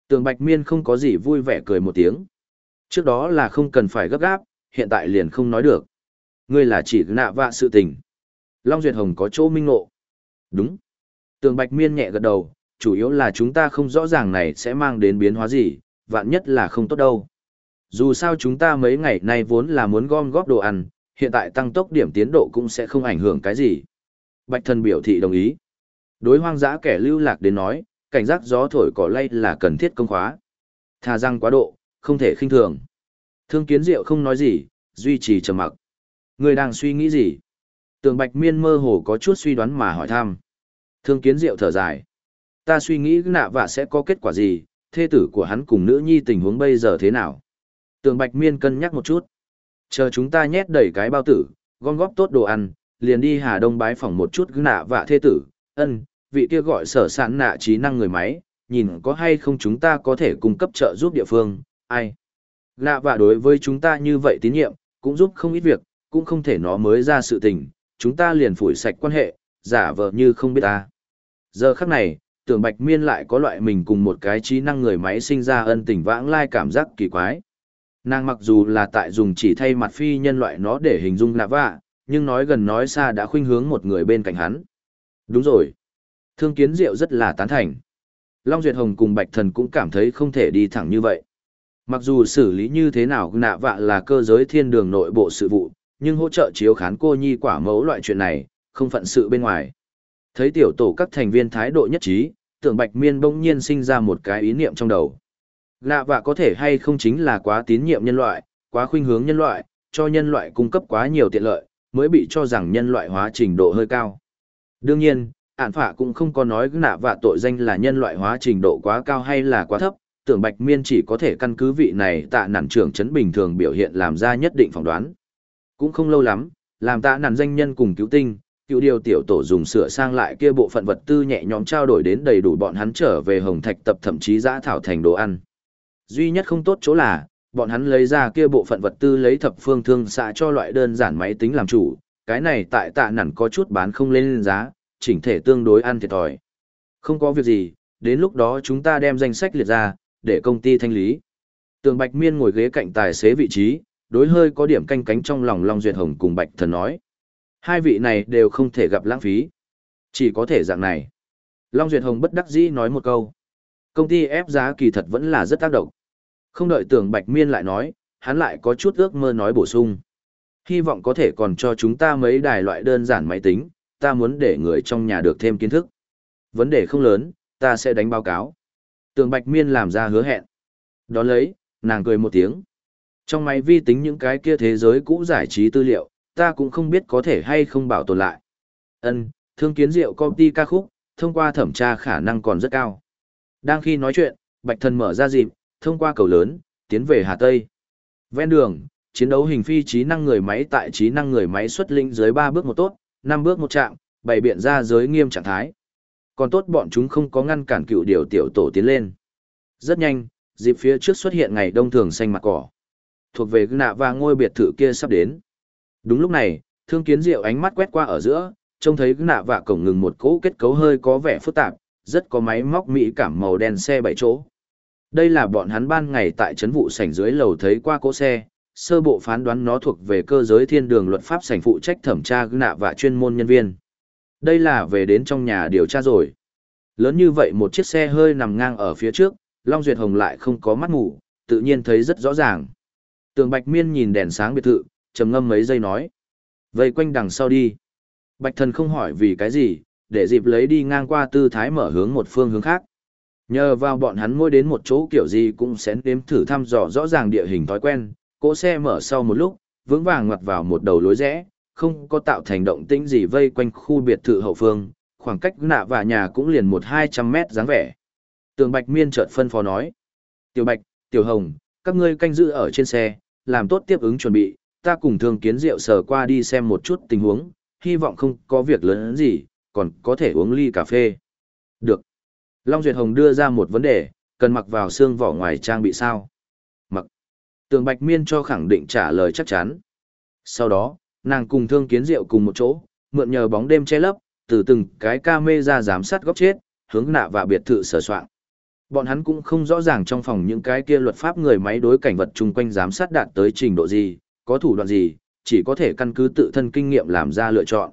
Tường Bạch Miên không có gì vui vẻ cười một tiếng. Trước đó là không cần phải gấp gáp, hiện tại liền không nói được. Ngươi là chỉ nạ vạ sự tình. Long Duyệt Hồng có chỗ minh ngộ. Đúng. Tường Bạch Miên nhẹ gật đầu, chủ yếu là chúng ta không rõ ràng này sẽ mang đến biến hóa gì, vạn nhất là không tốt đâu. Dù sao chúng ta mấy ngày nay vốn là muốn gom góp đồ ăn, hiện tại tăng tốc điểm tiến độ cũng sẽ không ảnh hưởng cái gì. Bạch thần biểu thị đồng ý. Đối hoang dã kẻ lưu lạc đến nói, cảnh giác gió thổi cỏ lay là cần thiết công khóa. Thà răng quá độ, không thể khinh thường. Thương kiến diệu không nói gì, duy trì trầm mặc. Người đang suy nghĩ gì? Tường bạch miên mơ hồ có chút suy đoán mà hỏi thăm. Thương kiến diệu thở dài. Ta suy nghĩ nạ vạ sẽ có kết quả gì, thê tử của hắn cùng nữ nhi tình huống bây giờ thế nào? Tường bạch miên cân nhắc một chút. Chờ chúng ta nhét đẩy cái bao tử, gom góp tốt đồ ăn, liền đi Hà Đông bái phỏng một chút nạ vạ thê tử, ân, vị kia gọi sở sản nạ trí năng người máy, nhìn có hay không chúng ta có thể cung cấp trợ giúp địa phương, ai. Nạ vạ đối với chúng ta như vậy tín nhiệm, cũng giúp không ít việc, cũng không thể nó mới ra sự tình, chúng ta liền phủi sạch quan hệ, giả vờ như không biết ta. Giờ khắc này, tưởng bạch miên lại có loại mình cùng một cái trí năng người máy sinh ra ân tình vãng lai cảm giác kỳ quái. Nàng mặc dù là tại dùng chỉ thay mặt phi nhân loại nó để hình dung nạ vạ, nhưng nói gần nói xa đã khuynh hướng một người bên cạnh hắn. Đúng rồi. Thương kiến diệu rất là tán thành. Long Duyệt Hồng cùng Bạch Thần cũng cảm thấy không thể đi thẳng như vậy. Mặc dù xử lý như thế nào nạ vạ là cơ giới thiên đường nội bộ sự vụ, nhưng hỗ trợ chiếu khán cô nhi quả mẫu loại chuyện này, không phận sự bên ngoài. Thấy tiểu tổ các thành viên thái độ nhất trí, tưởng Bạch Miên bỗng nhiên sinh ra một cái ý niệm trong đầu. Nạ vạ có thể hay không chính là quá tín nhiệm nhân loại, quá khuynh hướng nhân loại, cho nhân loại cung cấp quá nhiều tiện lợi, mới bị cho rằng nhân loại hóa trình độ hơi cao. Đương nhiên, ạn phả cũng không có nói nạ vạ tội danh là nhân loại hóa trình độ quá cao hay là quá thấp, tưởng bạch miên chỉ có thể căn cứ vị này tạ nản trưởng chấn bình thường biểu hiện làm ra nhất định phỏng đoán. Cũng không lâu lắm, làm tạ nản danh nhân cùng cứu tinh, cựu điều tiểu tổ dùng sửa sang lại kia bộ phận vật tư nhẹ nhõm trao đổi đến đầy đủ bọn hắn trở về hồng thạch tập thậm chí giã thảo thành đồ ăn. Duy nhất không tốt chỗ là, bọn hắn lấy ra kia bộ phận vật tư lấy thập phương thương xạ cho loại đơn giản máy tính làm chủ, cái này tại tạ nản có chút bán không lên giá, chỉnh thể tương đối ăn thiệt thòi. Không có việc gì, đến lúc đó chúng ta đem danh sách liệt ra, để công ty thanh lý. Tường Bạch Miên ngồi ghế cạnh tài xế vị trí, đối hơi có điểm canh cánh trong lòng Long Duyệt Hồng cùng Bạch Thần nói. Hai vị này đều không thể gặp lãng phí. Chỉ có thể dạng này. Long Duyệt Hồng bất đắc dĩ nói một câu. Công ty ép giá kỳ thật vẫn là rất tác động. Không đợi tưởng Bạch Miên lại nói, hắn lại có chút ước mơ nói bổ sung. Hy vọng có thể còn cho chúng ta mấy đài loại đơn giản máy tính, ta muốn để người trong nhà được thêm kiến thức. Vấn đề không lớn, ta sẽ đánh báo cáo. Tường Bạch Miên làm ra hứa hẹn. đó lấy, nàng cười một tiếng. Trong máy vi tính những cái kia thế giới cũ giải trí tư liệu, ta cũng không biết có thể hay không bảo tồn lại. Ân, thương kiến diệu công ty ca khúc, thông qua thẩm tra khả năng còn rất cao. Đang khi nói chuyện, Bạch Thần mở ra dịp, thông qua cầu lớn, tiến về Hà Tây. Ven đường, chiến đấu hình phi trí năng người máy tại trí năng người máy xuất linh dưới 3 bước một tốt, 5 bước một chạm, bày biện ra giới nghiêm trạng thái. Còn tốt bọn chúng không có ngăn cản cựu điều tiểu tổ tiến lên. Rất nhanh, dịp phía trước xuất hiện ngày đông thường xanh mặt cỏ. Thuộc về nạ và ngôi biệt thự kia sắp đến. Đúng lúc này, thương kiến diệu ánh mắt quét qua ở giữa, trông thấy nạ vạ cổng ngừng một cỗ kết cấu hơi có vẻ phức tạp, rất có máy móc mỹ cảm màu đen xe bảy chỗ. Đây là bọn hắn ban ngày tại trấn vụ sảnh dưới lầu thấy qua cỗ xe, sơ bộ phán đoán nó thuộc về cơ giới thiên đường luật pháp sảnh phụ trách thẩm tra nạ và chuyên môn nhân viên. Đây là về đến trong nhà điều tra rồi. Lớn như vậy một chiếc xe hơi nằm ngang ở phía trước, Long Duyệt Hồng lại không có mắt ngủ, tự nhiên thấy rất rõ ràng. Tường Bạch Miên nhìn đèn sáng biệt thự, trầm ngâm mấy giây nói. Vây quanh đằng sau đi. Bạch thần không hỏi vì cái gì, để dịp lấy đi ngang qua tư thái mở hướng một phương hướng khác. Nhờ vào bọn hắn mỗi đến một chỗ kiểu gì cũng sẽ đếm thử thăm dò rõ ràng địa hình thói quen, cỗ xe mở sau một lúc, vững vàng ngoặt vào một đầu lối rẽ, không có tạo thành động tĩnh gì vây quanh khu biệt thự hậu phương, khoảng cách nạ và nhà cũng liền một hai trăm mét dáng vẻ. Tường Bạch Miên chợt phân phó nói. Tiểu Bạch, Tiểu Hồng, các ngươi canh giữ ở trên xe, làm tốt tiếp ứng chuẩn bị, ta cùng thường kiến rượu sờ qua đi xem một chút tình huống, hy vọng không có việc lớn gì, còn có thể uống ly cà phê. Được. Long Duyệt Hồng đưa ra một vấn đề, cần mặc vào xương vỏ ngoài trang bị sao? Mặc. Tường Bạch Miên cho khẳng định trả lời chắc chắn. Sau đó, nàng cùng thương kiến rượu cùng một chỗ, mượn nhờ bóng đêm che lấp, từ từng cái ca mê ra giám sát góc chết, hướng nạ và biệt thự sở soạn. Bọn hắn cũng không rõ ràng trong phòng những cái kia luật pháp người máy đối cảnh vật chung quanh giám sát đạt tới trình độ gì, có thủ đoạn gì, chỉ có thể căn cứ tự thân kinh nghiệm làm ra lựa chọn.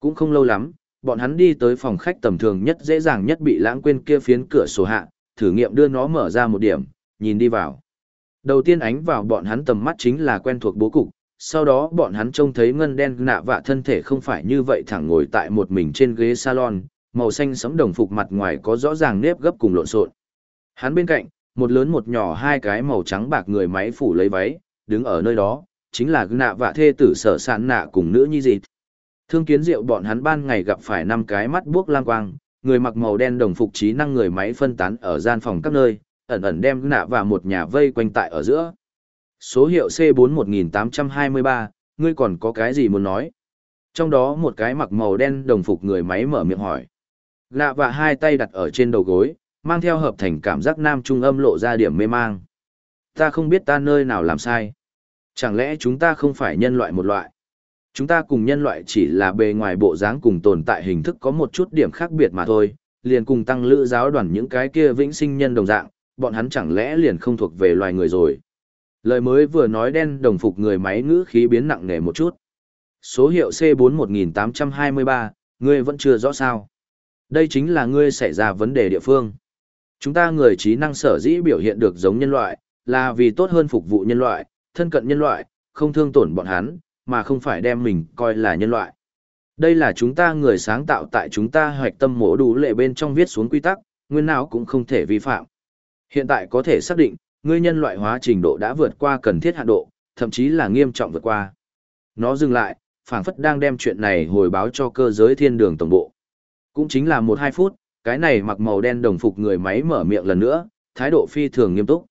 Cũng không lâu lắm, bọn hắn đi tới phòng khách tầm thường nhất dễ dàng nhất bị lãng quên kia phiến cửa sổ hạ, thử nghiệm đưa nó mở ra một điểm, nhìn đi vào. Đầu tiên ánh vào bọn hắn tầm mắt chính là quen thuộc bố cục, sau đó bọn hắn trông thấy ngân đen nạ vạ thân thể không phải như vậy thẳng ngồi tại một mình trên ghế salon, màu xanh sẫm đồng phục mặt ngoài có rõ ràng nếp gấp cùng lộn xộn. Hắn bên cạnh, một lớn một nhỏ hai cái màu trắng bạc người máy phủ lấy váy, đứng ở nơi đó, chính là nạ vạ thê tử sở sản nạ cùng nữ nhi dịt. Thương kiến diệu bọn hắn ban ngày gặp phải năm cái mắt buốc lang quang, người mặc màu đen đồng phục trí năng người máy phân tán ở gian phòng các nơi, ẩn ẩn đem nạ và một nhà vây quanh tại ở giữa. Số hiệu C41823, ngươi còn có cái gì muốn nói? Trong đó một cái mặc màu đen đồng phục người máy mở miệng hỏi. Nạ và hai tay đặt ở trên đầu gối, mang theo hợp thành cảm giác nam trung âm lộ ra điểm mê mang. Ta không biết ta nơi nào làm sai. Chẳng lẽ chúng ta không phải nhân loại một loại? Chúng ta cùng nhân loại chỉ là bề ngoài bộ dáng cùng tồn tại hình thức có một chút điểm khác biệt mà thôi, liền cùng tăng lữ giáo đoàn những cái kia vĩnh sinh nhân đồng dạng, bọn hắn chẳng lẽ liền không thuộc về loài người rồi. Lời mới vừa nói đen đồng phục người máy ngữ khí biến nặng nề một chút. Số hiệu C41823, ngươi vẫn chưa rõ sao. Đây chính là ngươi xảy ra vấn đề địa phương. Chúng ta người trí năng sở dĩ biểu hiện được giống nhân loại, là vì tốt hơn phục vụ nhân loại, thân cận nhân loại, không thương tổn bọn hắn, mà không phải đem mình coi là nhân loại. Đây là chúng ta người sáng tạo tại chúng ta hoạch tâm mổ đủ lệ bên trong viết xuống quy tắc, nguyên nào cũng không thể vi phạm. Hiện tại có thể xác định, ngươi nhân loại hóa trình độ đã vượt qua cần thiết hạn độ, thậm chí là nghiêm trọng vượt qua. Nó dừng lại, phảng phất đang đem chuyện này hồi báo cho cơ giới thiên đường tổng bộ. Cũng chính là một hai phút, cái này mặc màu đen đồng phục người máy mở miệng lần nữa, thái độ phi thường nghiêm túc.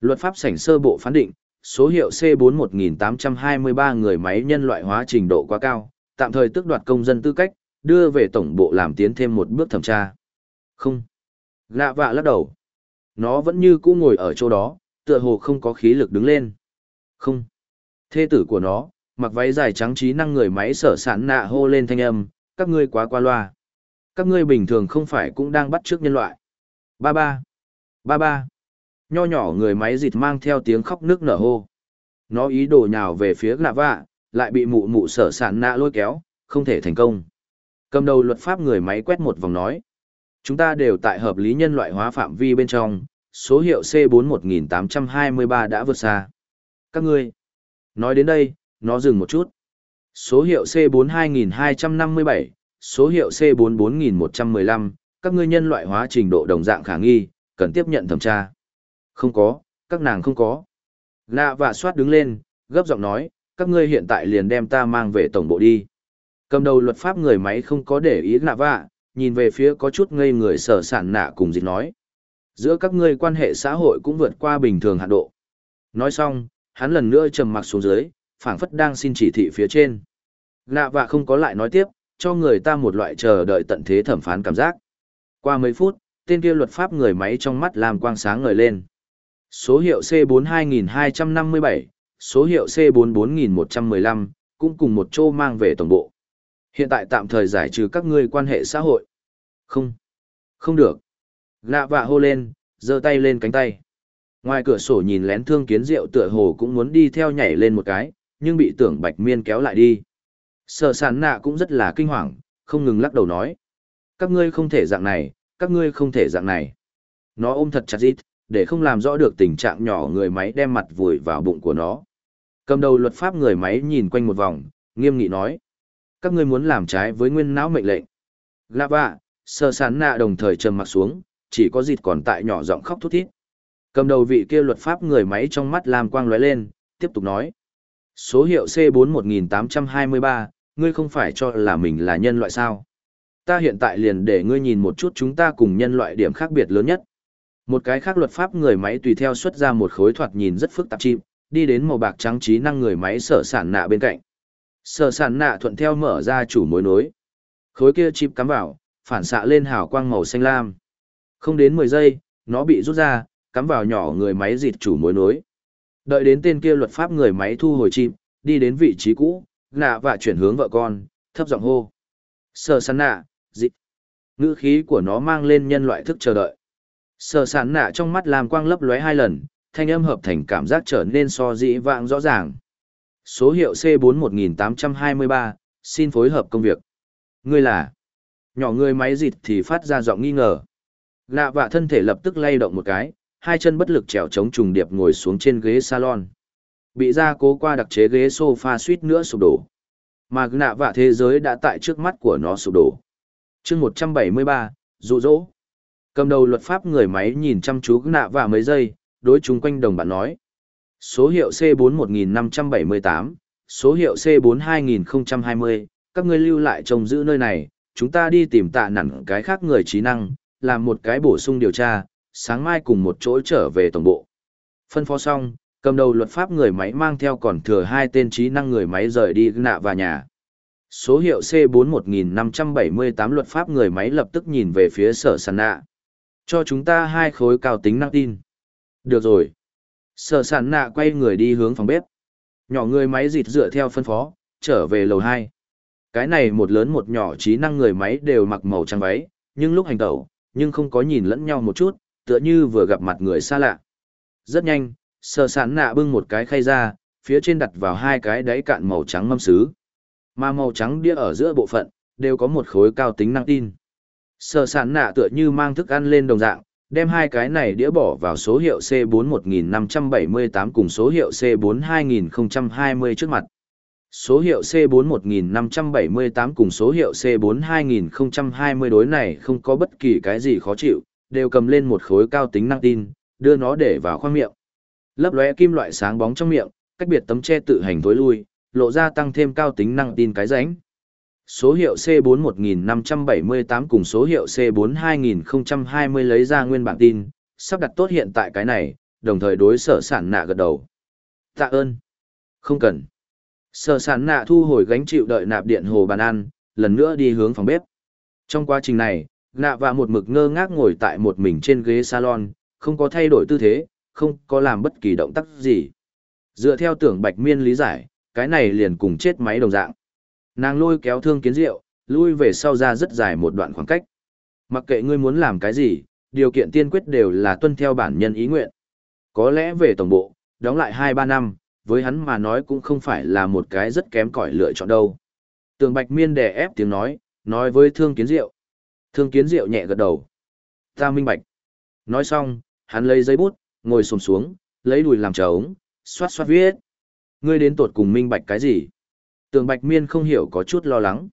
Luật pháp sảnh sơ bộ phán định, số hiệu C41823 người máy nhân loại hóa trình độ quá cao, tạm thời tước đoạt công dân tư cách, đưa về tổng bộ làm tiến thêm một bước thẩm tra. Không. Lạ vạ lắc đầu. Nó vẫn như cũ ngồi ở chỗ đó, tựa hồ không có khí lực đứng lên. Không. Thê tử của nó, mặc váy dài trắng trí năng người máy sở sản nạ hô lên thanh âm, các ngươi quá qua loa. Các ngươi bình thường không phải cũng đang bắt trước nhân loại. Ba ba. Ba ba. Nho nhỏ người máy dịt mang theo tiếng khóc nước nở hô. Nó ý đồ nhào về phía nạ vạ, lại bị mụ mụ sở sản nạ lôi kéo, không thể thành công. Cầm đầu luật pháp người máy quét một vòng nói. Chúng ta đều tại hợp lý nhân loại hóa phạm vi bên trong, số hiệu C41823 đã vượt xa. Các ngươi. Nói đến đây, nó dừng một chút. Số hiệu C42257, số hiệu C44115, các ngươi nhân loại hóa trình độ đồng dạng khả nghi, cần tiếp nhận thẩm tra. Không có, các nàng không có. Lạ và soát đứng lên, gấp giọng nói, các ngươi hiện tại liền đem ta mang về tổng bộ đi. Cầm đầu luật pháp người máy không có để ý lạ vạ, nhìn về phía có chút ngây người sở sản nạ cùng dịch nói. Giữa các ngươi quan hệ xã hội cũng vượt qua bình thường hạn độ. Nói xong, hắn lần nữa trầm mặc xuống dưới, phảng phất đang xin chỉ thị phía trên. Lạ vạ không có lại nói tiếp, cho người ta một loại chờ đợi tận thế thẩm phán cảm giác. Qua mấy phút, tên kia luật pháp người máy trong mắt làm quang sáng ngời lên. Số hiệu C42257, số hiệu C44115, cũng cùng một chỗ mang về tổng bộ. Hiện tại tạm thời giải trừ các ngươi quan hệ xã hội. Không. Không được. Lạ vạ hô lên, giơ tay lên cánh tay. Ngoài cửa sổ nhìn lén thương kiến rượu tựa hồ cũng muốn đi theo nhảy lên một cái, nhưng bị tưởng bạch miên kéo lại đi. Sở sản nạ cũng rất là kinh hoàng, không ngừng lắc đầu nói. Các ngươi không thể dạng này, các ngươi không thể dạng này. Nó ôm thật chặt dít, để không làm rõ được tình trạng nhỏ người máy đem mặt vùi vào bụng của nó. Cầm đầu luật pháp người máy nhìn quanh một vòng, nghiêm nghị nói. Các ngươi muốn làm trái với nguyên não mệnh lệnh. Lava, sơ sán nạ đồng thời trầm mặt xuống, chỉ có dịt còn tại nhỏ giọng khóc thút thít. Cầm đầu vị kia luật pháp người máy trong mắt làm quang lóe lên, tiếp tục nói. Số hiệu C41823, ngươi không phải cho là mình là nhân loại sao? Ta hiện tại liền để ngươi nhìn một chút chúng ta cùng nhân loại điểm khác biệt lớn nhất. Một cái khác luật pháp người máy tùy theo xuất ra một khối thoạt nhìn rất phức tạp chim, đi đến màu bạc trắng trí năng người máy sở sản nạ bên cạnh. Sở sản nạ thuận theo mở ra chủ mối nối. Khối kia chip cắm vào, phản xạ lên hào quang màu xanh lam. Không đến 10 giây, nó bị rút ra, cắm vào nhỏ người máy dịt chủ mối nối. Đợi đến tên kia luật pháp người máy thu hồi chip, đi đến vị trí cũ, nạ và chuyển hướng vợ con, thấp giọng hô. Sở sản nạ, dịt. Ngữ khí của nó mang lên nhân loại thức chờ đợi. Sở sản nạ trong mắt làm quang lấp lóe hai lần, thanh âm hợp thành cảm giác trở nên so dĩ vãng rõ ràng. Số hiệu C41823, xin phối hợp công việc. Ngươi là? Nhỏ người máy dịt thì phát ra giọng nghi ngờ. Lạ vạ thân thể lập tức lay động một cái, hai chân bất lực trèo chống trùng điệp ngồi xuống trên ghế salon. Bị ra cố qua đặc chế ghế sofa suýt nữa sụp đổ. Mà nạ vạ thế giới đã tại trước mắt của nó sụp đổ. chương 173, dụ dỗ. Cầm đầu luật pháp người máy nhìn chăm chú nạ và mấy giây, đối chúng quanh đồng bạn nói. Số hiệu C41578, số hiệu C42020, các ngươi lưu lại trông giữ nơi này, chúng ta đi tìm tạ nặng cái khác người trí năng, làm một cái bổ sung điều tra, sáng mai cùng một chỗ trở về tổng bộ. Phân phó xong, cầm đầu luật pháp người máy mang theo còn thừa hai tên trí năng người máy rời đi nạ và nhà. Số hiệu C41578 luật pháp người máy lập tức nhìn về phía sở sàn nạ. Cho chúng ta hai khối cao tính năng tin. Được rồi. Sở sản nạ quay người đi hướng phòng bếp. Nhỏ người máy dịt dựa theo phân phó, trở về lầu 2. Cái này một lớn một nhỏ trí năng người máy đều mặc màu trắng váy, nhưng lúc hành tẩu, nhưng không có nhìn lẫn nhau một chút, tựa như vừa gặp mặt người xa lạ. Rất nhanh, sở sản nạ bưng một cái khay ra, phía trên đặt vào hai cái đáy cạn màu trắng mâm sứ. Mà màu trắng đĩa ở giữa bộ phận, đều có một khối cao tính năng tin. Sở sản nạ tựa như mang thức ăn lên đồng dạng, đem hai cái này đĩa bỏ vào số hiệu C41578 cùng số hiệu C42020 trước mặt. Số hiệu C41578 cùng số hiệu C42020 đối này không có bất kỳ cái gì khó chịu, đều cầm lên một khối cao tính năng tin, đưa nó để vào khoang miệng. Lấp lóe kim loại sáng bóng trong miệng, cách biệt tấm che tự hành tối lui, lộ ra tăng thêm cao tính năng tin cái ránh. Số hiệu C41578 cùng số hiệu C42020 lấy ra nguyên bản tin, sắp đặt tốt hiện tại cái này, đồng thời đối sở sản nạ gật đầu. Tạ ơn. Không cần. Sở sản nạ thu hồi gánh chịu đợi nạp điện hồ bàn ăn, lần nữa đi hướng phòng bếp. Trong quá trình này, nạ và một mực ngơ ngác ngồi tại một mình trên ghế salon, không có thay đổi tư thế, không có làm bất kỳ động tác gì. Dựa theo tưởng bạch miên lý giải, cái này liền cùng chết máy đồng dạng. Nàng lôi kéo thương kiến rượu, lui về sau ra rất dài một đoạn khoảng cách. Mặc kệ ngươi muốn làm cái gì, điều kiện tiên quyết đều là tuân theo bản nhân ý nguyện. Có lẽ về tổng bộ, đóng lại 2-3 năm, với hắn mà nói cũng không phải là một cái rất kém cỏi lựa chọn đâu. Tường Bạch Miên đè ép tiếng nói, nói với Thương Kiến Diệu. Thương Kiến Diệu nhẹ gật đầu. Ta minh bạch. Nói xong, hắn lấy giấy bút, ngồi xổm xuống, lấy đùi làm trống, xoát xoát viết. Ngươi đến tột cùng minh bạch cái gì? Tường Bạch Miên không hiểu có chút lo lắng.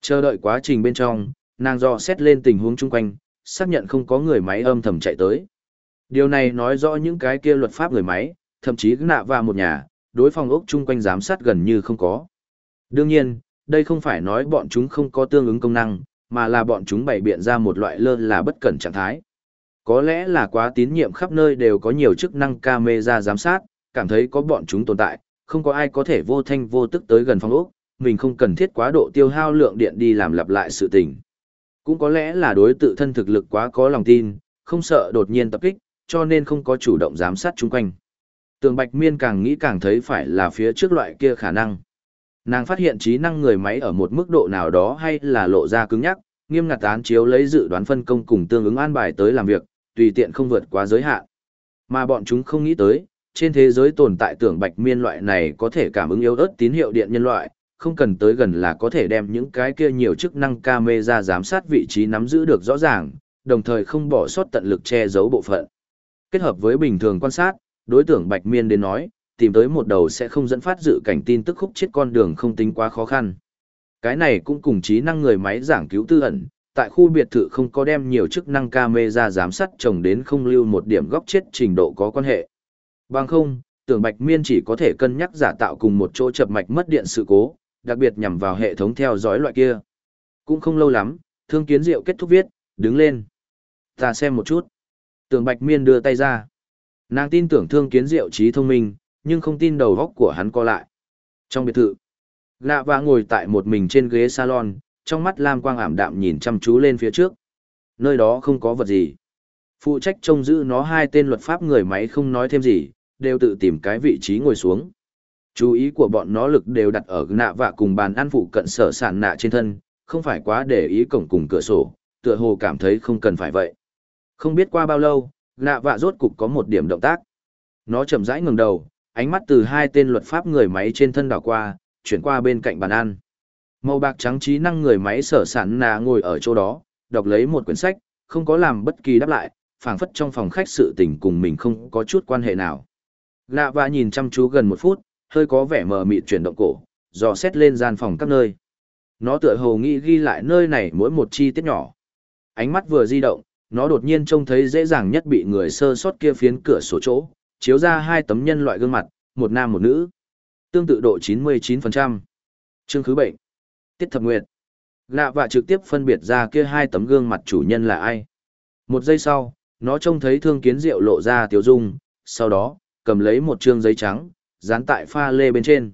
Chờ đợi quá trình bên trong, nàng dò xét lên tình huống chung quanh, xác nhận không có người máy âm thầm chạy tới. Điều này nói rõ những cái kia luật pháp người máy, thậm chí nạ và một nhà, đối phòng ốc chung quanh giám sát gần như không có. Đương nhiên, đây không phải nói bọn chúng không có tương ứng công năng, mà là bọn chúng bày biện ra một loại lơ là bất cẩn trạng thái. Có lẽ là quá tín nhiệm khắp nơi đều có nhiều chức năng camera giám sát, cảm thấy có bọn chúng tồn tại, không có ai có thể vô thanh vô tức tới gần phòng ốc, mình không cần thiết quá độ tiêu hao lượng điện đi làm lặp lại sự tình. Cũng có lẽ là đối tự thân thực lực quá có lòng tin, không sợ đột nhiên tập kích, cho nên không có chủ động giám sát chung quanh. Tường Bạch Miên càng nghĩ càng thấy phải là phía trước loại kia khả năng. Nàng phát hiện trí năng người máy ở một mức độ nào đó hay là lộ ra cứng nhắc, nghiêm ngặt án chiếu lấy dự đoán phân công cùng tương ứng an bài tới làm việc, tùy tiện không vượt quá giới hạn. Mà bọn chúng không nghĩ tới, trên thế giới tồn tại tưởng bạch miên loại này có thể cảm ứng yếu ớt tín hiệu điện nhân loại, không cần tới gần là có thể đem những cái kia nhiều chức năng camera giám sát vị trí nắm giữ được rõ ràng, đồng thời không bỏ sót tận lực che giấu bộ phận. Kết hợp với bình thường quan sát, đối tượng bạch miên đến nói, tìm tới một đầu sẽ không dẫn phát dự cảnh tin tức khúc chết con đường không tính quá khó khăn. Cái này cũng cùng trí năng người máy giảng cứu tư ẩn, tại khu biệt thự không có đem nhiều chức năng camera giám sát trồng đến không lưu một điểm góc chết trình độ có quan hệ. Bằng không, tưởng Bạch Miên chỉ có thể cân nhắc giả tạo cùng một chỗ chập mạch mất điện sự cố, đặc biệt nhằm vào hệ thống theo dõi loại kia. Cũng không lâu lắm, Thương kiến diệu kết thúc viết, đứng lên. Ta xem một chút. Tưởng Bạch Miên đưa tay ra. Nàng tin tưởng thương kiến diệu trí thông minh, nhưng không tin đầu góc của hắn co lại. Trong biệt thự, Lạ và ngồi tại một mình trên ghế salon, trong mắt lam quang ảm đạm nhìn chăm chú lên phía trước. Nơi đó không có vật gì. Phụ trách trông giữ nó hai tên luật pháp người máy không nói thêm gì, đều tự tìm cái vị trí ngồi xuống. Chú ý của bọn nó lực đều đặt ở nạ và cùng bàn ăn phụ cận sở sản nạ trên thân, không phải quá để ý cổng cùng cửa sổ, tựa hồ cảm thấy không cần phải vậy. Không biết qua bao lâu, nạ vạ rốt cục có một điểm động tác. Nó chậm rãi ngừng đầu, ánh mắt từ hai tên luật pháp người máy trên thân đảo qua, chuyển qua bên cạnh bàn ăn. Màu bạc trắng trí năng người máy sở sản nà ngồi ở chỗ đó, đọc lấy một quyển sách, không có làm bất kỳ đáp lại, phảng phất trong phòng khách sự tình cùng mình không có chút quan hệ nào. Lạ và nhìn chăm chú gần một phút, hơi có vẻ mờ mịt chuyển động cổ, dò xét lên gian phòng các nơi. Nó tựa hồ nghĩ ghi lại nơi này mỗi một chi tiết nhỏ. Ánh mắt vừa di động, nó đột nhiên trông thấy dễ dàng nhất bị người sơ sót kia phiến cửa sổ chỗ, chiếu ra hai tấm nhân loại gương mặt, một nam một nữ. Tương tự độ 99%. Trương khứ bệnh. Tiết thập nguyệt. Lạ và trực tiếp phân biệt ra kia hai tấm gương mặt chủ nhân là ai. Một giây sau, nó trông thấy thương kiến diệu lộ ra tiểu dung, sau đó, cầm lấy một trương giấy trắng, dán tại pha lê bên trên.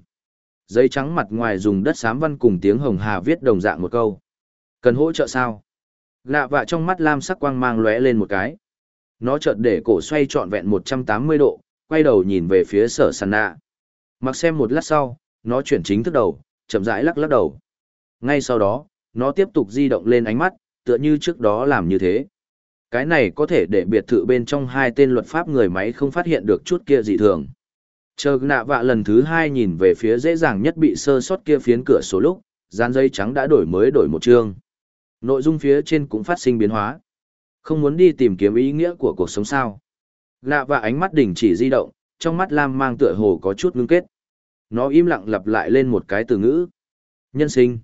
Giấy trắng mặt ngoài dùng đất xám văn cùng tiếng hồng hà viết đồng dạng một câu. Cần hỗ trợ sao? Lạ vạ trong mắt lam sắc quang mang lóe lên một cái. Nó chợt để cổ xoay trọn vẹn 180 độ, quay đầu nhìn về phía sở sàn nạ. Mặc xem một lát sau, nó chuyển chính thức đầu, chậm rãi lắc lắc đầu. Ngay sau đó, nó tiếp tục di động lên ánh mắt, tựa như trước đó làm như thế. Cái này có thể để biệt thự bên trong hai tên luật pháp người máy không phát hiện được chút kia dị thường. Chờ nạ vạ lần thứ hai nhìn về phía dễ dàng nhất bị sơ sót kia phiến cửa số lúc, dán dây trắng đã đổi mới đổi một chương. Nội dung phía trên cũng phát sinh biến hóa. Không muốn đi tìm kiếm ý nghĩa của cuộc sống sao. Nạ vạ ánh mắt đỉnh chỉ di động, trong mắt lam mang tựa hồ có chút ngưng kết. Nó im lặng lặp lại lên một cái từ ngữ. Nhân sinh.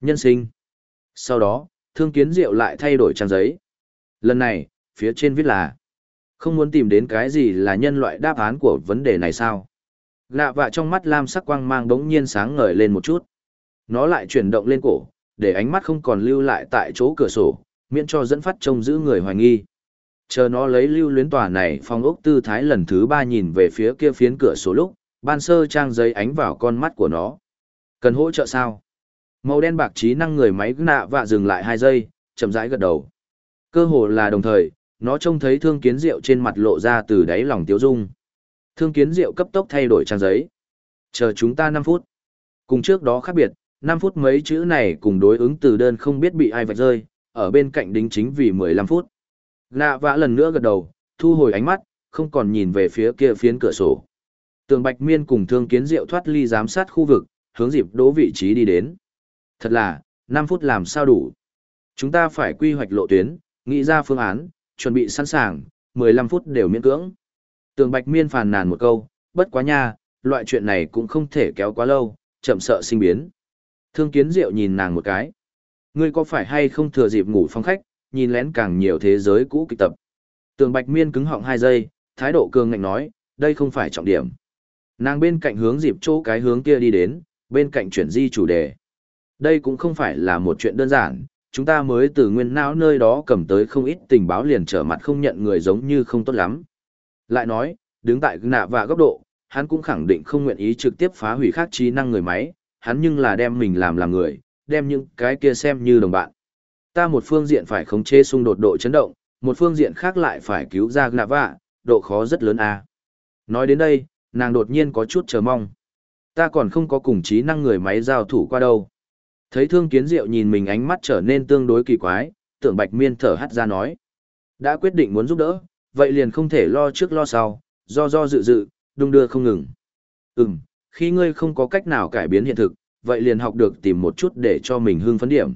Nhân sinh. Sau đó, thương kiến diệu lại thay đổi trang giấy. Lần này, phía trên viết là không muốn tìm đến cái gì là nhân loại đáp án của vấn đề này sao? Lạ vạ trong mắt lam sắc quang mang đống nhiên sáng ngời lên một chút. Nó lại chuyển động lên cổ, để ánh mắt không còn lưu lại tại chỗ cửa sổ, miễn cho dẫn phát trông giữ người hoài nghi. Chờ nó lấy lưu luyến tòa này phong ốc tư thái lần thứ ba nhìn về phía kia phiến cửa sổ lúc, ban sơ trang giấy ánh vào con mắt của nó. Cần hỗ trợ sao? Màu đen bạc trí năng người máy nạ vạ dừng lại hai giây, chậm rãi gật đầu. Cơ hồ là đồng thời, nó trông thấy thương kiến rượu trên mặt lộ ra từ đáy lòng tiếu dung. Thương kiến rượu cấp tốc thay đổi trang giấy. Chờ chúng ta 5 phút. Cùng trước đó khác biệt, 5 phút mấy chữ này cùng đối ứng từ đơn không biết bị ai vạch rơi, ở bên cạnh đính chính vì 15 phút. Nạ vã lần nữa gật đầu, thu hồi ánh mắt, không còn nhìn về phía kia phiến cửa sổ. Tường Bạch Miên cùng Thương Kiến Diệu thoát ly giám sát khu vực, hướng dịp đỗ vị trí đi đến. Thật là, 5 phút làm sao đủ. Chúng ta phải quy hoạch lộ tuyến, nghĩ ra phương án, chuẩn bị sẵn sàng, 15 phút đều miễn cưỡng. Tường Bạch Miên phàn nàn một câu, bất quá nha, loại chuyện này cũng không thể kéo quá lâu, chậm sợ sinh biến. Thương Kiến Diệu nhìn nàng một cái. Ngươi có phải hay không thừa dịp ngủ phong khách, nhìn lén càng nhiều thế giới cũ kịch tập. Tường Bạch Miên cứng họng hai giây, thái độ cường ngạnh nói, đây không phải trọng điểm. Nàng bên cạnh hướng dịp chỗ cái hướng kia đi đến, bên cạnh chuyển di chủ đề. Đây cũng không phải là một chuyện đơn giản, chúng ta mới từ nguyên não nơi đó cầm tới không ít tình báo liền trở mặt không nhận người giống như không tốt lắm. Lại nói, đứng tại nạ và góc độ, hắn cũng khẳng định không nguyện ý trực tiếp phá hủy khác trí năng người máy, hắn nhưng là đem mình làm làm người, đem những cái kia xem như đồng bạn. Ta một phương diện phải khống chế xung đột độ chấn động, một phương diện khác lại phải cứu ra nạ vạ, độ khó rất lớn à. Nói đến đây, nàng đột nhiên có chút chờ mong. Ta còn không có cùng trí năng người máy giao thủ qua đâu. Thấy thương kiến diệu nhìn mình ánh mắt trở nên tương đối kỳ quái, tưởng bạch miên thở hắt ra nói. Đã quyết định muốn giúp đỡ, vậy liền không thể lo trước lo sau, do do dự dự, đung đưa không ngừng. Ừm, khi ngươi không có cách nào cải biến hiện thực, vậy liền học được tìm một chút để cho mình hưng phấn điểm.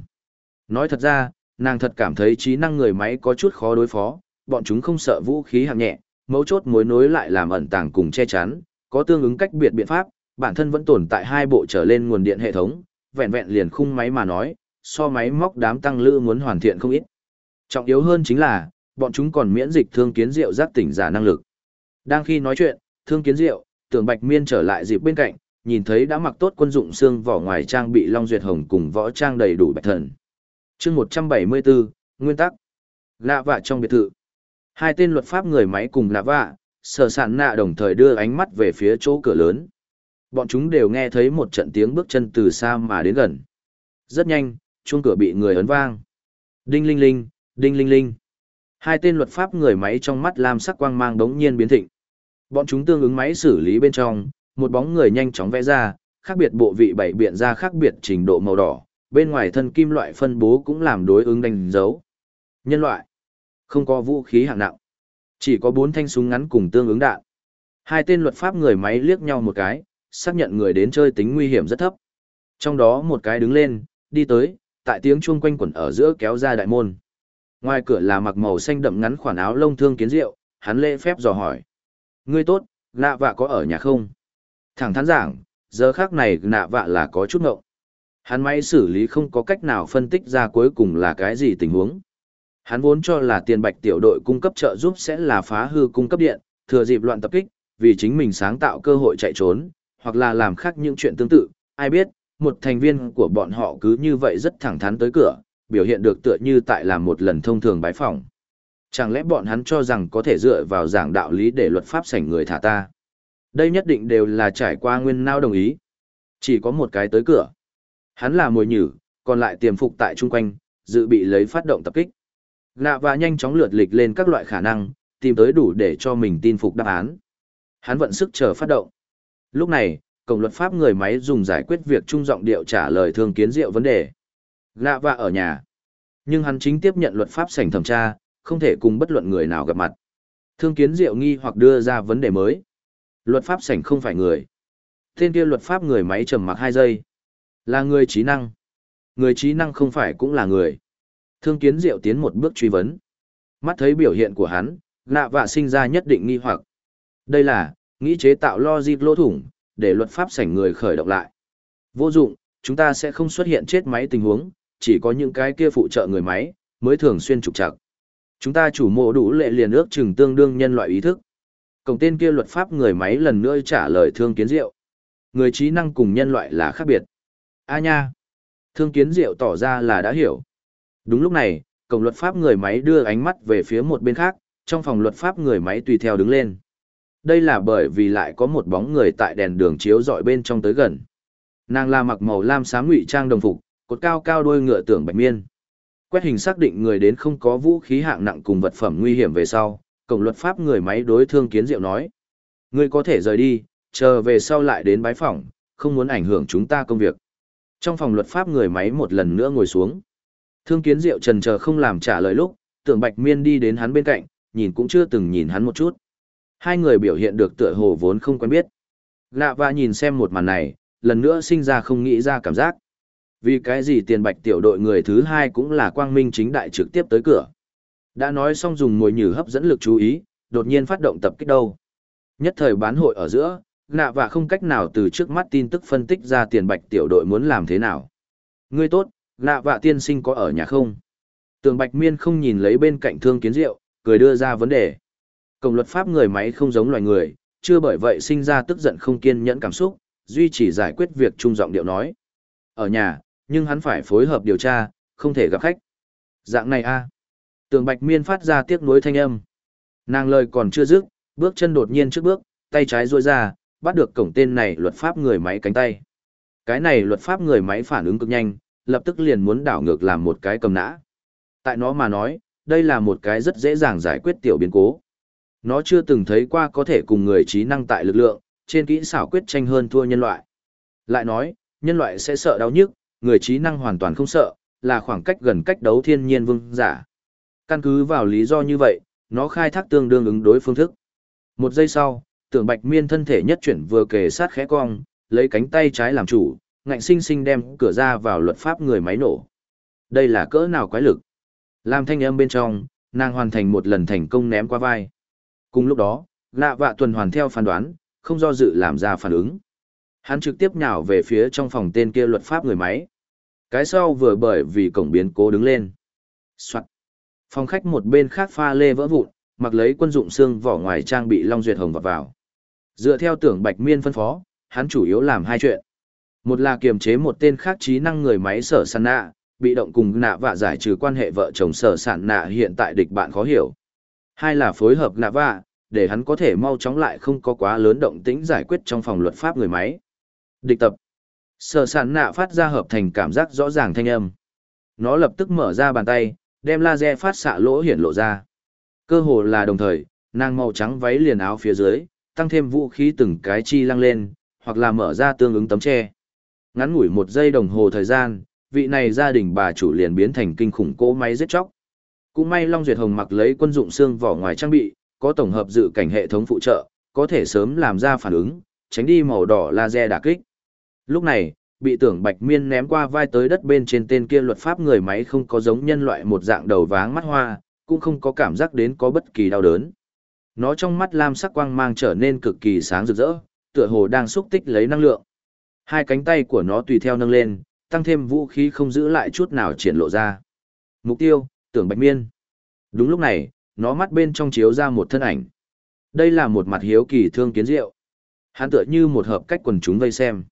Nói thật ra, nàng thật cảm thấy trí năng người máy có chút khó đối phó, bọn chúng không sợ vũ khí hạng nhẹ, mấu chốt mối nối lại làm ẩn tàng cùng che chắn, có tương ứng cách biệt biện pháp, bản thân vẫn tồn tại hai bộ trở lên nguồn điện hệ thống, vẹn vẹn liền khung máy mà nói, so máy móc đám tăng lữ muốn hoàn thiện không ít. Trọng yếu hơn chính là, bọn chúng còn miễn dịch thương kiến diệu giác tỉnh giả năng lực. Đang khi nói chuyện, thương kiến diệu, tưởng bạch miên trở lại dịp bên cạnh, nhìn thấy đã mặc tốt quân dụng xương vỏ ngoài trang bị long duyệt hồng cùng võ trang đầy đủ bạch thần. chương 174, Nguyên tắc. Lạ vạ trong biệt thự. Hai tên luật pháp người máy cùng lạ vạ, sở sản nạ đồng thời đưa ánh mắt về phía chỗ cửa lớn. Bọn chúng đều nghe thấy một trận tiếng bước chân từ xa mà đến gần. Rất nhanh, chuông cửa bị người ấn vang. Đinh linh linh, đinh linh linh. Hai tên luật pháp người máy trong mắt lam sắc quang mang đống nhiên biến thịnh. Bọn chúng tương ứng máy xử lý bên trong, một bóng người nhanh chóng vẽ ra, khác biệt bộ vị bảy biện ra khác biệt trình độ màu đỏ, bên ngoài thân kim loại phân bố cũng làm đối ứng đánh dấu. Nhân loại, không có vũ khí hạng nặng, chỉ có bốn thanh súng ngắn cùng tương ứng đạn. Hai tên luật pháp người máy liếc nhau một cái, xác nhận người đến chơi tính nguy hiểm rất thấp. Trong đó một cái đứng lên, đi tới, tại tiếng chuông quanh quẩn ở giữa kéo ra đại môn. Ngoài cửa là mặc màu xanh đậm ngắn khoản áo lông thương kiến rượu, hắn lễ phép dò hỏi. Ngươi tốt, nạ vạ có ở nhà không? Thẳng thắn giảng, giờ khác này nạ vạ là có chút ngậu. Hắn máy xử lý không có cách nào phân tích ra cuối cùng là cái gì tình huống. Hắn vốn cho là tiền bạch tiểu đội cung cấp trợ giúp sẽ là phá hư cung cấp điện, thừa dịp loạn tập kích, vì chính mình sáng tạo cơ hội chạy trốn, hoặc là làm khác những chuyện tương tự, ai biết, một thành viên của bọn họ cứ như vậy rất thẳng thắn tới cửa, biểu hiện được tựa như tại làm một lần thông thường bái phỏng. Chẳng lẽ bọn hắn cho rằng có thể dựa vào giảng đạo lý để luật pháp sảnh người thả ta? Đây nhất định đều là trải qua nguyên nao đồng ý. Chỉ có một cái tới cửa. Hắn là mồi nhử, còn lại tiềm phục tại chung quanh, dự bị lấy phát động tập kích. Nạ và nhanh chóng lượt lịch lên các loại khả năng, tìm tới đủ để cho mình tin phục đáp án. Hắn vận sức chờ phát động. Lúc này, cổng luật pháp người máy dùng giải quyết việc trung giọng điệu trả lời thương kiến diệu vấn đề. Lạ và ở nhà. Nhưng hắn chính tiếp nhận luật pháp sảnh thẩm tra, không thể cùng bất luận người nào gặp mặt. Thương kiến diệu nghi hoặc đưa ra vấn đề mới. Luật pháp sảnh không phải người. Tên kia luật pháp người máy trầm mặc hai giây. Là người trí năng. Người trí năng không phải cũng là người. Thương kiến diệu tiến một bước truy vấn. Mắt thấy biểu hiện của hắn, lạ vạ sinh ra nhất định nghi hoặc. Đây là, nghĩ chế tạo logic lỗ thủng, để luật pháp sảnh người khởi động lại. Vô dụng, chúng ta sẽ không xuất hiện chết máy tình huống, chỉ có những cái kia phụ trợ người máy, mới thường xuyên trục trặc. Chúng ta chủ mộ đủ lệ liền ước chừng tương đương nhân loại ý thức. Cổng tên kia luật pháp người máy lần nữa trả lời thương kiến diệu. Người trí năng cùng nhân loại là khác biệt. A nha. Thương kiến diệu tỏ ra là đã hiểu. Đúng lúc này, cổng luật pháp người máy đưa ánh mắt về phía một bên khác, trong phòng luật pháp người máy tùy theo đứng lên. Đây là bởi vì lại có một bóng người tại đèn đường chiếu dọi bên trong tới gần. Nàng là mặc màu lam sáng ngụy trang đồng phục, cột cao cao đôi ngựa tưởng bạch miên. Quét hình xác định người đến không có vũ khí hạng nặng cùng vật phẩm nguy hiểm về sau, cổng luật pháp người máy đối thương kiến diệu nói. Ngươi có thể rời đi, chờ về sau lại đến bái phòng, không muốn ảnh hưởng chúng ta công việc. Trong phòng luật pháp người máy một lần nữa ngồi xuống. Thương kiến diệu trần chờ không làm trả lời lúc, tưởng bạch miên đi đến hắn bên cạnh, nhìn cũng chưa từng nhìn hắn một chút. Hai người biểu hiện được tựa hồ vốn không quen biết. Lạ và nhìn xem một màn này, lần nữa sinh ra không nghĩ ra cảm giác. Vì cái gì tiền bạch tiểu đội người thứ hai cũng là quang minh chính đại trực tiếp tới cửa. Đã nói xong dùng mồi nhử hấp dẫn lực chú ý, đột nhiên phát động tập kích đâu. Nhất thời bán hội ở giữa, nạ và không cách nào từ trước mắt tin tức phân tích ra tiền bạch tiểu đội muốn làm thế nào. Ngươi tốt, nạ và tiên sinh có ở nhà không? Tường bạch miên không nhìn lấy bên cạnh thương kiến diệu, cười đưa ra vấn đề. Cổng luật pháp người máy không giống loài người, chưa bởi vậy sinh ra tức giận không kiên nhẫn cảm xúc, duy chỉ giải quyết việc trung giọng điệu nói. Ở nhà, nhưng hắn phải phối hợp điều tra, không thể gặp khách. Dạng này a à. Tường bạch miên phát ra tiếc nuối thanh âm. Nàng lời còn chưa dứt, bước chân đột nhiên trước bước, tay trái ruôi ra, bắt được cổng tên này luật pháp người máy cánh tay. Cái này luật pháp người máy phản ứng cực nhanh, lập tức liền muốn đảo ngược làm một cái cầm nã. Tại nó mà nói, đây là một cái rất dễ dàng giải quyết tiểu biến cố. Nó chưa từng thấy qua có thể cùng người trí năng tại lực lượng, trên kỹ xảo quyết tranh hơn thua nhân loại. Lại nói, nhân loại sẽ sợ đau nhức, người trí năng hoàn toàn không sợ, là khoảng cách gần cách đấu thiên nhiên vương giả. Căn cứ vào lý do như vậy, nó khai thác tương đương ứng đối phương thức. Một giây sau, tưởng bạch miên thân thể nhất chuyển vừa kề sát khẽ cong, lấy cánh tay trái làm chủ, ngạnh sinh sinh đem cửa ra vào luật pháp người máy nổ. Đây là cỡ nào quái lực? Làm thanh âm bên trong, nàng hoàn thành một lần thành công ném qua vai. Cùng lúc đó, lạ vạ tuần hoàn theo phán đoán, không do dự làm ra phản ứng. Hắn trực tiếp nhào về phía trong phòng tên kia luật pháp người máy. Cái sau vừa bởi vì cổng biến cố đứng lên. Soạn. Phòng khách một bên khác pha lê vỡ vụn, mặc lấy quân dụng xương vỏ ngoài trang bị Long Duyệt Hồng vào vào. Dựa theo tưởng Bạch Miên phân phó, hắn chủ yếu làm hai chuyện. Một là kiềm chế một tên khác trí năng người máy sở săn nạ, bị động cùng nạ vạ giải trừ quan hệ vợ chồng sở sản nạ hiện tại địch bạn khó hiểu. Hai là phối hợp nạ vạ, để hắn có thể mau chóng lại không có quá lớn động tĩnh giải quyết trong phòng luật pháp người máy. Địch tập. Sở sản nạ phát ra hợp thành cảm giác rõ ràng thanh âm. Nó lập tức mở ra bàn tay, đem laser phát xạ lỗ hiển lộ ra. Cơ hồ là đồng thời, nàng màu trắng váy liền áo phía dưới, tăng thêm vũ khí từng cái chi lăng lên, hoặc là mở ra tương ứng tấm tre. Ngắn ngủi một giây đồng hồ thời gian, vị này gia đình bà chủ liền biến thành kinh khủng cỗ máy giết chóc. Cũng may Long Duyệt Hồng mặc lấy quân dụng xương vỏ ngoài trang bị, có tổng hợp dự cảnh hệ thống phụ trợ, có thể sớm làm ra phản ứng, tránh đi màu đỏ laser đả kích. Lúc này, bị tưởng Bạch Miên ném qua vai tới đất bên trên tên kia luật pháp người máy không có giống nhân loại một dạng đầu váng mắt hoa, cũng không có cảm giác đến có bất kỳ đau đớn. Nó trong mắt lam sắc quang mang trở nên cực kỳ sáng rực rỡ, tựa hồ đang xúc tích lấy năng lượng. Hai cánh tay của nó tùy theo nâng lên, tăng thêm vũ khí không giữ lại chút nào triển lộ ra. Mục tiêu, tưởng bạch miên. Đúng lúc này, nó mắt bên trong chiếu ra một thân ảnh. Đây là một mặt hiếu kỳ thương kiến diệu. Hắn tựa như một hợp cách quần chúng vây xem.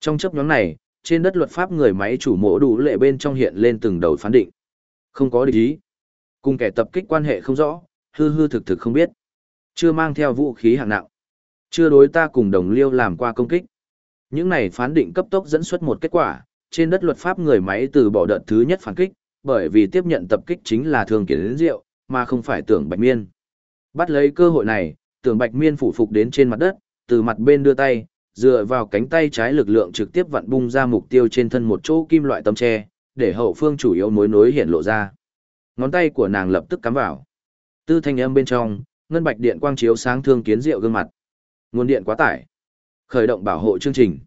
Trong chấp nhóm này, trên đất luật pháp người máy chủ mộ đủ lệ bên trong hiện lên từng đầu phán định. Không có địch ý. Cùng kẻ tập kích quan hệ không rõ, hư hư thực thực không biết. Chưa mang theo vũ khí hạng nặng. Chưa đối ta cùng đồng liêu làm qua công kích. Những này phán định cấp tốc dẫn xuất một kết quả, trên đất luật pháp người máy từ bỏ đợt thứ nhất phản kích, bởi vì tiếp nhận tập kích chính là thường kiến đến rượu, mà không phải tưởng bạch miên. Bắt lấy cơ hội này, tưởng bạch miên phủ phục đến trên mặt đất, từ mặt bên đưa tay, dựa vào cánh tay trái lực lượng trực tiếp vặn bung ra mục tiêu trên thân một chỗ kim loại tấm tre, để hậu phương chủ yếu mối nối hiện lộ ra. Ngón tay của nàng lập tức cắm vào. Tư thanh âm bên trong, ngân bạch điện quang chiếu sáng thương kiến rượu gương mặt. Nguồn điện quá tải. Khởi động bảo hộ chương trình.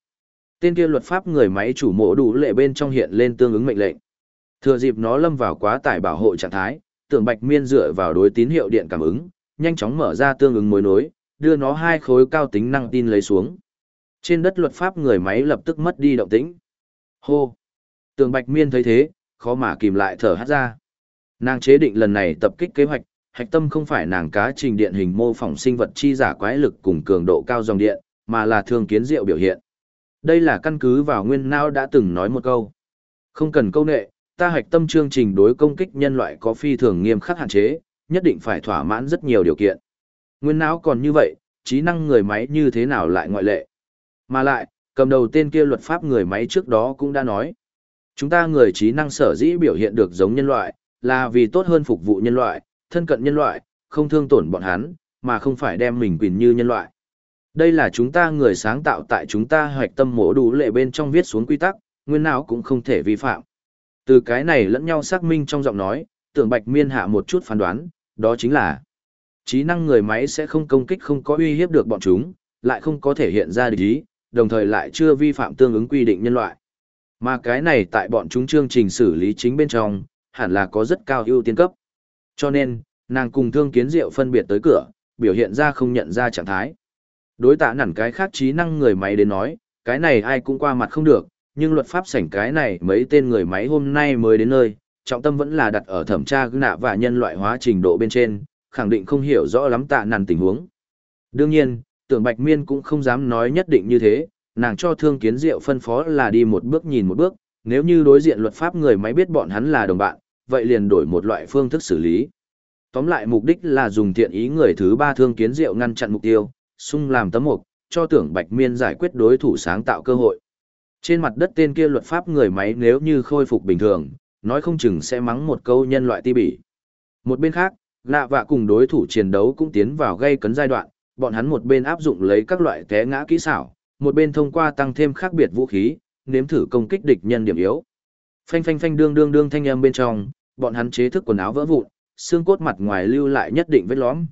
Tên kia luật pháp người máy chủ mộ đủ lệ bên trong hiện lên tương ứng mệnh lệnh. Thừa dịp nó lâm vào quá tải bảo hộ trạng thái, tưởng bạch miên dựa vào đối tín hiệu điện cảm ứng, nhanh chóng mở ra tương ứng mối nối, đưa nó hai khối cao tính năng tin lấy xuống. Trên đất luật pháp người máy lập tức mất đi động tĩnh. Hô! Tường bạch miên thấy thế, khó mà kìm lại thở hát ra. Nàng chế định lần này tập kích kế hoạch, hạch tâm không phải nàng cá trình điện hình mô phỏng sinh vật chi giả quái lực cùng cường độ cao dòng điện, mà là thường kiến diệu biểu hiện. Đây là căn cứ vào nguyên nao đã từng nói một câu. Không cần câu nệ, ta hạch tâm chương trình đối công kích nhân loại có phi thường nghiêm khắc hạn chế, nhất định phải thỏa mãn rất nhiều điều kiện. Nguyên não còn như vậy, trí năng người máy như thế nào lại ngoại lệ. Mà lại, cầm đầu tên kia luật pháp người máy trước đó cũng đã nói. Chúng ta người trí năng sở dĩ biểu hiện được giống nhân loại, là vì tốt hơn phục vụ nhân loại, thân cận nhân loại, không thương tổn bọn hắn, mà không phải đem mình quyền như nhân loại. Đây là chúng ta người sáng tạo tại chúng ta hoạch tâm mổ đủ lệ bên trong viết xuống quy tắc, nguyên nào cũng không thể vi phạm. Từ cái này lẫn nhau xác minh trong giọng nói, tưởng bạch miên hạ một chút phán đoán, đó chính là trí năng người máy sẽ không công kích không có uy hiếp được bọn chúng, lại không có thể hiện ra địch ý, đồng thời lại chưa vi phạm tương ứng quy định nhân loại. Mà cái này tại bọn chúng chương trình xử lý chính bên trong, hẳn là có rất cao ưu tiên cấp. Cho nên, nàng cùng thương kiến diệu phân biệt tới cửa, biểu hiện ra không nhận ra trạng thái. Đối tạ nản cái khác trí năng người máy đến nói, cái này ai cũng qua mặt không được, nhưng luật pháp sảnh cái này mấy tên người máy hôm nay mới đến nơi, trọng tâm vẫn là đặt ở thẩm tra nạ và nhân loại hóa trình độ bên trên, khẳng định không hiểu rõ lắm tạ nằn tình huống. Đương nhiên, tưởng Bạch Miên cũng không dám nói nhất định như thế, nàng cho thương kiến diệu phân phó là đi một bước nhìn một bước, nếu như đối diện luật pháp người máy biết bọn hắn là đồng bạn, vậy liền đổi một loại phương thức xử lý. Tóm lại mục đích là dùng thiện ý người thứ ba thương kiến diệu ngăn chặn mục tiêu, sung làm tấm mục, cho tưởng Bạch Miên giải quyết đối thủ sáng tạo cơ hội. Trên mặt đất tên kia luật pháp người máy nếu như khôi phục bình thường, nói không chừng sẽ mắng một câu nhân loại ti bỉ. Một bên khác, lạ vạ cùng đối thủ chiến đấu cũng tiến vào gây cấn giai đoạn, bọn hắn một bên áp dụng lấy các loại té ngã kỹ xảo, một bên thông qua tăng thêm khác biệt vũ khí, nếm thử công kích địch nhân điểm yếu. Phanh phanh phanh đương đương đương thanh âm bên trong, bọn hắn chế thức quần áo vỡ vụn, xương cốt mặt ngoài lưu lại nhất định vết lõm.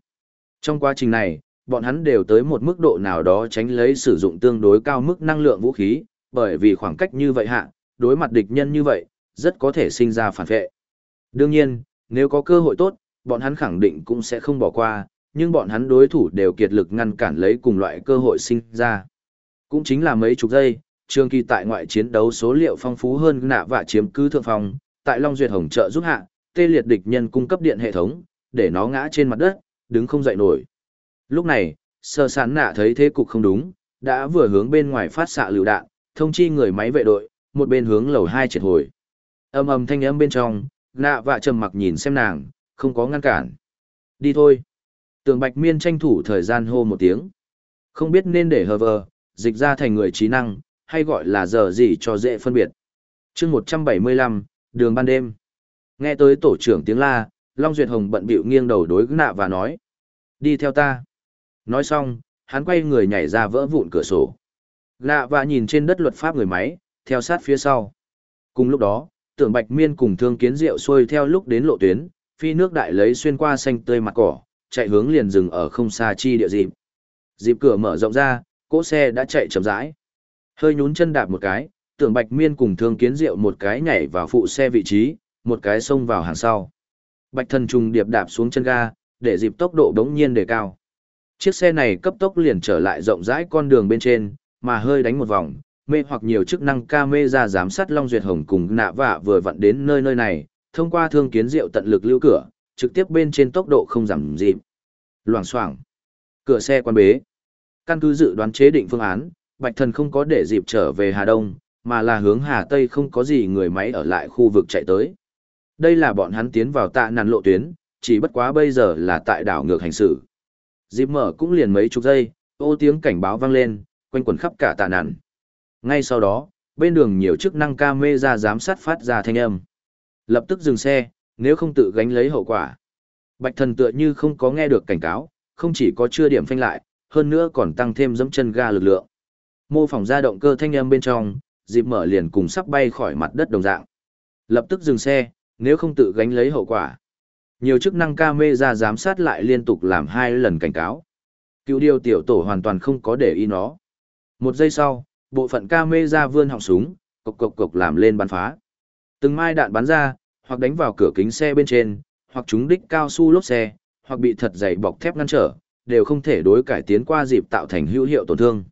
Trong quá trình này, bọn hắn đều tới một mức độ nào đó tránh lấy sử dụng tương đối cao mức năng lượng vũ khí, bởi vì khoảng cách như vậy hạ, đối mặt địch nhân như vậy, rất có thể sinh ra phản vệ. Đương nhiên, nếu có cơ hội tốt, bọn hắn khẳng định cũng sẽ không bỏ qua, nhưng bọn hắn đối thủ đều kiệt lực ngăn cản lấy cùng loại cơ hội sinh ra. Cũng chính là mấy chục giây, trường kỳ tại ngoại chiến đấu số liệu phong phú hơn nạ và chiếm cứ thượng phòng, tại Long Duyệt Hồng trợ giúp hạ, tê liệt địch nhân cung cấp điện hệ thống, để nó ngã trên mặt đất, đứng không dậy nổi. Lúc này, sơ sán nạ thấy thế cục không đúng, đã vừa hướng bên ngoài phát xạ lựu đạn, thông chi người máy vệ đội, một bên hướng lầu 2 triệt hồi. Âm ầm thanh âm bên trong, nạ vạ trầm mặc nhìn xem nàng, không có ngăn cản. Đi thôi. Tường Bạch Miên tranh thủ thời gian hô một tiếng. Không biết nên để hờ vờ, dịch ra thành người trí năng, hay gọi là giờ gì cho dễ phân biệt. chương 175, đường ban đêm. Nghe tới tổ trưởng tiếng la, Long Duyệt Hồng bận bịu nghiêng đầu đối nạ và nói. Đi theo ta. Nói xong, hắn quay người nhảy ra vỡ vụn cửa sổ. Lạ và nhìn trên đất luật pháp người máy, theo sát phía sau. Cùng lúc đó, tưởng Bạch Miên cùng thương kiến rượu xuôi theo lúc đến lộ tuyến, phi nước đại lấy xuyên qua xanh tươi mặt cỏ, chạy hướng liền rừng ở không xa chi địa dịp. Dịp cửa mở rộng ra, cỗ xe đã chạy chậm rãi. Hơi nhún chân đạp một cái, tưởng Bạch Miên cùng thương kiến rượu một cái nhảy vào phụ xe vị trí, một cái xông vào hàng sau. Bạch thần trùng điệp đạp xuống chân ga, để dịp tốc độ đống nhiên đề cao. Chiếc xe này cấp tốc liền trở lại rộng rãi con đường bên trên, mà hơi đánh một vòng, mê hoặc nhiều chức năng camera giám sát Long Duyệt Hồng cùng nạ vạ vừa vặn đến nơi nơi này, thông qua thương kiến rượu tận lực lưu cửa, trực tiếp bên trên tốc độ không giảm dịp. Loảng xoảng Cửa xe quan bế. Căn cứ dự đoán chế định phương án, Bạch Thần không có để dịp trở về Hà Đông, mà là hướng Hà Tây không có gì người máy ở lại khu vực chạy tới. Đây là bọn hắn tiến vào tạ nàn lộ tuyến, chỉ bất quá bây giờ là tại đảo ngược hành xử. Dịp mở cũng liền mấy chục giây, ô tiếng cảnh báo vang lên, quanh quẩn khắp cả tạ nạn Ngay sau đó, bên đường nhiều chức năng camera giám sát phát ra thanh âm. Lập tức dừng xe, nếu không tự gánh lấy hậu quả. Bạch thần tựa như không có nghe được cảnh cáo, không chỉ có chưa điểm phanh lại, hơn nữa còn tăng thêm dẫm chân ga lực lượng. Mô phỏng ra động cơ thanh âm bên trong, dịp mở liền cùng sắp bay khỏi mặt đất đồng dạng. Lập tức dừng xe, nếu không tự gánh lấy hậu quả. Nhiều chức năng camera giám sát lại liên tục làm hai lần cảnh cáo. Cựu điều tiểu tổ hoàn toàn không có để ý nó. Một giây sau, bộ phận camera vươn họng súng, cộc cộc cộc làm lên bắn phá. Từng mai đạn bắn ra, hoặc đánh vào cửa kính xe bên trên, hoặc trúng đích cao su lốp xe, hoặc bị thật dày bọc thép ngăn trở, đều không thể đối cải tiến qua dịp tạo thành hữu hiệu tổn thương.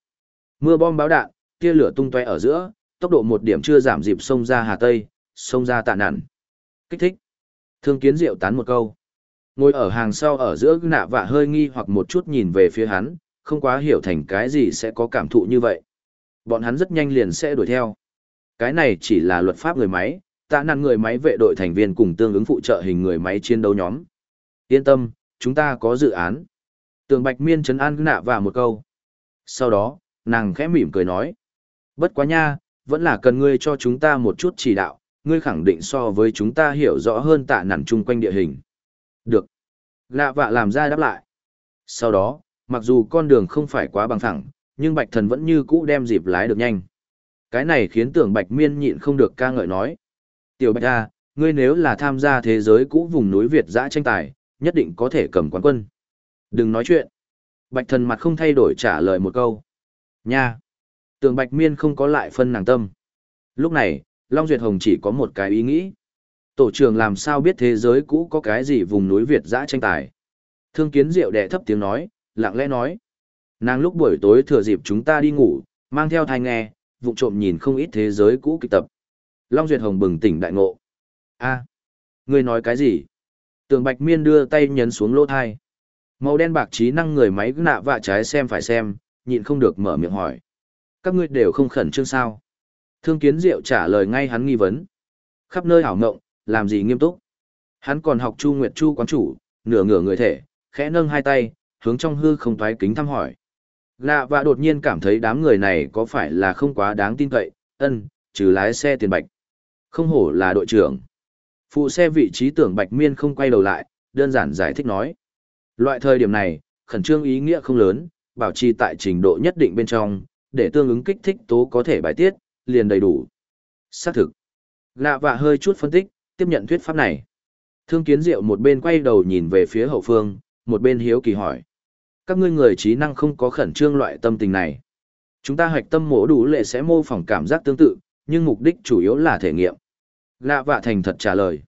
Mưa bom báo đạn, tia lửa tung tóe ở giữa, tốc độ một điểm chưa giảm dịp xông ra Hà Tây, xông ra tạ nản. Kích thích. Thương kiến diệu tán một câu. Ngồi ở hàng sau ở giữa nạ vạ hơi nghi hoặc một chút nhìn về phía hắn, không quá hiểu thành cái gì sẽ có cảm thụ như vậy. Bọn hắn rất nhanh liền sẽ đuổi theo. Cái này chỉ là luật pháp người máy, tạ nản người máy vệ đội thành viên cùng tương ứng phụ trợ hình người máy chiến đấu nhóm. Yên tâm, chúng ta có dự án. Tường Bạch Miên chấn an nạ và một câu. Sau đó, nàng khẽ mỉm cười nói. Bất quá nha, vẫn là cần ngươi cho chúng ta một chút chỉ đạo, ngươi khẳng định so với chúng ta hiểu rõ hơn tạ nản chung quanh địa hình. Được. Lạ vạ làm ra đáp lại. Sau đó, mặc dù con đường không phải quá bằng thẳng, nhưng bạch thần vẫn như cũ đem dịp lái được nhanh. Cái này khiến tưởng bạch miên nhịn không được ca ngợi nói. Tiểu bạch a, ngươi nếu là tham gia thế giới cũ vùng núi Việt giã tranh tài, nhất định có thể cầm quán quân. Đừng nói chuyện. Bạch thần mặt không thay đổi trả lời một câu. Nha. Tưởng bạch miên không có lại phân nàng tâm. Lúc này, Long Duyệt Hồng chỉ có một cái ý nghĩ. Tổ trưởng làm sao biết thế giới cũ có cái gì vùng núi Việt dã tranh tài. Thương kiến diệu đẻ thấp tiếng nói, lặng lẽ nói. Nàng lúc buổi tối thừa dịp chúng ta đi ngủ, mang theo thai nghe, vụ trộm nhìn không ít thế giới cũ kịch tập. Long Duyệt Hồng bừng tỉnh đại ngộ. a à, ngươi nói cái gì? Tường Bạch Miên đưa tay nhấn xuống lỗ thai. Màu đen bạc trí năng người máy nạ vạ trái xem phải xem, nhịn không được mở miệng hỏi. Các ngươi đều không khẩn trương sao? Thương kiến diệu trả lời ngay hắn nghi vấn. Khắp nơi hảo ngộng, làm gì nghiêm túc. Hắn còn học Chu Nguyệt Chu quán chủ, nửa ngửa người thể, khẽ nâng hai tay, hướng trong hư không thoái kính thăm hỏi. Lạ và đột nhiên cảm thấy đám người này có phải là không quá đáng tin cậy, ân, trừ lái xe tiền bạch. Không hổ là đội trưởng. Phụ xe vị trí tưởng bạch miên không quay đầu lại, đơn giản giải thích nói. Loại thời điểm này, khẩn trương ý nghĩa không lớn, bảo trì tại trình độ nhất định bên trong, để tương ứng kích thích tố có thể bài tiết, liền đầy đủ. Xác thực. Lạ vạ hơi chút phân tích, tiếp nhận thuyết pháp này. Thương kiến diệu một bên quay đầu nhìn về phía hậu phương, một bên hiếu kỳ hỏi. Các ngươi người trí năng không có khẩn trương loại tâm tình này. Chúng ta hoạch tâm mổ đủ lệ sẽ mô phỏng cảm giác tương tự, nhưng mục đích chủ yếu là thể nghiệm. Lạ vạ thành thật trả lời.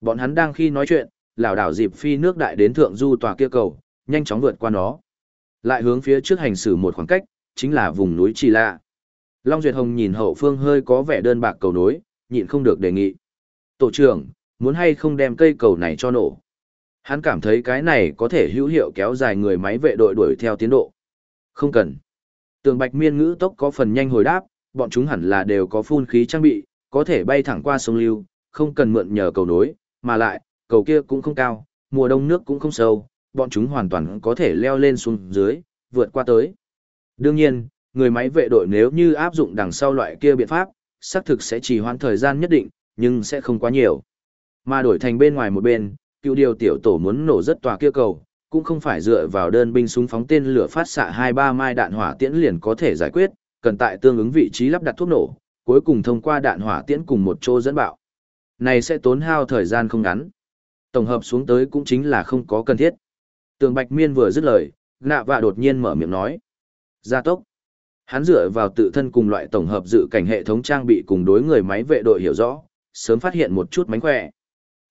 Bọn hắn đang khi nói chuyện, lảo đảo dịp phi nước đại đến thượng du tòa kia cầu, nhanh chóng vượt qua nó. Lại hướng phía trước hành xử một khoảng cách, chính là vùng núi Trì Lạ. Long Duyệt Hồng nhìn hậu phương hơi có vẻ đơn bạc cầu nối, nhịn không được đề nghị. Tổ trưởng, muốn hay không đem cây cầu này cho nổ? Hắn cảm thấy cái này có thể hữu hiệu kéo dài người máy vệ đội đuổi theo tiến độ. Không cần. Tường Bạch Miên ngữ tốc có phần nhanh hồi đáp, bọn chúng hẳn là đều có phun khí trang bị, có thể bay thẳng qua sông lưu, không cần mượn nhờ cầu nối, mà lại, cầu kia cũng không cao, mùa đông nước cũng không sâu, bọn chúng hoàn toàn có thể leo lên xuống dưới, vượt qua tới. Đương nhiên, người máy vệ đội nếu như áp dụng đằng sau loại kia biện pháp, xác thực sẽ chỉ hoãn thời gian nhất định, nhưng sẽ không quá nhiều. Mà đổi thành bên ngoài một bên, cựu điều tiểu tổ muốn nổ rất tòa kia cầu, cũng không phải dựa vào đơn binh súng phóng tên lửa phát xạ hai ba mai đạn hỏa tiễn liền có thể giải quyết, cần tại tương ứng vị trí lắp đặt thuốc nổ, cuối cùng thông qua đạn hỏa tiễn cùng một chỗ dẫn bạo. Này sẽ tốn hao thời gian không ngắn. Tổng hợp xuống tới cũng chính là không có cần thiết. Tường Bạch Miên vừa dứt lời, nạ vạ đột nhiên mở miệng nói. Gia tốc. Hắn dựa vào tự thân cùng loại tổng hợp dự cảnh hệ thống trang bị cùng đối người máy vệ đội hiểu rõ, sớm phát hiện một chút mánh khỏe.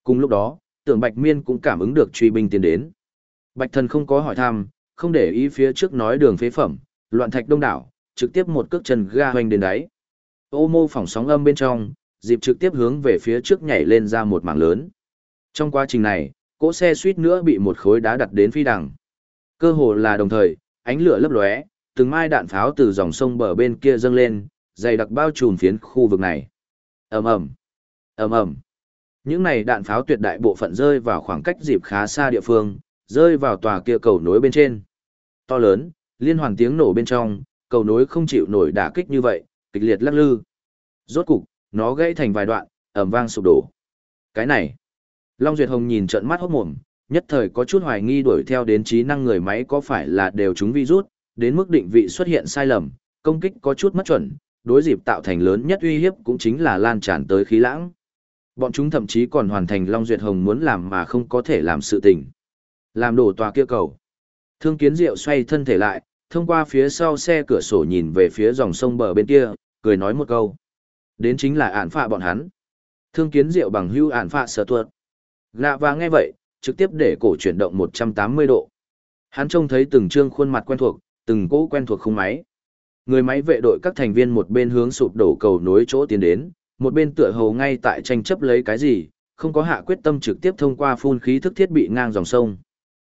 Cùng lúc đó, tưởng Bạch Miên cũng cảm ứng được truy binh tiến đến. Bạch thần không có hỏi thăm, không để ý phía trước nói đường phế phẩm, loạn thạch đông đảo, trực tiếp một cước chân ga hoành đến đáy. Ô mô phỏng sóng âm bên trong, dịp trực tiếp hướng về phía trước nhảy lên ra một mảng lớn. Trong quá trình này, cỗ xe suýt nữa bị một khối đá đặt đến phi đằng. Cơ hồ là đồng thời, ánh lửa lấp lóe, từng mai đạn pháo từ dòng sông bờ bên kia dâng lên, dày đặc bao trùm phiến khu vực này. Ầm ầm, ầm ầm. Những này đạn pháo tuyệt đại bộ phận rơi vào khoảng cách dịp khá xa địa phương, rơi vào tòa kia cầu nối bên trên. To lớn, liên hoàn tiếng nổ bên trong, cầu nối không chịu nổi đả kích như vậy, kịch liệt lắc lư. Rốt cục, nó gãy thành vài đoạn, ầm vang sụp đổ. Cái này, Long Duyệt Hồng nhìn trận mắt hốt mồm, nhất thời có chút hoài nghi đuổi theo đến trí năng người máy có phải là đều chúng virus, đến mức định vị xuất hiện sai lầm, công kích có chút mất chuẩn, đối dịp tạo thành lớn nhất uy hiếp cũng chính là lan tràn tới khí lãng. Bọn chúng thậm chí còn hoàn thành Long Duyệt Hồng muốn làm mà không có thể làm sự tình. Làm đổ tòa kia cầu. Thương kiến diệu xoay thân thể lại, thông qua phía sau xe cửa sổ nhìn về phía dòng sông bờ bên kia, cười nói một câu. Đến chính là ản phạ bọn hắn. Thương kiến diệu bằng hưu ản phạ sở tuột. Lạ và nghe vậy, trực tiếp để cổ chuyển động 180 độ. Hắn trông thấy từng trương khuôn mặt quen thuộc, từng cỗ quen thuộc không máy. Người máy vệ đội các thành viên một bên hướng sụp đổ cầu nối chỗ tiến đến, một bên tựa hồ ngay tại tranh chấp lấy cái gì, không có hạ quyết tâm trực tiếp thông qua phun khí thức thiết bị ngang dòng sông.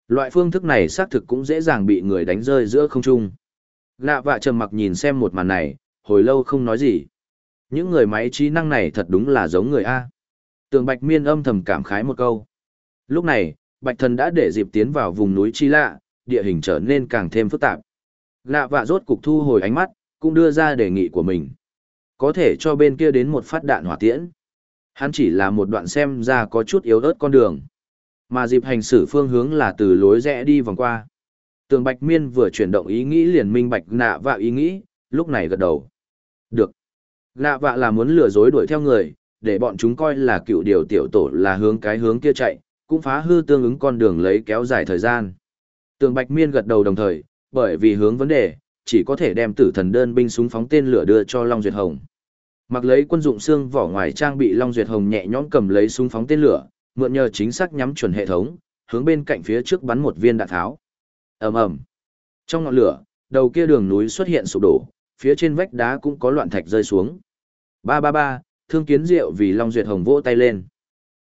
Loại phương thức này xác thực cũng dễ dàng bị người đánh rơi giữa không trung. Lạ vạ trầm mặc nhìn xem một màn này, hồi lâu không nói gì. Những người máy trí năng này thật đúng là giống người A. Tường Bạch Miên âm thầm cảm khái một câu. Lúc này, Bạch Thần đã để dịp tiến vào vùng núi Chi Lạ, địa hình trở nên càng thêm phức tạp. Lạ vạ rốt cục thu hồi ánh mắt, cũng đưa ra đề nghị của mình. Có thể cho bên kia đến một phát đạn hỏa tiễn. Hắn chỉ là một đoạn xem ra có chút yếu ớt con đường. Mà dịp hành xử phương hướng là từ lối rẽ đi vòng qua. Tường Bạch Miên vừa chuyển động ý nghĩ liền minh bạch nạ vạ ý nghĩ, lúc này gật đầu. Được. Nạ vạ là muốn lừa dối đuổi theo người, để bọn chúng coi là cựu điều tiểu tổ là hướng cái hướng kia chạy, cũng phá hư tương ứng con đường lấy kéo dài thời gian. Tường Bạch Miên gật đầu đồng thời, bởi vì hướng vấn đề, chỉ có thể đem tử thần đơn binh súng phóng tên lửa đưa cho Long Duyệt Hồng. Mặc lấy quân dụng xương vỏ ngoài trang bị Long Duyệt Hồng nhẹ nhõm cầm lấy súng phóng tên lửa, mượn nhờ chính xác nhắm chuẩn hệ thống, hướng bên cạnh phía trước bắn một viên đạn tháo. Ầm ầm. Trong ngọn lửa, đầu kia đường núi xuất hiện sụp đổ, phía trên vách đá cũng có loạn thạch rơi xuống. Ba ba ba, thương kiến diệu vì Long Duyệt Hồng vỗ tay lên.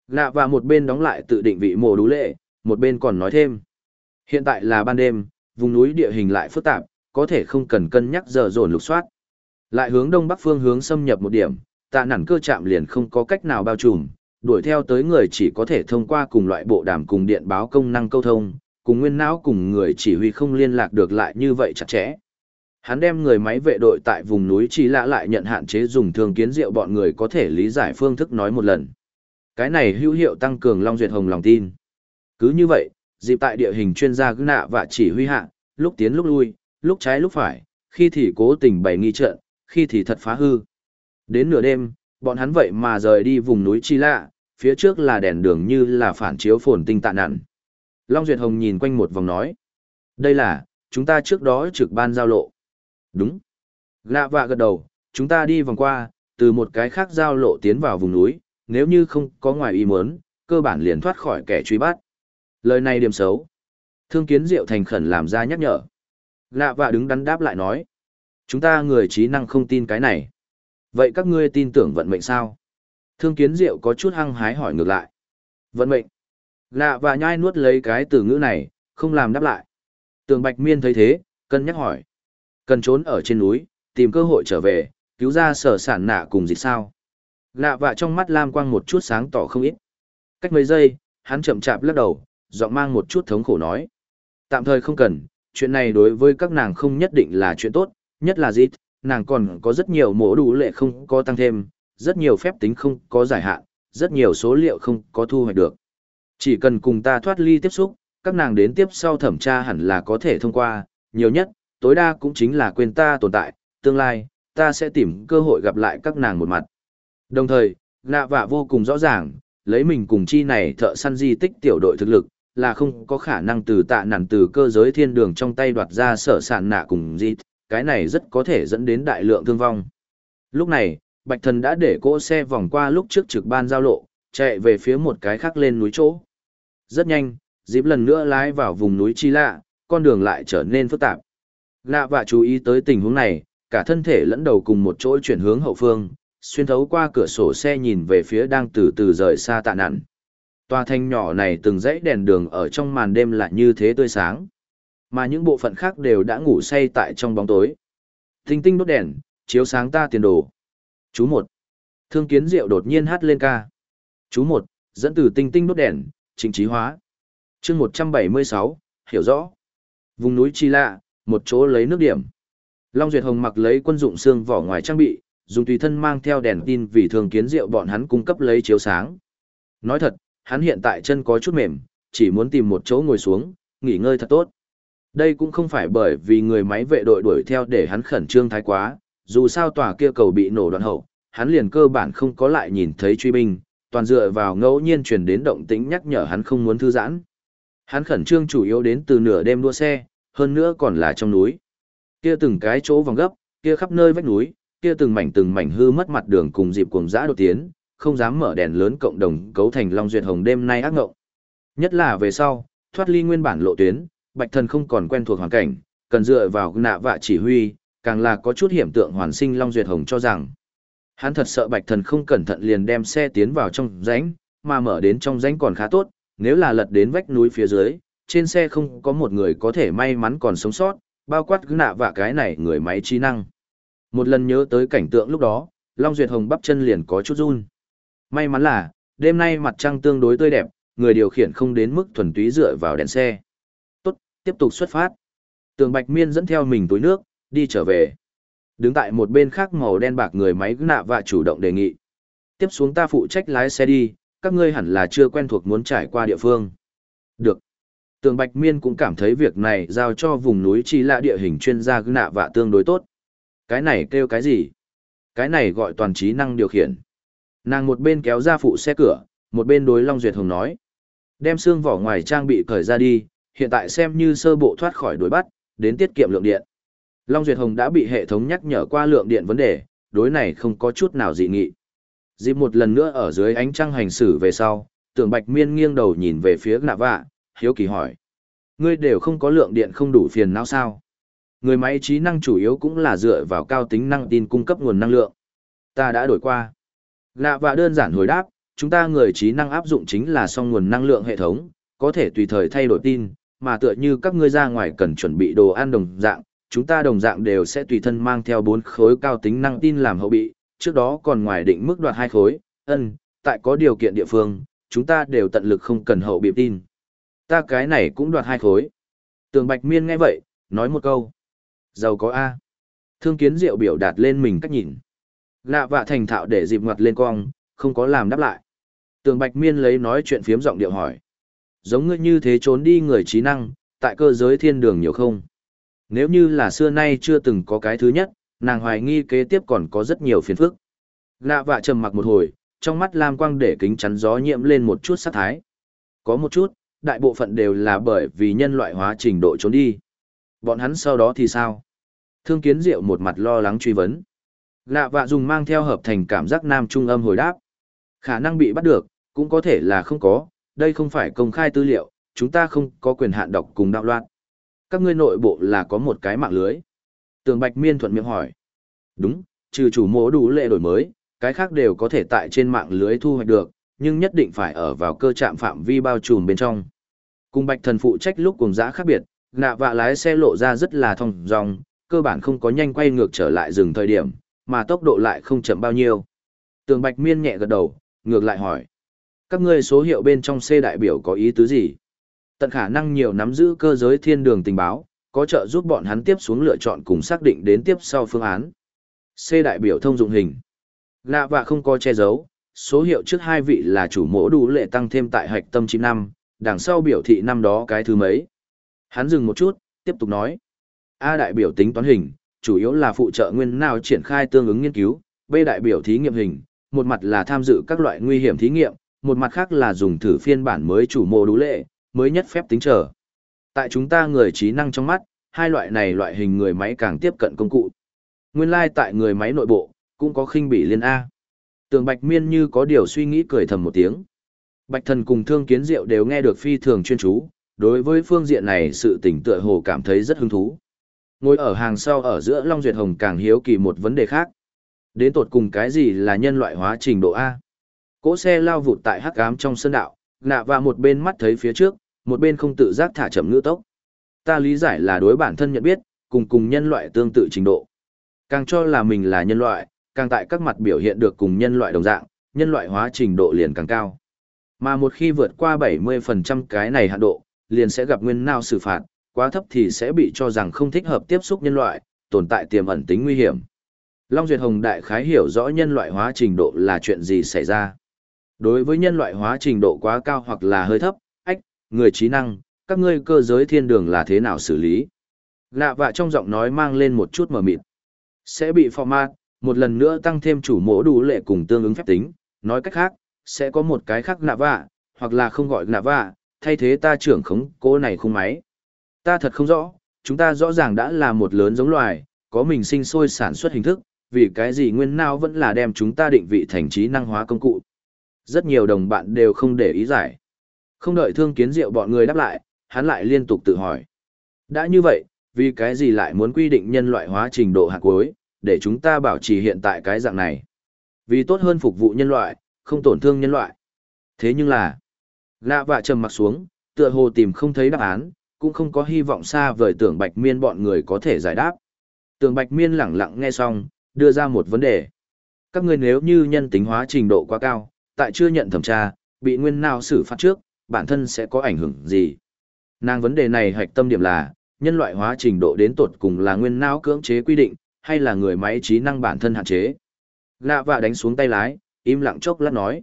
Lạ và một bên đóng lại tự định vị mồ đú lệ, một bên còn nói thêm. Hiện tại là ban đêm, vùng núi địa hình lại phức tạp, có thể không cần cân nhắc giờ dồn lục soát. Lại hướng đông bắc phương hướng xâm nhập một điểm, tạ nản cơ chạm liền không có cách nào bao trùm, đuổi theo tới người chỉ có thể thông qua cùng loại bộ đàm cùng điện báo công năng câu thông, cùng nguyên não cùng người chỉ huy không liên lạc được lại như vậy chặt chẽ. Hắn đem người máy vệ đội tại vùng núi chỉ lạ lại nhận hạn chế dùng thương kiến rượu bọn người có thể lý giải phương thức nói một lần. Cái này hữu hiệu tăng cường Long Duyệt Hồng lòng tin. Cứ như vậy, dịp tại địa hình chuyên gia gư nạ và chỉ huy hạ, lúc tiến lúc lui, lúc trái lúc phải, khi thì cố tình bày nghi trận, khi thì thật phá hư. Đến nửa đêm, bọn hắn vậy mà rời đi vùng núi Chi Lạ, phía trước là đèn đường như là phản chiếu phồn tinh tạ nặn. Long Duyệt Hồng nhìn quanh một vòng nói. Đây là, chúng ta trước đó trực ban giao lộ. Đúng. Lạ vạ gật đầu, chúng ta đi vòng qua, từ một cái khác giao lộ tiến vào vùng núi, nếu như không có ngoài ý muốn, cơ bản liền thoát khỏi kẻ truy bắt. Lời này điểm xấu. Thương kiến diệu thành khẩn làm ra nhắc nhở. Lạ và đứng đắn đáp lại nói. Chúng ta người trí năng không tin cái này. Vậy các ngươi tin tưởng vận mệnh sao? Thương kiến diệu có chút hăng hái hỏi ngược lại. Vận mệnh. Lạ và nhai nuốt lấy cái từ ngữ này, không làm đáp lại. Tường Bạch Miên thấy thế, cân nhắc hỏi. Cần trốn ở trên núi, tìm cơ hội trở về, cứu ra sở sản nạ cùng dịch sao. Lạ và trong mắt lam quang một chút sáng tỏ không ít. Cách mấy giây, hắn chậm chạp lắc đầu, giọng mang một chút thống khổ nói. Tạm thời không cần, chuyện này đối với các nàng không nhất định là chuyện tốt, nhất là dít, nàng còn có rất nhiều mổ đủ lệ không có tăng thêm, rất nhiều phép tính không có giải hạn, rất nhiều số liệu không có thu hoạch được. Chỉ cần cùng ta thoát ly tiếp xúc, các nàng đến tiếp sau thẩm tra hẳn là có thể thông qua, nhiều nhất, tối đa cũng chính là quên ta tồn tại, tương lai, ta sẽ tìm cơ hội gặp lại các nàng một mặt. Đồng thời, nạ vạ vô cùng rõ ràng, lấy mình cùng chi này thợ săn di tích tiểu đội thực lực, là không có khả năng từ tạ nản từ cơ giới thiên đường trong tay đoạt ra sở sản nạ cùng di, cái này rất có thể dẫn đến đại lượng thương vong. Lúc này, Bạch Thần đã để cỗ xe vòng qua lúc trước trực ban giao lộ, chạy về phía một cái khác lên núi chỗ. Rất nhanh, dịp lần nữa lái vào vùng núi Chi Lạ, con đường lại trở nên phức tạp. Lạ và chú ý tới tình huống này, cả thân thể lẫn đầu cùng một chỗ chuyển hướng hậu phương, xuyên thấu qua cửa sổ xe nhìn về phía đang từ từ rời xa tạ nạn. Tòa thanh nhỏ này từng dãy đèn đường ở trong màn đêm lại như thế tươi sáng. Mà những bộ phận khác đều đã ngủ say tại trong bóng tối. Tinh tinh đốt đèn, chiếu sáng ta tiền đồ. Chú một. Thương kiến diệu đột nhiên hát lên ca. Chú một, dẫn từ tinh tinh đốt đèn, chính trí hóa. chương một trăm bảy mươi sáu hiểu rõ. Vùng núi Chi Lạ, một chỗ lấy nước điểm. Long Duyệt Hồng mặc lấy quân dụng xương vỏ ngoài trang bị, dùng tùy thân mang theo đèn tin vì thường kiến rượu bọn hắn cung cấp lấy chiếu sáng. Nói thật, hắn hiện tại chân có chút mềm, chỉ muốn tìm một chỗ ngồi xuống, nghỉ ngơi thật tốt. Đây cũng không phải bởi vì người máy vệ đội đuổi theo để hắn khẩn trương thái quá, dù sao tòa kia cầu bị nổ đoạn hậu, hắn liền cơ bản không có lại nhìn thấy truy binh, toàn dựa vào ngẫu nhiên truyền đến động tĩnh nhắc nhở hắn không muốn thư giãn. Hắn khẩn trương chủ yếu đến từ nửa đêm đua xe, hơn nữa còn là trong núi. Kia từng cái chỗ vòng gấp, kia khắp nơi vách núi, kia từng mảnh từng mảnh hư mất mặt đường cùng dịp cuồng dã đột tiến, không dám mở đèn lớn cộng đồng cấu thành Long Duyệt Hồng đêm nay ác ngộng. Nhất là về sau, thoát ly nguyên bản lộ tuyến, Bạch Thần không còn quen thuộc hoàn cảnh, cần dựa vào nạ vạ chỉ huy, càng là có chút hiểm tượng hoàn sinh Long Duyệt Hồng cho rằng. Hắn thật sợ Bạch Thần không cẩn thận liền đem xe tiến vào trong rãnh, mà mở đến trong rãnh còn khá tốt, nếu là lật đến vách núi phía dưới, trên xe không có một người có thể may mắn còn sống sót, bao quát nạ vạ cái này người máy trí năng. Một lần nhớ tới cảnh tượng lúc đó, Long Duyệt Hồng bắp chân liền có chút run. May mắn là, đêm nay mặt trăng tương đối tươi đẹp, người điều khiển không đến mức thuần túy dựa vào đèn xe. Tốt, tiếp tục xuất phát. Tường Bạch Miên dẫn theo mình túi nước, đi trở về. Đứng tại một bên khác màu đen bạc người máy nạ và chủ động đề nghị. Tiếp xuống ta phụ trách lái xe đi, các ngươi hẳn là chưa quen thuộc muốn trải qua địa phương. Được. Tường Bạch Miên cũng cảm thấy việc này giao cho vùng núi chi lạ địa hình chuyên gia nạ và tương đối tốt. Cái này kêu cái gì? Cái này gọi toàn trí năng điều khiển. Nàng một bên kéo ra phụ xe cửa, một bên đối Long Duyệt Hồng nói. Đem xương vỏ ngoài trang bị cởi ra đi, hiện tại xem như sơ bộ thoát khỏi đuổi bắt, đến tiết kiệm lượng điện. Long Duyệt Hồng đã bị hệ thống nhắc nhở qua lượng điện vấn đề, đối này không có chút nào dị nghị. Dịp một lần nữa ở dưới ánh trăng hành xử về sau, tưởng bạch miên nghiêng đầu nhìn về phía nạ vạ, hiếu kỳ hỏi. Ngươi đều không có lượng điện không đủ phiền não sao? Người máy trí năng chủ yếu cũng là dựa vào cao tính năng tin cung cấp nguồn năng lượng. Ta đã đổi qua. Lạ và đơn giản hồi đáp, chúng ta người trí năng áp dụng chính là song nguồn năng lượng hệ thống, có thể tùy thời thay đổi tin, mà tựa như các ngươi ra ngoài cần chuẩn bị đồ ăn đồng dạng, chúng ta đồng dạng đều sẽ tùy thân mang theo bốn khối cao tính năng tin làm hậu bị, trước đó còn ngoài định mức đoạt hai khối, ân, tại có điều kiện địa phương, chúng ta đều tận lực không cần hậu bị tin. Ta cái này cũng đoạt hai khối. Tường Bạch Miên nghe vậy, nói một câu. Giàu có A. Thương kiến diệu biểu đạt lên mình cách nhìn. Lạ vạ thành thạo để dịp ngoặt lên cong, không có làm đáp lại. Tường Bạch Miên lấy nói chuyện phiếm giọng điệu hỏi. Giống ngươi như thế trốn đi người trí năng, tại cơ giới thiên đường nhiều không? Nếu như là xưa nay chưa từng có cái thứ nhất, nàng hoài nghi kế tiếp còn có rất nhiều phiền phức. Lạ vạ trầm mặc một hồi, trong mắt lam quang để kính chắn gió nhiễm lên một chút sát thái. Có một chút, đại bộ phận đều là bởi vì nhân loại hóa trình độ trốn đi. Bọn hắn sau đó thì sao? Thương kiến diệu một mặt lo lắng truy vấn. Lạ vạ dùng mang theo hợp thành cảm giác nam trung âm hồi đáp. Khả năng bị bắt được, cũng có thể là không có, đây không phải công khai tư liệu, chúng ta không có quyền hạn đọc cùng đạo loạn. Các ngươi nội bộ là có một cái mạng lưới. Tường Bạch Miên thuận miệng hỏi. Đúng, trừ chủ mố đủ lệ đổi mới, cái khác đều có thể tại trên mạng lưới thu hoạch được, nhưng nhất định phải ở vào cơ trạm phạm vi bao trùm bên trong. Cùng Bạch Thần phụ trách lúc cùng giã khác biệt, nạ vạ lái xe lộ ra rất là thông dòng, cơ bản không có nhanh quay ngược trở lại rừng thời điểm, mà tốc độ lại không chậm bao nhiêu. Tường Bạch Miên nhẹ gật đầu, ngược lại hỏi. Các ngươi số hiệu bên trong C đại biểu có ý tứ gì? Tận khả năng nhiều nắm giữ cơ giới thiên đường tình báo, có trợ giúp bọn hắn tiếp xuống lựa chọn cùng xác định đến tiếp sau phương án. C đại biểu thông dụng hình. Lạ và không có che giấu, số hiệu trước hai vị là chủ mỗ đủ lệ tăng thêm tại hạch tâm 9 năm, đằng sau biểu thị năm đó cái thứ mấy. Hắn dừng một chút, tiếp tục nói. A đại biểu tính toán hình, chủ yếu là phụ trợ nguyên nào triển khai tương ứng nghiên cứu, B đại biểu thí nghiệm hình, một mặt là tham dự các loại nguy hiểm thí nghiệm, một mặt khác là dùng thử phiên bản mới chủ mô đủ lệ, mới nhất phép tính trở. Tại chúng ta người trí năng trong mắt, hai loại này loại hình người máy càng tiếp cận công cụ. Nguyên lai like tại người máy nội bộ, cũng có khinh bị liên A. Tường Bạch Miên như có điều suy nghĩ cười thầm một tiếng. Bạch Thần cùng Thương Kiến Diệu đều nghe được phi thường chuyên chú, đối với phương diện này sự tỉnh tựa hồ cảm thấy rất hứng thú. Ngồi ở hàng sau ở giữa Long Duyệt Hồng càng hiếu kỳ một vấn đề khác. Đến tột cùng cái gì là nhân loại hóa trình độ A? Cỗ xe lao vụt tại hắc ám trong sân đạo, nạ và một bên mắt thấy phía trước, một bên không tự giác thả chậm ngữ tốc. Ta lý giải là đối bản thân nhận biết, cùng cùng nhân loại tương tự trình độ. Càng cho là mình là nhân loại, càng tại các mặt biểu hiện được cùng nhân loại đồng dạng, nhân loại hóa trình độ liền càng cao. Mà một khi vượt qua 70% cái này hạn độ, liền sẽ gặp nguyên nào xử phạt, quá thấp thì sẽ bị cho rằng không thích hợp tiếp xúc nhân loại, tồn tại tiềm ẩn tính nguy hiểm. Long Duyệt Hồng đại khái hiểu rõ nhân loại hóa trình độ là chuyện gì xảy ra. Đối với nhân loại hóa trình độ quá cao hoặc là hơi thấp, ách, người trí năng, các ngươi cơ giới thiên đường là thế nào xử lý? Lạ vạ trong giọng nói mang lên một chút mờ mịt. Sẽ bị format, một lần nữa tăng thêm chủ mỗ đủ lệ cùng tương ứng phép tính, nói cách khác, sẽ có một cái khác nạ vạ, hoặc là không gọi nạ vạ, thay thế ta trưởng khống cố này khung máy. Ta thật không rõ, chúng ta rõ ràng đã là một lớn giống loài, có mình sinh sôi sản xuất hình thức, vì cái gì nguyên nào vẫn là đem chúng ta định vị thành trí năng hóa công cụ. Rất nhiều đồng bạn đều không để ý giải. Không đợi thương kiến diệu bọn người đáp lại, hắn lại liên tục tự hỏi. Đã như vậy, vì cái gì lại muốn quy định nhân loại hóa trình độ hạt cuối, để chúng ta bảo trì hiện tại cái dạng này. Vì tốt hơn phục vụ nhân loại, không tổn thương nhân loại. Thế nhưng là, lạ vạ trầm mặt xuống, tựa hồ tìm không thấy đáp án, cũng không có hy vọng xa vời tưởng bạch miên bọn người có thể giải đáp. Tưởng bạch miên lẳng lặng nghe xong, đưa ra một vấn đề. Các ngươi nếu như nhân tính hóa trình độ quá cao, tại chưa nhận thẩm tra, bị nguyên nào xử phạt trước, bản thân sẽ có ảnh hưởng gì? Nàng vấn đề này hạch tâm điểm là, nhân loại hóa trình độ đến tột cùng là nguyên não cưỡng chế quy định, hay là người máy trí năng bản thân hạn chế. Lạ vạ đánh xuống tay lái, im lặng chốc lát nói.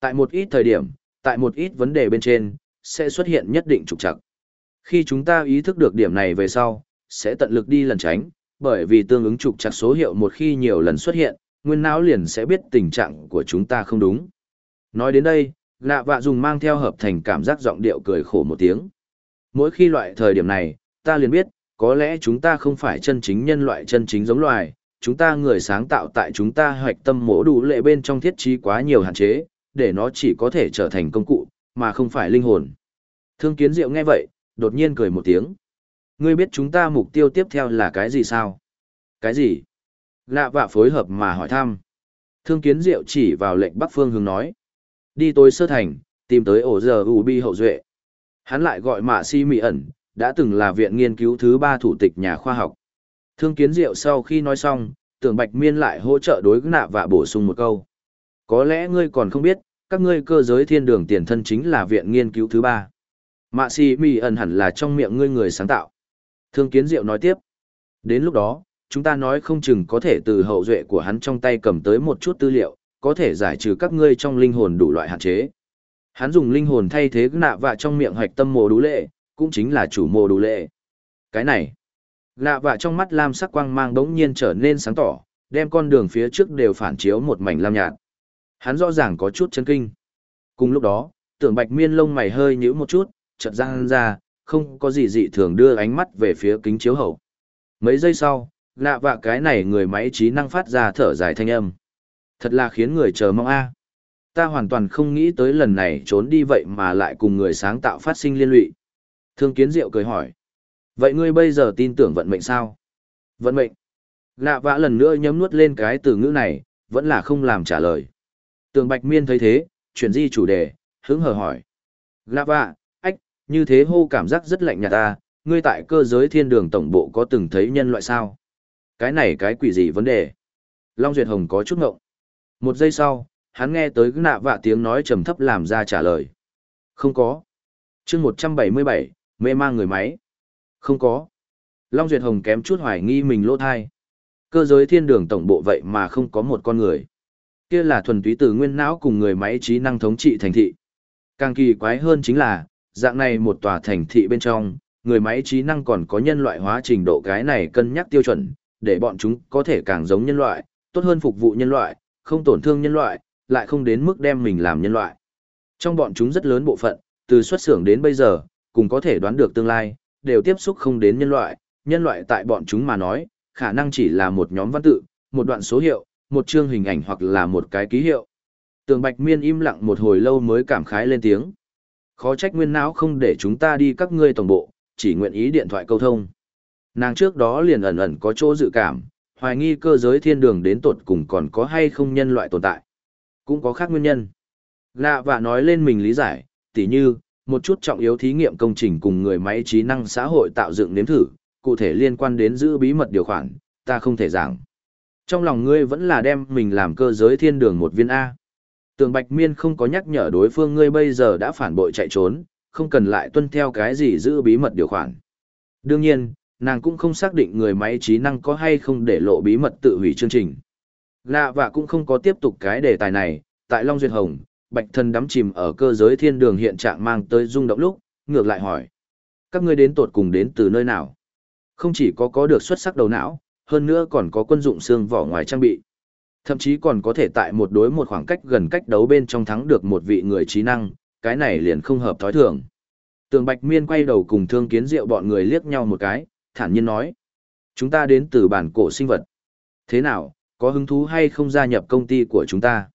Tại một ít thời điểm, tại một ít vấn đề bên trên, sẽ xuất hiện nhất định trục trặc. Khi chúng ta ý thức được điểm này về sau, sẽ tận lực đi lần tránh, bởi vì tương ứng trục chặt số hiệu một khi nhiều lần xuất hiện, nguyên não liền sẽ biết tình trạng của chúng ta không đúng. Nói đến đây, lạ vạ dùng mang theo hợp thành cảm giác giọng điệu cười khổ một tiếng. Mỗi khi loại thời điểm này, ta liền biết, có lẽ chúng ta không phải chân chính nhân loại chân chính giống loài, chúng ta người sáng tạo tại chúng ta hoạch tâm mổ đủ lệ bên trong thiết trí quá nhiều hạn chế, để nó chỉ có thể trở thành công cụ, mà không phải linh hồn. Thương kiến diệu nghe vậy, đột nhiên cười một tiếng. Ngươi biết chúng ta mục tiêu tiếp theo là cái gì sao? Cái gì? Lạ vạ phối hợp mà hỏi thăm. Thương kiến diệu chỉ vào lệnh Bắc Phương hướng nói. Đi tối sơ thành, tìm tới ổ giờ Ubi hậu duệ. Hắn lại gọi mạ si mị ẩn, đã từng là viện nghiên cứu thứ ba thủ tịch nhà khoa học. Thương kiến diệu sau khi nói xong, tưởng bạch miên lại hỗ trợ đối nạ và bổ sung một câu. Có lẽ ngươi còn không biết, các ngươi cơ giới thiên đường tiền thân chính là viện nghiên cứu thứ ba. Mạ si mị ẩn hẳn là trong miệng ngươi người sáng tạo. Thương kiến diệu nói tiếp. Đến lúc đó, chúng ta nói không chừng có thể từ hậu duệ của hắn trong tay cầm tới một chút tư liệu, có thể giải trừ các ngươi trong linh hồn đủ loại hạn chế. Hắn dùng linh hồn thay thế nạ vạ trong miệng hoạch tâm mồ đủ lệ, cũng chính là chủ mồ đủ lệ. Cái này, nạ vạ trong mắt lam sắc quang mang đống nhiên trở nên sáng tỏ, đem con đường phía trước đều phản chiếu một mảnh lam nhạt. Hắn rõ ràng có chút chấn kinh. Cùng lúc đó, tưởng bạch miên lông mày hơi nhíu một chút, chợt ra ra, không có gì dị thường đưa ánh mắt về phía kính chiếu hậu. Mấy giây sau, nạ vạ cái này người máy trí năng phát ra thở dài thanh âm. Thật là khiến người chờ mong a. Ta hoàn toàn không nghĩ tới lần này trốn đi vậy mà lại cùng người sáng tạo phát sinh liên lụy. Thương kiến diệu cười hỏi. Vậy ngươi bây giờ tin tưởng vận mệnh sao? Vận mệnh. Lạ vạ lần nữa nhấm nuốt lên cái từ ngữ này, vẫn là không làm trả lời. Tường Bạch Miên thấy thế, chuyển di chủ đề, hứng hờ hỏi. Lạ vạ, như thế hô cảm giác rất lạnh nhạt ta, ngươi tại cơ giới thiên đường tổng bộ có từng thấy nhân loại sao? Cái này cái quỷ gì vấn đề? Long Duyệt Hồng có chút ngộng. Một giây sau, hắn nghe tới nạ vạ tiếng nói trầm thấp làm ra trả lời. Không có. chương 177, mê mang người máy. Không có. Long Duyệt Hồng kém chút hoài nghi mình lỗ thai. Cơ giới thiên đường tổng bộ vậy mà không có một con người. Kia là thuần túy từ nguyên não cùng người máy trí năng thống trị thành thị. Càng kỳ quái hơn chính là, dạng này một tòa thành thị bên trong, người máy trí năng còn có nhân loại hóa trình độ cái này cân nhắc tiêu chuẩn, để bọn chúng có thể càng giống nhân loại, tốt hơn phục vụ nhân loại, không tổn thương nhân loại, lại không đến mức đem mình làm nhân loại. Trong bọn chúng rất lớn bộ phận, từ xuất xưởng đến bây giờ, cùng có thể đoán được tương lai, đều tiếp xúc không đến nhân loại, nhân loại tại bọn chúng mà nói, khả năng chỉ là một nhóm văn tự, một đoạn số hiệu, một chương hình ảnh hoặc là một cái ký hiệu. Tường Bạch Miên im lặng một hồi lâu mới cảm khái lên tiếng. Khó trách nguyên não không để chúng ta đi các ngươi tổng bộ, chỉ nguyện ý điện thoại câu thông. Nàng trước đó liền ẩn ẩn có chỗ dự cảm, hoài nghi cơ giới thiên đường đến tột cùng còn có hay không nhân loại tồn tại. Cũng có khác nguyên nhân. Lạ và nói lên mình lý giải, tỉ như, một chút trọng yếu thí nghiệm công trình cùng người máy trí năng xã hội tạo dựng nếm thử, cụ thể liên quan đến giữ bí mật điều khoản, ta không thể giảng. Trong lòng ngươi vẫn là đem mình làm cơ giới thiên đường một viên A. Tường Bạch Miên không có nhắc nhở đối phương ngươi bây giờ đã phản bội chạy trốn, không cần lại tuân theo cái gì giữ bí mật điều khoản. Đương nhiên, nàng cũng không xác định người máy trí năng có hay không để lộ bí mật tự hủy chương trình. Lạ và cũng không có tiếp tục cái đề tài này, tại Long Duyệt Hồng, Bạch Thần đắm chìm ở cơ giới thiên đường hiện trạng mang tới rung động lúc, ngược lại hỏi. Các ngươi đến tột cùng đến từ nơi nào? Không chỉ có có được xuất sắc đầu não, hơn nữa còn có quân dụng xương vỏ ngoài trang bị. Thậm chí còn có thể tại một đối một khoảng cách gần cách đấu bên trong thắng được một vị người trí năng, cái này liền không hợp thói thường. Tường Bạch Miên quay đầu cùng Thương Kiến Diệu bọn người liếc nhau một cái, thản nhiên nói. Chúng ta đến từ bản cổ sinh vật. Thế nào, có hứng thú hay không gia nhập công ty của chúng ta?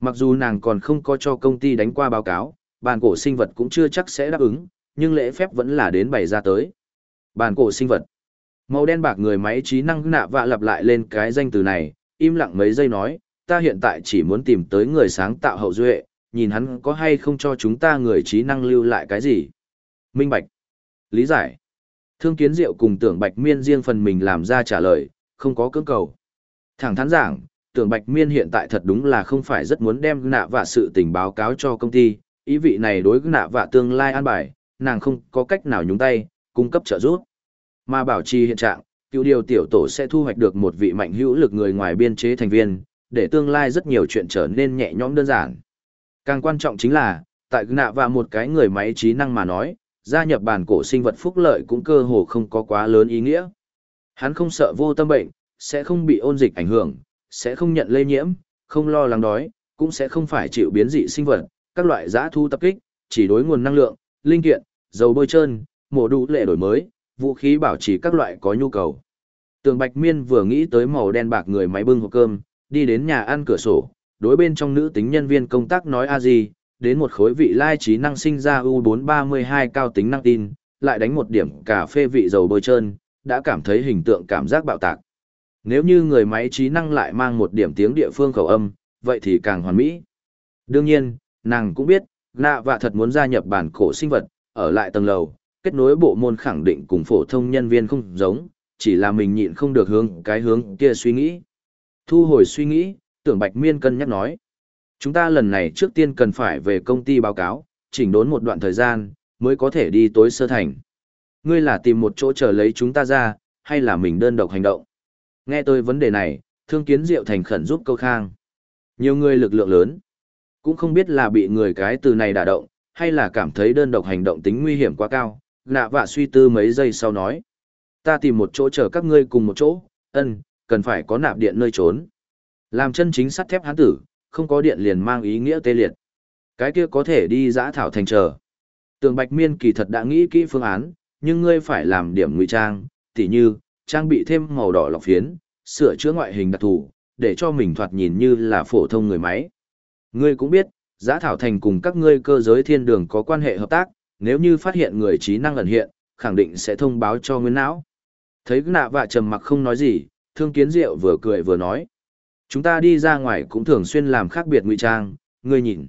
Mặc dù nàng còn không có cho công ty đánh qua báo cáo, bản cổ sinh vật cũng chưa chắc sẽ đáp ứng, nhưng lễ phép vẫn là đến bày ra tới. Bản cổ sinh vật. Màu đen bạc người máy trí năng nạ vạ lặp lại lên cái danh từ này, im lặng mấy giây nói, ta hiện tại chỉ muốn tìm tới người sáng tạo hậu duệ, nhìn hắn có hay không cho chúng ta người trí năng lưu lại cái gì. Minh Bạch. Lý giải. Thương kiến diệu cùng tưởng Bạch Miên riêng phần mình làm ra trả lời, không có cưỡng cầu. Thẳng thắn giảng, tưởng Bạch Miên hiện tại thật đúng là không phải rất muốn đem nạ vạ sự tình báo cáo cho công ty, ý vị này đối nạ vạ tương lai an bài, nàng không có cách nào nhúng tay, cung cấp trợ giúp. Mà bảo trì hiện trạng, cựu điều tiểu tổ sẽ thu hoạch được một vị mạnh hữu lực người ngoài biên chế thành viên, để tương lai rất nhiều chuyện trở nên nhẹ nhõm đơn giản. Càng quan trọng chính là, tại nạ và một cái người máy trí năng mà nói, gia nhập bản cổ sinh vật phúc lợi cũng cơ hồ không có quá lớn ý nghĩa. Hắn không sợ vô tâm bệnh, sẽ không bị ôn dịch ảnh hưởng, sẽ không nhận lây nhiễm, không lo lắng đói, cũng sẽ không phải chịu biến dị sinh vật, các loại giã thu tập kích, chỉ đối nguồn năng lượng, linh kiện, dầu bôi trơn, mổ đủ lệ đổi mới, vũ khí bảo trì các loại có nhu cầu. Tường Bạch Miên vừa nghĩ tới màu đen bạc người máy bưng hộp cơm, đi đến nhà ăn cửa sổ, đối bên trong nữ tính nhân viên công tác nói a gì, đến một khối vị lai trí năng sinh ra U432 cao tính năng tin, lại đánh một điểm cà phê vị dầu bôi trơn, đã cảm thấy hình tượng cảm giác bạo tạc. Nếu như người máy trí năng lại mang một điểm tiếng địa phương khẩu âm, vậy thì càng hoàn mỹ. Đương nhiên, nàng cũng biết, nạ và thật muốn gia nhập bản cổ sinh vật, ở lại tầng lầu, kết nối bộ môn khẳng định cùng phổ thông nhân viên không giống, chỉ là mình nhịn không được hướng cái hướng kia suy nghĩ. Thu hồi suy nghĩ, tưởng Bạch Miên cân nhắc nói. Chúng ta lần này trước tiên cần phải về công ty báo cáo, chỉnh đốn một đoạn thời gian, mới có thể đi tối sơ thành. Ngươi là tìm một chỗ chờ lấy chúng ta ra, hay là mình đơn độc hành động? Nghe tôi vấn đề này, thương kiến diệu thành khẩn giúp câu khang. Nhiều người lực lượng lớn, cũng không biết là bị người cái từ này đả động, hay là cảm thấy đơn độc hành động tính nguy hiểm quá cao, nạ vạ suy tư mấy giây sau nói. Ta tìm một chỗ chờ các ngươi cùng một chỗ, ân, cần phải có nạp điện nơi trốn. Làm chân chính sắt thép hán tử, không có điện liền mang ý nghĩa tê liệt. Cái kia có thể đi giã thảo thành chờ. Tường Bạch Miên kỳ thật đã nghĩ kỹ phương án, nhưng ngươi phải làm điểm ngụy trang, tỉ như, trang bị thêm màu đỏ lọc phiến, sửa chữa ngoại hình đặc thù, để cho mình thoạt nhìn như là phổ thông người máy. Ngươi cũng biết, giã thảo thành cùng các ngươi cơ giới thiên đường có quan hệ hợp tác, nếu như phát hiện người trí năng ẩn hiện, khẳng định sẽ thông báo cho nguyên não. Thấy nạ vạ trầm mặc không nói gì, thương kiến diệu vừa cười vừa nói. Chúng ta đi ra ngoài cũng thường xuyên làm khác biệt ngụy trang, ngươi nhìn.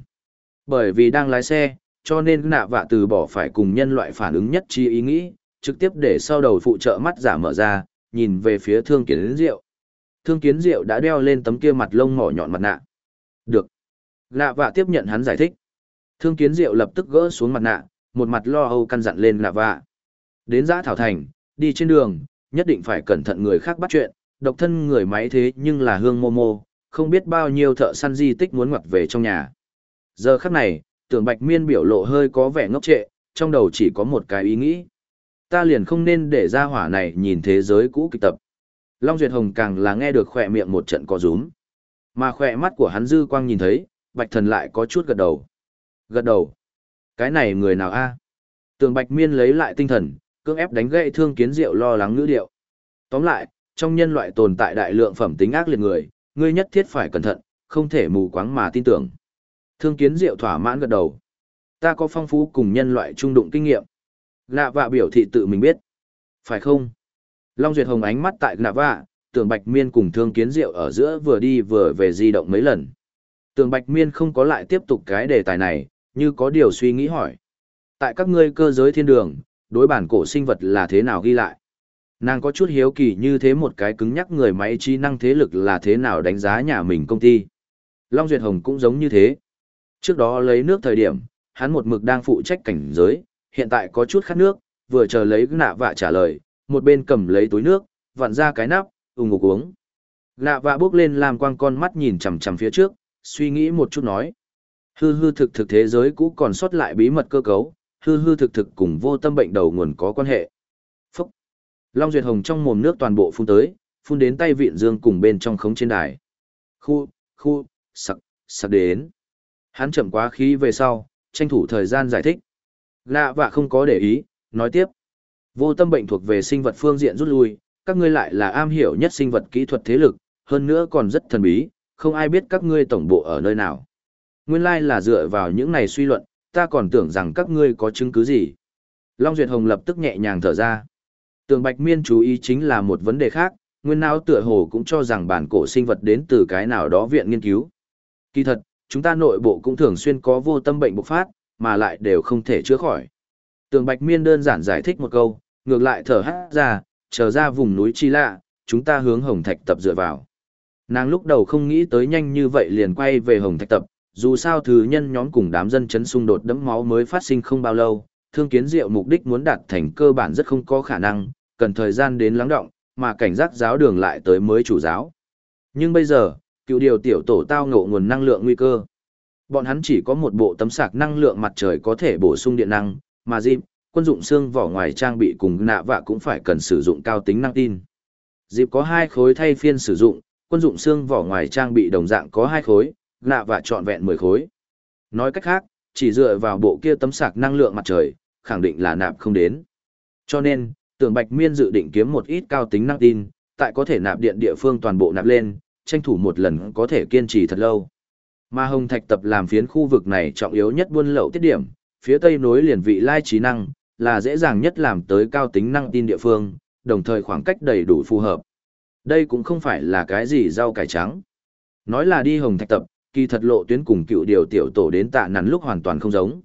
Bởi vì đang lái xe, cho nên nạ vạ từ bỏ phải cùng nhân loại phản ứng nhất chi ý nghĩ, trực tiếp để sau đầu phụ trợ mắt giả mở ra, nhìn về phía thương kiến diệu. Thương kiến diệu đã đeo lên tấm kia mặt lông mỏ nhọn mặt nạ. Được. nạ vạ tiếp nhận hắn giải thích. Thương kiến diệu lập tức gỡ xuống mặt nạ, một mặt lo âu căn dặn lên lạ vạ. Đến giã thảo thành, đi trên đường, nhất định phải cẩn thận người khác bắt chuyện, độc thân người máy thế nhưng là hương mô mô, không biết bao nhiêu thợ săn di tích muốn ngoặt về trong nhà. Giờ khắc này, tưởng bạch miên biểu lộ hơi có vẻ ngốc trệ, trong đầu chỉ có một cái ý nghĩ. Ta liền không nên để ra hỏa này nhìn thế giới cũ kịch tập. Long Duyệt Hồng càng là nghe được khỏe miệng một trận có rúm. Mà khỏe mắt của hắn dư quang nhìn thấy, bạch thần lại có chút gật đầu. Gật đầu. Cái này người nào a? Tường bạch miên lấy lại tinh thần, cưỡng ép đánh gậy thương kiến diệu lo lắng ngữ điệu. Tóm lại, trong nhân loại tồn tại đại lượng phẩm tính ác liệt người, ngươi nhất thiết phải cẩn thận, không thể mù quáng mà tin tưởng. Thương kiến diệu thỏa mãn gật đầu. Ta có phong phú cùng nhân loại trung đụng kinh nghiệm. Lạ vạ biểu thị tự mình biết. Phải không? Long Duyệt Hồng ánh mắt tại nạ vạ, Tường Bạch Miên cùng Thương Kiến Diệu ở giữa vừa đi vừa về di động mấy lần. Tường Bạch Miên không có lại tiếp tục cái đề tài này, như có điều suy nghĩ hỏi. Tại các ngươi cơ giới thiên đường, đối bản cổ sinh vật là thế nào ghi lại? Nàng có chút hiếu kỳ như thế một cái cứng nhắc người máy trí năng thế lực là thế nào đánh giá nhà mình công ty. Long Duyệt Hồng cũng giống như thế. Trước đó lấy nước thời điểm, hắn một mực đang phụ trách cảnh giới, hiện tại có chút khát nước, vừa chờ lấy nạ vạ trả lời, một bên cầm lấy túi nước, vặn ra cái nắp, ủng ngục uống. Nạ vạ bước lên làm quang con mắt nhìn chằm chằm phía trước, suy nghĩ một chút nói. Hư hư thực thực thế giới cũ còn sót lại bí mật cơ cấu, hư hư thực thực cùng vô tâm bệnh đầu nguồn có quan hệ. Phúc! Long Duyệt Hồng trong mồm nước toàn bộ phun tới, phun đến tay vịn dương cùng bên trong khống trên đài. Khu, khu, sặc, sặc đến. Hắn chậm quá khí về sau, tranh thủ thời gian giải thích. Lạ và không có để ý, nói tiếp. Vô tâm bệnh thuộc về sinh vật phương diện rút lui, các ngươi lại là am hiểu nhất sinh vật kỹ thuật thế lực, hơn nữa còn rất thần bí, không ai biết các ngươi tổng bộ ở nơi nào. Nguyên lai là dựa vào những này suy luận, ta còn tưởng rằng các ngươi có chứng cứ gì. Long Duyệt Hồng lập tức nhẹ nhàng thở ra. Tường Bạch Miên chú ý chính là một vấn đề khác, nguyên não tựa hồ cũng cho rằng bản cổ sinh vật đến từ cái nào đó viện nghiên cứu. Kỳ thật, chúng ta nội bộ cũng thường xuyên có vô tâm bệnh bộc phát, mà lại đều không thể chữa khỏi. Tường Bạch Miên đơn giản giải thích một câu, ngược lại thở hát ra, trở ra vùng núi chi lạ, chúng ta hướng Hồng Thạch tập dựa vào. Nàng lúc đầu không nghĩ tới nhanh như vậy liền quay về Hồng Thạch tập, dù sao thứ nhân nhóm cùng đám dân chấn xung đột đẫm máu mới phát sinh không bao lâu, thương kiến diệu mục đích muốn đạt thành cơ bản rất không có khả năng, cần thời gian đến lắng động, mà cảnh giác giáo đường lại tới mới chủ giáo. Nhưng bây giờ, cựu điều tiểu tổ tao ngộ nguồn năng lượng nguy cơ. Bọn hắn chỉ có một bộ tấm sạc năng lượng mặt trời có thể bổ sung điện năng, mà Jim quân dụng xương vỏ ngoài trang bị cùng nạ vạ cũng phải cần sử dụng cao tính năng tin. Dịp có hai khối thay phiên sử dụng, quân dụng xương vỏ ngoài trang bị đồng dạng có hai khối, nạ và trọn vẹn 10 khối. Nói cách khác, chỉ dựa vào bộ kia tấm sạc năng lượng mặt trời, khẳng định là nạp không đến. Cho nên, tưởng Bạch Miên dự định kiếm một ít cao tính năng tin, tại có thể nạp điện địa phương toàn bộ nạp lên, tranh thủ một lần có thể kiên trì thật lâu. Mà Hồng Thạch tập làm phiến khu vực này trọng yếu nhất buôn lậu tiết điểm, phía tây nối liền vị lai trí năng, là dễ dàng nhất làm tới cao tính năng tin địa phương, đồng thời khoảng cách đầy đủ phù hợp. Đây cũng không phải là cái gì rau cải trắng. Nói là đi Hồng Thạch tập, kỳ thật lộ tuyến cùng cựu điều tiểu tổ đến tạ nắn lúc hoàn toàn không giống.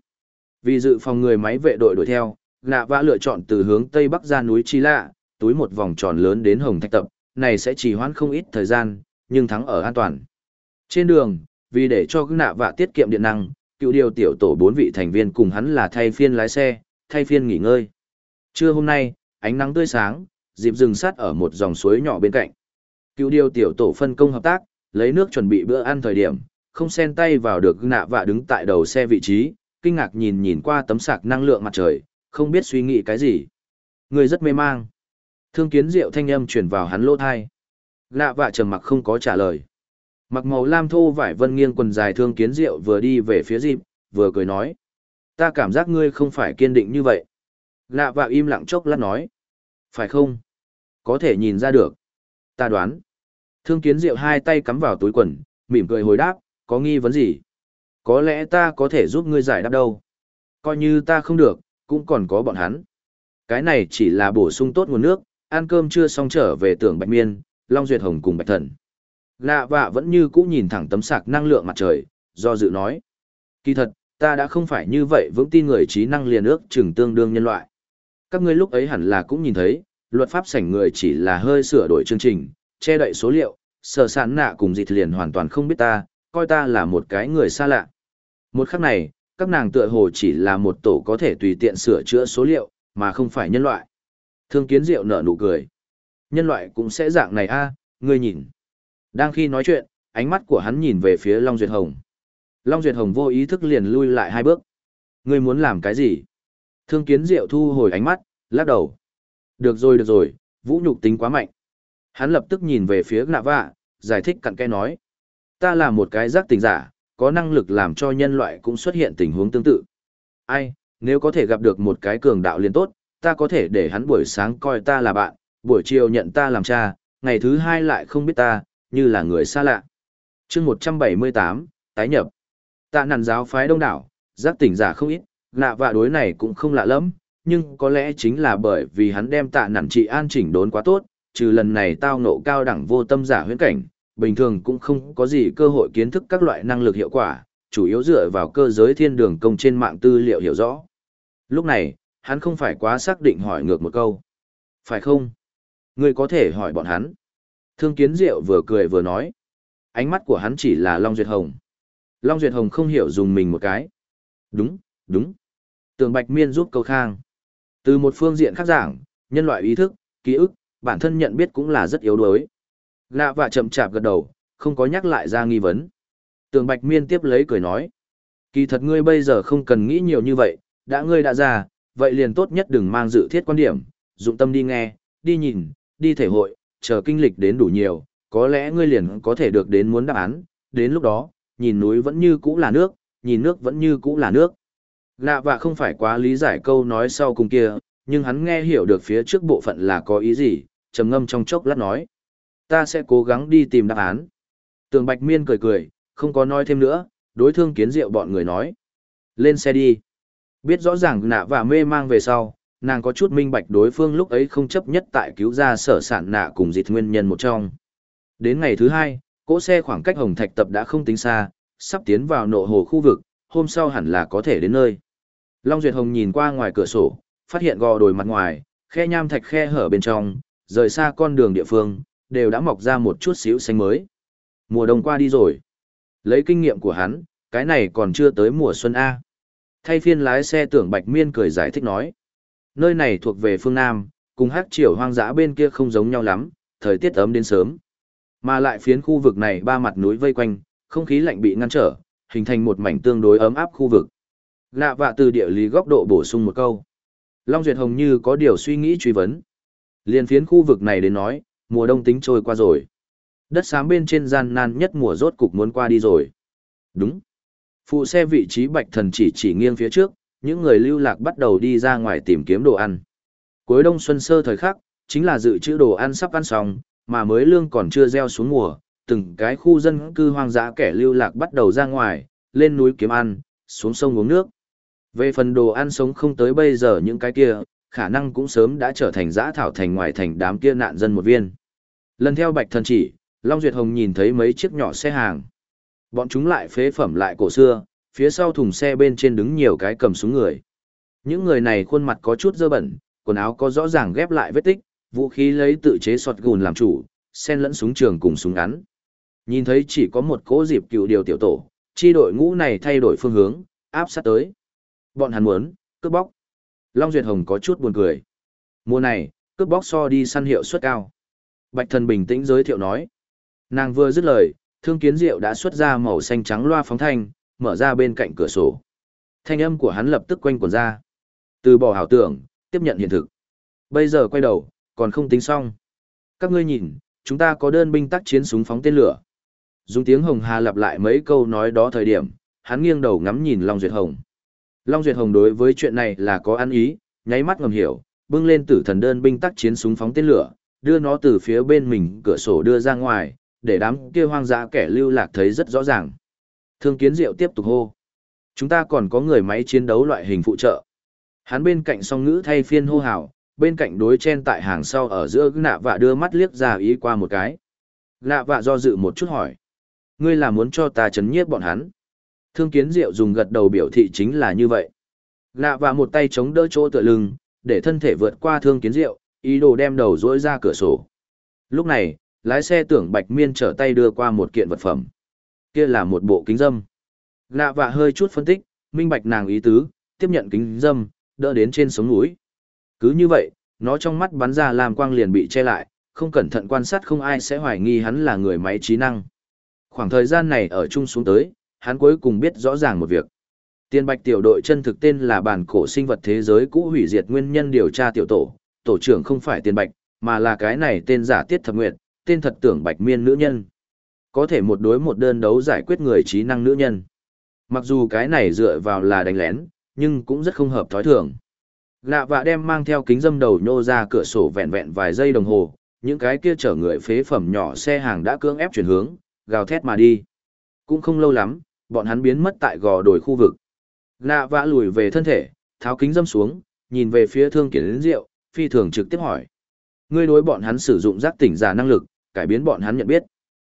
Vì dự phòng người máy vệ đội đuổi theo, Nạ Vã lựa chọn từ hướng tây bắc ra núi Chi Lạ, túi một vòng tròn lớn đến Hồng Thạch tập, này sẽ chỉ hoãn không ít thời gian, nhưng thắng ở an toàn. Trên đường, vì để cho Nạ Vã tiết kiệm điện năng, cựu điều tiểu tổ bốn vị thành viên cùng hắn là thay phiên lái xe, thay phiên nghỉ ngơi. Trưa hôm nay, ánh nắng tươi sáng, dịp dừng sát ở một dòng suối nhỏ bên cạnh. Cựu điều tiểu tổ phân công hợp tác, lấy nước chuẩn bị bữa ăn thời điểm, không xen tay vào được nạ vạ đứng tại đầu xe vị trí, kinh ngạc nhìn nhìn qua tấm sạc năng lượng mặt trời, không biết suy nghĩ cái gì. Người rất mê mang. Thương kiến diệu thanh âm chuyển vào hắn lỗ thai. Nạ vạ trầm mặc không có trả lời. Mặc màu lam thô vải vân nghiêng quần dài thương kiến diệu vừa đi về phía dịp, vừa cười nói. Ta cảm giác ngươi không phải kiên định như vậy. Nạ vạ im lặng chốc lát nói. Phải không? Có thể nhìn ra được. Ta đoán. Thương kiến diệu hai tay cắm vào túi quần, mỉm cười hồi đáp, có nghi vấn gì? Có lẽ ta có thể giúp ngươi giải đáp đâu. Coi như ta không được, cũng còn có bọn hắn. Cái này chỉ là bổ sung tốt nguồn nước, ăn cơm chưa xong trở về tưởng Bạch Miên, Long Duyệt Hồng cùng Bạch Thần. Lạ vạ vẫn như cũ nhìn thẳng tấm sạc năng lượng mặt trời, do dự nói. Kỳ thật, ta đã không phải như vậy vững tin người trí năng liền ước chừng tương đương nhân loại. Các ngươi lúc ấy hẳn là cũng nhìn thấy, luật pháp sảnh người chỉ là hơi sửa đổi chương trình, che đậy số liệu, sở sản nạ cùng dịch liền hoàn toàn không biết ta, coi ta là một cái người xa lạ. Một khắc này, các nàng tựa hồ chỉ là một tổ có thể tùy tiện sửa chữa số liệu, mà không phải nhân loại. Thương kiến diệu nở nụ cười. Nhân loại cũng sẽ dạng này a, ngươi nhìn. Đang khi nói chuyện, ánh mắt của hắn nhìn về phía Long Duyệt Hồng. Long Duyệt Hồng vô ý thức liền lui lại hai bước. Ngươi muốn làm cái gì? Thương kiến diệu thu hồi ánh mắt, lắc đầu. Được rồi được rồi, vũ nhục tính quá mạnh. Hắn lập tức nhìn về phía nạ vạ, giải thích cặn kẽ nói. Ta là một cái giác tình giả, có năng lực làm cho nhân loại cũng xuất hiện tình huống tương tự. Ai, nếu có thể gặp được một cái cường đạo liên tốt, ta có thể để hắn buổi sáng coi ta là bạn, buổi chiều nhận ta làm cha, ngày thứ hai lại không biết ta, như là người xa lạ. chương 178, tái nhập. Tạ nằn giáo phái đông đảo, giác tỉnh giả không ít, nạ vạ đối này cũng không lạ lắm, nhưng có lẽ chính là bởi vì hắn đem tạ nằn trị an chỉnh đốn quá tốt, trừ lần này tao nộ cao đẳng vô tâm giả huyễn cảnh, bình thường cũng không có gì cơ hội kiến thức các loại năng lực hiệu quả, chủ yếu dựa vào cơ giới thiên đường công trên mạng tư liệu hiểu rõ. Lúc này, hắn không phải quá xác định hỏi ngược một câu. Phải không? Ngươi có thể hỏi bọn hắn. Thương kiến diệu vừa cười vừa nói. Ánh mắt của hắn chỉ là Long Duyệt Hồng. Long Duyệt Hồng không hiểu dùng mình một cái. Đúng, đúng. Tường Bạch Miên giúp câu khang. Từ một phương diện khác giảng, nhân loại ý thức, ký ức, bản thân nhận biết cũng là rất yếu đuối. Lạ và chậm chạp gật đầu, không có nhắc lại ra nghi vấn. Tường Bạch Miên tiếp lấy cười nói. Kỳ thật ngươi bây giờ không cần nghĩ nhiều như vậy, đã ngươi đã già, vậy liền tốt nhất đừng mang dự thiết quan điểm, dụng tâm đi nghe, đi nhìn, đi thể hội, chờ kinh lịch đến đủ nhiều, có lẽ ngươi liền có thể được đến muốn đáp án, đến lúc đó, nhìn núi vẫn như cũ là nước, nhìn nước vẫn như cũ là nước. Lạ và không phải quá lý giải câu nói sau cùng kia, nhưng hắn nghe hiểu được phía trước bộ phận là có ý gì, trầm ngâm trong chốc lát nói. Ta sẽ cố gắng đi tìm đáp án. Tường Bạch Miên cười cười, không có nói thêm nữa, đối thương kiến diệu bọn người nói. Lên xe đi. Biết rõ ràng nạ và mê mang về sau, nàng có chút minh bạch đối phương lúc ấy không chấp nhất tại cứu ra sở sản nạ cùng dịch nguyên nhân một trong. Đến ngày thứ hai, cỗ xe khoảng cách Hồng Thạch Tập đã không tính xa, sắp tiến vào nộ hồ khu vực, hôm sau hẳn là có thể đến nơi. Long Duyệt Hồng nhìn qua ngoài cửa sổ, phát hiện gò đồi mặt ngoài, khe nham thạch khe hở bên trong, rời xa con đường địa phương, đều đã mọc ra một chút xíu xanh mới. Mùa đông qua đi rồi. Lấy kinh nghiệm của hắn, cái này còn chưa tới mùa xuân A. Thay phiên lái xe tưởng Bạch Miên cười giải thích nói. Nơi này thuộc về phương Nam, cùng hát triều hoang dã bên kia không giống nhau lắm, thời tiết ấm đến sớm. Mà lại phiến khu vực này ba mặt núi vây quanh, không khí lạnh bị ngăn trở, hình thành một mảnh tương đối ấm áp khu vực. Lạ vạ từ địa lý góc độ bổ sung một câu. Long Duyệt Hồng như có điều suy nghĩ truy vấn. Liên phiến khu vực này đến nói, mùa đông tính trôi qua rồi. Đất xám bên trên gian nan nhất mùa rốt cục muốn qua đi rồi. Đúng. Phụ xe vị trí bạch thần chỉ chỉ nghiêng phía trước, những người lưu lạc bắt đầu đi ra ngoài tìm kiếm đồ ăn. Cuối đông xuân sơ thời khắc, chính là dự trữ đồ ăn sắp ăn xong, mà mới lương còn chưa gieo xuống mùa, từng cái khu dân cư hoang dã kẻ lưu lạc bắt đầu ra ngoài, lên núi kiếm ăn, xuống sông uống nước. Về phần đồ ăn sống không tới bây giờ những cái kia, khả năng cũng sớm đã trở thành giã thảo thành ngoài thành đám kia nạn dân một viên. Lần theo bạch thần chỉ, Long Duyệt Hồng nhìn thấy mấy chiếc nhỏ xe hàng. Bọn chúng lại phế phẩm lại cổ xưa, phía sau thùng xe bên trên đứng nhiều cái cầm súng người. Những người này khuôn mặt có chút dơ bẩn, quần áo có rõ ràng ghép lại vết tích, vũ khí lấy tự chế sọt gùn làm chủ, xen lẫn súng trường cùng súng ngắn. Nhìn thấy chỉ có một cỗ dịp cựu điều tiểu tổ, chi đội ngũ này thay đổi phương hướng, áp sát tới. Bọn hắn muốn, cướp bóc. Long Duyệt Hồng có chút buồn cười. Mùa này, cướp bóc so đi săn hiệu suất cao. Bạch thần bình tĩnh giới thiệu nói. Nàng vừa dứt lời, thương kiến diệu đã xuất ra màu xanh trắng loa phóng thanh, mở ra bên cạnh cửa sổ. Thanh âm của hắn lập tức quanh quẩn ra. Từ bỏ hảo tưởng, tiếp nhận hiện thực. Bây giờ quay đầu, còn không tính xong. Các ngươi nhìn, chúng ta có đơn binh tác chiến súng phóng tên lửa. Dùng tiếng Hồng Hà lặp lại mấy câu nói đó thời điểm, hắn nghiêng đầu ngắm nhìn Long Duyệt Hồng. Long Duyệt Hồng đối với chuyện này là có ăn ý, nháy mắt ngầm hiểu, bưng lên tử thần đơn binh tác chiến súng phóng tên lửa, đưa nó từ phía bên mình cửa sổ đưa ra ngoài, để đám kia hoang dã kẻ lưu lạc thấy rất rõ ràng. Thương kiến diệu tiếp tục hô. Chúng ta còn có người máy chiến đấu loại hình phụ trợ. Hắn bên cạnh song ngữ thay phiên hô hào, bên cạnh đối chen tại hàng sau ở giữa nạ vạ đưa mắt liếc ra ý qua một cái. Nạ vạ do dự một chút hỏi. Ngươi là muốn cho ta chấn nhiếp bọn hắn. Thương kiến diệu dùng gật đầu biểu thị chính là như vậy. Nạ và một tay chống đỡ chỗ tựa lưng, để thân thể vượt qua thương kiến diệu, ý đồ đem đầu dỗi ra cửa sổ. Lúc này, lái xe tưởng Bạch Miên trở tay đưa qua một kiện vật phẩm. Kia là một bộ kính dâm. Nạ và hơi chút phân tích, minh bạch nàng ý tứ, tiếp nhận kính dâm, đỡ đến trên sống núi. Cứ như vậy, nó trong mắt bắn ra làm quang liền bị che lại, không cẩn thận quan sát không ai sẽ hoài nghi hắn là người máy trí năng. Khoảng thời gian này ở chung xuống tới, hắn cuối cùng biết rõ ràng một việc. Tiên bạch tiểu đội chân thực tên là bản cổ sinh vật thế giới cũ hủy diệt nguyên nhân điều tra tiểu tổ, tổ trưởng không phải tiên bạch, mà là cái này tên giả tiết thập nguyệt, tên thật tưởng bạch miên nữ nhân. Có thể một đối một đơn đấu giải quyết người trí năng nữ nhân. Mặc dù cái này dựa vào là đánh lén, nhưng cũng rất không hợp thói thường. Lạ vạ đem mang theo kính dâm đầu nhô ra cửa sổ vẹn vẹn vài giây đồng hồ, những cái kia chở người phế phẩm nhỏ xe hàng đã cưỡng ép chuyển hướng, gào thét mà đi. Cũng không lâu lắm, bọn hắn biến mất tại gò đồi khu vực. Nạ vã lùi về thân thể, tháo kính dâm xuống, nhìn về phía thương Kiến đến rượu, phi thường trực tiếp hỏi. Ngươi đối bọn hắn sử dụng giác tỉnh giả năng lực, cải biến bọn hắn nhận biết.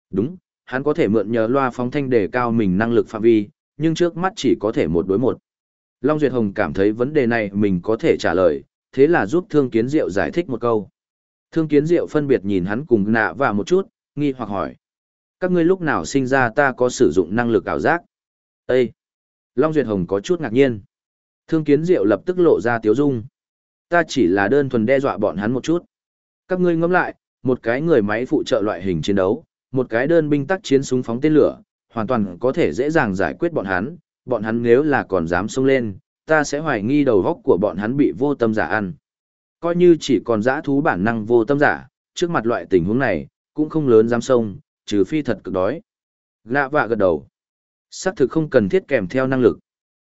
Đúng, hắn có thể mượn nhờ loa phóng thanh để cao mình năng lực phạm vi, nhưng trước mắt chỉ có thể một đối một. Long Duyệt Hồng cảm thấy vấn đề này mình có thể trả lời, thế là giúp Thương Kiến Diệu giải thích một câu. Thương Kiến Diệu phân biệt nhìn hắn cùng nạ và một chút, nghi hoặc hỏi. Các ngươi lúc nào sinh ra ta có sử dụng năng lực ảo giác? Ê! Long Duyệt Hồng có chút ngạc nhiên. Thương Kiến Diệu lập tức lộ ra tiếu dung. Ta chỉ là đơn thuần đe dọa bọn hắn một chút. Các ngươi ngẫm lại, một cái người máy phụ trợ loại hình chiến đấu, một cái đơn binh tác chiến súng phóng tên lửa, hoàn toàn có thể dễ dàng giải quyết bọn hắn, bọn hắn nếu là còn dám xông lên, ta sẽ hoài nghi đầu góc của bọn hắn bị vô tâm giả ăn. Coi như chỉ còn dã thú bản năng vô tâm giả, trước mặt loại tình huống này, cũng không lớn dám xông, trừ phi thật cực đói. Lạ vạ gật đầu. Sắc thực không cần thiết kèm theo năng lực.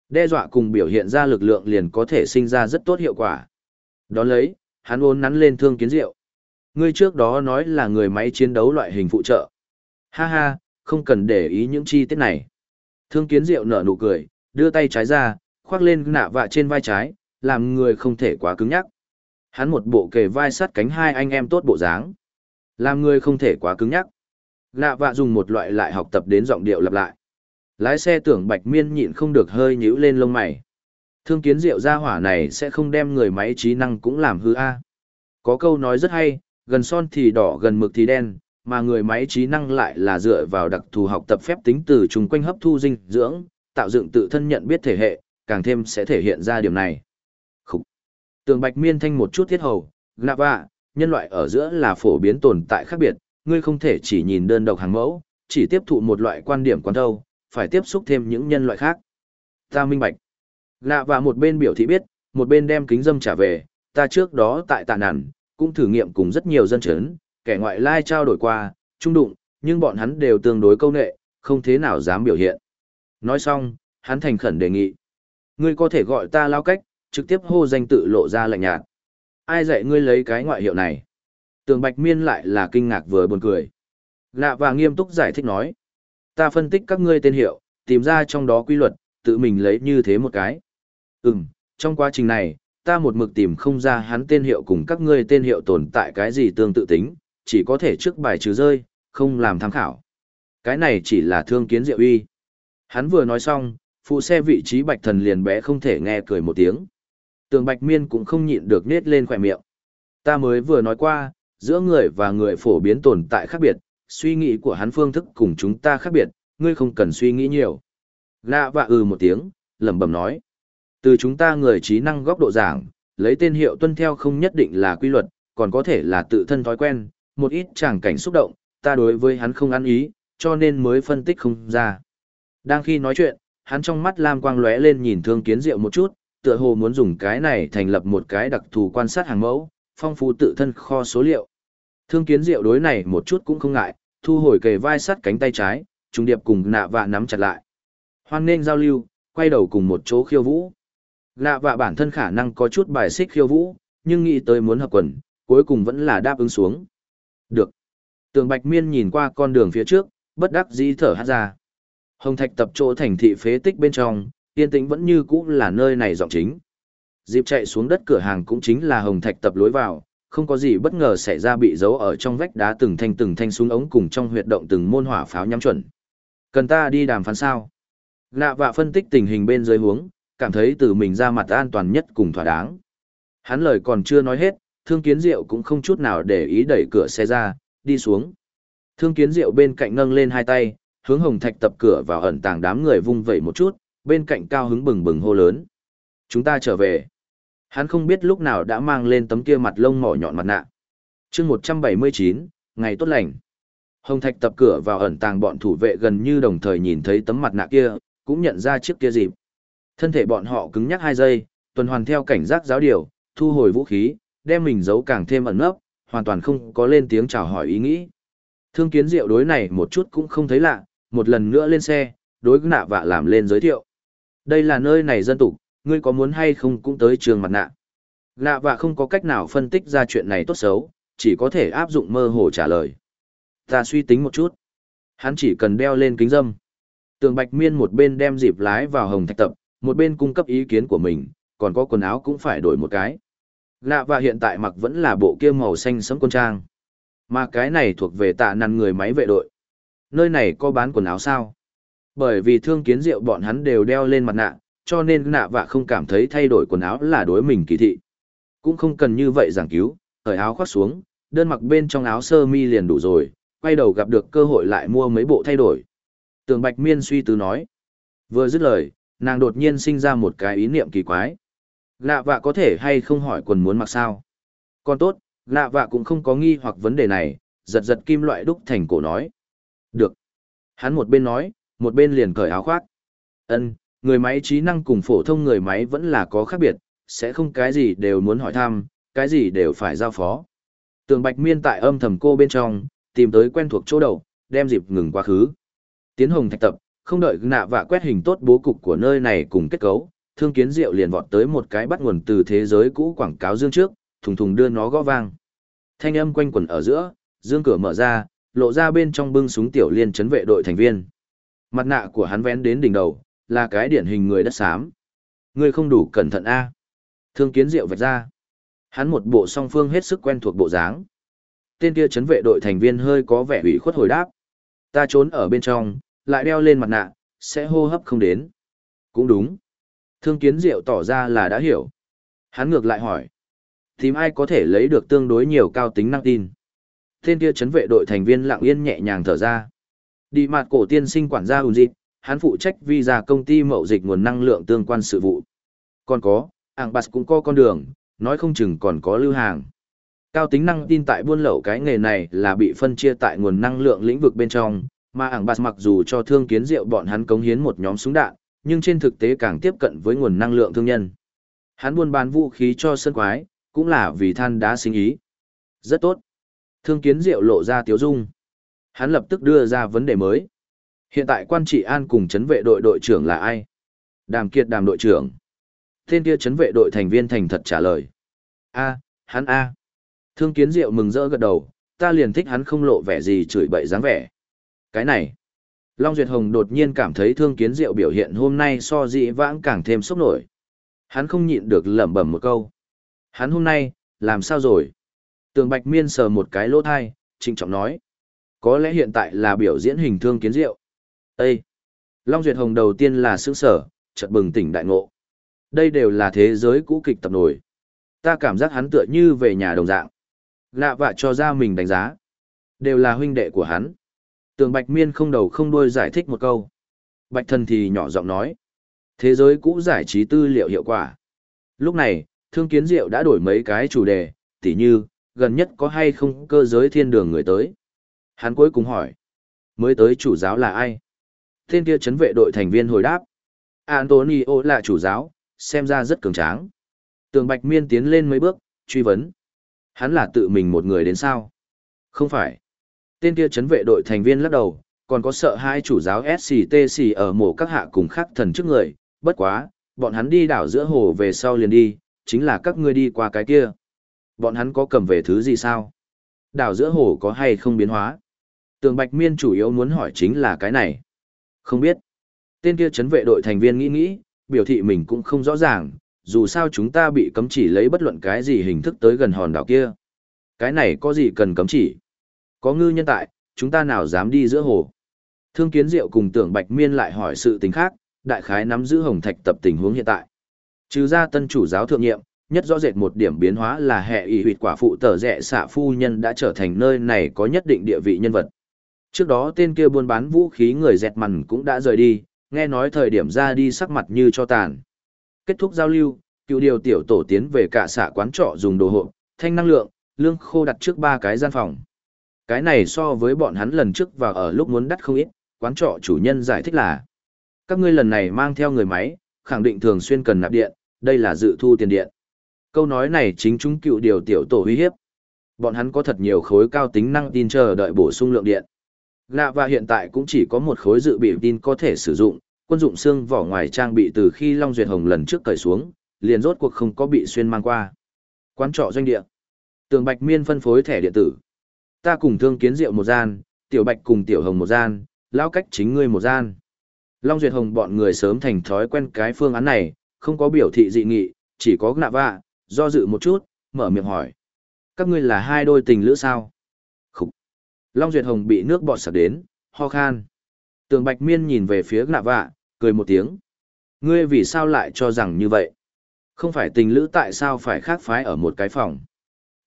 Đe dọa cùng biểu hiện ra lực lượng liền có thể sinh ra rất tốt hiệu quả. Đón lấy, hắn ôn nắn lên thương kiến rượu. Ngươi trước đó nói là người máy chiến đấu loại hình phụ trợ. Ha ha, không cần để ý những chi tiết này. Thương kiến diệu nở nụ cười, đưa tay trái ra, khoác lên nạ vạ trên vai trái, làm người không thể quá cứng nhắc. Hắn một bộ kề vai sắt cánh hai anh em tốt bộ dáng. Làm người không thể quá cứng nhắc. Nạ vạ dùng một loại lại học tập đến giọng điệu lặp lại. Lái xe tưởng bạch miên nhịn không được hơi nhíu lên lông mày. Thương kiến diệu ra hỏa này sẽ không đem người máy trí năng cũng làm hư a. Có câu nói rất hay, gần son thì đỏ gần mực thì đen, mà người máy trí năng lại là dựa vào đặc thù học tập phép tính từ chung quanh hấp thu dinh dưỡng, tạo dựng tự thân nhận biết thể hệ, càng thêm sẽ thể hiện ra điểm này. Khúc. Tường Bạch Miên thanh một chút thiết hầu, vạ, nhân loại ở giữa là phổ biến tồn tại khác biệt, ngươi không thể chỉ nhìn đơn độc hàng mẫu, chỉ tiếp thụ một loại quan điểm quán đâu, phải tiếp xúc thêm những nhân loại khác. Ta minh bạch. lạ và một bên biểu thị biết, một bên đem kính dâm trả về, ta trước đó tại tạ nản, cũng thử nghiệm cùng rất nhiều dân chấn, kẻ ngoại lai trao đổi qua, trung đụng, nhưng bọn hắn đều tương đối câu nệ, không thế nào dám biểu hiện. Nói xong, hắn thành khẩn đề nghị. Ngươi có thể gọi ta lao cách, trực tiếp hô danh tự lộ ra lạnh nhạt. Ai dạy ngươi lấy cái ngoại hiệu này? Tường Bạch Miên lại là kinh ngạc vừa buồn cười. Lạ và nghiêm túc giải thích nói. Ta phân tích các ngươi tên hiệu, tìm ra trong đó quy luật, tự mình lấy như thế một cái. Ừm, trong quá trình này, ta một mực tìm không ra hắn tên hiệu cùng các ngươi tên hiệu tồn tại cái gì tương tự tính, chỉ có thể trước bài trừ rơi, không làm tham khảo. Cái này chỉ là thương kiến diệu uy. Hắn vừa nói xong, phụ xe vị trí bạch thần liền bé không thể nghe cười một tiếng. Tường bạch miên cũng không nhịn được nết lên khỏe miệng. Ta mới vừa nói qua, giữa người và người phổ biến tồn tại khác biệt, suy nghĩ của hắn phương thức cùng chúng ta khác biệt, ngươi không cần suy nghĩ nhiều. Lạ và ừ một tiếng, lẩm bẩm nói. Từ chúng ta người trí năng góc độ giảng, lấy tên hiệu tuân theo không nhất định là quy luật, còn có thể là tự thân thói quen, một ít tràng cảnh xúc động, ta đối với hắn không ăn ý, cho nên mới phân tích không ra. Đang khi nói chuyện, hắn trong mắt lam quang lóe lên nhìn thương kiến diệu một chút, tựa hồ muốn dùng cái này thành lập một cái đặc thù quan sát hàng mẫu, phong phú tự thân kho số liệu. Thương kiến diệu đối này một chút cũng không ngại, thu hồi kề vai sắt cánh tay trái, trung điệp cùng nạ vạ nắm chặt lại. Hoan nên giao lưu, quay đầu cùng một chỗ khiêu vũ. Nạ vạ bản thân khả năng có chút bài xích khiêu vũ, nhưng nghĩ tới muốn hợp quần, cuối cùng vẫn là đáp ứng xuống. Được. Tường Bạch Miên nhìn qua con đường phía trước, bất đắc dĩ thở hát ra. Hồng Thạch tập chỗ thành thị phế tích bên trong, yên tĩnh vẫn như cũ là nơi này giọng chính. Dịp chạy xuống đất cửa hàng cũng chính là Hồng Thạch tập lối vào, không có gì bất ngờ xảy ra bị giấu ở trong vách đá từng thanh từng thanh súng ống cùng trong huyệt động từng môn hỏa pháo nhắm chuẩn. Cần ta đi đàm phán sao? Nạ vạ phân tích tình hình bên dưới huống, cảm thấy từ mình ra mặt an toàn nhất cùng thỏa đáng. Hắn lời còn chưa nói hết, thương kiến diệu cũng không chút nào để ý đẩy cửa xe ra, đi xuống. Thương kiến diệu bên cạnh nâng lên hai tay, hướng hồng thạch tập cửa vào ẩn tàng đám người vung vẩy một chút, bên cạnh cao hứng bừng bừng hô lớn. Chúng ta trở về. Hắn không biết lúc nào đã mang lên tấm kia mặt lông mỏ nhọn mặt nạ. chương 179, ngày tốt lành. Hồng thạch tập cửa vào ẩn tàng bọn thủ vệ gần như đồng thời nhìn thấy tấm mặt nạ kia, cũng nhận ra chiếc kia dịp. Thân thể bọn họ cứng nhắc hai giây, tuần hoàn theo cảnh giác giáo điều, thu hồi vũ khí, đem mình giấu càng thêm ẩn nấp, hoàn toàn không có lên tiếng chào hỏi ý nghĩ. Thương kiến diệu đối này một chút cũng không thấy lạ, một lần nữa lên xe, đối nạ vạ làm lên giới thiệu. Đây là nơi này dân tục, ngươi có muốn hay không cũng tới trường mặt nạ. Nạ và không có cách nào phân tích ra chuyện này tốt xấu, chỉ có thể áp dụng mơ hồ trả lời. Ta suy tính một chút. Hắn chỉ cần đeo lên kính dâm. Tường Bạch Miên một bên đem dịp lái vào hồng thạch tập, một bên cung cấp ý kiến của mình, còn có quần áo cũng phải đổi một cái. Nạ và hiện tại mặc vẫn là bộ kia màu xanh sẫm quân trang. Mà cái này thuộc về tạ nằn người máy vệ đội. Nơi này có bán quần áo sao? Bởi vì thương kiến rượu bọn hắn đều đeo lên mặt nạ, cho nên nạ vạ không cảm thấy thay đổi quần áo là đối mình kỳ thị. Cũng không cần như vậy giảng cứu, thời áo khoác xuống, đơn mặc bên trong áo sơ mi liền đủ rồi, quay đầu gặp được cơ hội lại mua mấy bộ thay đổi. Tường Bạch Miên suy tư nói. Vừa dứt lời, nàng đột nhiên sinh ra một cái ý niệm kỳ quái. Nạ vạ có thể hay không hỏi quần muốn mặc sao? Còn tốt, nạ vạ cũng không có nghi hoặc vấn đề này, giật giật kim loại đúc thành cổ nói. Được. Hắn một bên nói, một bên liền cởi áo khoác. Ân, người máy trí năng cùng phổ thông người máy vẫn là có khác biệt, sẽ không cái gì đều muốn hỏi thăm, cái gì đều phải giao phó. Tường Bạch Miên tại âm thầm cô bên trong, tìm tới quen thuộc chỗ đầu, đem dịp ngừng quá khứ. Tiến hồng thạch tập, không đợi nạ vạ quét hình tốt bố cục của nơi này cùng kết cấu, thương kiến diệu liền vọt tới một cái bắt nguồn từ thế giới cũ quảng cáo dương trước, thùng thùng đưa nó gõ vang. Thanh âm quanh quẩn ở giữa, dương cửa mở ra, lộ ra bên trong bưng súng tiểu liên chấn vệ đội thành viên. Mặt nạ của hắn vén đến đỉnh đầu, là cái điển hình người đất xám. Ngươi không đủ cẩn thận a. Thương kiến diệu vạch ra. Hắn một bộ song phương hết sức quen thuộc bộ dáng. Tên kia chấn vệ đội thành viên hơi có vẻ ủy khuất hồi đáp. Ta trốn ở bên trong, lại đeo lên mặt nạ, sẽ hô hấp không đến. Cũng đúng. Thương kiến diệu tỏ ra là đã hiểu. Hắn ngược lại hỏi. Tìm ai có thể lấy được tương đối nhiều cao tính năng tin. Tên kia chấn vệ đội thành viên lặng yên nhẹ nhàng thở ra. Đi mặt cổ tiên sinh quản gia ủn dịp, hắn phụ trách visa công ty mậu dịch nguồn năng lượng tương quan sự vụ. Còn có, ảng bạc cũng có con đường, nói không chừng còn có lưu hàng. Cao tính năng tin tại buôn lậu cái nghề này là bị phân chia tại nguồn năng lượng lĩnh vực bên trong, mà ảng bạc mặc dù cho thương kiến diệu bọn hắn cống hiến một nhóm súng đạn, nhưng trên thực tế càng tiếp cận với nguồn năng lượng thương nhân. Hắn buôn bán vũ khí cho sân quái, cũng là vì than đá sinh ý. Rất tốt. Thương kiến diệu lộ ra tiếu dung. Hắn lập tức đưa ra vấn đề mới. Hiện tại quan trị an cùng chấn vệ đội đội trưởng là ai? Đàm kiệt đàm đội trưởng. Tên kia chấn vệ đội thành viên thành thật trả lời. A, hắn A. Thương kiến diệu mừng rỡ gật đầu, ta liền thích hắn không lộ vẻ gì chửi bậy dáng vẻ. Cái này. Long Duyệt Hồng đột nhiên cảm thấy thương kiến diệu biểu hiện hôm nay so dị vãng càng thêm sốc nổi. Hắn không nhịn được lẩm bẩm một câu. Hắn hôm nay, làm sao rồi? Tường Bạch Miên sờ một cái lỗ thai, trịnh trọng nói. Có lẽ hiện tại là biểu diễn hình thương kiến diệu. Ê! Long Duyệt Hồng đầu tiên là sướng sở, chợt bừng tỉnh đại ngộ. Đây đều là thế giới cũ kịch tập nổi. Ta cảm giác hắn tựa như về nhà đồng dạng. Lạ vạ cho ra mình đánh giá. Đều là huynh đệ của hắn. Tường Bạch Miên không đầu không đuôi giải thích một câu. Bạch Thần thì nhỏ giọng nói. Thế giới cũ giải trí tư liệu hiệu quả. Lúc này, Thương Kiến Diệu đã đổi mấy cái chủ đề, tỉ như, gần nhất có hay không cơ giới thiên đường người tới. Hắn cuối cùng hỏi. Mới tới chủ giáo là ai? Tên kia chấn vệ đội thành viên hồi đáp. Antonio là chủ giáo, xem ra rất cường tráng. Tường Bạch Miên tiến lên mấy bước, truy vấn. Hắn là tự mình một người đến sao? Không phải. Tên kia chấn vệ đội thành viên lắc đầu, còn có sợ hai chủ giáo SCTC ở mổ các hạ cùng khác thần trước người, bất quá, bọn hắn đi đảo giữa hồ về sau liền đi, chính là các ngươi đi qua cái kia. Bọn hắn có cầm về thứ gì sao? Đảo giữa hồ có hay không biến hóa? Tường Bạch Miên chủ yếu muốn hỏi chính là cái này. Không biết. Tên kia chấn vệ đội thành viên nghĩ nghĩ, biểu thị mình cũng không rõ ràng, dù sao chúng ta bị cấm chỉ lấy bất luận cái gì hình thức tới gần hòn đảo kia. Cái này có gì cần cấm chỉ? Có ngư nhân tại, chúng ta nào dám đi giữa hồ. Thương kiến diệu cùng tưởng bạch miên lại hỏi sự tình khác, đại khái nắm giữ hồng thạch tập tình huống hiện tại. Trừ ra tân chủ giáo thượng nhiệm, nhất rõ rệt một điểm biến hóa là hệ ý huyệt quả phụ tờ rẻ xạ phu nhân đã trở thành nơi này có nhất định địa vị nhân vật. Trước đó tên kia buôn bán vũ khí người dẹt mằn cũng đã rời đi, nghe nói thời điểm ra đi sắc mặt như cho tàn. Kết thúc giao lưu, cựu điều tiểu tổ tiến về cả xạ quán trọ dùng đồ hộ, thanh năng lượng, lương khô đặt trước ba cái gian phòng. Cái này so với bọn hắn lần trước và ở lúc muốn đắt không ít, quán trọ chủ nhân giải thích là các ngươi lần này mang theo người máy, khẳng định thường xuyên cần nạp điện, đây là dự thu tiền điện. Câu nói này chính chúng cựu điều tiểu tổ uy hiếp. Bọn hắn có thật nhiều khối cao tính năng tin chờ đợi bổ sung lượng điện. Nạ và hiện tại cũng chỉ có một khối dự bị tin có thể sử dụng, quân dụng xương vỏ ngoài trang bị từ khi Long Duyệt Hồng lần trước cởi xuống, liền rốt cuộc không có bị xuyên mang qua. Quán trọ doanh địa. Tường Bạch Miên phân phối thẻ điện tử. Ta cùng thương kiến rượu một gian, Tiểu Bạch cùng Tiểu Hồng một gian, lão cách chính ngươi một gian. Long Duyệt Hồng bọn người sớm thành thói quen cái phương án này, không có biểu thị dị nghị, chỉ có nạ vạ, do dự một chút, mở miệng hỏi. Các ngươi là hai đôi tình lữ sao? Long Duyệt Hồng bị nước bọt sặc đến, ho khan. Tường Bạch Miên nhìn về phía nạ vạ, cười một tiếng. Ngươi vì sao lại cho rằng như vậy? Không phải tình lữ tại sao phải khác phái ở một cái phòng?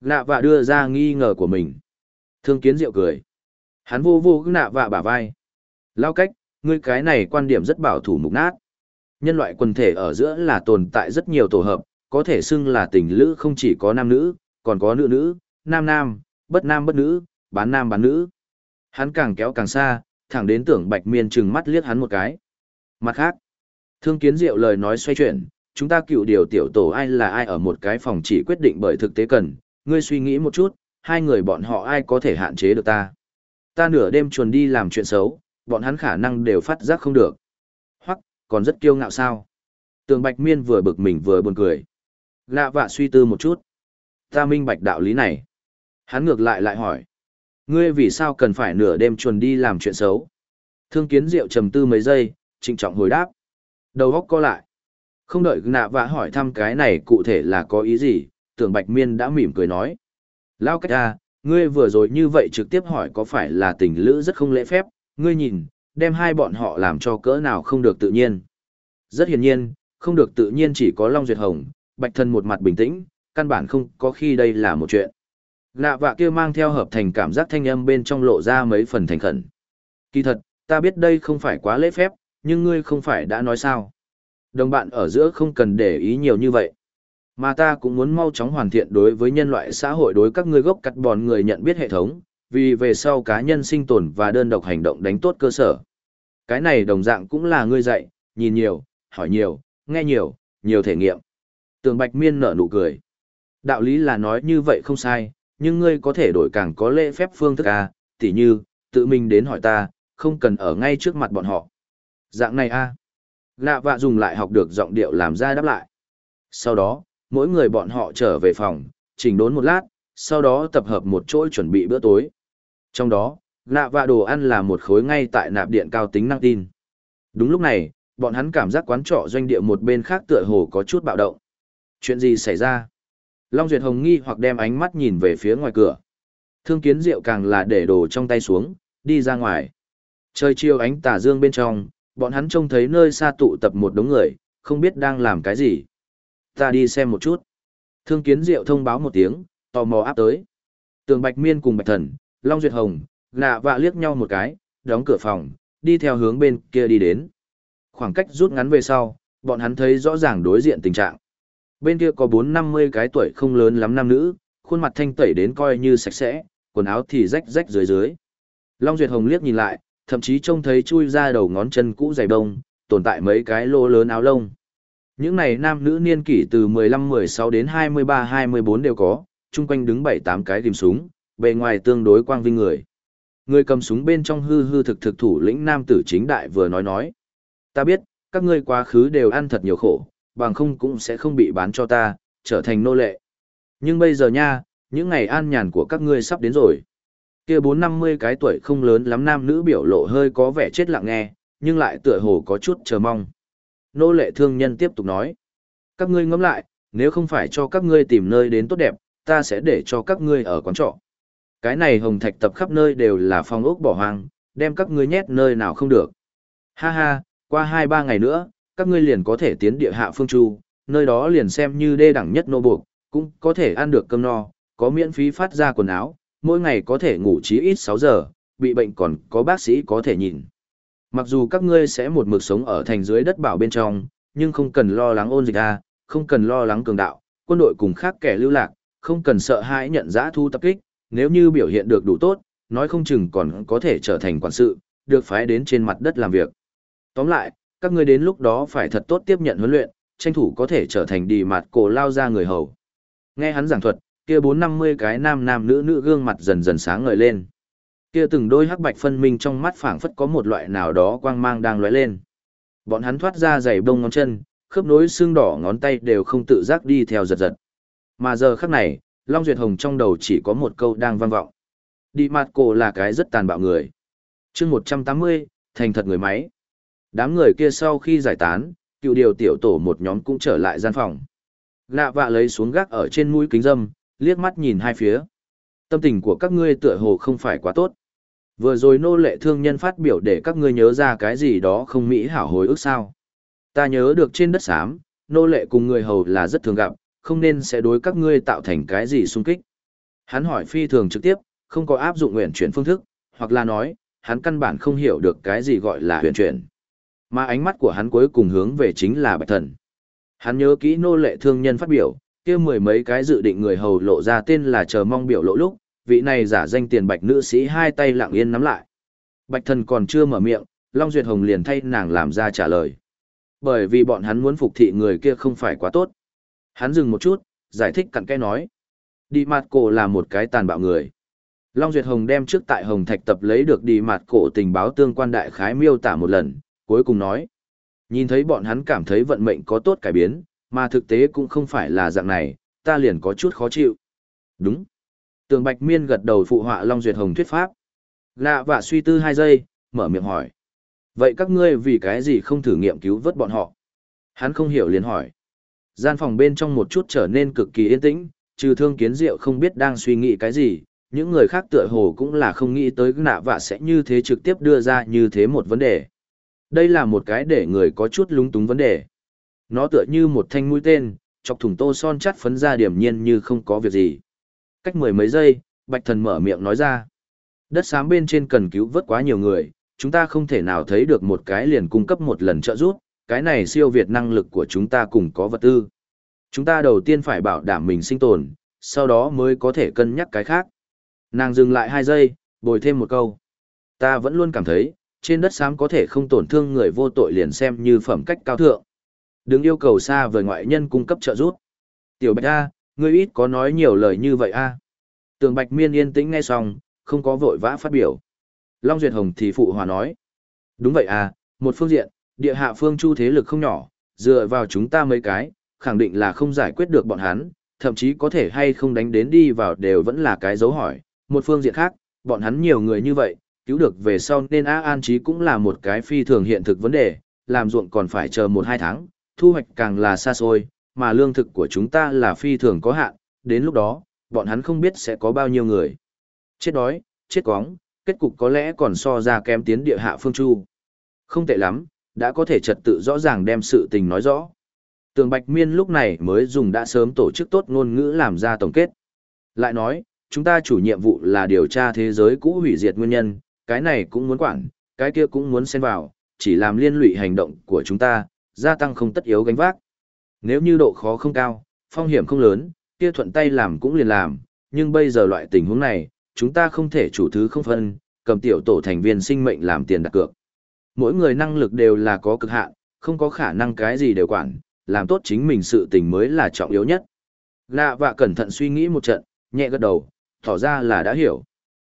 Nạ vạ đưa ra nghi ngờ của mình. Thương kiến diệu cười. Hắn vô vô nạ vạ bả vai. Lao cách, ngươi cái này quan điểm rất bảo thủ mục nát. Nhân loại quần thể ở giữa là tồn tại rất nhiều tổ hợp, có thể xưng là tình lữ không chỉ có nam nữ, còn có nữ nữ, nam nam, bất nam bất nữ, bán nam bán nữ. Hắn càng kéo càng xa, thẳng đến tưởng bạch miên trừng mắt liếc hắn một cái. Mặt khác, thương kiến diệu lời nói xoay chuyển, chúng ta cựu điều tiểu tổ ai là ai ở một cái phòng chỉ quyết định bởi thực tế cần, ngươi suy nghĩ một chút, hai người bọn họ ai có thể hạn chế được ta. Ta nửa đêm chuồn đi làm chuyện xấu, bọn hắn khả năng đều phát giác không được. Hoặc, còn rất kiêu ngạo sao. Tường Bạch Miên vừa bực mình vừa buồn cười. Lạ vạ suy tư một chút. Ta minh bạch đạo lý này. Hắn ngược lại lại hỏi. Ngươi vì sao cần phải nửa đêm chuồn đi làm chuyện xấu? Thương kiến diệu trầm tư mấy giây, trịnh trọng hồi đáp. Đầu góc co lại. Không đợi nạ vạ hỏi thăm cái này cụ thể là có ý gì, tưởng bạch miên đã mỉm cười nói. Lao cách ra, ngươi vừa rồi như vậy trực tiếp hỏi có phải là tình lữ rất không lễ phép, ngươi nhìn, đem hai bọn họ làm cho cỡ nào không được tự nhiên. Rất hiển nhiên, không được tự nhiên chỉ có Long Duyệt Hồng, Bạch Thần một mặt bình tĩnh, căn bản không có khi đây là một chuyện. Lạ vạ kia mang theo hợp thành cảm giác thanh âm bên trong lộ ra mấy phần thành khẩn. Kỳ thật, ta biết đây không phải quá lễ phép, nhưng ngươi không phải đã nói sao. Đồng bạn ở giữa không cần để ý nhiều như vậy. Mà ta cũng muốn mau chóng hoàn thiện đối với nhân loại xã hội đối các ngươi gốc cắt bòn người nhận biết hệ thống, vì về sau cá nhân sinh tồn và đơn độc hành động đánh tốt cơ sở. Cái này đồng dạng cũng là ngươi dạy, nhìn nhiều, hỏi nhiều, nghe nhiều, nhiều thể nghiệm. Tường Bạch Miên nở nụ cười. Đạo lý là nói như vậy không sai, nhưng ngươi có thể đổi càng có lễ phép phương thức à, tỉ như, tự mình đến hỏi ta, không cần ở ngay trước mặt bọn họ. Dạng này a à. Lạ vạ dùng lại học được giọng điệu làm ra đáp lại. Sau đó, mỗi người bọn họ trở về phòng, chỉnh đốn một lát, sau đó tập hợp một chỗ chuẩn bị bữa tối. Trong đó, lạ vạ đồ ăn là một khối ngay tại nạp điện cao tính năng tin. Đúng lúc này, bọn hắn cảm giác quán trọ doanh địa một bên khác tựa hồ có chút bạo động. Chuyện gì xảy ra? Long Duyệt Hồng nghi hoặc đem ánh mắt nhìn về phía ngoài cửa. Thương kiến rượu càng là để đồ trong tay xuống, đi ra ngoài. Trời chiều ánh tà dương bên trong, bọn hắn trông thấy nơi xa tụ tập một đống người, không biết đang làm cái gì. Ta đi xem một chút. Thương kiến diệu thông báo một tiếng, tò mò áp tới. Tường Bạch Miên cùng Bạch Thần, Long Duyệt Hồng, nạ vạ liếc nhau một cái, đóng cửa phòng, đi theo hướng bên kia đi đến. Khoảng cách rút ngắn về sau, bọn hắn thấy rõ ràng đối diện tình trạng. Bên kia có bốn năm mươi cái tuổi không lớn lắm nam nữ, khuôn mặt thanh tẩy đến coi như sạch sẽ, quần áo thì rách rách dưới dưới. Long Duyệt Hồng liếc nhìn lại, thậm chí trông thấy chui ra đầu ngón chân cũ dày bông, tồn tại mấy cái lô lớn áo lông. Những này nam nữ niên kỷ từ 15-16 đến 23-24 đều có, chung quanh đứng 7-8 cái tìm súng, bề ngoài tương đối quang vinh người. Người cầm súng bên trong hư hư thực thực thủ lĩnh nam tử chính đại vừa nói nói. Ta biết, các ngươi quá khứ đều ăn thật nhiều khổ, bằng không cũng sẽ không bị bán cho ta, trở thành nô lệ. Nhưng bây giờ nha, những ngày an nhàn của các ngươi sắp đến rồi kia bốn năm mươi cái tuổi không lớn lắm nam nữ biểu lộ hơi có vẻ chết lặng nghe, nhưng lại tựa hồ có chút chờ mong. Nô lệ thương nhân tiếp tục nói. Các ngươi ngẫm lại, nếu không phải cho các ngươi tìm nơi đến tốt đẹp, ta sẽ để cho các ngươi ở quán trọ. Cái này hồng thạch tập khắp nơi đều là phong ốc bỏ hoang, đem các ngươi nhét nơi nào không được. Ha ha, qua hai ba ngày nữa, các ngươi liền có thể tiến địa hạ phương chu, nơi đó liền xem như đê đẳng nhất nô buộc, cũng có thể ăn được cơm no, có miễn phí phát ra quần áo, mỗi ngày có thể ngủ chí ít 6 giờ, bị bệnh còn có bác sĩ có thể nhìn. Mặc dù các ngươi sẽ một mực sống ở thành dưới đất bảo bên trong, nhưng không cần lo lắng ôn dịch a, không cần lo lắng cường đạo, quân đội cùng khác kẻ lưu lạc, không cần sợ hãi nhận giã thu tập kích, nếu như biểu hiện được đủ tốt, nói không chừng còn có thể trở thành quản sự, được phái đến trên mặt đất làm việc. Tóm lại, các ngươi đến lúc đó phải thật tốt tiếp nhận huấn luyện, tranh thủ có thể trở thành đi mặt cổ lao ra người hầu. Nghe hắn giảng thuật, kia bốn năm mươi cái nam nam nữ nữ gương mặt dần dần sáng ngời lên. Kia từng đôi hắc bạch phân minh trong mắt phảng phất có một loại nào đó quang mang đang lóe lên. Bọn hắn thoát ra giày bông ngón chân, khớp nối xương đỏ ngón tay đều không tự giác đi theo giật giật. Mà giờ khắc này, Long Duyệt Hồng trong đầu chỉ có một câu đang vang vọng. Đi mặt cổ là cái rất tàn bạo người. chương một trăm tám mươi thành thật người máy. Đám người kia sau khi giải tán, cựu điều tiểu tổ một nhóm cũng trở lại gian phòng. Lạ vạ lấy xuống gác ở trên mũi kính dâm, liếc mắt nhìn hai phía. Tâm tình của các ngươi tựa hồ không phải quá tốt. Vừa rồi nô lệ thương nhân phát biểu để các ngươi nhớ ra cái gì đó không mỹ hảo hồi ức sao. Ta nhớ được trên đất xám, nô lệ cùng người hầu là rất thường gặp, không nên sẽ đối các ngươi tạo thành cái gì xung kích. Hắn hỏi phi thường trực tiếp, không có áp dụng nguyện chuyển phương thức, hoặc là nói, hắn căn bản không hiểu được cái gì gọi là huyền chuyển. Mà ánh mắt của hắn cuối cùng hướng về chính là bạch thần. Hắn nhớ kỹ nô lệ thương nhân phát biểu, kia mười mấy cái dự định người hầu lộ ra tên là chờ mong biểu lộ lúc, vị này giả danh tiền bạch nữ sĩ hai tay lặng yên nắm lại. Bạch thần còn chưa mở miệng, Long Duyệt Hồng liền thay nàng làm ra trả lời. Bởi vì bọn hắn muốn phục thị người kia không phải quá tốt. Hắn dừng một chút, giải thích cặn kẽ nói. Đi mặt cổ là một cái tàn bạo người. Long Duyệt Hồng đem trước tại Hồng Thạch tập lấy được đi mặt cổ tình báo tương quan đại khái miêu tả một lần, cuối cùng nói. Nhìn thấy bọn hắn cảm thấy vận mệnh có tốt cải biến, mà thực tế cũng không phải là dạng này, ta liền có chút khó chịu. Đúng. Tường Bạch Miên gật đầu phụ họa Long Duyệt Hồng thuyết pháp. Lạ và suy tư hai giây, mở miệng hỏi. Vậy các ngươi vì cái gì không thử nghiệm cứu vớt bọn họ? Hắn không hiểu liền hỏi. Gian phòng bên trong một chút trở nên cực kỳ yên tĩnh, trừ thương kiến diệu không biết đang suy nghĩ cái gì, những người khác tựa hồ cũng là không nghĩ tới nạ vạ sẽ như thế trực tiếp đưa ra như thế một vấn đề. Đây là một cái để người có chút lúng túng vấn đề. Nó tựa như một thanh mũi tên, chọc thủng tô son chắt phấn ra điểm nhiên như không có việc gì. Cách mười mấy giây, Bạch Thần mở miệng nói ra. Đất xám bên trên cần cứu vớt quá nhiều người, chúng ta không thể nào thấy được một cái liền cung cấp một lần trợ giúp, cái này siêu việt năng lực của chúng ta cùng có vật tư. Chúng ta đầu tiên phải bảo đảm mình sinh tồn, sau đó mới có thể cân nhắc cái khác. Nàng dừng lại hai giây, bồi thêm một câu. Ta vẫn luôn cảm thấy, trên đất xám có thể không tổn thương người vô tội liền xem như phẩm cách cao thượng. Đừng yêu cầu xa vời ngoại nhân cung cấp trợ giúp. Tiểu Bạch A, ngươi ít có nói nhiều lời như vậy A. Tường Bạch miên yên tĩnh nghe xong, không có vội vã phát biểu. Long Duyệt Hồng thì phụ hòa nói. Đúng vậy à, một phương diện, địa hạ phương chu thế lực không nhỏ, dựa vào chúng ta mấy cái, khẳng định là không giải quyết được bọn hắn, thậm chí có thể hay không đánh đến đi vào đều vẫn là cái dấu hỏi. Một phương diện khác, bọn hắn nhiều người như vậy, cứu được về sau nên A An Trí cũng là một cái phi thường hiện thực vấn đề, làm ruộng còn phải chờ một hai tháng, thu hoạch càng là xa xôi, mà lương thực của chúng ta là phi thường có hạn, đến lúc đó, bọn hắn không biết sẽ có bao nhiêu người. Chết đói, chết cóng, kết cục có lẽ còn so ra kém tiến địa hạ phương chu. Không tệ lắm, đã có thể trật tự rõ ràng đem sự tình nói rõ. Tường Bạch Miên lúc này mới dùng đã sớm tổ chức tốt ngôn ngữ làm ra tổng kết. Lại nói, chúng ta chủ nhiệm vụ là điều tra thế giới cũ hủy diệt nguyên nhân, cái này cũng muốn quản, cái kia cũng muốn xen vào, chỉ làm liên lụy hành động của chúng ta, gia tăng không tất yếu gánh vác. Nếu như độ khó không cao, phong hiểm không lớn, kia thuận tay làm cũng liền làm, nhưng bây giờ loại tình huống này, chúng ta không thể chủ thứ không phân, cầm tiểu tổ thành viên sinh mệnh làm tiền đặt cược. Mỗi người năng lực đều là có cực hạn, không có khả năng cái gì đều quản, làm tốt chính mình sự tình mới là trọng yếu nhất. Lạ và cẩn thận suy nghĩ một trận, nhẹ gật đầu, tỏ ra là đã hiểu.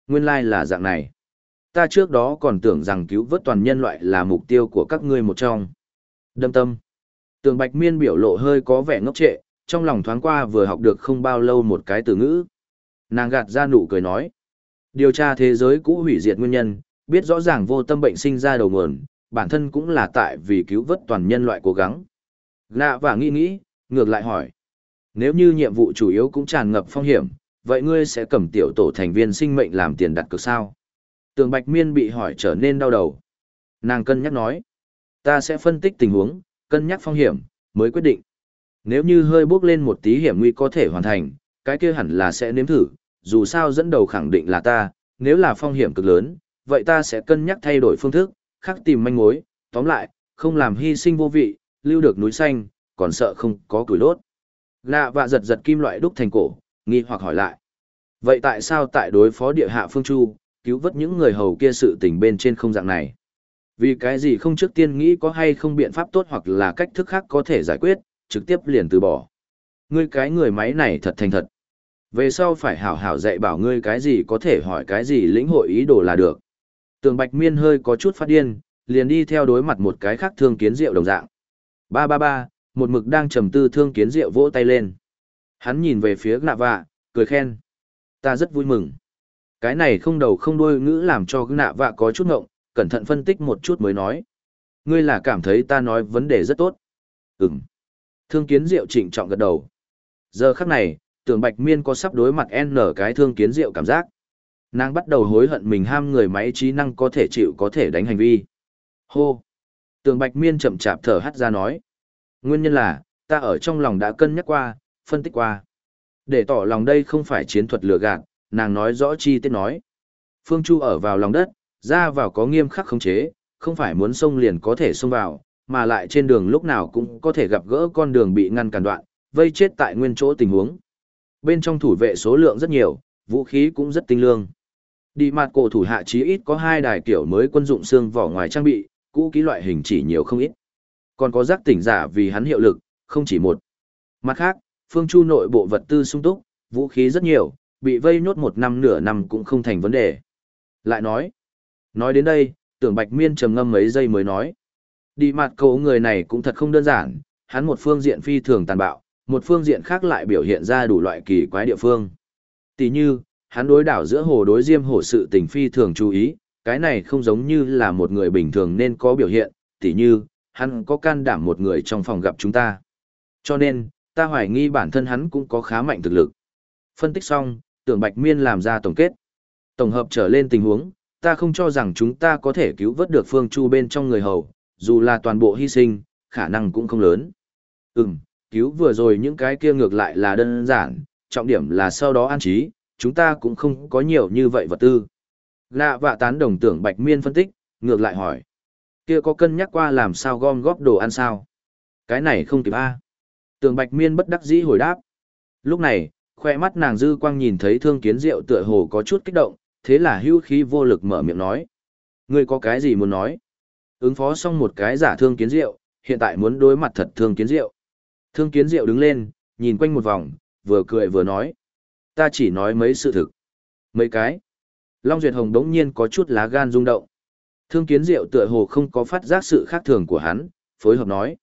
Nguyên lai like là dạng này. Ta trước đó còn tưởng rằng cứu vớt toàn nhân loại là mục tiêu của các ngươi một trong. Đâm tâm. Tường Bạch Miên biểu lộ hơi có vẻ ngốc trệ, trong lòng thoáng qua vừa học được không bao lâu một cái từ ngữ. Nàng gạt ra nụ cười nói. Điều tra thế giới cũ hủy diệt nguyên nhân, biết rõ ràng vô tâm bệnh sinh ra đầu nguồn, bản thân cũng là tại vì cứu vớt toàn nhân loại cố gắng. Lạ và nghĩ nghĩ, ngược lại hỏi. Nếu như nhiệm vụ chủ yếu cũng tràn ngập phong hiểm, vậy ngươi sẽ cầm tiểu tổ thành viên sinh mệnh làm tiền đặt cược sao? Tường Bạch Miên bị hỏi trở nên đau đầu. Nàng cân nhắc nói. Ta sẽ phân tích tình huống, cân nhắc phong hiểm, mới quyết định. Nếu như hơi bước lên một tí hiểm nguy có thể hoàn thành, cái kia hẳn là sẽ nếm thử, dù sao dẫn đầu khẳng định là ta, nếu là phong hiểm cực lớn, vậy ta sẽ cân nhắc thay đổi phương thức, khắc tìm manh mối, tóm lại, không làm hy sinh vô vị, lưu được núi xanh, còn sợ không có củi đốt. Lạ và giật giật kim loại đúc thành cổ, nghi hoặc hỏi lại. Vậy tại sao tại đối phó địa hạ phương chu, cứu vớt những người hầu kia sự tình bên trên không dạng này? Vì cái gì không trước tiên nghĩ có hay không biện pháp tốt hoặc là cách thức khác có thể giải quyết, trực tiếp liền từ bỏ. Ngươi cái người máy này thật thành thật. Về sau phải hảo hảo dạy bảo ngươi cái gì có thể hỏi cái gì lĩnh hội ý đồ là được. Tường Bạch Miên hơi có chút phát điên, liền đi theo đối mặt một cái khác thương kiến rượu đồng dạng. Ba ba ba, một mực đang trầm tư thương kiến rượu vỗ tay lên. Hắn nhìn về phía nạ vạ, cười khen. Ta rất vui mừng. Cái này không đầu không đuôi ngữ làm cho nạ vạ có chút ngộng, cẩn thận phân tích một chút mới nói. Ngươi là cảm thấy ta nói vấn đề rất tốt. Ừm. Thương kiến diệu trịnh trọng gật đầu. Giờ khắc này, tưởng bạch miên có sắp đối mặt N cái thương kiến diệu cảm giác. Nàng bắt đầu hối hận mình ham người máy trí năng có thể chịu có thể đánh hành vi. Hô. Tưởng bạch miên chậm chạp thở hắt ra nói. Nguyên nhân là, ta ở trong lòng đã cân nhắc qua, phân tích qua. Để tỏ lòng đây không phải chiến thuật lừa gạt, nàng nói rõ chi tiết nói. Phương Chu ở vào lòng đất, ra vào có nghiêm khắc khống chế, không phải muốn xông liền có thể xông vào, mà lại trên đường lúc nào cũng có thể gặp gỡ con đường bị ngăn cản đoạn, vây chết tại nguyên chỗ tình huống. Bên trong thủ vệ số lượng rất nhiều, vũ khí cũng rất tinh lương. Đi mặt cổ thủ hạ chí ít có hai đài kiểu mới quân dụng xương vỏ ngoài trang bị, cũ kỹ loại hình chỉ nhiều không ít. Còn có giác tỉnh giả vì hắn hiệu lực, không chỉ một. Mặt khác, phương chu nội bộ vật tư sung túc, vũ khí rất nhiều, bị vây nhốt một năm nửa năm cũng không thành vấn đề. Lại nói, nói đến đây, tưởng bạch miên trầm ngâm mấy giây mới nói. Đi mặt cậu người này cũng thật không đơn giản, hắn một phương diện phi thường tàn bạo, một phương diện khác lại biểu hiện ra đủ loại kỳ quái địa phương. Tỷ như, hắn đối đảo giữa hồ đối diêm hồ sự tình phi thường chú ý, cái này không giống như là một người bình thường nên có biểu hiện, tỷ như, hắn có can đảm một người trong phòng gặp chúng ta. Cho nên, ta hoài nghi bản thân hắn cũng có khá mạnh thực lực. Phân tích xong, tưởng Bạch Miên làm ra tổng kết. Tổng hợp trở lên tình huống, ta không cho rằng chúng ta có thể cứu vớt được Phương Chu bên trong người hầu, dù là toàn bộ hy sinh, khả năng cũng không lớn. Ừm, cứu vừa rồi những cái kia ngược lại là đơn giản, trọng điểm là sau đó an trí, chúng ta cũng không có nhiều như vậy vật tư. Lạ vạ tán đồng tưởng Bạch Miên phân tích, ngược lại hỏi. Kia có cân nhắc qua làm sao gom góp đồ ăn sao? Cái này không kịp a. Tưởng Bạch Miên bất đắc dĩ hồi đáp. Lúc này, khoe mắt nàng dư quang nhìn thấy thương kiến diệu tựa hồ có chút kích động, thế là hưu khí vô lực mở miệng nói. Ngươi có cái gì muốn nói? Ứng phó xong một cái giả thương kiến diệu, hiện tại muốn đối mặt thật thương kiến diệu. Thương kiến diệu đứng lên, nhìn quanh một vòng, vừa cười vừa nói. Ta chỉ nói mấy sự thực. Mấy cái. Long Duyệt Hồng đống nhiên có chút lá gan rung động. Thương kiến diệu tựa hồ không có phát giác sự khác thường của hắn, phối hợp nói.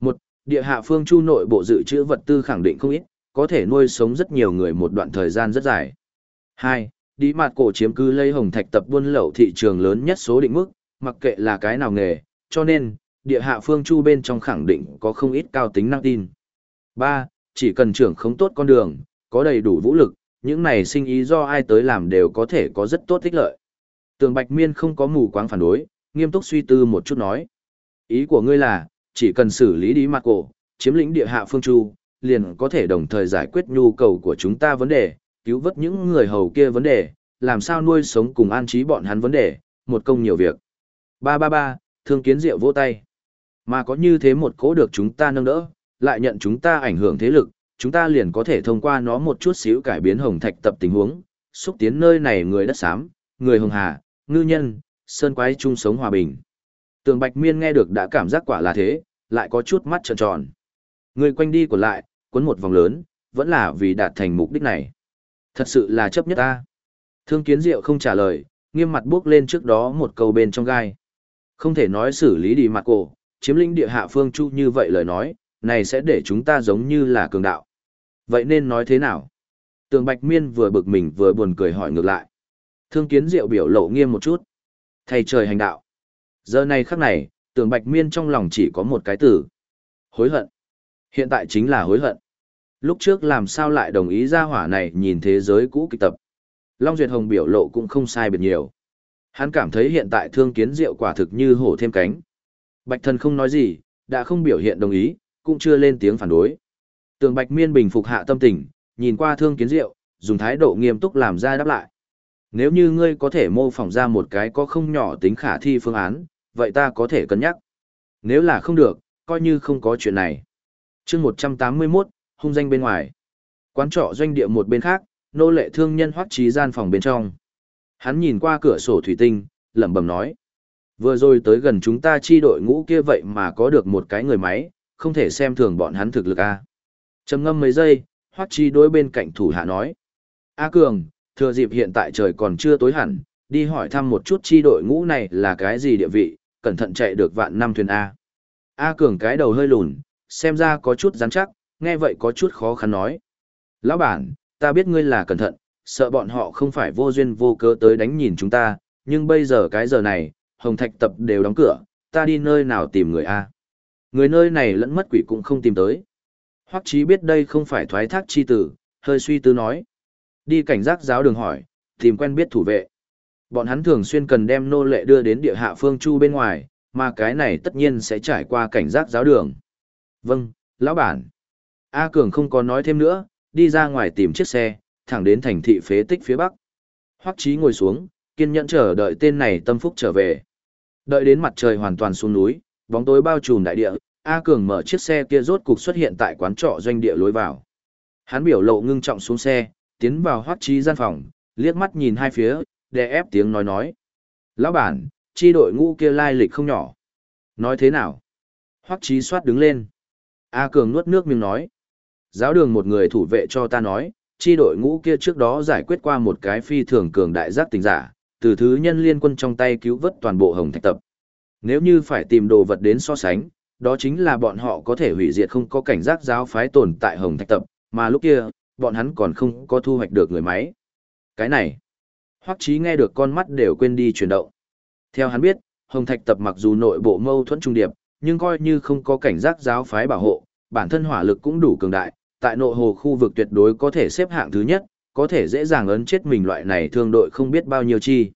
Một, địa hạ phương chu nội bộ dự trữ vật tư khẳng định không ít, có thể nuôi sống rất nhiều người một đoạn thời gian rất dài. Hai, đi mặt cổ chiếm cứ lấy hồng thạch tập buôn lậu thị trường lớn nhất số định mức, mặc kệ là cái nào nghề, cho nên, địa hạ phương chu bên trong khẳng định có không ít cao tính năng tin. Ba, chỉ cần trưởng không tốt con đường, có đầy đủ vũ lực, những này sinh ý do ai tới làm đều có thể có rất tốt tích lợi. Tường Bạch Miên không có mù quáng phản đối, nghiêm túc suy tư một chút nói. Ý của ngươi là, chỉ cần xử lý đi mặt cổ, chiếm lĩnh địa hạ phương chu, liền có thể đồng thời giải quyết nhu cầu của chúng ta vấn đề, cứu vớt những người hầu kia vấn đề, làm sao nuôi sống cùng an trí bọn hắn vấn đề, một công nhiều việc. Ba ba ba, thương kiến diệu vỗ tay. Mà có như thế một cố được chúng ta nâng đỡ, lại nhận chúng ta ảnh hưởng thế lực, chúng ta liền có thể thông qua nó một chút xíu cải biến hồng thạch tập tình huống, xúc tiến nơi này người đất xám, người hồng hà, ngư nhân, sơn quái chung sống hòa bình. Tường Bạch Miên nghe được đã cảm giác quả là thế, lại có chút mắt tròn tròn. Người quanh đi của lại, cuốn một vòng lớn, vẫn là vì đạt thành mục đích này. Thật sự là chấp nhất ta. Thương kiến diệu không trả lời, nghiêm mặt bước lên trước đó một câu bên trong gai. Không thể nói xử lý đi mặt cổ, chiếm lĩnh địa hạ phương chu như vậy lời nói, này sẽ để chúng ta giống như là cường đạo. Vậy nên nói thế nào? Tường Bạch Miên vừa bực mình vừa buồn cười hỏi ngược lại. Thương kiến diệu biểu lộ nghiêm một chút. Thầy trời hành đạo. Giờ này khắc này, tường Bạch Miên trong lòng chỉ có một cái từ. Hối hận. Hiện tại chính là hối hận. Lúc trước làm sao lại đồng ý ra hỏa này nhìn thế giới cũ kịch tập. Long Duyệt Hồng biểu lộ cũng không sai biệt nhiều. Hắn cảm thấy hiện tại thương kiến diệu quả thực như hổ thêm cánh. Bạch thần không nói gì, đã không biểu hiện đồng ý, cũng chưa lên tiếng phản đối. Tường Bạch Miên bình phục hạ tâm tình, nhìn qua thương kiến diệu, dùng thái độ nghiêm túc làm ra đáp lại. Nếu như ngươi có thể mô phỏng ra một cái có không nhỏ tính khả thi phương án, vậy ta có thể cân nhắc. Nếu là không được, coi như không có chuyện này chương 181, hung danh bên ngoài. Quán trọ doanh địa một bên khác, nô lệ thương nhân hoắc trí gian phòng bên trong. Hắn nhìn qua cửa sổ thủy tinh, lẩm bẩm nói. Vừa rồi tới gần chúng ta chi đội ngũ kia vậy mà có được một cái người máy, không thể xem thường bọn hắn thực lực a. À. Trầm ngâm mấy giây, Hoắc Chi đối bên cạnh thủ hạ nói: "A Cường, thừa dịp hiện tại trời còn chưa tối hẳn, đi hỏi thăm một chút chi đội ngũ này là cái gì địa vị, cẩn thận chạy được vạn năm thuyền a." A Cường cái đầu hơi lùn, xem ra có chút rắn chắc, nghe vậy có chút khó khăn nói: "Lão bản, ta biết ngươi là cẩn thận, sợ bọn họ không phải vô duyên vô cớ tới đánh nhìn chúng ta, nhưng bây giờ cái giờ này, Hồng Thạch tập đều đóng cửa, ta đi nơi nào tìm người a?" Người nơi này lẫn mất quỷ cũng không tìm tới. Hoắc chí biết đây không phải thoái thác chi tử, hơi suy tư nói. Đi cảnh giác giáo đường hỏi, tìm quen biết thủ vệ. Bọn hắn thường xuyên cần đem nô lệ đưa đến địa hạ phương chu bên ngoài, mà cái này tất nhiên sẽ trải qua cảnh giác giáo đường. Vâng, lão bản. A Cường không có nói thêm nữa, đi ra ngoài tìm chiếc xe, thẳng đến thành thị phế tích phía bắc. Hoắc Chí ngồi xuống, kiên nhẫn chờ đợi tên này tâm phúc trở về. Đợi đến mặt trời hoàn toàn xuống núi, bóng tối bao trùm đại địa, A Cường mở chiếc xe kia rốt cục xuất hiện tại quán trọ doanh địa lối vào. Hắn biểu lộ ngưng trọng xuống xe, tiến vào hoắc trí gian phòng, liếc mắt nhìn hai phía, đè ép tiếng nói nói. Lão bản, chi đội ngũ kia lai lịch không nhỏ. Nói thế nào? Hoắc trí soát đứng lên. A Cường nuốt nước miếng nói. Giáo đường một người thủ vệ cho ta nói, chi đội ngũ kia trước đó giải quyết qua một cái phi thường cường đại giác tình giả, từ thứ nhân liên quân trong tay cứu vớt toàn bộ hồng thạch tập. Nếu như phải tìm đồ vật đến so sánh, đó chính là bọn họ có thể hủy diệt không có cảnh giác giáo phái tồn tại Hồng Thạch Tập, mà lúc kia, bọn hắn còn không có thu hoạch được người máy. Cái này, Hoắc Chí nghe được con mắt đều quên đi chuyển động. Theo hắn biết, Hồng Thạch Tập mặc dù nội bộ mâu thuẫn trung điệp, nhưng coi như không có cảnh giác giáo phái bảo hộ, bản thân hỏa lực cũng đủ cường đại, tại nội hồ khu vực tuyệt đối có thể xếp hạng thứ nhất, có thể dễ dàng ấn chết mình loại này thương đội không biết bao nhiêu chi.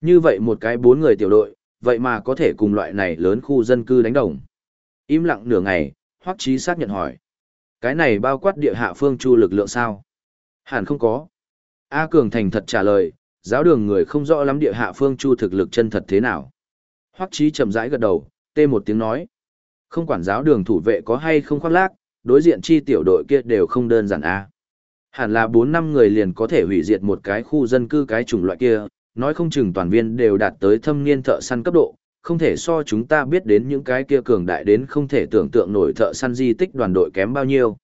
Như vậy một cái bốn người tiểu đội, vậy mà có thể cùng loại này lớn khu dân cư đánh đồng. Im lặng nửa ngày, Hoắc Chí xác nhận hỏi. Cái này bao quát địa hạ phương chu lực lượng sao? Hẳn không có. A Cường thành thật trả lời, giáo đường người không rõ lắm địa hạ phương chu thực lực chân thật thế nào. Hoắc Chí chậm rãi gật đầu, tê một tiếng nói. Không quản giáo đường thủ vệ có hay không khoác lác, đối diện chi tiểu đội kia đều không đơn giản a. Hẳn là 4 năm người liền có thể hủy diệt một cái khu dân cư cái chủng loại kia, nói không chừng toàn viên đều đạt tới thâm niên thợ săn cấp độ, không thể so chúng ta biết đến những cái kia cường đại đến không thể tưởng tượng nổi thợ săn di tích đoàn đội kém bao nhiêu.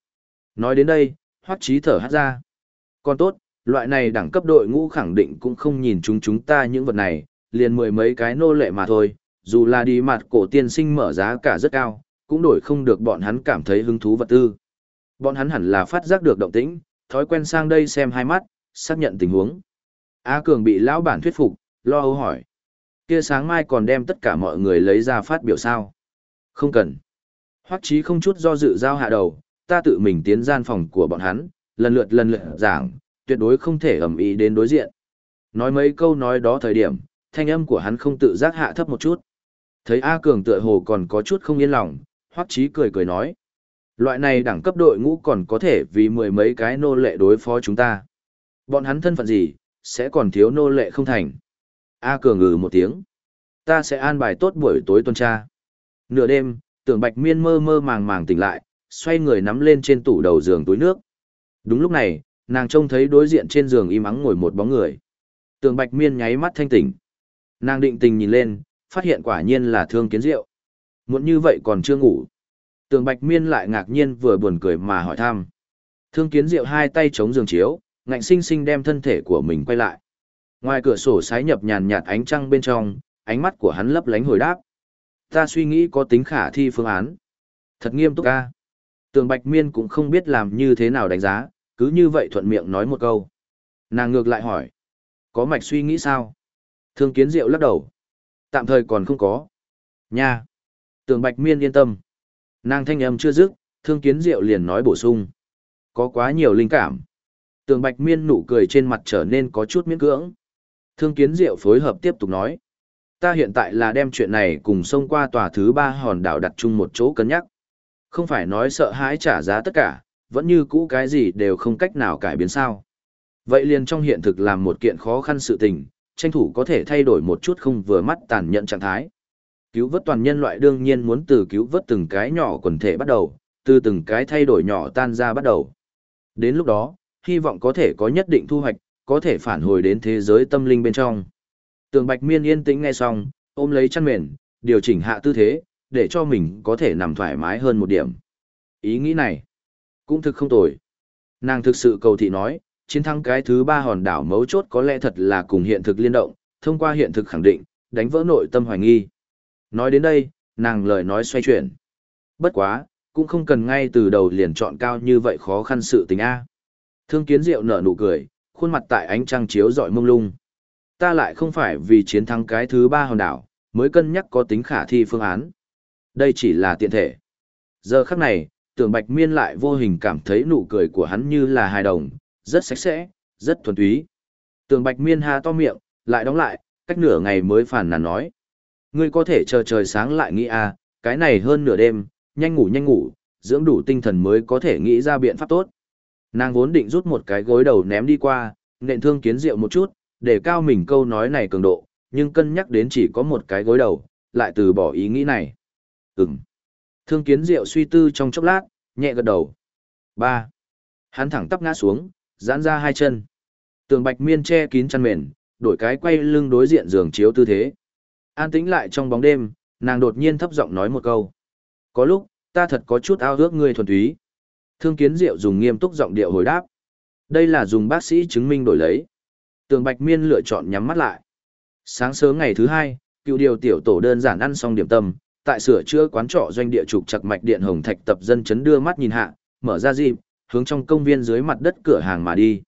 Nói đến đây, hoắc trí thở hát ra. Còn tốt, loại này đẳng cấp đội ngũ khẳng định cũng không nhìn chúng chúng ta những vật này, liền mười mấy cái nô lệ mà thôi, dù là đi mặt cổ tiên sinh mở giá cả rất cao, cũng đổi không được bọn hắn cảm thấy hứng thú vật tư. Bọn hắn hẳn là phát giác được động tĩnh, thói quen sang đây xem hai mắt, xác nhận tình huống. A Cường bị lão bản thuyết phục, lo âu hỏi. Kia sáng mai còn đem tất cả mọi người lấy ra phát biểu sao? Không cần. Hoắc Chí không chút do dự giao hạ đầu, ta tự mình tiến gian phòng của bọn hắn, lần lượt lần lượt giảng, tuyệt đối không thể ầm ĩ đến đối diện. Nói mấy câu nói đó thời điểm, thanh âm của hắn không tự giác hạ thấp một chút. Thấy A Cường tựa hồ còn có chút không yên lòng, Hoắc Chí cười cười nói: "Loại này đẳng cấp đội ngũ còn có thể vì mười mấy cái nô lệ đối phó chúng ta. Bọn hắn thân phận gì, sẽ còn thiếu nô lệ không thành?" A Cường ngừ một tiếng. Ta sẽ an bài tốt buổi tối tuần tra. Nửa đêm, tưởng bạch miên mơ mơ màng màng tỉnh lại, xoay người nắm lên trên tủ đầu giường túi nước. Đúng lúc này, nàng trông thấy đối diện trên giường im ắng ngồi một bóng người. Tưởng bạch miên nháy mắt thanh tỉnh. Nàng định tình nhìn lên, phát hiện quả nhiên là thương kiến diệu. Muốn như vậy còn chưa ngủ. Tường Bạch Miên lại ngạc nhiên vừa buồn cười mà hỏi thăm. Thương Kiến Diệu hai tay chống giường chiếu, ngạnh sinh sinh đem thân thể của mình quay lại. Ngoài cửa sổ sái nhập nhàn nhạt ánh trăng bên trong, ánh mắt của hắn lấp lánh hồi đáp. Ta suy nghĩ có tính khả thi phương án. Thật nghiêm túc ca. Tường Bạch Miên cũng không biết làm như thế nào đánh giá, cứ như vậy thuận miệng nói một câu. Nàng ngược lại hỏi. Có mạch suy nghĩ sao? Thương kiến diệu lắc đầu. Tạm thời còn không có. Nha. Tường Bạch Miên yên tâm. Nàng thanh âm chưa dứt, thương kiến diệu liền nói bổ sung. Có quá nhiều linh cảm. Tường Bạch Miên nụ cười trên mặt trở nên có chút miễn cưỡng. Thương kiến diệu phối hợp tiếp tục nói. Ta hiện tại là đem chuyện này cùng xông qua tòa thứ ba hòn đảo đặt chung một chỗ cân nhắc. Không phải nói sợ hãi trả giá tất cả, vẫn như cũ cái gì đều không cách nào cải biến sao. Vậy liền trong hiện thực làm một kiện khó khăn sự tình, tranh thủ có thể thay đổi một chút không vừa mắt tàn nhẫn trạng thái. Cứu vớt toàn nhân loại đương nhiên muốn từ cứu vớt từng cái nhỏ quần thể bắt đầu, từ từng cái thay đổi nhỏ tan ra bắt đầu. Đến lúc đó, hy vọng có thể có nhất định thu hoạch, có thể phản hồi đến thế giới tâm linh bên trong. Tường Bạch Miên yên tĩnh nghe xong, ôm lấy chăn mền, điều chỉnh hạ tư thế, để cho mình có thể nằm thoải mái hơn một điểm. Ý nghĩ này, cũng thực không tồi. Nàng thực sự cầu thị nói, chiến thắng cái thứ ba hòn đảo mấu chốt có lẽ thật là cùng hiện thực liên động, thông qua hiện thực khẳng định, đánh vỡ nội tâm hoài nghi. Nói đến đây, nàng lời nói xoay chuyển. Bất quá, cũng không cần ngay từ đầu liền chọn cao như vậy khó khăn sự tình A. Thương kiến diệu nở nụ cười, khuôn mặt tại ánh trăng chiếu dọi mông lung. Ta lại không phải vì chiến thắng cái thứ ba hòn đảo, mới cân nhắc có tính khả thi phương án. Đây chỉ là tiện thể. Giờ khắc này, tưởng bạch miên lại vô hình cảm thấy nụ cười của hắn như là hài đồng, rất sạch sẽ, rất thuần túy. Tường bạch miên Hà to miệng, lại đóng lại, cách nửa ngày mới phản nàn nói. Ngươi có thể chờ trời sáng lại nghĩ à, cái này hơn nửa đêm, nhanh ngủ nhanh ngủ, dưỡng đủ tinh thần mới có thể nghĩ ra biện pháp tốt. Nàng vốn định rút một cái gối đầu ném đi qua, nện thương kiến rượu một chút, để cao mình câu nói này cường độ, nhưng cân nhắc đến chỉ có một cái gối đầu, lại từ bỏ ý nghĩ này. Ừm. Thương kiến rượu suy tư trong chốc lát, nhẹ gật đầu. ba Hắn thẳng tắp ngã xuống, giãn ra hai chân. Tường bạch miên che kín chăn mền, đổi cái quay lưng đối diện giường chiếu tư thế. An tĩnh lại trong bóng đêm, nàng đột nhiên thấp giọng nói một câu. Có lúc, ta thật có chút ao ước ngươi thuần túy. Thương kiến diệu dùng nghiêm túc giọng điệu hồi đáp. Đây là dùng bác sĩ chứng minh đổi lấy. Tường Bạch Miên lựa chọn nhắm mắt lại. Sáng sớm ngày thứ hai, cựu điều tiểu tổ đơn giản ăn xong điểm tâm, tại sửa chữa quán trọ doanh địa trục chặt mạch điện hồng thạch tập dân chấn đưa mắt nhìn hạ, mở ra dịp, hướng trong công viên dưới mặt đất cửa hàng mà đi.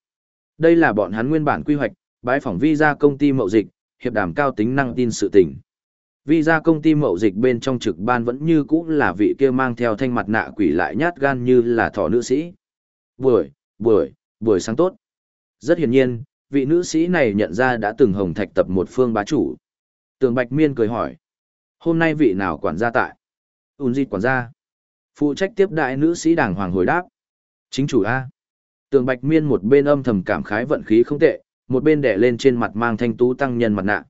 Đây là bọn hắn nguyên bản quy hoạch, bãi phỏng visa công ty mậu dịch, hiệp đàm cao tính năng tin sự tỉnh. Visa công ty mậu dịch bên trong trực ban vẫn như cũ là vị kia mang theo thanh mặt nạ quỷ lại nhát gan như là thỏ nữ sĩ. Buổi, buổi, buổi sáng tốt. Rất hiển nhiên, vị nữ sĩ này nhận ra đã từng hồng thạch tập một phương bá chủ. Tường Bạch Miên cười hỏi. Hôm nay vị nào quản gia tại? Ún dịch quản gia. Phụ trách tiếp đại nữ sĩ đảng hoàng hồi đáp. Chính chủ A. Tường Bạch Miên một bên âm thầm cảm khái vận khí không tệ, một bên đẻ lên trên mặt mang thanh tú tăng nhân mặt nạ.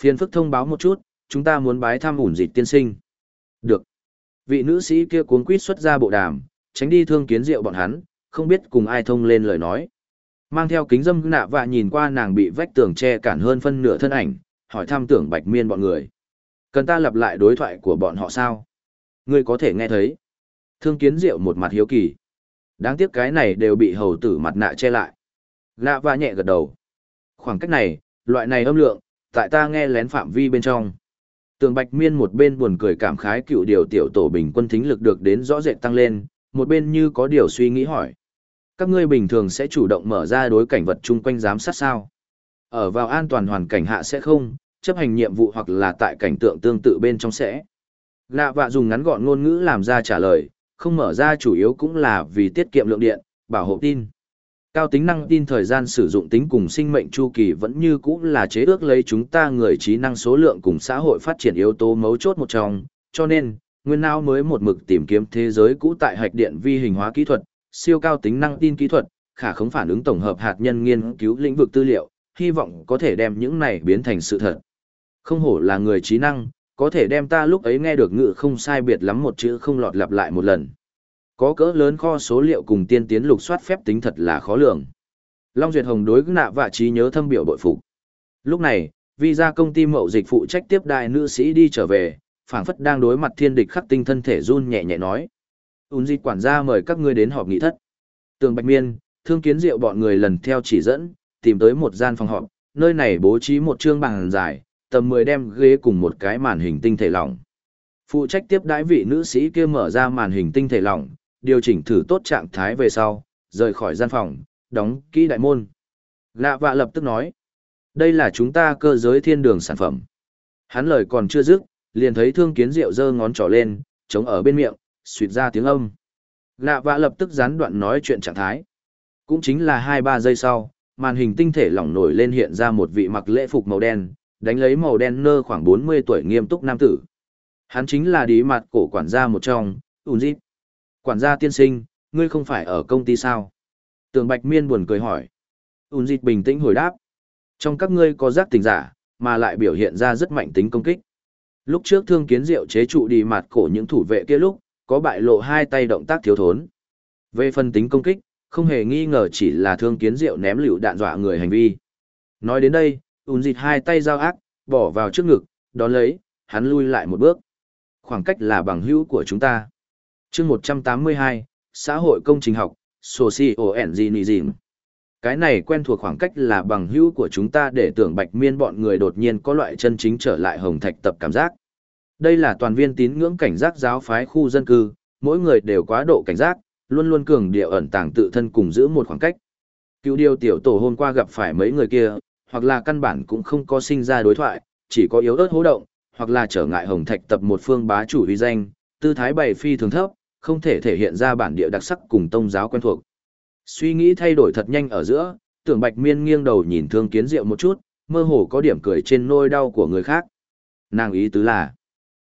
phiền phức thông báo một chút, chúng ta muốn bái thăm ủn dịch tiên sinh. Được. Vị nữ sĩ kia cuốn quýt xuất ra bộ đàm, tránh đi thương kiến rượu bọn hắn, không biết cùng ai thông lên lời nói. Mang theo kính dâm nạ và nhìn qua nàng bị vách tường che cản hơn phân nửa thân ảnh, hỏi thăm tưởng bạch miên bọn người. Cần ta lặp lại đối thoại của bọn họ sao? Ngươi có thể nghe thấy. Thương kiến diệu một mặt hiếu kỳ. Đáng tiếc cái này đều bị hầu tử mặt nạ che lại. Nạ và nhẹ gật đầu. Khoảng cách này, loại này âm lượng, tại ta nghe lén phạm vi bên trong. Tường Bạch Miên một bên buồn cười cảm khái cựu điều tiểu tổ bình quân thính lực được đến rõ rệt tăng lên, một bên như có điều suy nghĩ hỏi. Các ngươi bình thường sẽ chủ động mở ra đối cảnh vật chung quanh giám sát sao? Ở vào an toàn hoàn cảnh hạ sẽ không, chấp hành nhiệm vụ hoặc là tại cảnh tượng tương tự bên trong sẽ. Lạ vạ dùng ngắn gọn ngôn ngữ làm ra trả lời, không mở ra chủ yếu cũng là vì tiết kiệm lượng điện, bảo hộ tin. Cao tính năng tin thời gian sử dụng tính cùng sinh mệnh chu kỳ vẫn như cũ là chế ước lấy chúng ta người trí năng số lượng cùng xã hội phát triển yếu tố mấu chốt một trong, cho nên, nguyên não mới một mực tìm kiếm thế giới cũ tại hạch điện vi hình hóa kỹ thuật, siêu cao tính năng tin kỹ thuật, khả khống phản ứng tổng hợp hạt nhân nghiên cứu lĩnh vực tư liệu, hy vọng có thể đem những này biến thành sự thật. Không hổ là người trí năng, có thể đem ta lúc ấy nghe được ngự không sai biệt lắm một chữ không lọt lặp lại một lần. Có cỡ lớn kho số liệu cùng tiên tiến lục soát phép tính thật là khó lường. Long Duyệt Hồng đối nạ và trí nhớ thâm biểu bội phục. Lúc này, visa công ty mậu dịch phụ trách tiếp đại nữ sĩ đi trở về, phảng phất đang đối mặt thiên địch khắc tinh thân thể run nhẹ nhẹ nói. Ún dịch quản gia mời các ngươi đến họp nghị thất. Tường Bạch Miên, thương kiến diệu bọn người lần theo chỉ dẫn, tìm tới một gian phòng họp, nơi này bố trí một trương bàn dài, tầm 10 đem ghế cùng một cái màn hình tinh thể lỏng. Phụ trách tiếp đãi vị nữ sĩ kia mở ra màn hình tinh thể lỏng, điều chỉnh thử tốt trạng thái về sau, rời khỏi gian phòng, đóng kỹ đại môn. Lạ vạ lập tức nói, đây là chúng ta cơ giới thiên đường sản phẩm. Hắn lời còn chưa dứt, liền thấy thương kiến rượu giơ ngón trỏ lên, chống ở bên miệng, suýt ra tiếng âm. Lạ vạ lập tức gián đoạn nói chuyện trạng thái. Cũng chính là 2-3 giây sau, màn hình tinh thể lỏng nổi lên hiện ra một vị mặc lễ phục màu đen, đánh lấy màu đen nơ khoảng 40 tuổi nghiêm túc nam tử. Hắn chính là đi mặt cổ quản gia một trong, ủn dịp. Quản gia tiên sinh, ngươi không phải ở công ty sao? Tường Bạch Miên buồn cười hỏi. ủn dịp bình tĩnh hồi đáp. Trong các ngươi có giác tình giả, mà lại biểu hiện ra rất mạnh tính công kích. Lúc trước thương kiến diệu chế trụ đi mặt cổ những thủ vệ kia lúc, có bại lộ hai tay động tác thiếu thốn. Về phần tính công kích, không hề nghi ngờ chỉ là thương kiến diệu ném lựu đạn dọa người hành vi. Nói đến đây, ùn dịt hai tay dao ác, bỏ vào trước ngực, đón lấy, hắn lui lại một bước. Khoảng cách là bằng hữu của chúng ta. chương 182, xã hội công trình học, Socio Engineering. Cái này quen thuộc khoảng cách là bằng hữu của chúng ta để tưởng bạch miên bọn người đột nhiên có loại chân chính trở lại hồng thạch tập cảm giác. Đây là toàn viên tín ngưỡng cảnh giác giáo phái khu dân cư, mỗi người đều quá độ cảnh giác, luôn luôn cường điệu ẩn tàng tự thân cùng giữ một khoảng cách. Cứu điều tiểu tổ hôm qua gặp phải mấy người kia, hoặc là căn bản cũng không có sinh ra đối thoại, chỉ có yếu ớt hố động, hoặc là trở ngại hồng thạch tập một phương bá chủ uy danh, tư thái bày phi thường thấp, không thể thể hiện ra bản địa đặc sắc cùng tông giáo quen thuộc. Suy nghĩ thay đổi thật nhanh ở giữa, tưởng bạch miên nghiêng đầu nhìn thương kiến diệu một chút, mơ hồ có điểm cười trên nôi đau của người khác. Nàng ý tứ là,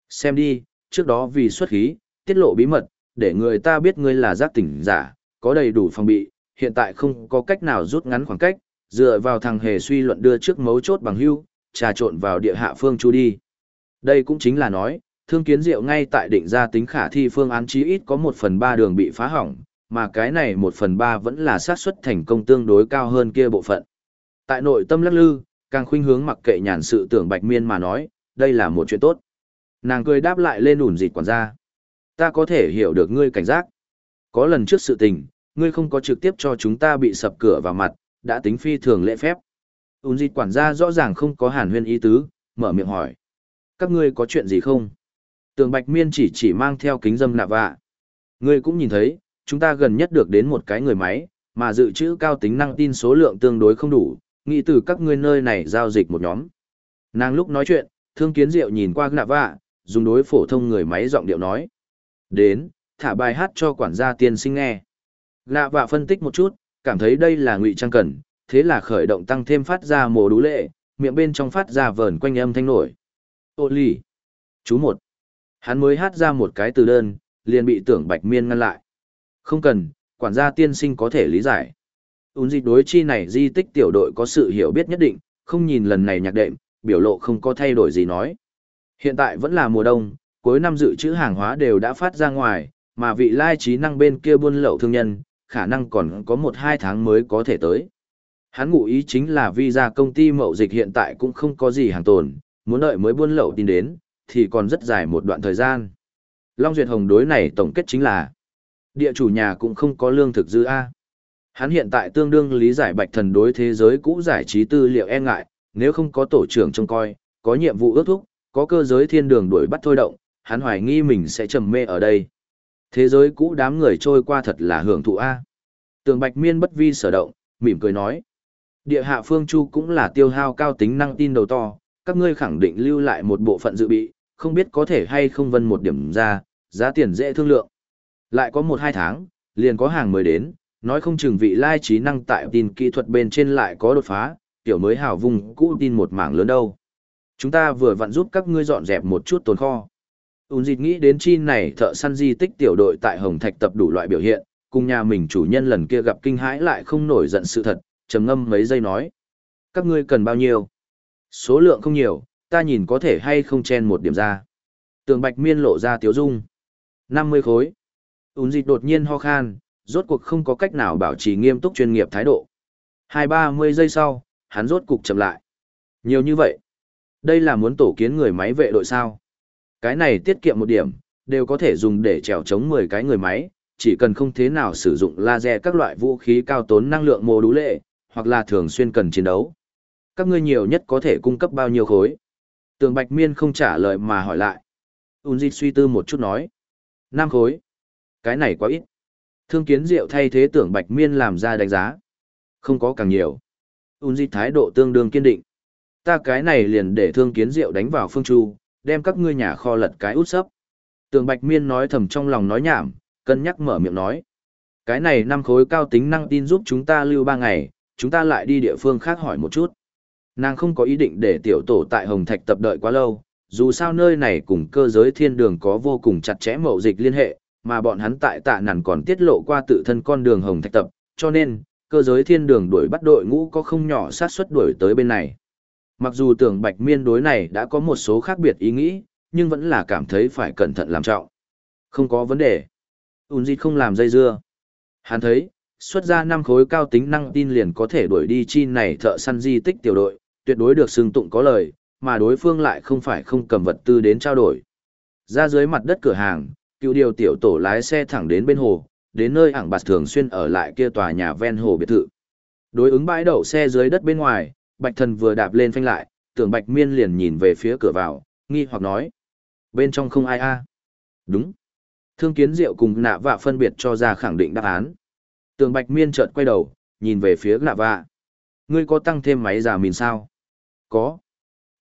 xem đi, trước đó vì xuất khí, tiết lộ bí mật, để người ta biết ngươi là giác tỉnh giả, có đầy đủ phòng bị, hiện tại không có cách nào rút ngắn khoảng cách, dựa vào thằng hề suy luận đưa trước mấu chốt bằng hưu, trà trộn vào địa hạ phương chu đi. Đây cũng chính là nói, thương kiến diệu ngay tại định ra tính khả thi phương án chí ít có một phần ba đường bị phá hỏng, mà cái này một phần ba vẫn là xác suất thành công tương đối cao hơn kia bộ phận. Tại nội tâm lắc lư, càng khuynh hướng mặc kệ nhàn sự tưởng bạch miên mà nói, đây là một chuyện tốt. Nàng cười đáp lại lên ủn dịt quản gia. Ta có thể hiểu được ngươi cảnh giác. Có lần trước sự tình, ngươi không có trực tiếp cho chúng ta bị sập cửa vào mặt, đã tính phi thường lễ phép. Ún dịch quản gia rõ ràng không có hàn huyên ý tứ, mở miệng hỏi. Các ngươi có chuyện gì không? Tường Bạch Miên chỉ chỉ mang theo kính dâm nạ vạ. Ngươi cũng nhìn thấy, chúng ta gần nhất được đến một cái người máy, mà dự trữ cao tính năng tin số lượng tương đối không đủ, nghĩ từ các ngươi nơi này giao dịch một nhóm. Nàng lúc nói chuyện, thương kiến diệu nhìn qua nạ vạ, dùng đối phổ thông người máy giọng điệu nói. Đến, thả bài hát cho quản gia tiên sinh nghe. Nạ vạ phân tích một chút, cảm thấy đây là ngụy trang cần, thế là khởi động tăng thêm phát ra mồ đú lệ, miệng bên trong phát ra vờn quanh âm thanh nổi. Ô lì. Chú một. Hắn mới hát ra một cái từ đơn, liền bị tưởng bạch miên ngăn lại. Không cần, quản gia tiên sinh có thể lý giải. Ún dịch đối chi này di tích tiểu đội có sự hiểu biết nhất định, không nhìn lần này nhạc đệm, biểu lộ không có thay đổi gì nói. Hiện tại vẫn là mùa đông, cuối năm dự trữ hàng hóa đều đã phát ra ngoài, mà vị lai trí năng bên kia buôn lậu thương nhân, khả năng còn có một hai tháng mới có thể tới. Hắn ngụ ý chính là visa công ty mậu dịch hiện tại cũng không có gì hàng tồn, muốn đợi mới buôn lậu tin đến, thì còn rất dài một đoạn thời gian. Long Duyệt Hồng đối này tổng kết chính là địa chủ nhà cũng không có lương thực dư A. Hắn hiện tại tương đương lý giải bạch thần đối thế giới cũ giải trí tư liệu e ngại, nếu không có tổ trưởng trông coi, có nhiệm vụ ước thúc, có cơ giới thiên đường đuổi bắt thôi động, hắn hoài nghi mình sẽ trầm mê ở đây. Thế giới cũ đám người trôi qua thật là hưởng thụ A. Tường Bạch Miên bất vi sở động, mỉm cười nói. Địa hạ phương chu cũng là tiêu hao cao tính năng tin đầu to, các ngươi khẳng định lưu lại một bộ phận dự bị, không biết có thể hay không vân một điểm ra, giá tiền dễ thương lượng. Lại có một hai tháng, liền có hàng mới đến, nói không chừng vị lai trí năng tại tin kỹ thuật bên trên lại có đột phá, tiểu mới hào vùng cũ tin một mảng lớn đâu. Chúng ta vừa vặn giúp các ngươi dọn dẹp một chút tồn kho ùn dịt nghĩ đến chi này thợ săn di tích tiểu đội tại Hồng Thạch tập đủ loại biểu hiện, cùng nhà mình chủ nhân lần kia gặp kinh hãi lại không nổi giận sự thật, trầm ngâm mấy giây nói. Các ngươi cần bao nhiêu? Số lượng không nhiều, ta nhìn có thể hay không chen một điểm ra. Tường Bạch Miên lộ ra tiếu dung. 50 khối. ùn dịt đột nhiên ho khan, rốt cuộc không có cách nào bảo trì nghiêm túc chuyên nghiệp thái độ. Hai ba mươi giây sau, hắn rốt cục chậm lại. Nhiều như vậy. Đây là muốn tổ kiến người máy vệ đội sao. Cái này tiết kiệm một điểm, đều có thể dùng để trèo chống 10 cái người máy, chỉ cần không thế nào sử dụng laser các loại vũ khí cao tốn năng lượng mô đú lệ, hoặc là thường xuyên cần chiến đấu. Các ngươi nhiều nhất có thể cung cấp bao nhiêu khối? Tường Bạch Miên không trả lời mà hỏi lại. Unji suy tư một chút nói. 5 khối. Cái này quá ít. Thương kiến diệu thay thế tưởng Bạch Miên làm ra đánh giá. Không có càng nhiều. Unji thái độ tương đương kiên định. Ta cái này liền để thương kiến diệu đánh vào phương chu, đem các ngươi nhà kho lật cái út sấp. Tường Bạch Miên nói thầm trong lòng nói nhảm, cân nhắc mở miệng nói. Cái này năm khối cao tính năng tin giúp chúng ta lưu ba ngày, chúng ta lại đi địa phương khác hỏi một chút. Nàng không có ý định để tiểu tổ tại Hồng Thạch tập đợi quá lâu, dù sao nơi này cùng cơ giới thiên đường có vô cùng chặt chẽ mậu dịch liên hệ, mà bọn hắn tại tạ nản còn tiết lộ qua tự thân con đường Hồng Thạch tập, cho nên, cơ giới thiên đường đuổi bắt đội ngũ có không nhỏ sát suất đuổi tới bên này. Mặc dù tưởng bạch miên đối này đã có một số khác biệt ý nghĩ, nhưng vẫn là cảm thấy phải cẩn thận làm trọng. Không có vấn đề. Ún gì không làm dây dưa. Hắn thấy, xuất ra năm khối cao tính năng tin liền có thể đuổi đi chi này thợ săn di tích tiểu đội, tuyệt đối được xưng tụng có lời, mà đối phương lại không phải không cầm vật tư đến trao đổi. Ra dưới mặt đất cửa hàng, cựu điều tiểu tổ lái xe thẳng đến bên hồ, đến nơi ảng bạt thường xuyên ở lại kia tòa nhà ven hồ biệt thự. Đối ứng bãi đậu xe dưới đất bên ngoài, bạch thần vừa đạp lên phanh lại, tưởng bạch miên liền nhìn về phía cửa vào, nghi hoặc nói. Bên trong không ai a Đúng. Thương kiến diệu cùng nạ vạ phân biệt cho ra khẳng định đáp án. Tường bạch miên chợt quay đầu, nhìn về phía nạ vạ. Ngươi có tăng thêm máy giả mìn sao? Có.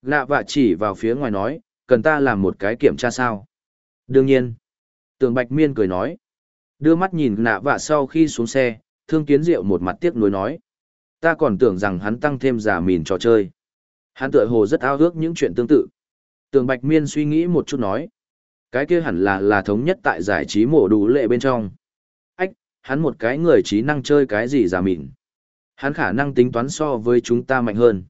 Nạ vạ chỉ vào phía ngoài nói, cần ta làm một cái kiểm tra sao? Đương nhiên. Tường bạch miên cười nói. Đưa mắt nhìn nạ vạ sau khi xuống xe, thương kiến diệu một mặt tiếc nuối nói. Ta còn tưởng rằng hắn tăng thêm giả mìn trò chơi. Hắn tựa hồ rất ao ước những chuyện tương tự. Tường bạch miên suy nghĩ một chút nói. Cái kia hẳn là là thống nhất tại giải trí mổ đủ lệ bên trong. Ách, hắn một cái người trí năng chơi cái gì giả mìn. Hắn khả năng tính toán so với chúng ta mạnh hơn.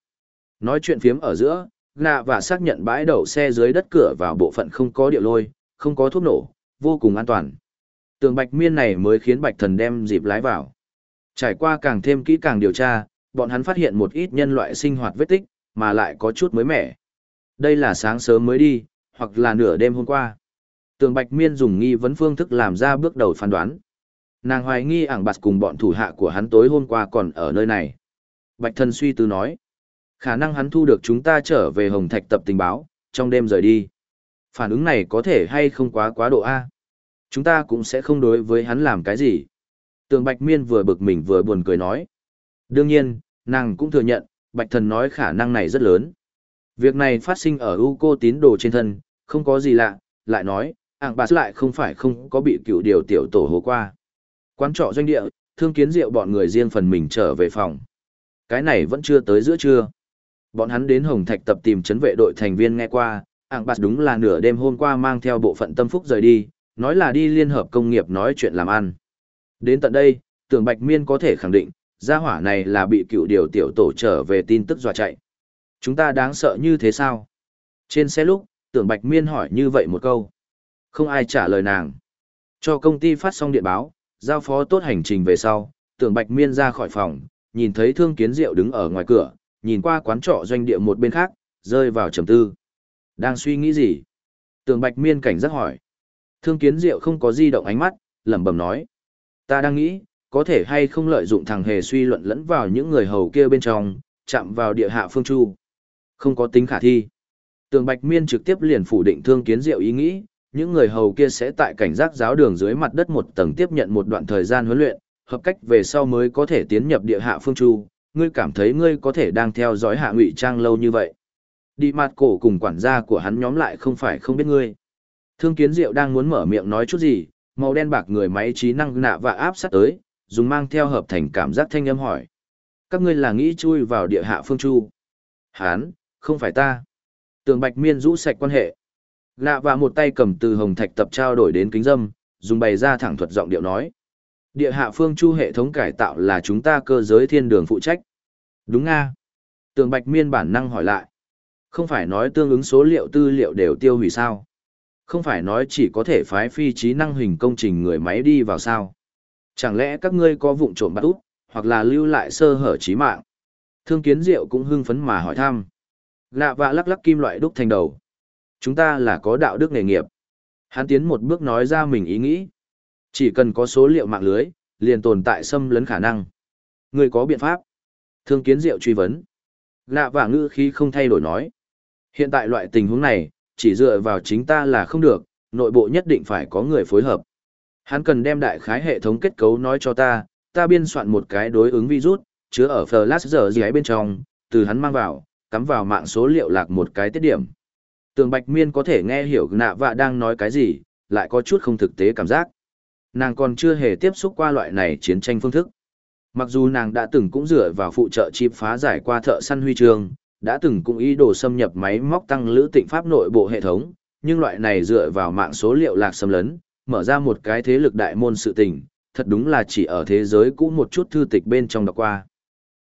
Nói chuyện phiếm ở giữa, nạ và xác nhận bãi đậu xe dưới đất cửa vào bộ phận không có điệu lôi, không có thuốc nổ, vô cùng an toàn. Tường bạch miên này mới khiến bạch thần đem dịp lái vào. Trải qua càng thêm kỹ càng điều tra, bọn hắn phát hiện một ít nhân loại sinh hoạt vết tích, mà lại có chút mới mẻ. Đây là sáng sớm mới đi, hoặc là nửa đêm hôm qua. Tường bạch miên dùng nghi vấn phương thức làm ra bước đầu phán đoán. Nàng hoài nghi ảng bạt cùng bọn thủ hạ của hắn tối hôm qua còn ở nơi này. Bạch thần suy tư nói. Khả năng hắn thu được chúng ta trở về Hồng Thạch tập tình báo, trong đêm rời đi. Phản ứng này có thể hay không quá quá độ A. Chúng ta cũng sẽ không đối với hắn làm cái gì. Tường Bạch Miên vừa bực mình vừa buồn cười nói. Đương nhiên, nàng cũng thừa nhận, Bạch Thần nói khả năng này rất lớn. Việc này phát sinh ở U cô tín đồ trên thân, không có gì lạ, lại nói, ảng bạc lại không phải không có bị cựu điều tiểu tổ hố qua. Quán trọ doanh địa, thương kiến rượu bọn người riêng phần mình trở về phòng. Cái này vẫn chưa tới giữa trưa. Bọn hắn đến Hồng Thạch tập tìm chấn vệ đội thành viên nghe qua, ảng bạc đúng là nửa đêm hôm qua mang theo bộ phận tâm phúc rời đi, nói là đi liên hợp công nghiệp nói chuyện làm ăn. Đến tận đây, tưởng Bạch Miên có thể khẳng định, gia hỏa này là bị cựu điều tiểu tổ trở về tin tức dọa chạy. Chúng ta đáng sợ như thế sao? Trên xe lúc, tưởng Bạch Miên hỏi như vậy một câu. Không ai trả lời nàng. Cho công ty phát xong điện báo, giao phó tốt hành trình về sau, tưởng Bạch Miên ra khỏi phòng, nhìn thấy Thương Kiến Diệu đứng ở ngoài cửa, nhìn qua quán trọ doanh địa một bên khác, rơi vào trầm tư. Đang suy nghĩ gì? Tưởng Bạch Miên cảnh giác hỏi. Thương Kiến Diệu không có di động ánh mắt, lẩm bẩm nói. Ta đang nghĩ, có thể hay không lợi dụng thằng hề suy luận lẫn vào những người hầu kia bên trong, chạm vào địa hạ phương chu. Không có tính khả thi. Tường Bạch Miên trực tiếp liền phủ định Thương Kiến Diệu ý nghĩ, những người hầu kia sẽ tại cảnh giác giáo đường dưới mặt đất một tầng tiếp nhận một đoạn thời gian huấn luyện, hợp cách về sau mới có thể tiến nhập địa hạ phương chu. Ngươi cảm thấy ngươi có thể đang theo dõi hạ ngụy trang lâu như vậy. Đi mặt cổ cùng quản gia của hắn nhóm lại không phải không biết ngươi. Thương Kiến Diệu đang muốn mở miệng nói chút gì, màu đen bạc người máy trí năng nạ và áp sát tới, dùng mang theo hợp thành cảm giác thanh âm hỏi. Các ngươi là nghĩ chui vào địa hạ phương chu. Hán, không phải ta. Tường Bạch Miên rũ sạch quan hệ. Nạ và một tay cầm từ hồng thạch tập trao đổi đến kính dâm, dùng bày ra thẳng thuật giọng điệu nói. Địa hạ phương chu hệ thống cải tạo là chúng ta cơ giới thiên đường phụ trách. Đúng nga. Tường Bạch Miên bản năng hỏi lại. Không phải nói tương ứng số liệu tư liệu đều tiêu hủy sao. Không phải nói chỉ có thể phái phi trí năng hình công trình người máy đi vào sao. Chẳng lẽ các ngươi có vụng trộm bắt út, hoặc là lưu lại sơ hở trí mạng. Thương kiến diệu cũng hưng phấn mà hỏi thăm. Lạ vạ lắc lắc kim loại đúc thành đầu. Chúng ta là có đạo đức nghề nghiệp. Hắn tiến một bước nói ra mình ý nghĩ. Chỉ cần có số liệu mạng lưới, liền tồn tại xâm lấn khả năng. Người có biện pháp. Thương kiến diệu truy vấn. Lạ vạ ngữ khí không thay đổi nói. Hiện tại loại tình huống này, chỉ dựa vào chính ta là không được, nội bộ nhất định phải có người phối hợp. Hắn cần đem đại khái hệ thống kết cấu nói cho ta, ta biên soạn một cái đối ứng virus, chứa ở flash giờ gì ấy bên trong, từ hắn mang vào, cắm vào mạng số liệu lạc một cái tiết điểm. Tường Bạch Miên có thể nghe hiểu nạ vạ đang nói cái gì, lại có chút không thực tế cảm giác. Nàng còn chưa hề tiếp xúc qua loại này chiến tranh phương thức. Mặc dù nàng đã từng cũng dựa vào phụ trợ chip phá giải qua thợ săn huy trường đã từng cũng ý đồ xâm nhập máy móc tăng lữ tịnh pháp nội bộ hệ thống, nhưng loại này dựa vào mạng số liệu lạc xâm lấn, mở ra một cái thế lực đại môn sự tình, thật đúng là chỉ ở thế giới cũ một chút thư tịch bên trong đọc qua.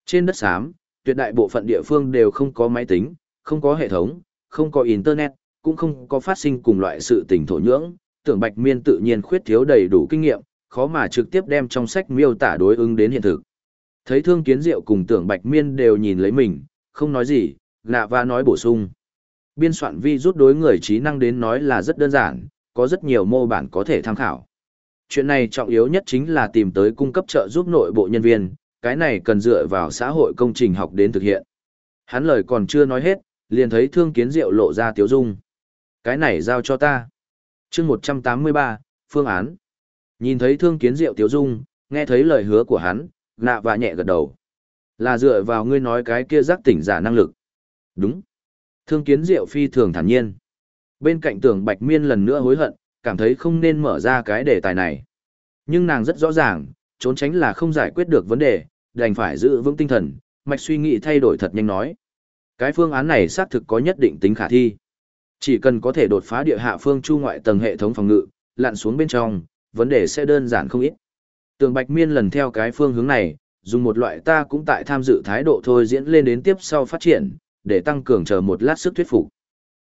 Trên đất xám, tuyệt đại bộ phận địa phương đều không có máy tính, không có hệ thống, không có internet, cũng không có phát sinh cùng loại sự tình thổ nhưỡng, tưởng Bạch Miên tự nhiên khuyết thiếu đầy đủ kinh nghiệm, khó mà trực tiếp đem trong sách miêu tả đối ứng đến hiện thực. Thấy Thương Kiến Diệu cùng tưởng Bạch Miên đều nhìn lấy mình, không nói gì, nạ và nói bổ sung. Biên soạn vi rút đối người trí năng đến nói là rất đơn giản, có rất nhiều mô bản có thể tham khảo. Chuyện này trọng yếu nhất chính là tìm tới cung cấp trợ giúp nội bộ nhân viên, cái này cần dựa vào xã hội công trình học đến thực hiện. Hắn lời còn chưa nói hết, liền thấy thương kiến diệu lộ ra tiếu dung. Cái này giao cho ta. chương 183, phương án. Nhìn thấy thương kiến diệu tiếu dung, nghe thấy lời hứa của hắn, nạ và nhẹ gật đầu. Là dựa vào ngươi nói cái kia giác tỉnh giả năng lực. Đúng. Thương kiến diệu phi thường thản nhiên. Bên cạnh Tưởng bạch miên lần nữa hối hận, cảm thấy không nên mở ra cái đề tài này. Nhưng nàng rất rõ ràng, trốn tránh là không giải quyết được vấn đề, đành phải giữ vững tinh thần, mạch suy nghĩ thay đổi thật nhanh nói. Cái phương án này xác thực có nhất định tính khả thi. Chỉ cần có thể đột phá địa hạ phương chu ngoại tầng hệ thống phòng ngự, lặn xuống bên trong, vấn đề sẽ đơn giản không ít. Tường Bạch Miên lần theo cái phương hướng này, dùng một loại ta cũng tại tham dự thái độ thôi diễn lên đến tiếp sau phát triển, để tăng cường chờ một lát sức thuyết phục.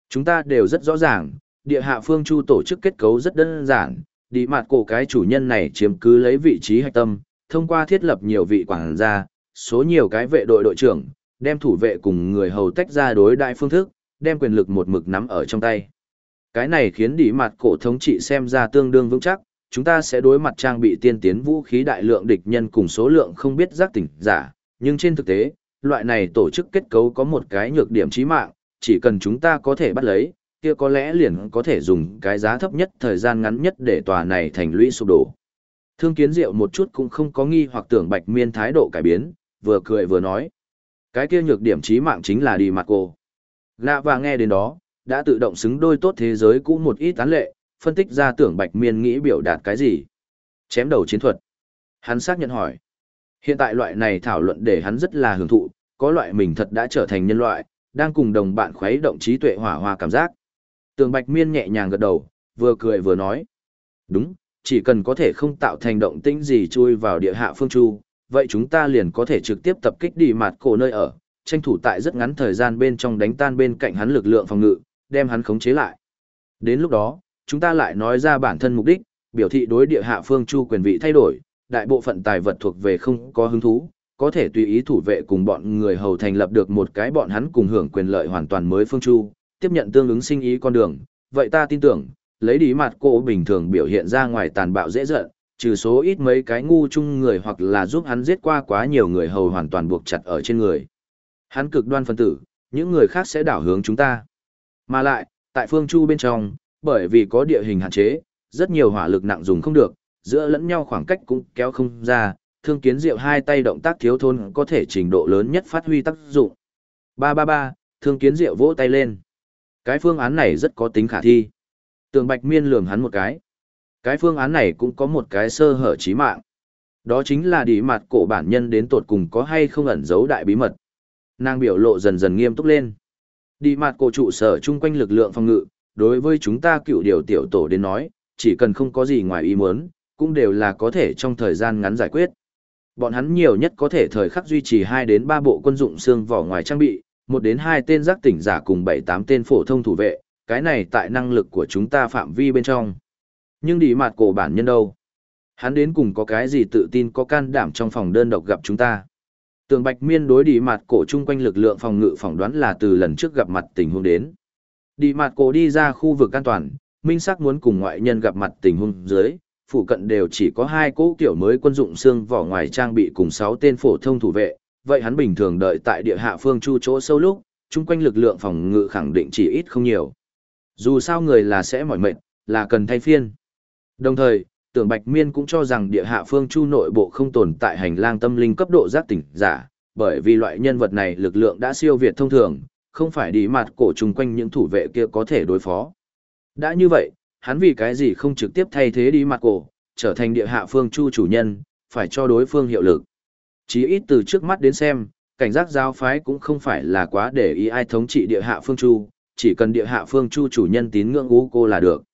Chúng ta đều rất rõ ràng, địa hạ phương chu tổ chức kết cấu rất đơn giản, đi mặt cổ cái chủ nhân này chiếm cứ lấy vị trí hạch tâm, thông qua thiết lập nhiều vị quản gia, số nhiều cái vệ đội đội trưởng, đem thủ vệ cùng người hầu tách ra đối đại phương thức, đem quyền lực một mực nắm ở trong tay. Cái này khiến đi mặt cổ thống trị xem ra tương đương vững chắc, chúng ta sẽ đối mặt trang bị tiên tiến vũ khí đại lượng địch nhân cùng số lượng không biết giác tỉnh giả, nhưng trên thực tế, loại này tổ chức kết cấu có một cái nhược điểm chí mạng, chỉ cần chúng ta có thể bắt lấy, kia có lẽ liền có thể dùng cái giá thấp nhất thời gian ngắn nhất để tòa này thành lũy sụp đổ. Thương kiến diệu một chút cũng không có nghi hoặc tưởng bạch miên thái độ cải biến, vừa cười vừa nói. Cái kia nhược điểm chí mạng chính là đi mặt cô. Lạ và nghe đến đó, đã tự động xứng đôi tốt thế giới cũ một ít tán lệ, phân tích ra tưởng bạch miên nghĩ biểu đạt cái gì. Chém đầu chiến thuật. Hắn xác nhận hỏi. Hiện tại loại này thảo luận để hắn rất là hưởng thụ, có loại mình thật đã trở thành nhân loại, đang cùng đồng bạn khuấy động trí tuệ hỏa hoa cảm giác. Tường Bạch Miên nhẹ nhàng gật đầu, vừa cười vừa nói. Đúng, chỉ cần có thể không tạo thành động tĩnh gì chui vào địa hạ phương chu, vậy chúng ta liền có thể trực tiếp tập kích đi mặt cổ nơi ở, tranh thủ tại rất ngắn thời gian bên trong đánh tan bên cạnh hắn lực lượng phòng ngự, đem hắn khống chế lại. Đến lúc đó, chúng ta lại nói ra bản thân mục đích, biểu thị đối địa hạ phương chu quyền vị thay đổi, đại bộ phận tài vật thuộc về không có hứng thú, có thể tùy ý thủ vệ cùng bọn người hầu thành lập được một cái bọn hắn cùng hưởng quyền lợi hoàn toàn mới phương chu, tiếp nhận tương ứng sinh ý con đường, vậy ta tin tưởng, lấy đi mặt cô bình thường biểu hiện ra ngoài tàn bạo dễ dợn, trừ số ít mấy cái ngu chung người hoặc là giúp hắn giết qua quá nhiều người hầu hoàn toàn buộc chặt ở trên người. Hắn cực đoan phân tử, những người khác sẽ đảo hướng chúng ta. Mà lại, tại phương chu bên trong, bởi vì có địa hình hạn chế, rất nhiều hỏa lực nặng dùng không được, giữa lẫn nhau khoảng cách cũng kéo không ra, thương kiến diệu hai tay động tác thiếu thôn có thể trình độ lớn nhất phát huy tác dụng. Ba ba ba, thương kiến diệu vỗ tay lên. Cái phương án này rất có tính khả thi. Tường Bạch Miên lườm hắn một cái. Cái phương án này cũng có một cái sơ hở chí mạng. Đó chính là đi mặt cổ bản nhân đến tột cùng có hay không ẩn giấu đại bí mật. Nàng biểu lộ dần dần nghiêm túc lên. Đi mặt cổ trụ sở chung quanh lực lượng phòng ngự, đối với chúng ta cựu điều tiểu tổ đến nói, chỉ cần không có gì ngoài ý muốn, cũng đều là có thể trong thời gian ngắn giải quyết. Bọn hắn nhiều nhất có thể thời khắc duy trì 2 đến 3 bộ quân dụng xương vỏ ngoài trang bị, một đến hai tên giác tỉnh giả cùng bảy tám tên phổ thông thủ vệ, cái này tại năng lực của chúng ta phạm vi bên trong. Nhưng đi mặt cổ bản nhân đâu? Hắn đến cùng có cái gì tự tin có can đảm trong phòng đơn độc gặp chúng ta? Tường Bạch Miên đối đi mặt cổ chung quanh lực lượng phòng ngự phỏng đoán là từ lần trước gặp mặt tình huống đến. Đi mặt cổ đi ra khu vực an toàn, minh sắc muốn cùng ngoại nhân gặp mặt tình huống dưới, phụ cận đều chỉ có hai cỗ kiểu mới quân dụng xương vỏ ngoài trang bị cùng sáu tên phổ thông thủ vệ, vậy hắn bình thường đợi tại địa hạ phương chu chỗ sâu lúc, chung quanh lực lượng phòng ngự khẳng định chỉ ít không nhiều. Dù sao người là sẽ mỏi mệt, là cần thay phiên. Đồng thời, tưởng Bạch Miên cũng cho rằng địa hạ phương chu nội bộ không tồn tại hành lang tâm linh cấp độ giác tỉnh giả, bởi vì loại nhân vật này lực lượng đã siêu việt thông thường, không phải đi mặt cổ chung quanh những thủ vệ kia có thể đối phó. Đã như vậy, hắn vì cái gì không trực tiếp thay thế đi mặt cổ, trở thành địa hạ phương chu chủ nhân, phải cho đối phương hiệu lực chí ít từ trước mắt đến xem, cảnh giác giáo phái cũng không phải là quá để ý ai thống trị địa hạ phương chu, chỉ cần địa hạ phương chu chủ nhân tín ngưỡng ú cô là được.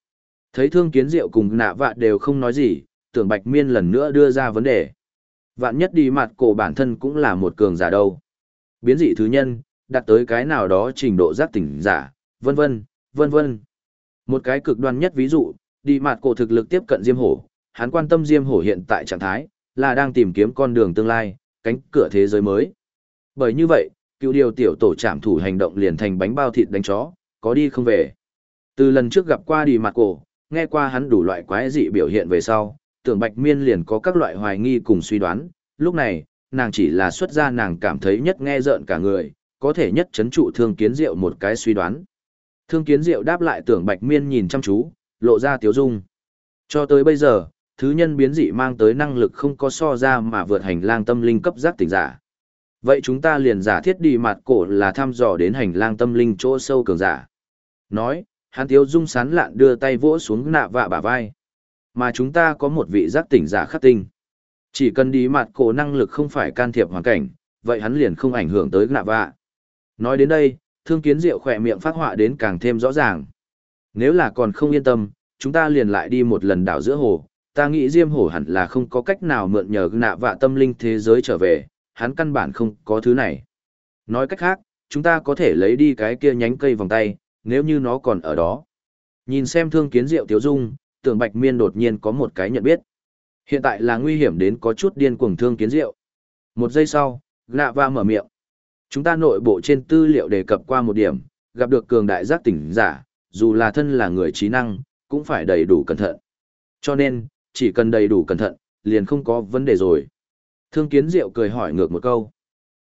Thấy thương kiến diệu cùng nạ vạ đều không nói gì, tưởng Bạch Miên lần nữa đưa ra vấn đề. Vạn nhất đi mặt cổ bản thân cũng là một cường giả đâu. Biến dị thứ nhân, đạt tới cái nào đó trình độ giác tỉnh giả, vân vân, vân vân. Một cái cực đoan nhất ví dụ, đi mặt cổ thực lực tiếp cận Diêm Hổ, hắn quan tâm Diêm Hổ hiện tại trạng thái, là đang tìm kiếm con đường tương lai, cánh cửa thế giới mới. Bởi như vậy, cựu điều tiểu tổ trạm thủ hành động liền thành bánh bao thịt đánh chó, có đi không về. Từ lần trước gặp qua đi mặt cổ, nghe qua hắn đủ loại quái dị biểu hiện về sau, tưởng bạch miên liền có các loại hoài nghi cùng suy đoán, lúc này, nàng chỉ là xuất ra nàng cảm thấy nhất nghe rợn cả người, có thể nhất chấn trụ thương kiến diệu một cái suy đoán. Thương kiến diệu đáp lại tưởng bạch miên nhìn chăm chú, lộ ra tiếu dung. Cho tới bây giờ, thứ nhân biến dị mang tới năng lực không có so ra mà vượt hành lang tâm linh cấp giác tỉnh giả. Vậy chúng ta liền giả thiết đi mặt cổ là thăm dò đến hành lang tâm linh chỗ sâu cường giả. Nói, hắn tiếu dung sán lạn đưa tay vỗ xuống nạ vạ bả vai. Mà chúng ta có một vị giác tỉnh giả khắc tinh. Chỉ cần đi mặt cổ năng lực không phải can thiệp hoàn cảnh, vậy hắn liền không ảnh hưởng tới nạ vạ. Nói đến đây, thương kiến diệu khỏe miệng phát họa đến càng thêm rõ ràng. Nếu là còn không yên tâm, chúng ta liền lại đi một lần đảo giữa hồ, ta nghĩ Diêm Hổ hẳn là không có cách nào mượn nhờ nạ vạ tâm linh thế giới trở về, hắn căn bản không có thứ này. Nói cách khác, chúng ta có thể lấy đi cái kia nhánh cây vòng tay, nếu như nó còn ở đó. Nhìn xem thương kiến diệu tiếu dung, tưởng bạch miên đột nhiên có một cái nhận biết. Hiện tại là nguy hiểm đến có chút điên cuồng thương kiến diệu. Một giây sau, nạ vạ mở miệng. Chúng ta nội bộ trên tư liệu đề cập qua một điểm, gặp được cường đại giác tỉnh giả, dù là thân là người trí năng, cũng phải đầy đủ cẩn thận. Cho nên, chỉ cần đầy đủ cẩn thận, liền không có vấn đề rồi. Thương kiến diệu cười hỏi ngược một câu.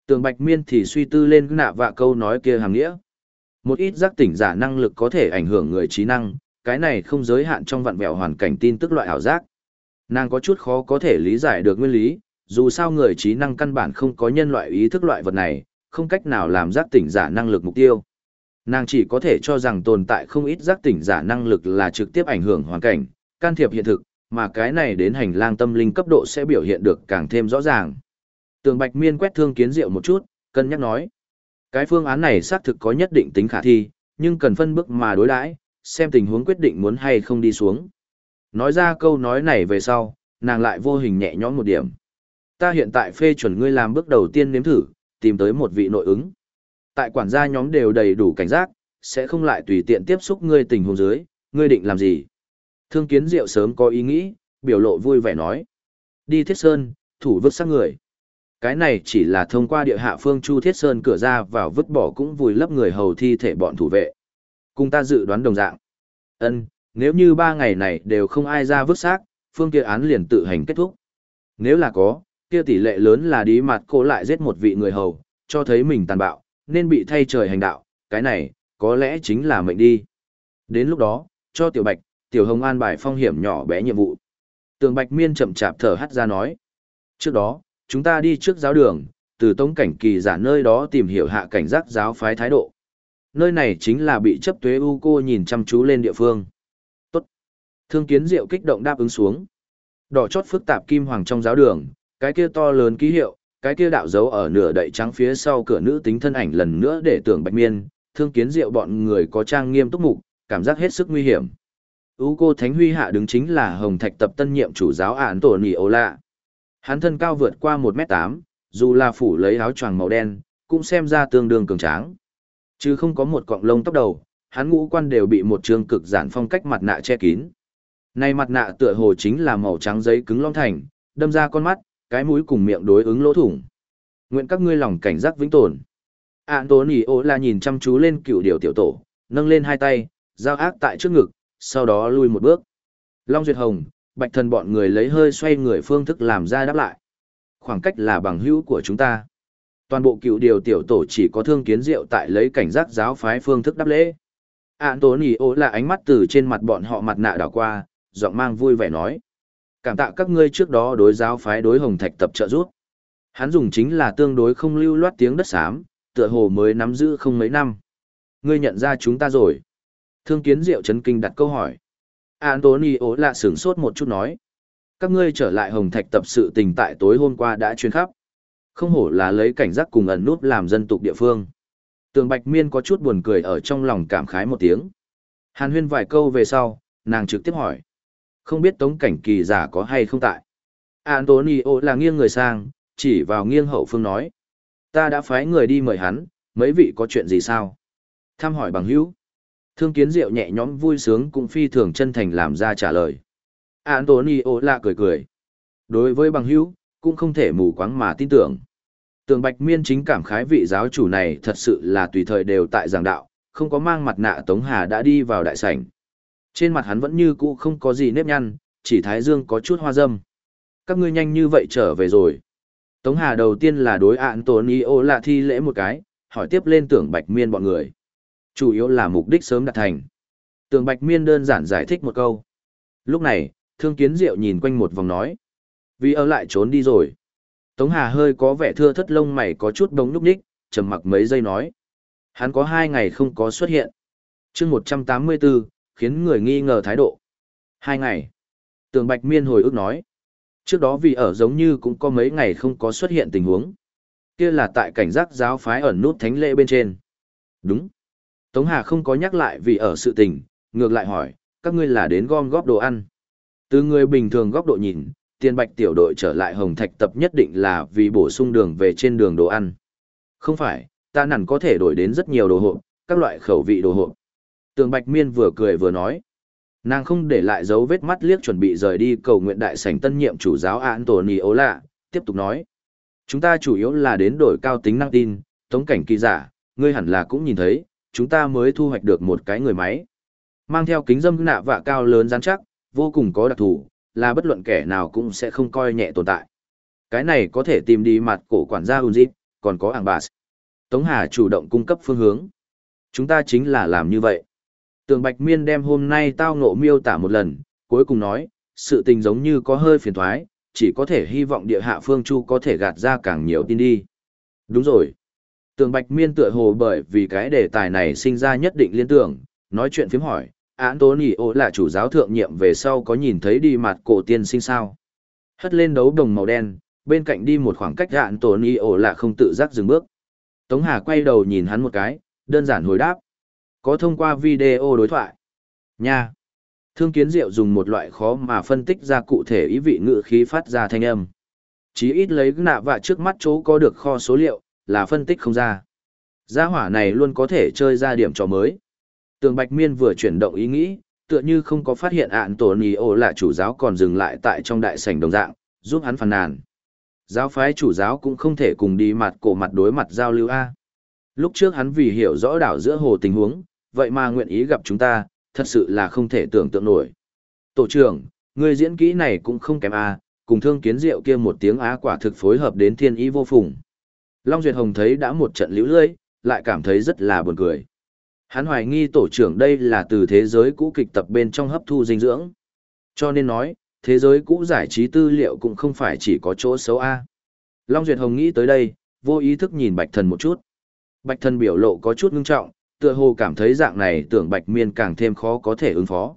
Tường bạch miên thì suy tư lên nạ vạ câu nói kia hàng nghĩa. Một ít giác tỉnh giả năng lực có thể ảnh hưởng người trí năng, cái này không giới hạn trong vạn vẹo hoàn cảnh tin tức loại ảo giác. Nàng có chút khó có thể lý giải được nguyên lý, dù sao người trí năng căn bản không có nhân loại ý thức loại vật này, không cách nào làm giác tỉnh giả năng lực mục tiêu. Nàng chỉ có thể cho rằng tồn tại không ít giác tỉnh giả năng lực là trực tiếp ảnh hưởng hoàn cảnh, can thiệp hiện thực, mà cái này đến hành lang tâm linh cấp độ sẽ biểu hiện được càng thêm rõ ràng. Tường Bạch Miên quét thương kiến diệu một chút, cân nhắc nói. Cái phương án này xác thực có nhất định tính khả thi, nhưng cần phân bước mà đối đãi, xem tình huống quyết định muốn hay không đi xuống. Nói ra câu nói này về sau, nàng lại vô hình nhẹ nhõm một điểm. Ta hiện tại phê chuẩn ngươi làm bước đầu tiên nếm thử, tìm tới một vị nội ứng. Tại quản gia nhóm đều đầy đủ cảnh giác, sẽ không lại tùy tiện tiếp xúc ngươi tình huống dưới, ngươi định làm gì? Thương kiến diệu sớm có ý nghĩ, biểu lộ vui vẻ nói. Đi thiết sơn, thủ vứt xác người. Cái này chỉ là thông qua địa hạ phương Chu Thiết Sơn cửa ra vào vứt bỏ cũng vùi lấp người hầu thi thể bọn thủ vệ. Cùng ta dự đoán đồng dạng. Ân, nếu như ba ngày này đều không ai ra vứt xác, phương kia án liền tự hành kết thúc. Nếu là có, kia tỷ lệ lớn là đi mặt cô lại giết một vị người hầu, cho thấy mình tàn bạo, nên bị thay trời hành đạo, cái này, có lẽ chính là mệnh đi. Đến lúc đó, cho Tiểu Bạch, Tiểu Hồng an bài phong hiểm nhỏ bé nhiệm vụ. Tường Bạch Miên chậm chạp thở hắt ra nói. Trước đó, chúng ta đi trước giáo đường, từ tống cảnh kỳ giả nơi đó tìm hiểu hạ cảnh giác giáo phái thái độ. Nơi này chính là bị chấp tuế u cô nhìn chăm chú lên địa phương. Tốt. Thương kiến diệu kích động đáp ứng xuống. Đỏ chót phức tạp kim hoàng trong giáo đường, cái kia to lớn ký hiệu, cái kia đạo dấu ở nửa đậy trắng phía sau cửa nữ tính thân ảnh lần nữa để tưởng bạch miên, thương kiến diệu bọn người có trang nghiêm túc mục, cảm giác hết sức nguy hiểm. U cô Thánh Huy hạ đứng chính là Hồng Thạch tập tân nhiệm chủ giáo án tổ nỉ ô lạ. Hắn thân cao vượt qua 1m8, dù là phủ lấy áo choàng màu đen, cũng xem ra tương đương cường tráng. Chứ không có một cọng lông tóc đầu, hắn ngũ quan đều bị một trường cực giản phong cách mặt nạ che kín. Này mặt nạ tựa hồ chính là màu trắng giấy cứng long thành, đâm ra con mắt, cái mũi cùng miệng đối ứng lỗ thủng. Nguyện các ngươi lòng cảnh giác vĩnh tồn. Antonio là nhìn chăm chú lên cựu điều tiểu tổ, nâng lên hai tay, giao ác tại trước ngực, sau đó lui một bước. Long Duyệt Hồng, Bạch Thần bọn người lấy hơi xoay người phương thức làm ra đáp lại. Khoảng cách là bằng hữu của chúng ta. Toàn bộ cựu điều tiểu tổ chỉ có thương kiến diệu tại lấy cảnh giác giáo phái phương thức đáp lễ. Antonio là ánh mắt từ trên mặt bọn họ mặt nạ đảo qua, giọng mang vui vẻ nói. Cảm tạ các ngươi trước đó đối giáo phái đối hồng thạch tập trợ giúp. Hắn dùng chính là tương đối không lưu loát tiếng đất xám, tựa hồ mới nắm giữ không mấy năm. Ngươi nhận ra chúng ta rồi. Thương kiến diệu chấn kinh đặt câu hỏi. Antonio lạ sửng sốt một chút nói. Các ngươi trở lại hồng thạch tập sự tình tại tối hôm qua đã truyền khắp. Không hổ là lấy cảnh giác cùng ẩn nút làm dân tục địa phương. Tường Bạch Miên có chút buồn cười ở trong lòng cảm khái một tiếng. Hàn huyên vài câu về sau, nàng trực tiếp hỏi. Không biết tống cảnh kỳ giả có hay không tại. Antonio là nghiêng người sang, chỉ vào nghiêng hậu phương nói. Ta đã phái người đi mời hắn, mấy vị có chuyện gì sao? Thăm hỏi bằng hữu. Thương kiến diệu nhẹ nhõm vui sướng cũng phi thường chân thành làm ra trả lời. Antonio là cười cười. Đối với bằng hữu, cũng không thể mù quáng mà tin tưởng. Tường Bạch Miên chính cảm khái vị giáo chủ này thật sự là tùy thời đều tại giảng đạo, không có mang mặt nạ Tống Hà đã đi vào đại sảnh. Trên mặt hắn vẫn như cũ không có gì nếp nhăn, chỉ thái dương có chút hoa dâm. Các ngươi nhanh như vậy trở về rồi. Tống Hà đầu tiên là đối ạn Antonio là thi lễ một cái, hỏi tiếp lên tưởng Bạch Miên bọn người. Chủ yếu là mục đích sớm đạt thành. Tưởng Bạch Miên đơn giản giải thích một câu. Lúc này, Thương Kiến Diệu nhìn quanh một vòng nói. Vì ở lại trốn đi rồi. Tống Hà hơi có vẻ thưa thất lông mày có chút đống núp ních trầm mặc mấy giây nói. Hắn có hai ngày không có xuất hiện. chương 184, khiến người nghi ngờ thái độ. Hai ngày. Tường Bạch Miên hồi ức nói. Trước đó vì ở giống như cũng có mấy ngày không có xuất hiện tình huống. Kia là tại cảnh giác giáo phái ẩn nút thánh lễ bên trên. Đúng. Tống Hà không có nhắc lại vì ở sự tình, ngược lại hỏi, các ngươi là đến gom góp đồ ăn. Từ người bình thường góc độ nhìn, tiền bạch tiểu đội trở lại hồng thạch tập nhất định là vì bổ sung đường về trên đường đồ ăn. Không phải, ta nản có thể đổi đến rất nhiều đồ hộp, các loại khẩu vị đồ hộp. Tường bạch miên vừa cười vừa nói. Nàng không để lại dấu vết mắt liếc chuẩn bị rời đi cầu nguyện đại sảnh tân nhiệm chủ giáo Anthony ố lạ, tiếp tục nói. Chúng ta chủ yếu là đến đổi cao tính năng tin, tống cảnh kỳ giả, ngươi hẳn là cũng nhìn thấy, chúng ta mới thu hoạch được một cái người máy. Mang theo kính dâm nạ vạ cao lớn rắn chắc, vô cùng có đặc thù, là bất luận kẻ nào cũng sẽ không coi nhẹ tồn tại. Cái này có thể tìm đi mặt cổ quản gia Unzip, còn có ảng bà. Tống Hà chủ động cung cấp phương hướng. Chúng ta chính là làm như vậy. Tường Bạch Miên đem hôm nay tao ngộ miêu tả một lần, cuối cùng nói, sự tình giống như có hơi phiền thoái, chỉ có thể hy vọng địa hạ phương chu có thể gạt ra càng nhiều tin đi. Đúng rồi. Tường Bạch Miên tựa hồ bởi vì cái đề tài này sinh ra nhất định liên tưởng, nói chuyện phím hỏi, Antonio là chủ giáo thượng nhiệm về sau có nhìn thấy đi mặt cổ tiên sinh sao. Hất lên đấu đồng màu đen, bên cạnh đi một khoảng cách Antonio là không tự giác dừng bước. Tống Hà quay đầu nhìn hắn một cái, đơn giản hồi đáp. Có thông qua video đối thoại. Nha. Thương kiến diệu dùng một loại khó mà phân tích ra cụ thể ý vị ngữ khí phát ra thanh âm. Chí ít lấy nạ vạ trước mắt chỗ có được kho số liệu, là phân tích không ra. Gia hỏa này luôn có thể chơi ra điểm trò mới. Tường Bạch Miên vừa chuyển động ý nghĩ, tựa như không có phát hiện ạn tổ nì ổ là chủ giáo còn dừng lại tại trong đại sảnh đồng dạng, giúp hắn phàn nàn. Giáo phái chủ giáo cũng không thể cùng đi mặt cổ mặt đối mặt giao lưu A. Lúc trước hắn vì hiểu rõ đảo giữa hồ tình huống, vậy mà nguyện ý gặp chúng ta, thật sự là không thể tưởng tượng nổi. Tổ trưởng, người diễn kỹ này cũng không kém A, cùng thương kiến diệu kia một tiếng á quả thực phối hợp đến thiên ý vô phùng. Long Duyệt Hồng thấy đã một trận liễu lưỡi, lại cảm thấy rất là buồn cười. Hắn hoài nghi tổ trưởng đây là từ thế giới cũ kịch tập bên trong hấp thu dinh dưỡng. Cho nên nói, thế giới cũ giải trí tư liệu cũng không phải chỉ có chỗ xấu A. Long Duyệt Hồng nghĩ tới đây, vô ý thức nhìn Bạch Thần một chút. Bạch Thần biểu lộ có chút ngưng trọng, tựa hồ cảm thấy dạng này tưởng Bạch Miên càng thêm khó có thể ứng phó.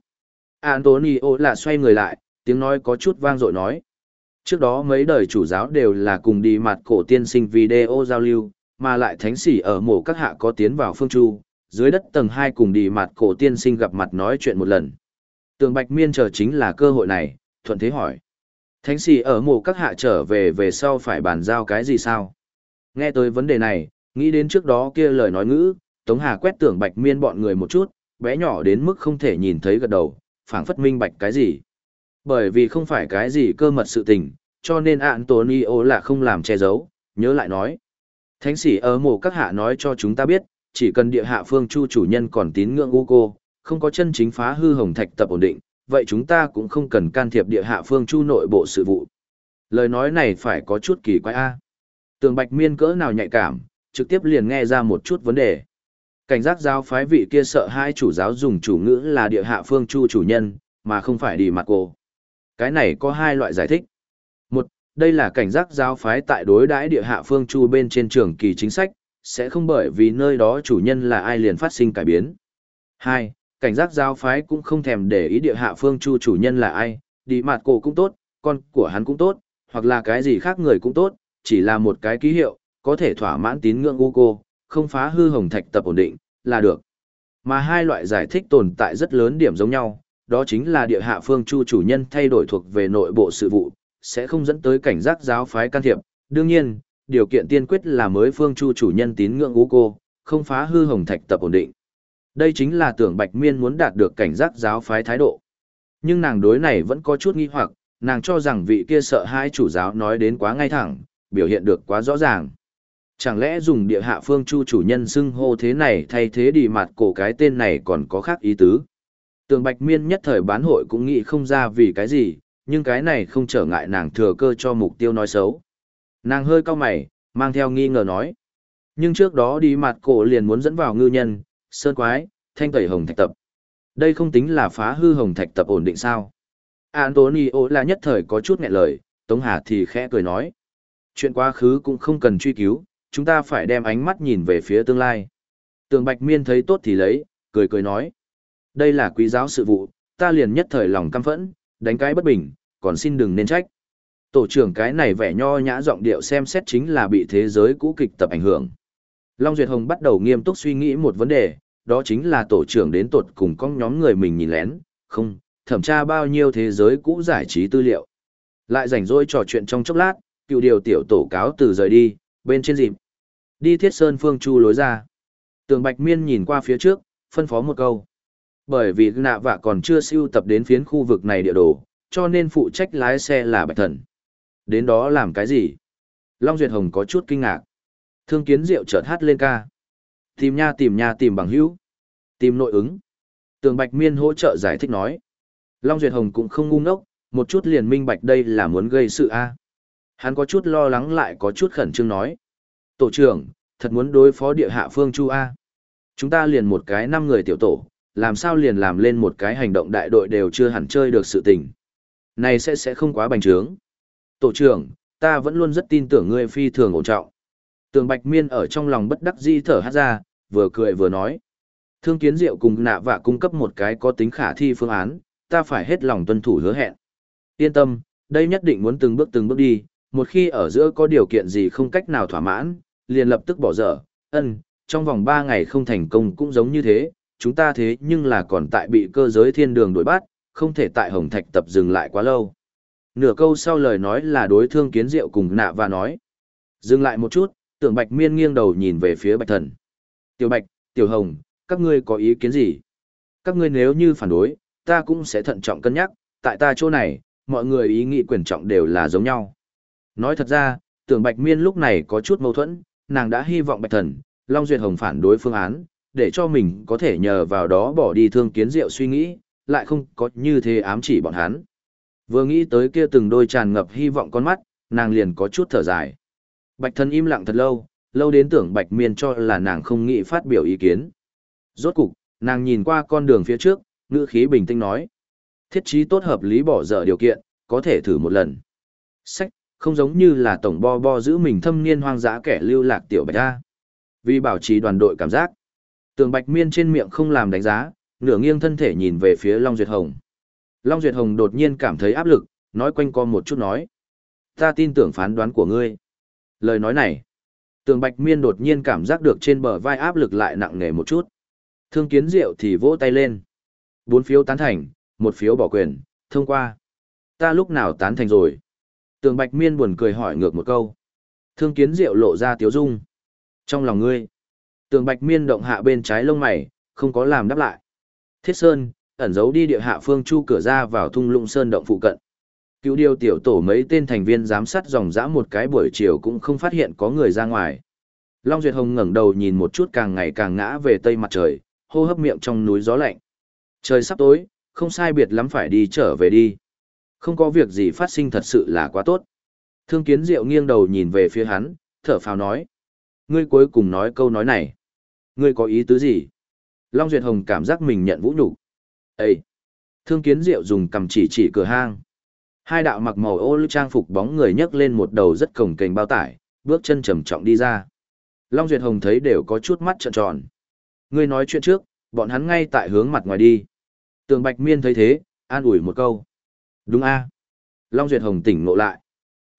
Antonio là xoay người lại, tiếng nói có chút vang dội nói. Trước đó mấy đời chủ giáo đều là cùng đi mặt cổ tiên sinh video giao lưu, mà lại thánh Sỉ ở mộ các hạ có tiến vào phương chu, dưới đất tầng hai cùng đi mặt cổ tiên sinh gặp mặt nói chuyện một lần. Tường Bạch Miên chờ chính là cơ hội này, thuận thế hỏi. Thánh sĩ ở mộ các hạ trở về về sau phải bàn giao cái gì sao? Nghe tới vấn đề này, nghĩ đến trước đó kia lời nói ngữ, Tống Hà quét tưởng Bạch Miên bọn người một chút, bé nhỏ đến mức không thể nhìn thấy gật đầu, phảng phất minh bạch cái gì. Bởi vì không phải cái gì cơ mật sự tình, cho nên Antonio là không làm che giấu, nhớ lại nói. Thánh sĩ ở mộ các hạ nói cho chúng ta biết, chỉ cần địa hạ phương chu chủ nhân còn tín ngưỡng u cô, không có chân chính phá hư hồng thạch tập ổn định, vậy chúng ta cũng không cần can thiệp địa hạ phương chu nội bộ sự vụ. Lời nói này phải có chút kỳ quái a. Tường Bạch Miên cỡ nào nhạy cảm, trực tiếp liền nghe ra một chút vấn đề. Cảnh giác giáo phái vị kia sợ hai chủ giáo dùng chủ ngữ là địa hạ phương chu chủ nhân, mà không phải đi mặt cô. Cái này có hai loại giải thích. Một, đây là cảnh giác giáo phái tại đối đãi địa hạ phương chu bên trên trường kỳ chính sách, sẽ không bởi vì nơi đó chủ nhân là ai liền phát sinh cải biến. Hai, cảnh giác giáo phái cũng không thèm để ý địa hạ phương chu chủ nhân là ai, đi mặt cổ cũng tốt, con của hắn cũng tốt, hoặc là cái gì khác người cũng tốt, chỉ là một cái ký hiệu, có thể thỏa mãn tín ngưỡng u cô, không phá hư hồng thạch tập ổn định, là được. Mà hai loại giải thích tồn tại rất lớn điểm giống nhau, đó chính là địa hạ phương chu chủ nhân thay đổi thuộc về nội bộ sự vụ, sẽ không dẫn tới cảnh giác giáo phái can thiệp. Đương nhiên, điều kiện tiên quyết là mới phương chu chủ nhân tín ngưỡng ú cô, không phá hư hồng thạch tập ổn định. Đây chính là tưởng Bạch Miên muốn đạt được cảnh giác giáo phái thái độ. Nhưng nàng đối này vẫn có chút nghi hoặc, nàng cho rằng vị kia sợ hai chủ giáo nói đến quá ngay thẳng, biểu hiện được quá rõ ràng. Chẳng lẽ dùng địa hạ phương chu chủ nhân xưng hô thế này thay thế đi mặt cổ cái tên này còn có khác ý tứ. Tường Bạch Miên nhất thời bán hội cũng nghĩ không ra vì cái gì, nhưng cái này không trở ngại nàng thừa cơ cho mục tiêu nói xấu. Nàng hơi cau mày, mang theo nghi ngờ nói. Nhưng trước đó đi mặt cổ liền muốn dẫn vào ngư nhân, sơn quái, thanh tẩy hồng thạch tập. Đây không tính là phá hư hồng thạch tập ổn định sao. Antonio là nhất thời có chút nghẹn lời, Tống Hà thì khẽ cười nói. Chuyện quá khứ cũng không cần truy cứu, chúng ta phải đem ánh mắt nhìn về phía tương lai. Tường Bạch Miên thấy tốt thì lấy, cười cười nói. Đây là quý giáo sự vụ, ta liền nhất thời lòng căm phẫn, đánh cái bất bình, còn xin đừng nên trách. Tổ trưởng cái này vẻ nho nhã giọng điệu xem xét chính là bị thế giới cũ kịch tập ảnh hưởng. Long Duyệt Hồng bắt đầu nghiêm túc suy nghĩ một vấn đề, đó chính là tổ trưởng đến tột cùng con nhóm người mình nhìn lén, không, thẩm tra bao nhiêu thế giới cũ giải trí tư liệu. Lại rảnh rỗi trò chuyện trong chốc lát, cựu điều tiểu tổ cáo từ rời đi, bên trên dịp. Đi thiết sơn phương chu lối ra. Tường Bạch Miên nhìn qua phía trước, phân phó một câu. Bởi vì nạ vạ còn chưa siêu tập đến phiến khu vực này địa đồ, cho nên phụ trách lái xe là Bạch Thần. Đến đó làm cái gì? Long Duyệt Hồng có chút kinh ngạc. Thương kiến diệu chợt hát lên ca. Tìm nha tìm nha tìm bằng hữu. Tìm nội ứng. Tường Bạch Miên hỗ trợ giải thích nói. Long Duyệt Hồng cũng không ngu ngốc, một chút liền minh bạch đây là muốn gây sự A. Hắn có chút lo lắng lại có chút khẩn trương nói. Tổ trưởng, thật muốn đối phó địa hạ phương Chu A. Chúng ta liền một cái năm người tiểu tổ, làm sao liền làm lên một cái hành động đại đội đều chưa hẳn chơi được sự tình. Này sẽ sẽ không quá bành trướng. Tổ trưởng, ta vẫn luôn rất tin tưởng ngươi phi thường ổn trọng. Tường Bạch Miên ở trong lòng bất đắc di thở hát ra, vừa cười vừa nói. Thương kiến diệu cùng nạ và cung cấp một cái có tính khả thi phương án, ta phải hết lòng tuân thủ hứa hẹn. Yên tâm, đây nhất định muốn từng bước từng bước đi, một khi ở giữa có điều kiện gì không cách nào thỏa mãn, liền lập tức bỏ dở, ân, trong vòng 3 ngày không thành công cũng giống như thế, chúng ta thế nhưng là còn tại bị cơ giới thiên đường đuổi bắt, không thể tại Hồng Thạch tập dừng lại quá lâu. Nửa câu sau lời nói là đối thương kiến diệu cùng nạ và nói. Dừng lại một chút, tưởng Bạch Miên nghiêng đầu nhìn về phía Bạch Thần. Tiểu Bạch, Tiểu Hồng, các ngươi có ý kiến gì? Các ngươi nếu như phản đối, ta cũng sẽ thận trọng cân nhắc, tại ta chỗ này, mọi người ý nghĩ quyền trọng đều là giống nhau. Nói thật ra, tưởng Bạch Miên lúc này có chút mâu thuẫn, nàng đã hy vọng Bạch Thần, Long Duyệt Hồng phản đối phương án, để cho mình có thể nhờ vào đó bỏ đi thương kiến diệu suy nghĩ, lại không có như thế ám chỉ bọn hắn. Vừa nghĩ tới kia từng đôi tràn ngập hy vọng con mắt, nàng liền có chút thở dài. Bạch Thần im lặng thật lâu, lâu đến tưởng Bạch Miên cho là nàng không nghĩ phát biểu ý kiến. Rốt cục, nàng nhìn qua con đường phía trước, ngữ khí bình tĩnh nói. Thiết trí tốt hợp lý bỏ dở điều kiện, có thể thử một lần. Sách, không giống như là tổng bo bo giữ mình thâm niên hoang dã kẻ lưu lạc tiểu bạch A. Vì bảo trì đoàn đội cảm giác. Tường bạch miên trên miệng không làm đánh giá, nửa nghiêng thân thể nhìn về phía Long Duyệt Hồng. Long Duyệt Hồng đột nhiên cảm thấy áp lực, nói quanh co một chút nói. Ta tin tưởng phán đoán của ngươi. Lời nói này. Tường bạch miên đột nhiên cảm giác được trên bờ vai áp lực lại nặng nề một chút. Thương kiến diệu thì vỗ tay lên. Bốn phiếu tán thành, một phiếu bỏ quyền, thông qua. Ta lúc nào tán thành rồi? Tường Bạch Miên buồn cười hỏi ngược một câu. Thương kiến diệu lộ ra tiếu dung. Trong lòng ngươi. Tường Bạch Miên động hạ bên trái lông mày, không có làm đáp lại. Thiết Sơn, ẩn giấu đi địa hạ phương chu cửa ra vào thung lũng sơn động phụ cận. Cứu điều tiểu tổ mấy tên thành viên giám sát dòng dã một cái buổi chiều cũng không phát hiện có người ra ngoài. Long Duyệt Hồng ngẩng đầu nhìn một chút càng ngày càng ngã về tây mặt trời, hô hấp miệng trong núi gió lạnh. Trời sắp tối, không sai biệt lắm phải đi trở về đi. Không có việc gì phát sinh thật sự là quá tốt. Thương kiến diệu nghiêng đầu nhìn về phía hắn, thở phào nói. Ngươi cuối cùng nói câu nói này. Ngươi có ý tứ gì? Long Duyệt Hồng cảm giác mình nhận vũ nhục. Ê! Thương kiến diệu dùng cầm chỉ chỉ cửa hang. Hai đạo mặc màu ô lưu trang phục bóng người nhấc lên một đầu rất cổng kềnh bao tải, bước chân trầm trọng đi ra. Long Duyệt Hồng thấy đều có chút mắt trợn tròn. Ngươi nói chuyện trước, bọn hắn ngay tại hướng mặt ngoài đi. Tường Bạch Miên thấy thế, an ủi một câu. Đúng a Long Duyệt Hồng tỉnh ngộ lại.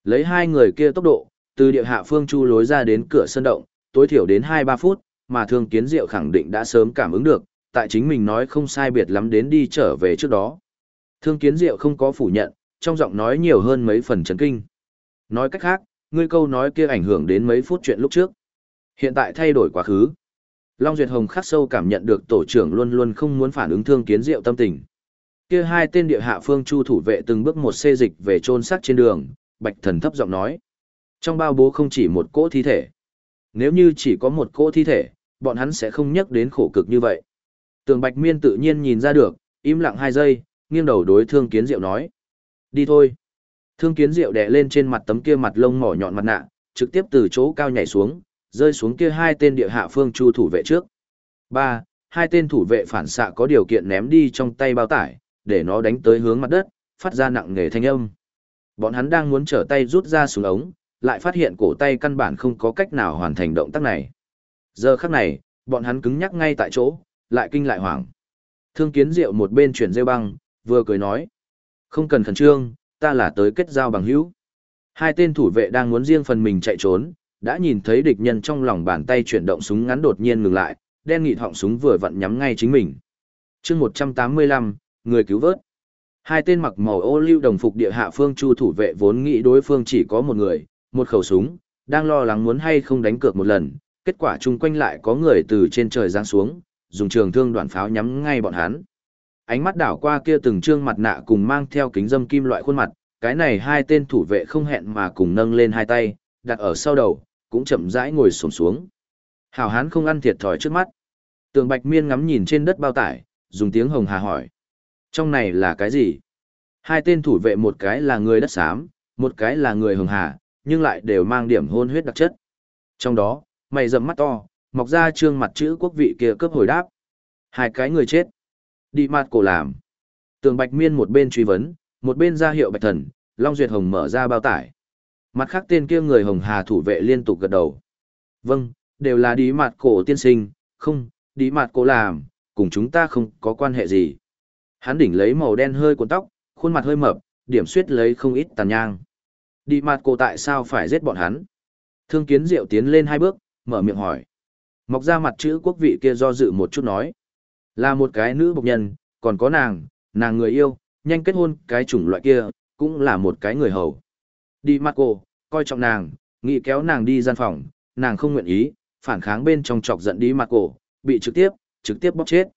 Lấy hai người kia tốc độ, từ địa hạ phương chu lối ra đến cửa sân động, tối thiểu đến hai ba phút, mà thương kiến diệu khẳng định đã sớm cảm ứng được, tại chính mình nói không sai biệt lắm đến đi trở về trước đó. Thương kiến diệu không có phủ nhận, trong giọng nói nhiều hơn mấy phần chấn kinh. Nói cách khác, ngươi câu nói kia ảnh hưởng đến mấy phút chuyện lúc trước. Hiện tại thay đổi quá khứ. Long Duyệt Hồng khắc sâu cảm nhận được tổ trưởng luôn luôn không muốn phản ứng thương kiến diệu tâm tình. Kia hai tên địa hạ phương chu thủ vệ từng bước một xê dịch về trôn xác trên đường, Bạch Thần thấp giọng nói. Trong bao bố không chỉ một cỗ thi thể. Nếu như chỉ có một cỗ thi thể, bọn hắn sẽ không nhắc đến khổ cực như vậy. Tường Bạch Miên tự nhiên nhìn ra được, im lặng hai giây, nghiêng đầu đối Thương Kiến Diệu nói. Đi thôi. Thương Kiến Diệu đè lên trên mặt tấm kia mặt lông mỏ nhọn mặt nạ, trực tiếp từ chỗ cao nhảy xuống, rơi xuống kia hai tên địa hạ phương chu thủ vệ trước. Ba, Hai tên thủ vệ phản xạ có điều kiện ném đi trong tay bao tải, để nó đánh tới hướng mặt đất, phát ra nặng nề thanh âm. Bọn hắn đang muốn trở tay rút ra súng ống, lại phát hiện cổ tay căn bản không có cách nào hoàn thành động tác này. Giờ khắc này, bọn hắn cứng nhắc ngay tại chỗ, lại kinh lại hoảng. Thương kiến diệu một bên chuyển rêu băng, vừa cười nói. Không cần khẩn trương, ta là tới kết giao bằng hữu. Hai tên thủ vệ đang muốn riêng phần mình chạy trốn, đã nhìn thấy địch nhân trong lòng bàn tay chuyển động súng ngắn đột nhiên ngừng lại, đen nghị họng súng vừa vặn nhắm ngay chính mình. chương 185, người cứu vớt. Hai tên mặc màu ô lưu đồng phục địa hạ phương chu thủ vệ vốn nghĩ đối phương chỉ có một người, một khẩu súng, đang lo lắng muốn hay không đánh cược một lần, kết quả chung quanh lại có người từ trên trời giáng xuống, dùng trường thương đoạn pháo nhắm ngay bọn hắn. Ánh mắt đảo qua kia từng trương mặt nạ cùng mang theo kính dâm kim loại khuôn mặt, cái này hai tên thủ vệ không hẹn mà cùng nâng lên hai tay, đặt ở sau đầu, cũng chậm rãi ngồi xổm xuống. Hảo hán không ăn thiệt thòi trước mắt. Tường Bạch Miên ngắm nhìn trên đất bao tải, dùng tiếng hồng hà hỏi. Trong này là cái gì? Hai tên thủ vệ một cái là người đất xám, một cái là người hường hà, nhưng lại đều mang điểm hôn huyết đặc chất. Trong đó, mày rậm mắt to, mọc ra trương mặt chữ quốc vị kia cướp hồi đáp. Hai cái người chết. Đi mặt cổ làm. Tường Bạch Miên một bên truy vấn, một bên ra hiệu Bạch Thần, Long Duyệt Hồng mở ra bao tải. Mặt khác tên kia người hồng hà thủ vệ liên tục gật đầu. Vâng, đều là đi mặt cổ tiên sinh, không, đi mặt cổ làm, cùng chúng ta không có quan hệ gì. Hắn đỉnh lấy màu đen hơi cuốn tóc, khuôn mặt hơi mập, điểm suyết lấy không ít tàn nhang. Đi mặt cổ tại sao phải giết bọn hắn? Thương kiến diệu tiến lên hai bước, mở miệng hỏi. Mọc ra mặt chữ quốc vị kia do dự một chút nói. Là một cái nữ bộc nhân, còn có nàng, nàng người yêu, nhanh kết hôn cái chủng loại kia, cũng là một cái người hầu. Đi mặt cổ, coi trọng nàng, nghĩ kéo nàng đi gian phòng, nàng không nguyện ý, phản kháng bên trong chọc giận đi mặt cổ, bị trực tiếp, trực tiếp bóc chết.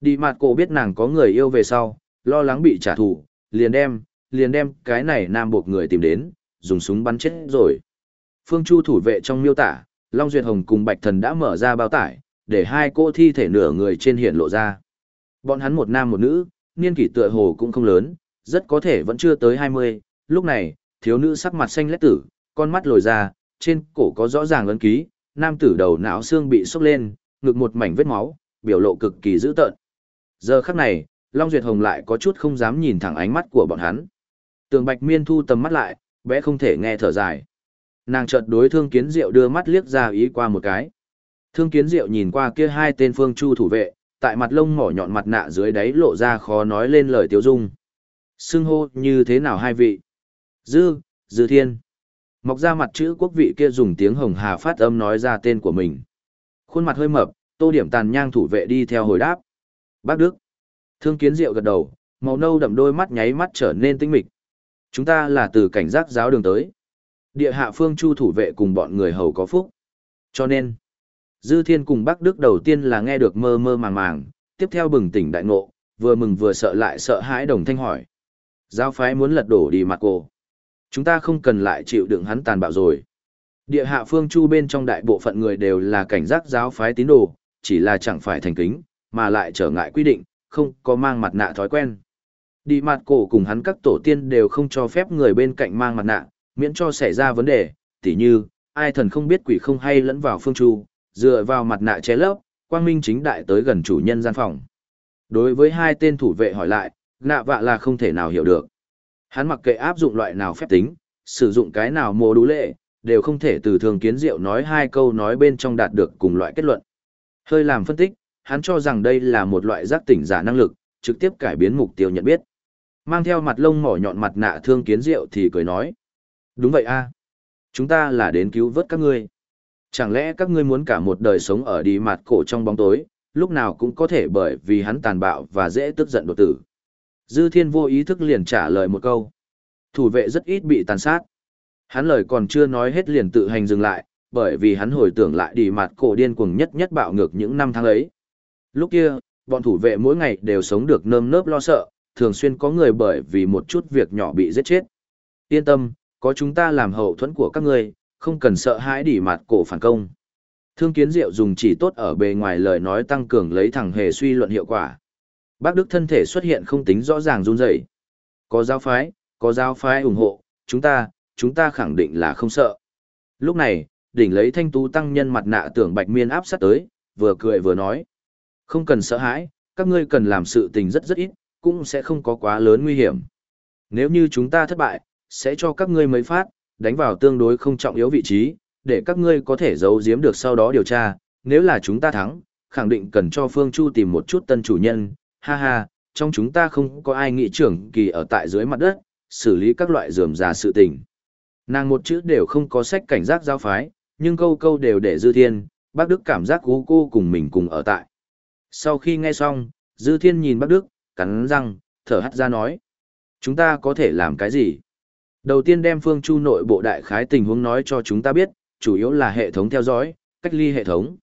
Đi mặt cổ biết nàng có người yêu về sau, lo lắng bị trả thù, liền đem, liền đem cái này nam buộc người tìm đến, dùng súng bắn chết rồi. Phương Chu thủ vệ trong miêu tả, Long Duyệt Hồng cùng Bạch Thần đã mở ra bao tải, để hai cô thi thể nửa người trên hiện lộ ra. Bọn hắn một nam một nữ, niên kỷ tựa hồ cũng không lớn, rất có thể vẫn chưa tới 20, lúc này, thiếu nữ sắc mặt xanh lét tử, con mắt lồi ra, trên cổ có rõ ràng ấn ký, nam tử đầu não xương bị sốc lên, ngực một mảnh vết máu, biểu lộ cực kỳ dữ tợn. Giờ khắc này, Long Duyệt Hồng lại có chút không dám nhìn thẳng ánh mắt của bọn hắn. Tường Bạch Miên thu tầm mắt lại, bé không thể nghe thở dài. Nàng chợt đối Thương Kiến Diệu đưa mắt liếc ra ý qua một cái. Thương Kiến Diệu nhìn qua kia hai tên phương chu thủ vệ, tại mặt lông mỏ nhọn mặt nạ dưới đáy lộ ra khó nói lên lời tiêu dung. Xưng hô như thế nào hai vị? Dư, Dư Thiên. Mọc ra mặt chữ quốc vị kia dùng tiếng hồng hà phát âm nói ra tên của mình. Khuôn mặt hơi mập, tô điểm tàn nhang thủ vệ đi theo hồi đáp. Bác Đức. Thương kiến diệu gật đầu, màu nâu đậm đôi mắt nháy mắt trở nên tinh mịch. Chúng ta là từ cảnh giác giáo đường tới. Địa hạ phương chu thủ vệ cùng bọn người hầu có phúc. Cho nên, Dư Thiên cùng Bắc Đức đầu tiên là nghe được mơ mơ màng màng, tiếp theo bừng tỉnh đại ngộ, vừa mừng vừa sợ lại sợ hãi đồng thanh hỏi. Giáo phái muốn lật đổ đi mặt cô. Chúng ta không cần lại chịu đựng hắn tàn bạo rồi. Địa hạ phương chu bên trong đại bộ phận người đều là cảnh giác giáo phái tín đồ, chỉ là chẳng phải thành kính, mà lại trở ngại quy định, không có mang mặt nạ thói quen. Đi mặt cổ cùng hắn các tổ tiên đều không cho phép người bên cạnh mang mặt nạ, miễn cho xảy ra vấn đề, tỉ như, ai thần không biết quỷ không hay lẫn vào phương chu, dựa vào mặt nạ che lấp, quang minh chính đại tới gần chủ nhân gian phòng. Đối với hai tên thủ vệ hỏi lại, nạ vạ là không thể nào hiểu được. Hắn mặc kệ áp dụng loại nào phép tính, sử dụng cái nào mô đú lệ, đều không thể từ thường kiến diệu nói hai câu nói bên trong đạt được cùng loại kết luận. Hơi làm phân tích, hắn cho rằng đây là một loại giác tỉnh giả năng lực, trực tiếp cải biến mục tiêu nhận biết. Mang theo mặt lông mỏ nhọn mặt nạ thương kiến rượu thì cười nói. Đúng vậy a Chúng ta là đến cứu vớt các ngươi. Chẳng lẽ các ngươi muốn cả một đời sống ở đi mặt cổ trong bóng tối, lúc nào cũng có thể bởi vì hắn tàn bạo và dễ tức giận đột tử. Dư thiên vô ý thức liền trả lời một câu. Thủ vệ rất ít bị tàn sát. Hắn lời còn chưa nói hết liền tự hành dừng lại, bởi vì hắn hồi tưởng lại đi mặt cổ điên cuồng nhất nhất bạo ngược những năm tháng ấy. Lúc kia, bọn thủ vệ mỗi ngày đều sống được nơm nớp lo sợ, thường xuyên có người bởi vì một chút việc nhỏ bị giết chết. Yên tâm, có chúng ta làm hậu thuẫn của các ngươi, không cần sợ hãi đỉ mặt cổ phản công. Thương kiến diệu dùng chỉ tốt ở bề ngoài lời nói tăng cường lấy thẳng hề suy luận hiệu quả. Bác Đức thân thể xuất hiện không tính rõ ràng run rẩy. Có giáo phái, có giáo phái ủng hộ, chúng ta, chúng ta khẳng định là không sợ. Lúc này, đỉnh lấy thanh tú tăng nhân mặt nạ tưởng bạch miên áp sát tới, vừa cười vừa nói. Không cần sợ hãi, các ngươi cần làm sự tình rất rất ít, cũng sẽ không có quá lớn nguy hiểm. Nếu như chúng ta thất bại, sẽ cho các ngươi mấy phát, đánh vào tương đối không trọng yếu vị trí, để các ngươi có thể giấu giếm được sau đó điều tra, nếu là chúng ta thắng, khẳng định cần cho Phương Chu tìm một chút tân chủ nhân, ha ha, trong chúng ta không có ai nghị trưởng kỳ ở tại dưới mặt đất, xử lý các loại dườm già sự tình. Nàng một chữ đều không có sách cảnh giác giao phái, nhưng câu câu đều để Dư Thiên, bác Đức cảm giác cú cô cùng mình cùng ở tại. Sau khi nghe xong, Dư Thiên nhìn bác Đức, cắn răng, thở hắt ra nói. Chúng ta có thể làm cái gì? Đầu tiên đem phương chu nội bộ đại khái tình huống nói cho chúng ta biết, chủ yếu là hệ thống theo dõi, cách ly hệ thống.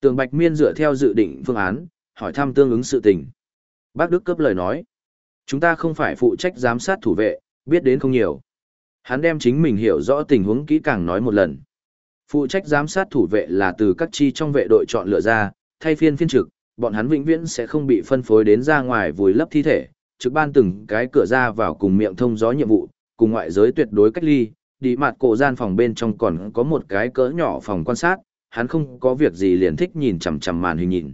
Tường Bạch Miên dựa theo dự định phương án, hỏi thăm tương ứng sự tình. Bác Đức cấp lời nói. Chúng ta không phải phụ trách giám sát thủ vệ, biết đến không nhiều. Hắn đem chính mình hiểu rõ tình huống kỹ càng nói một lần. Phụ trách giám sát thủ vệ là từ các chi trong vệ đội chọn lựa ra, thay phiên phiên trực, bọn hắn vĩnh viễn sẽ không bị phân phối đến ra ngoài vùi lấp thi thể, trực ban từng cái cửa ra vào cùng miệng thông gió nhiệm vụ, cùng ngoại giới tuyệt đối cách ly, đi mặt cổ gian phòng bên trong còn có một cái cỡ nhỏ phòng quan sát, hắn không có việc gì liền thích nhìn chằm chằm màn hình nhìn.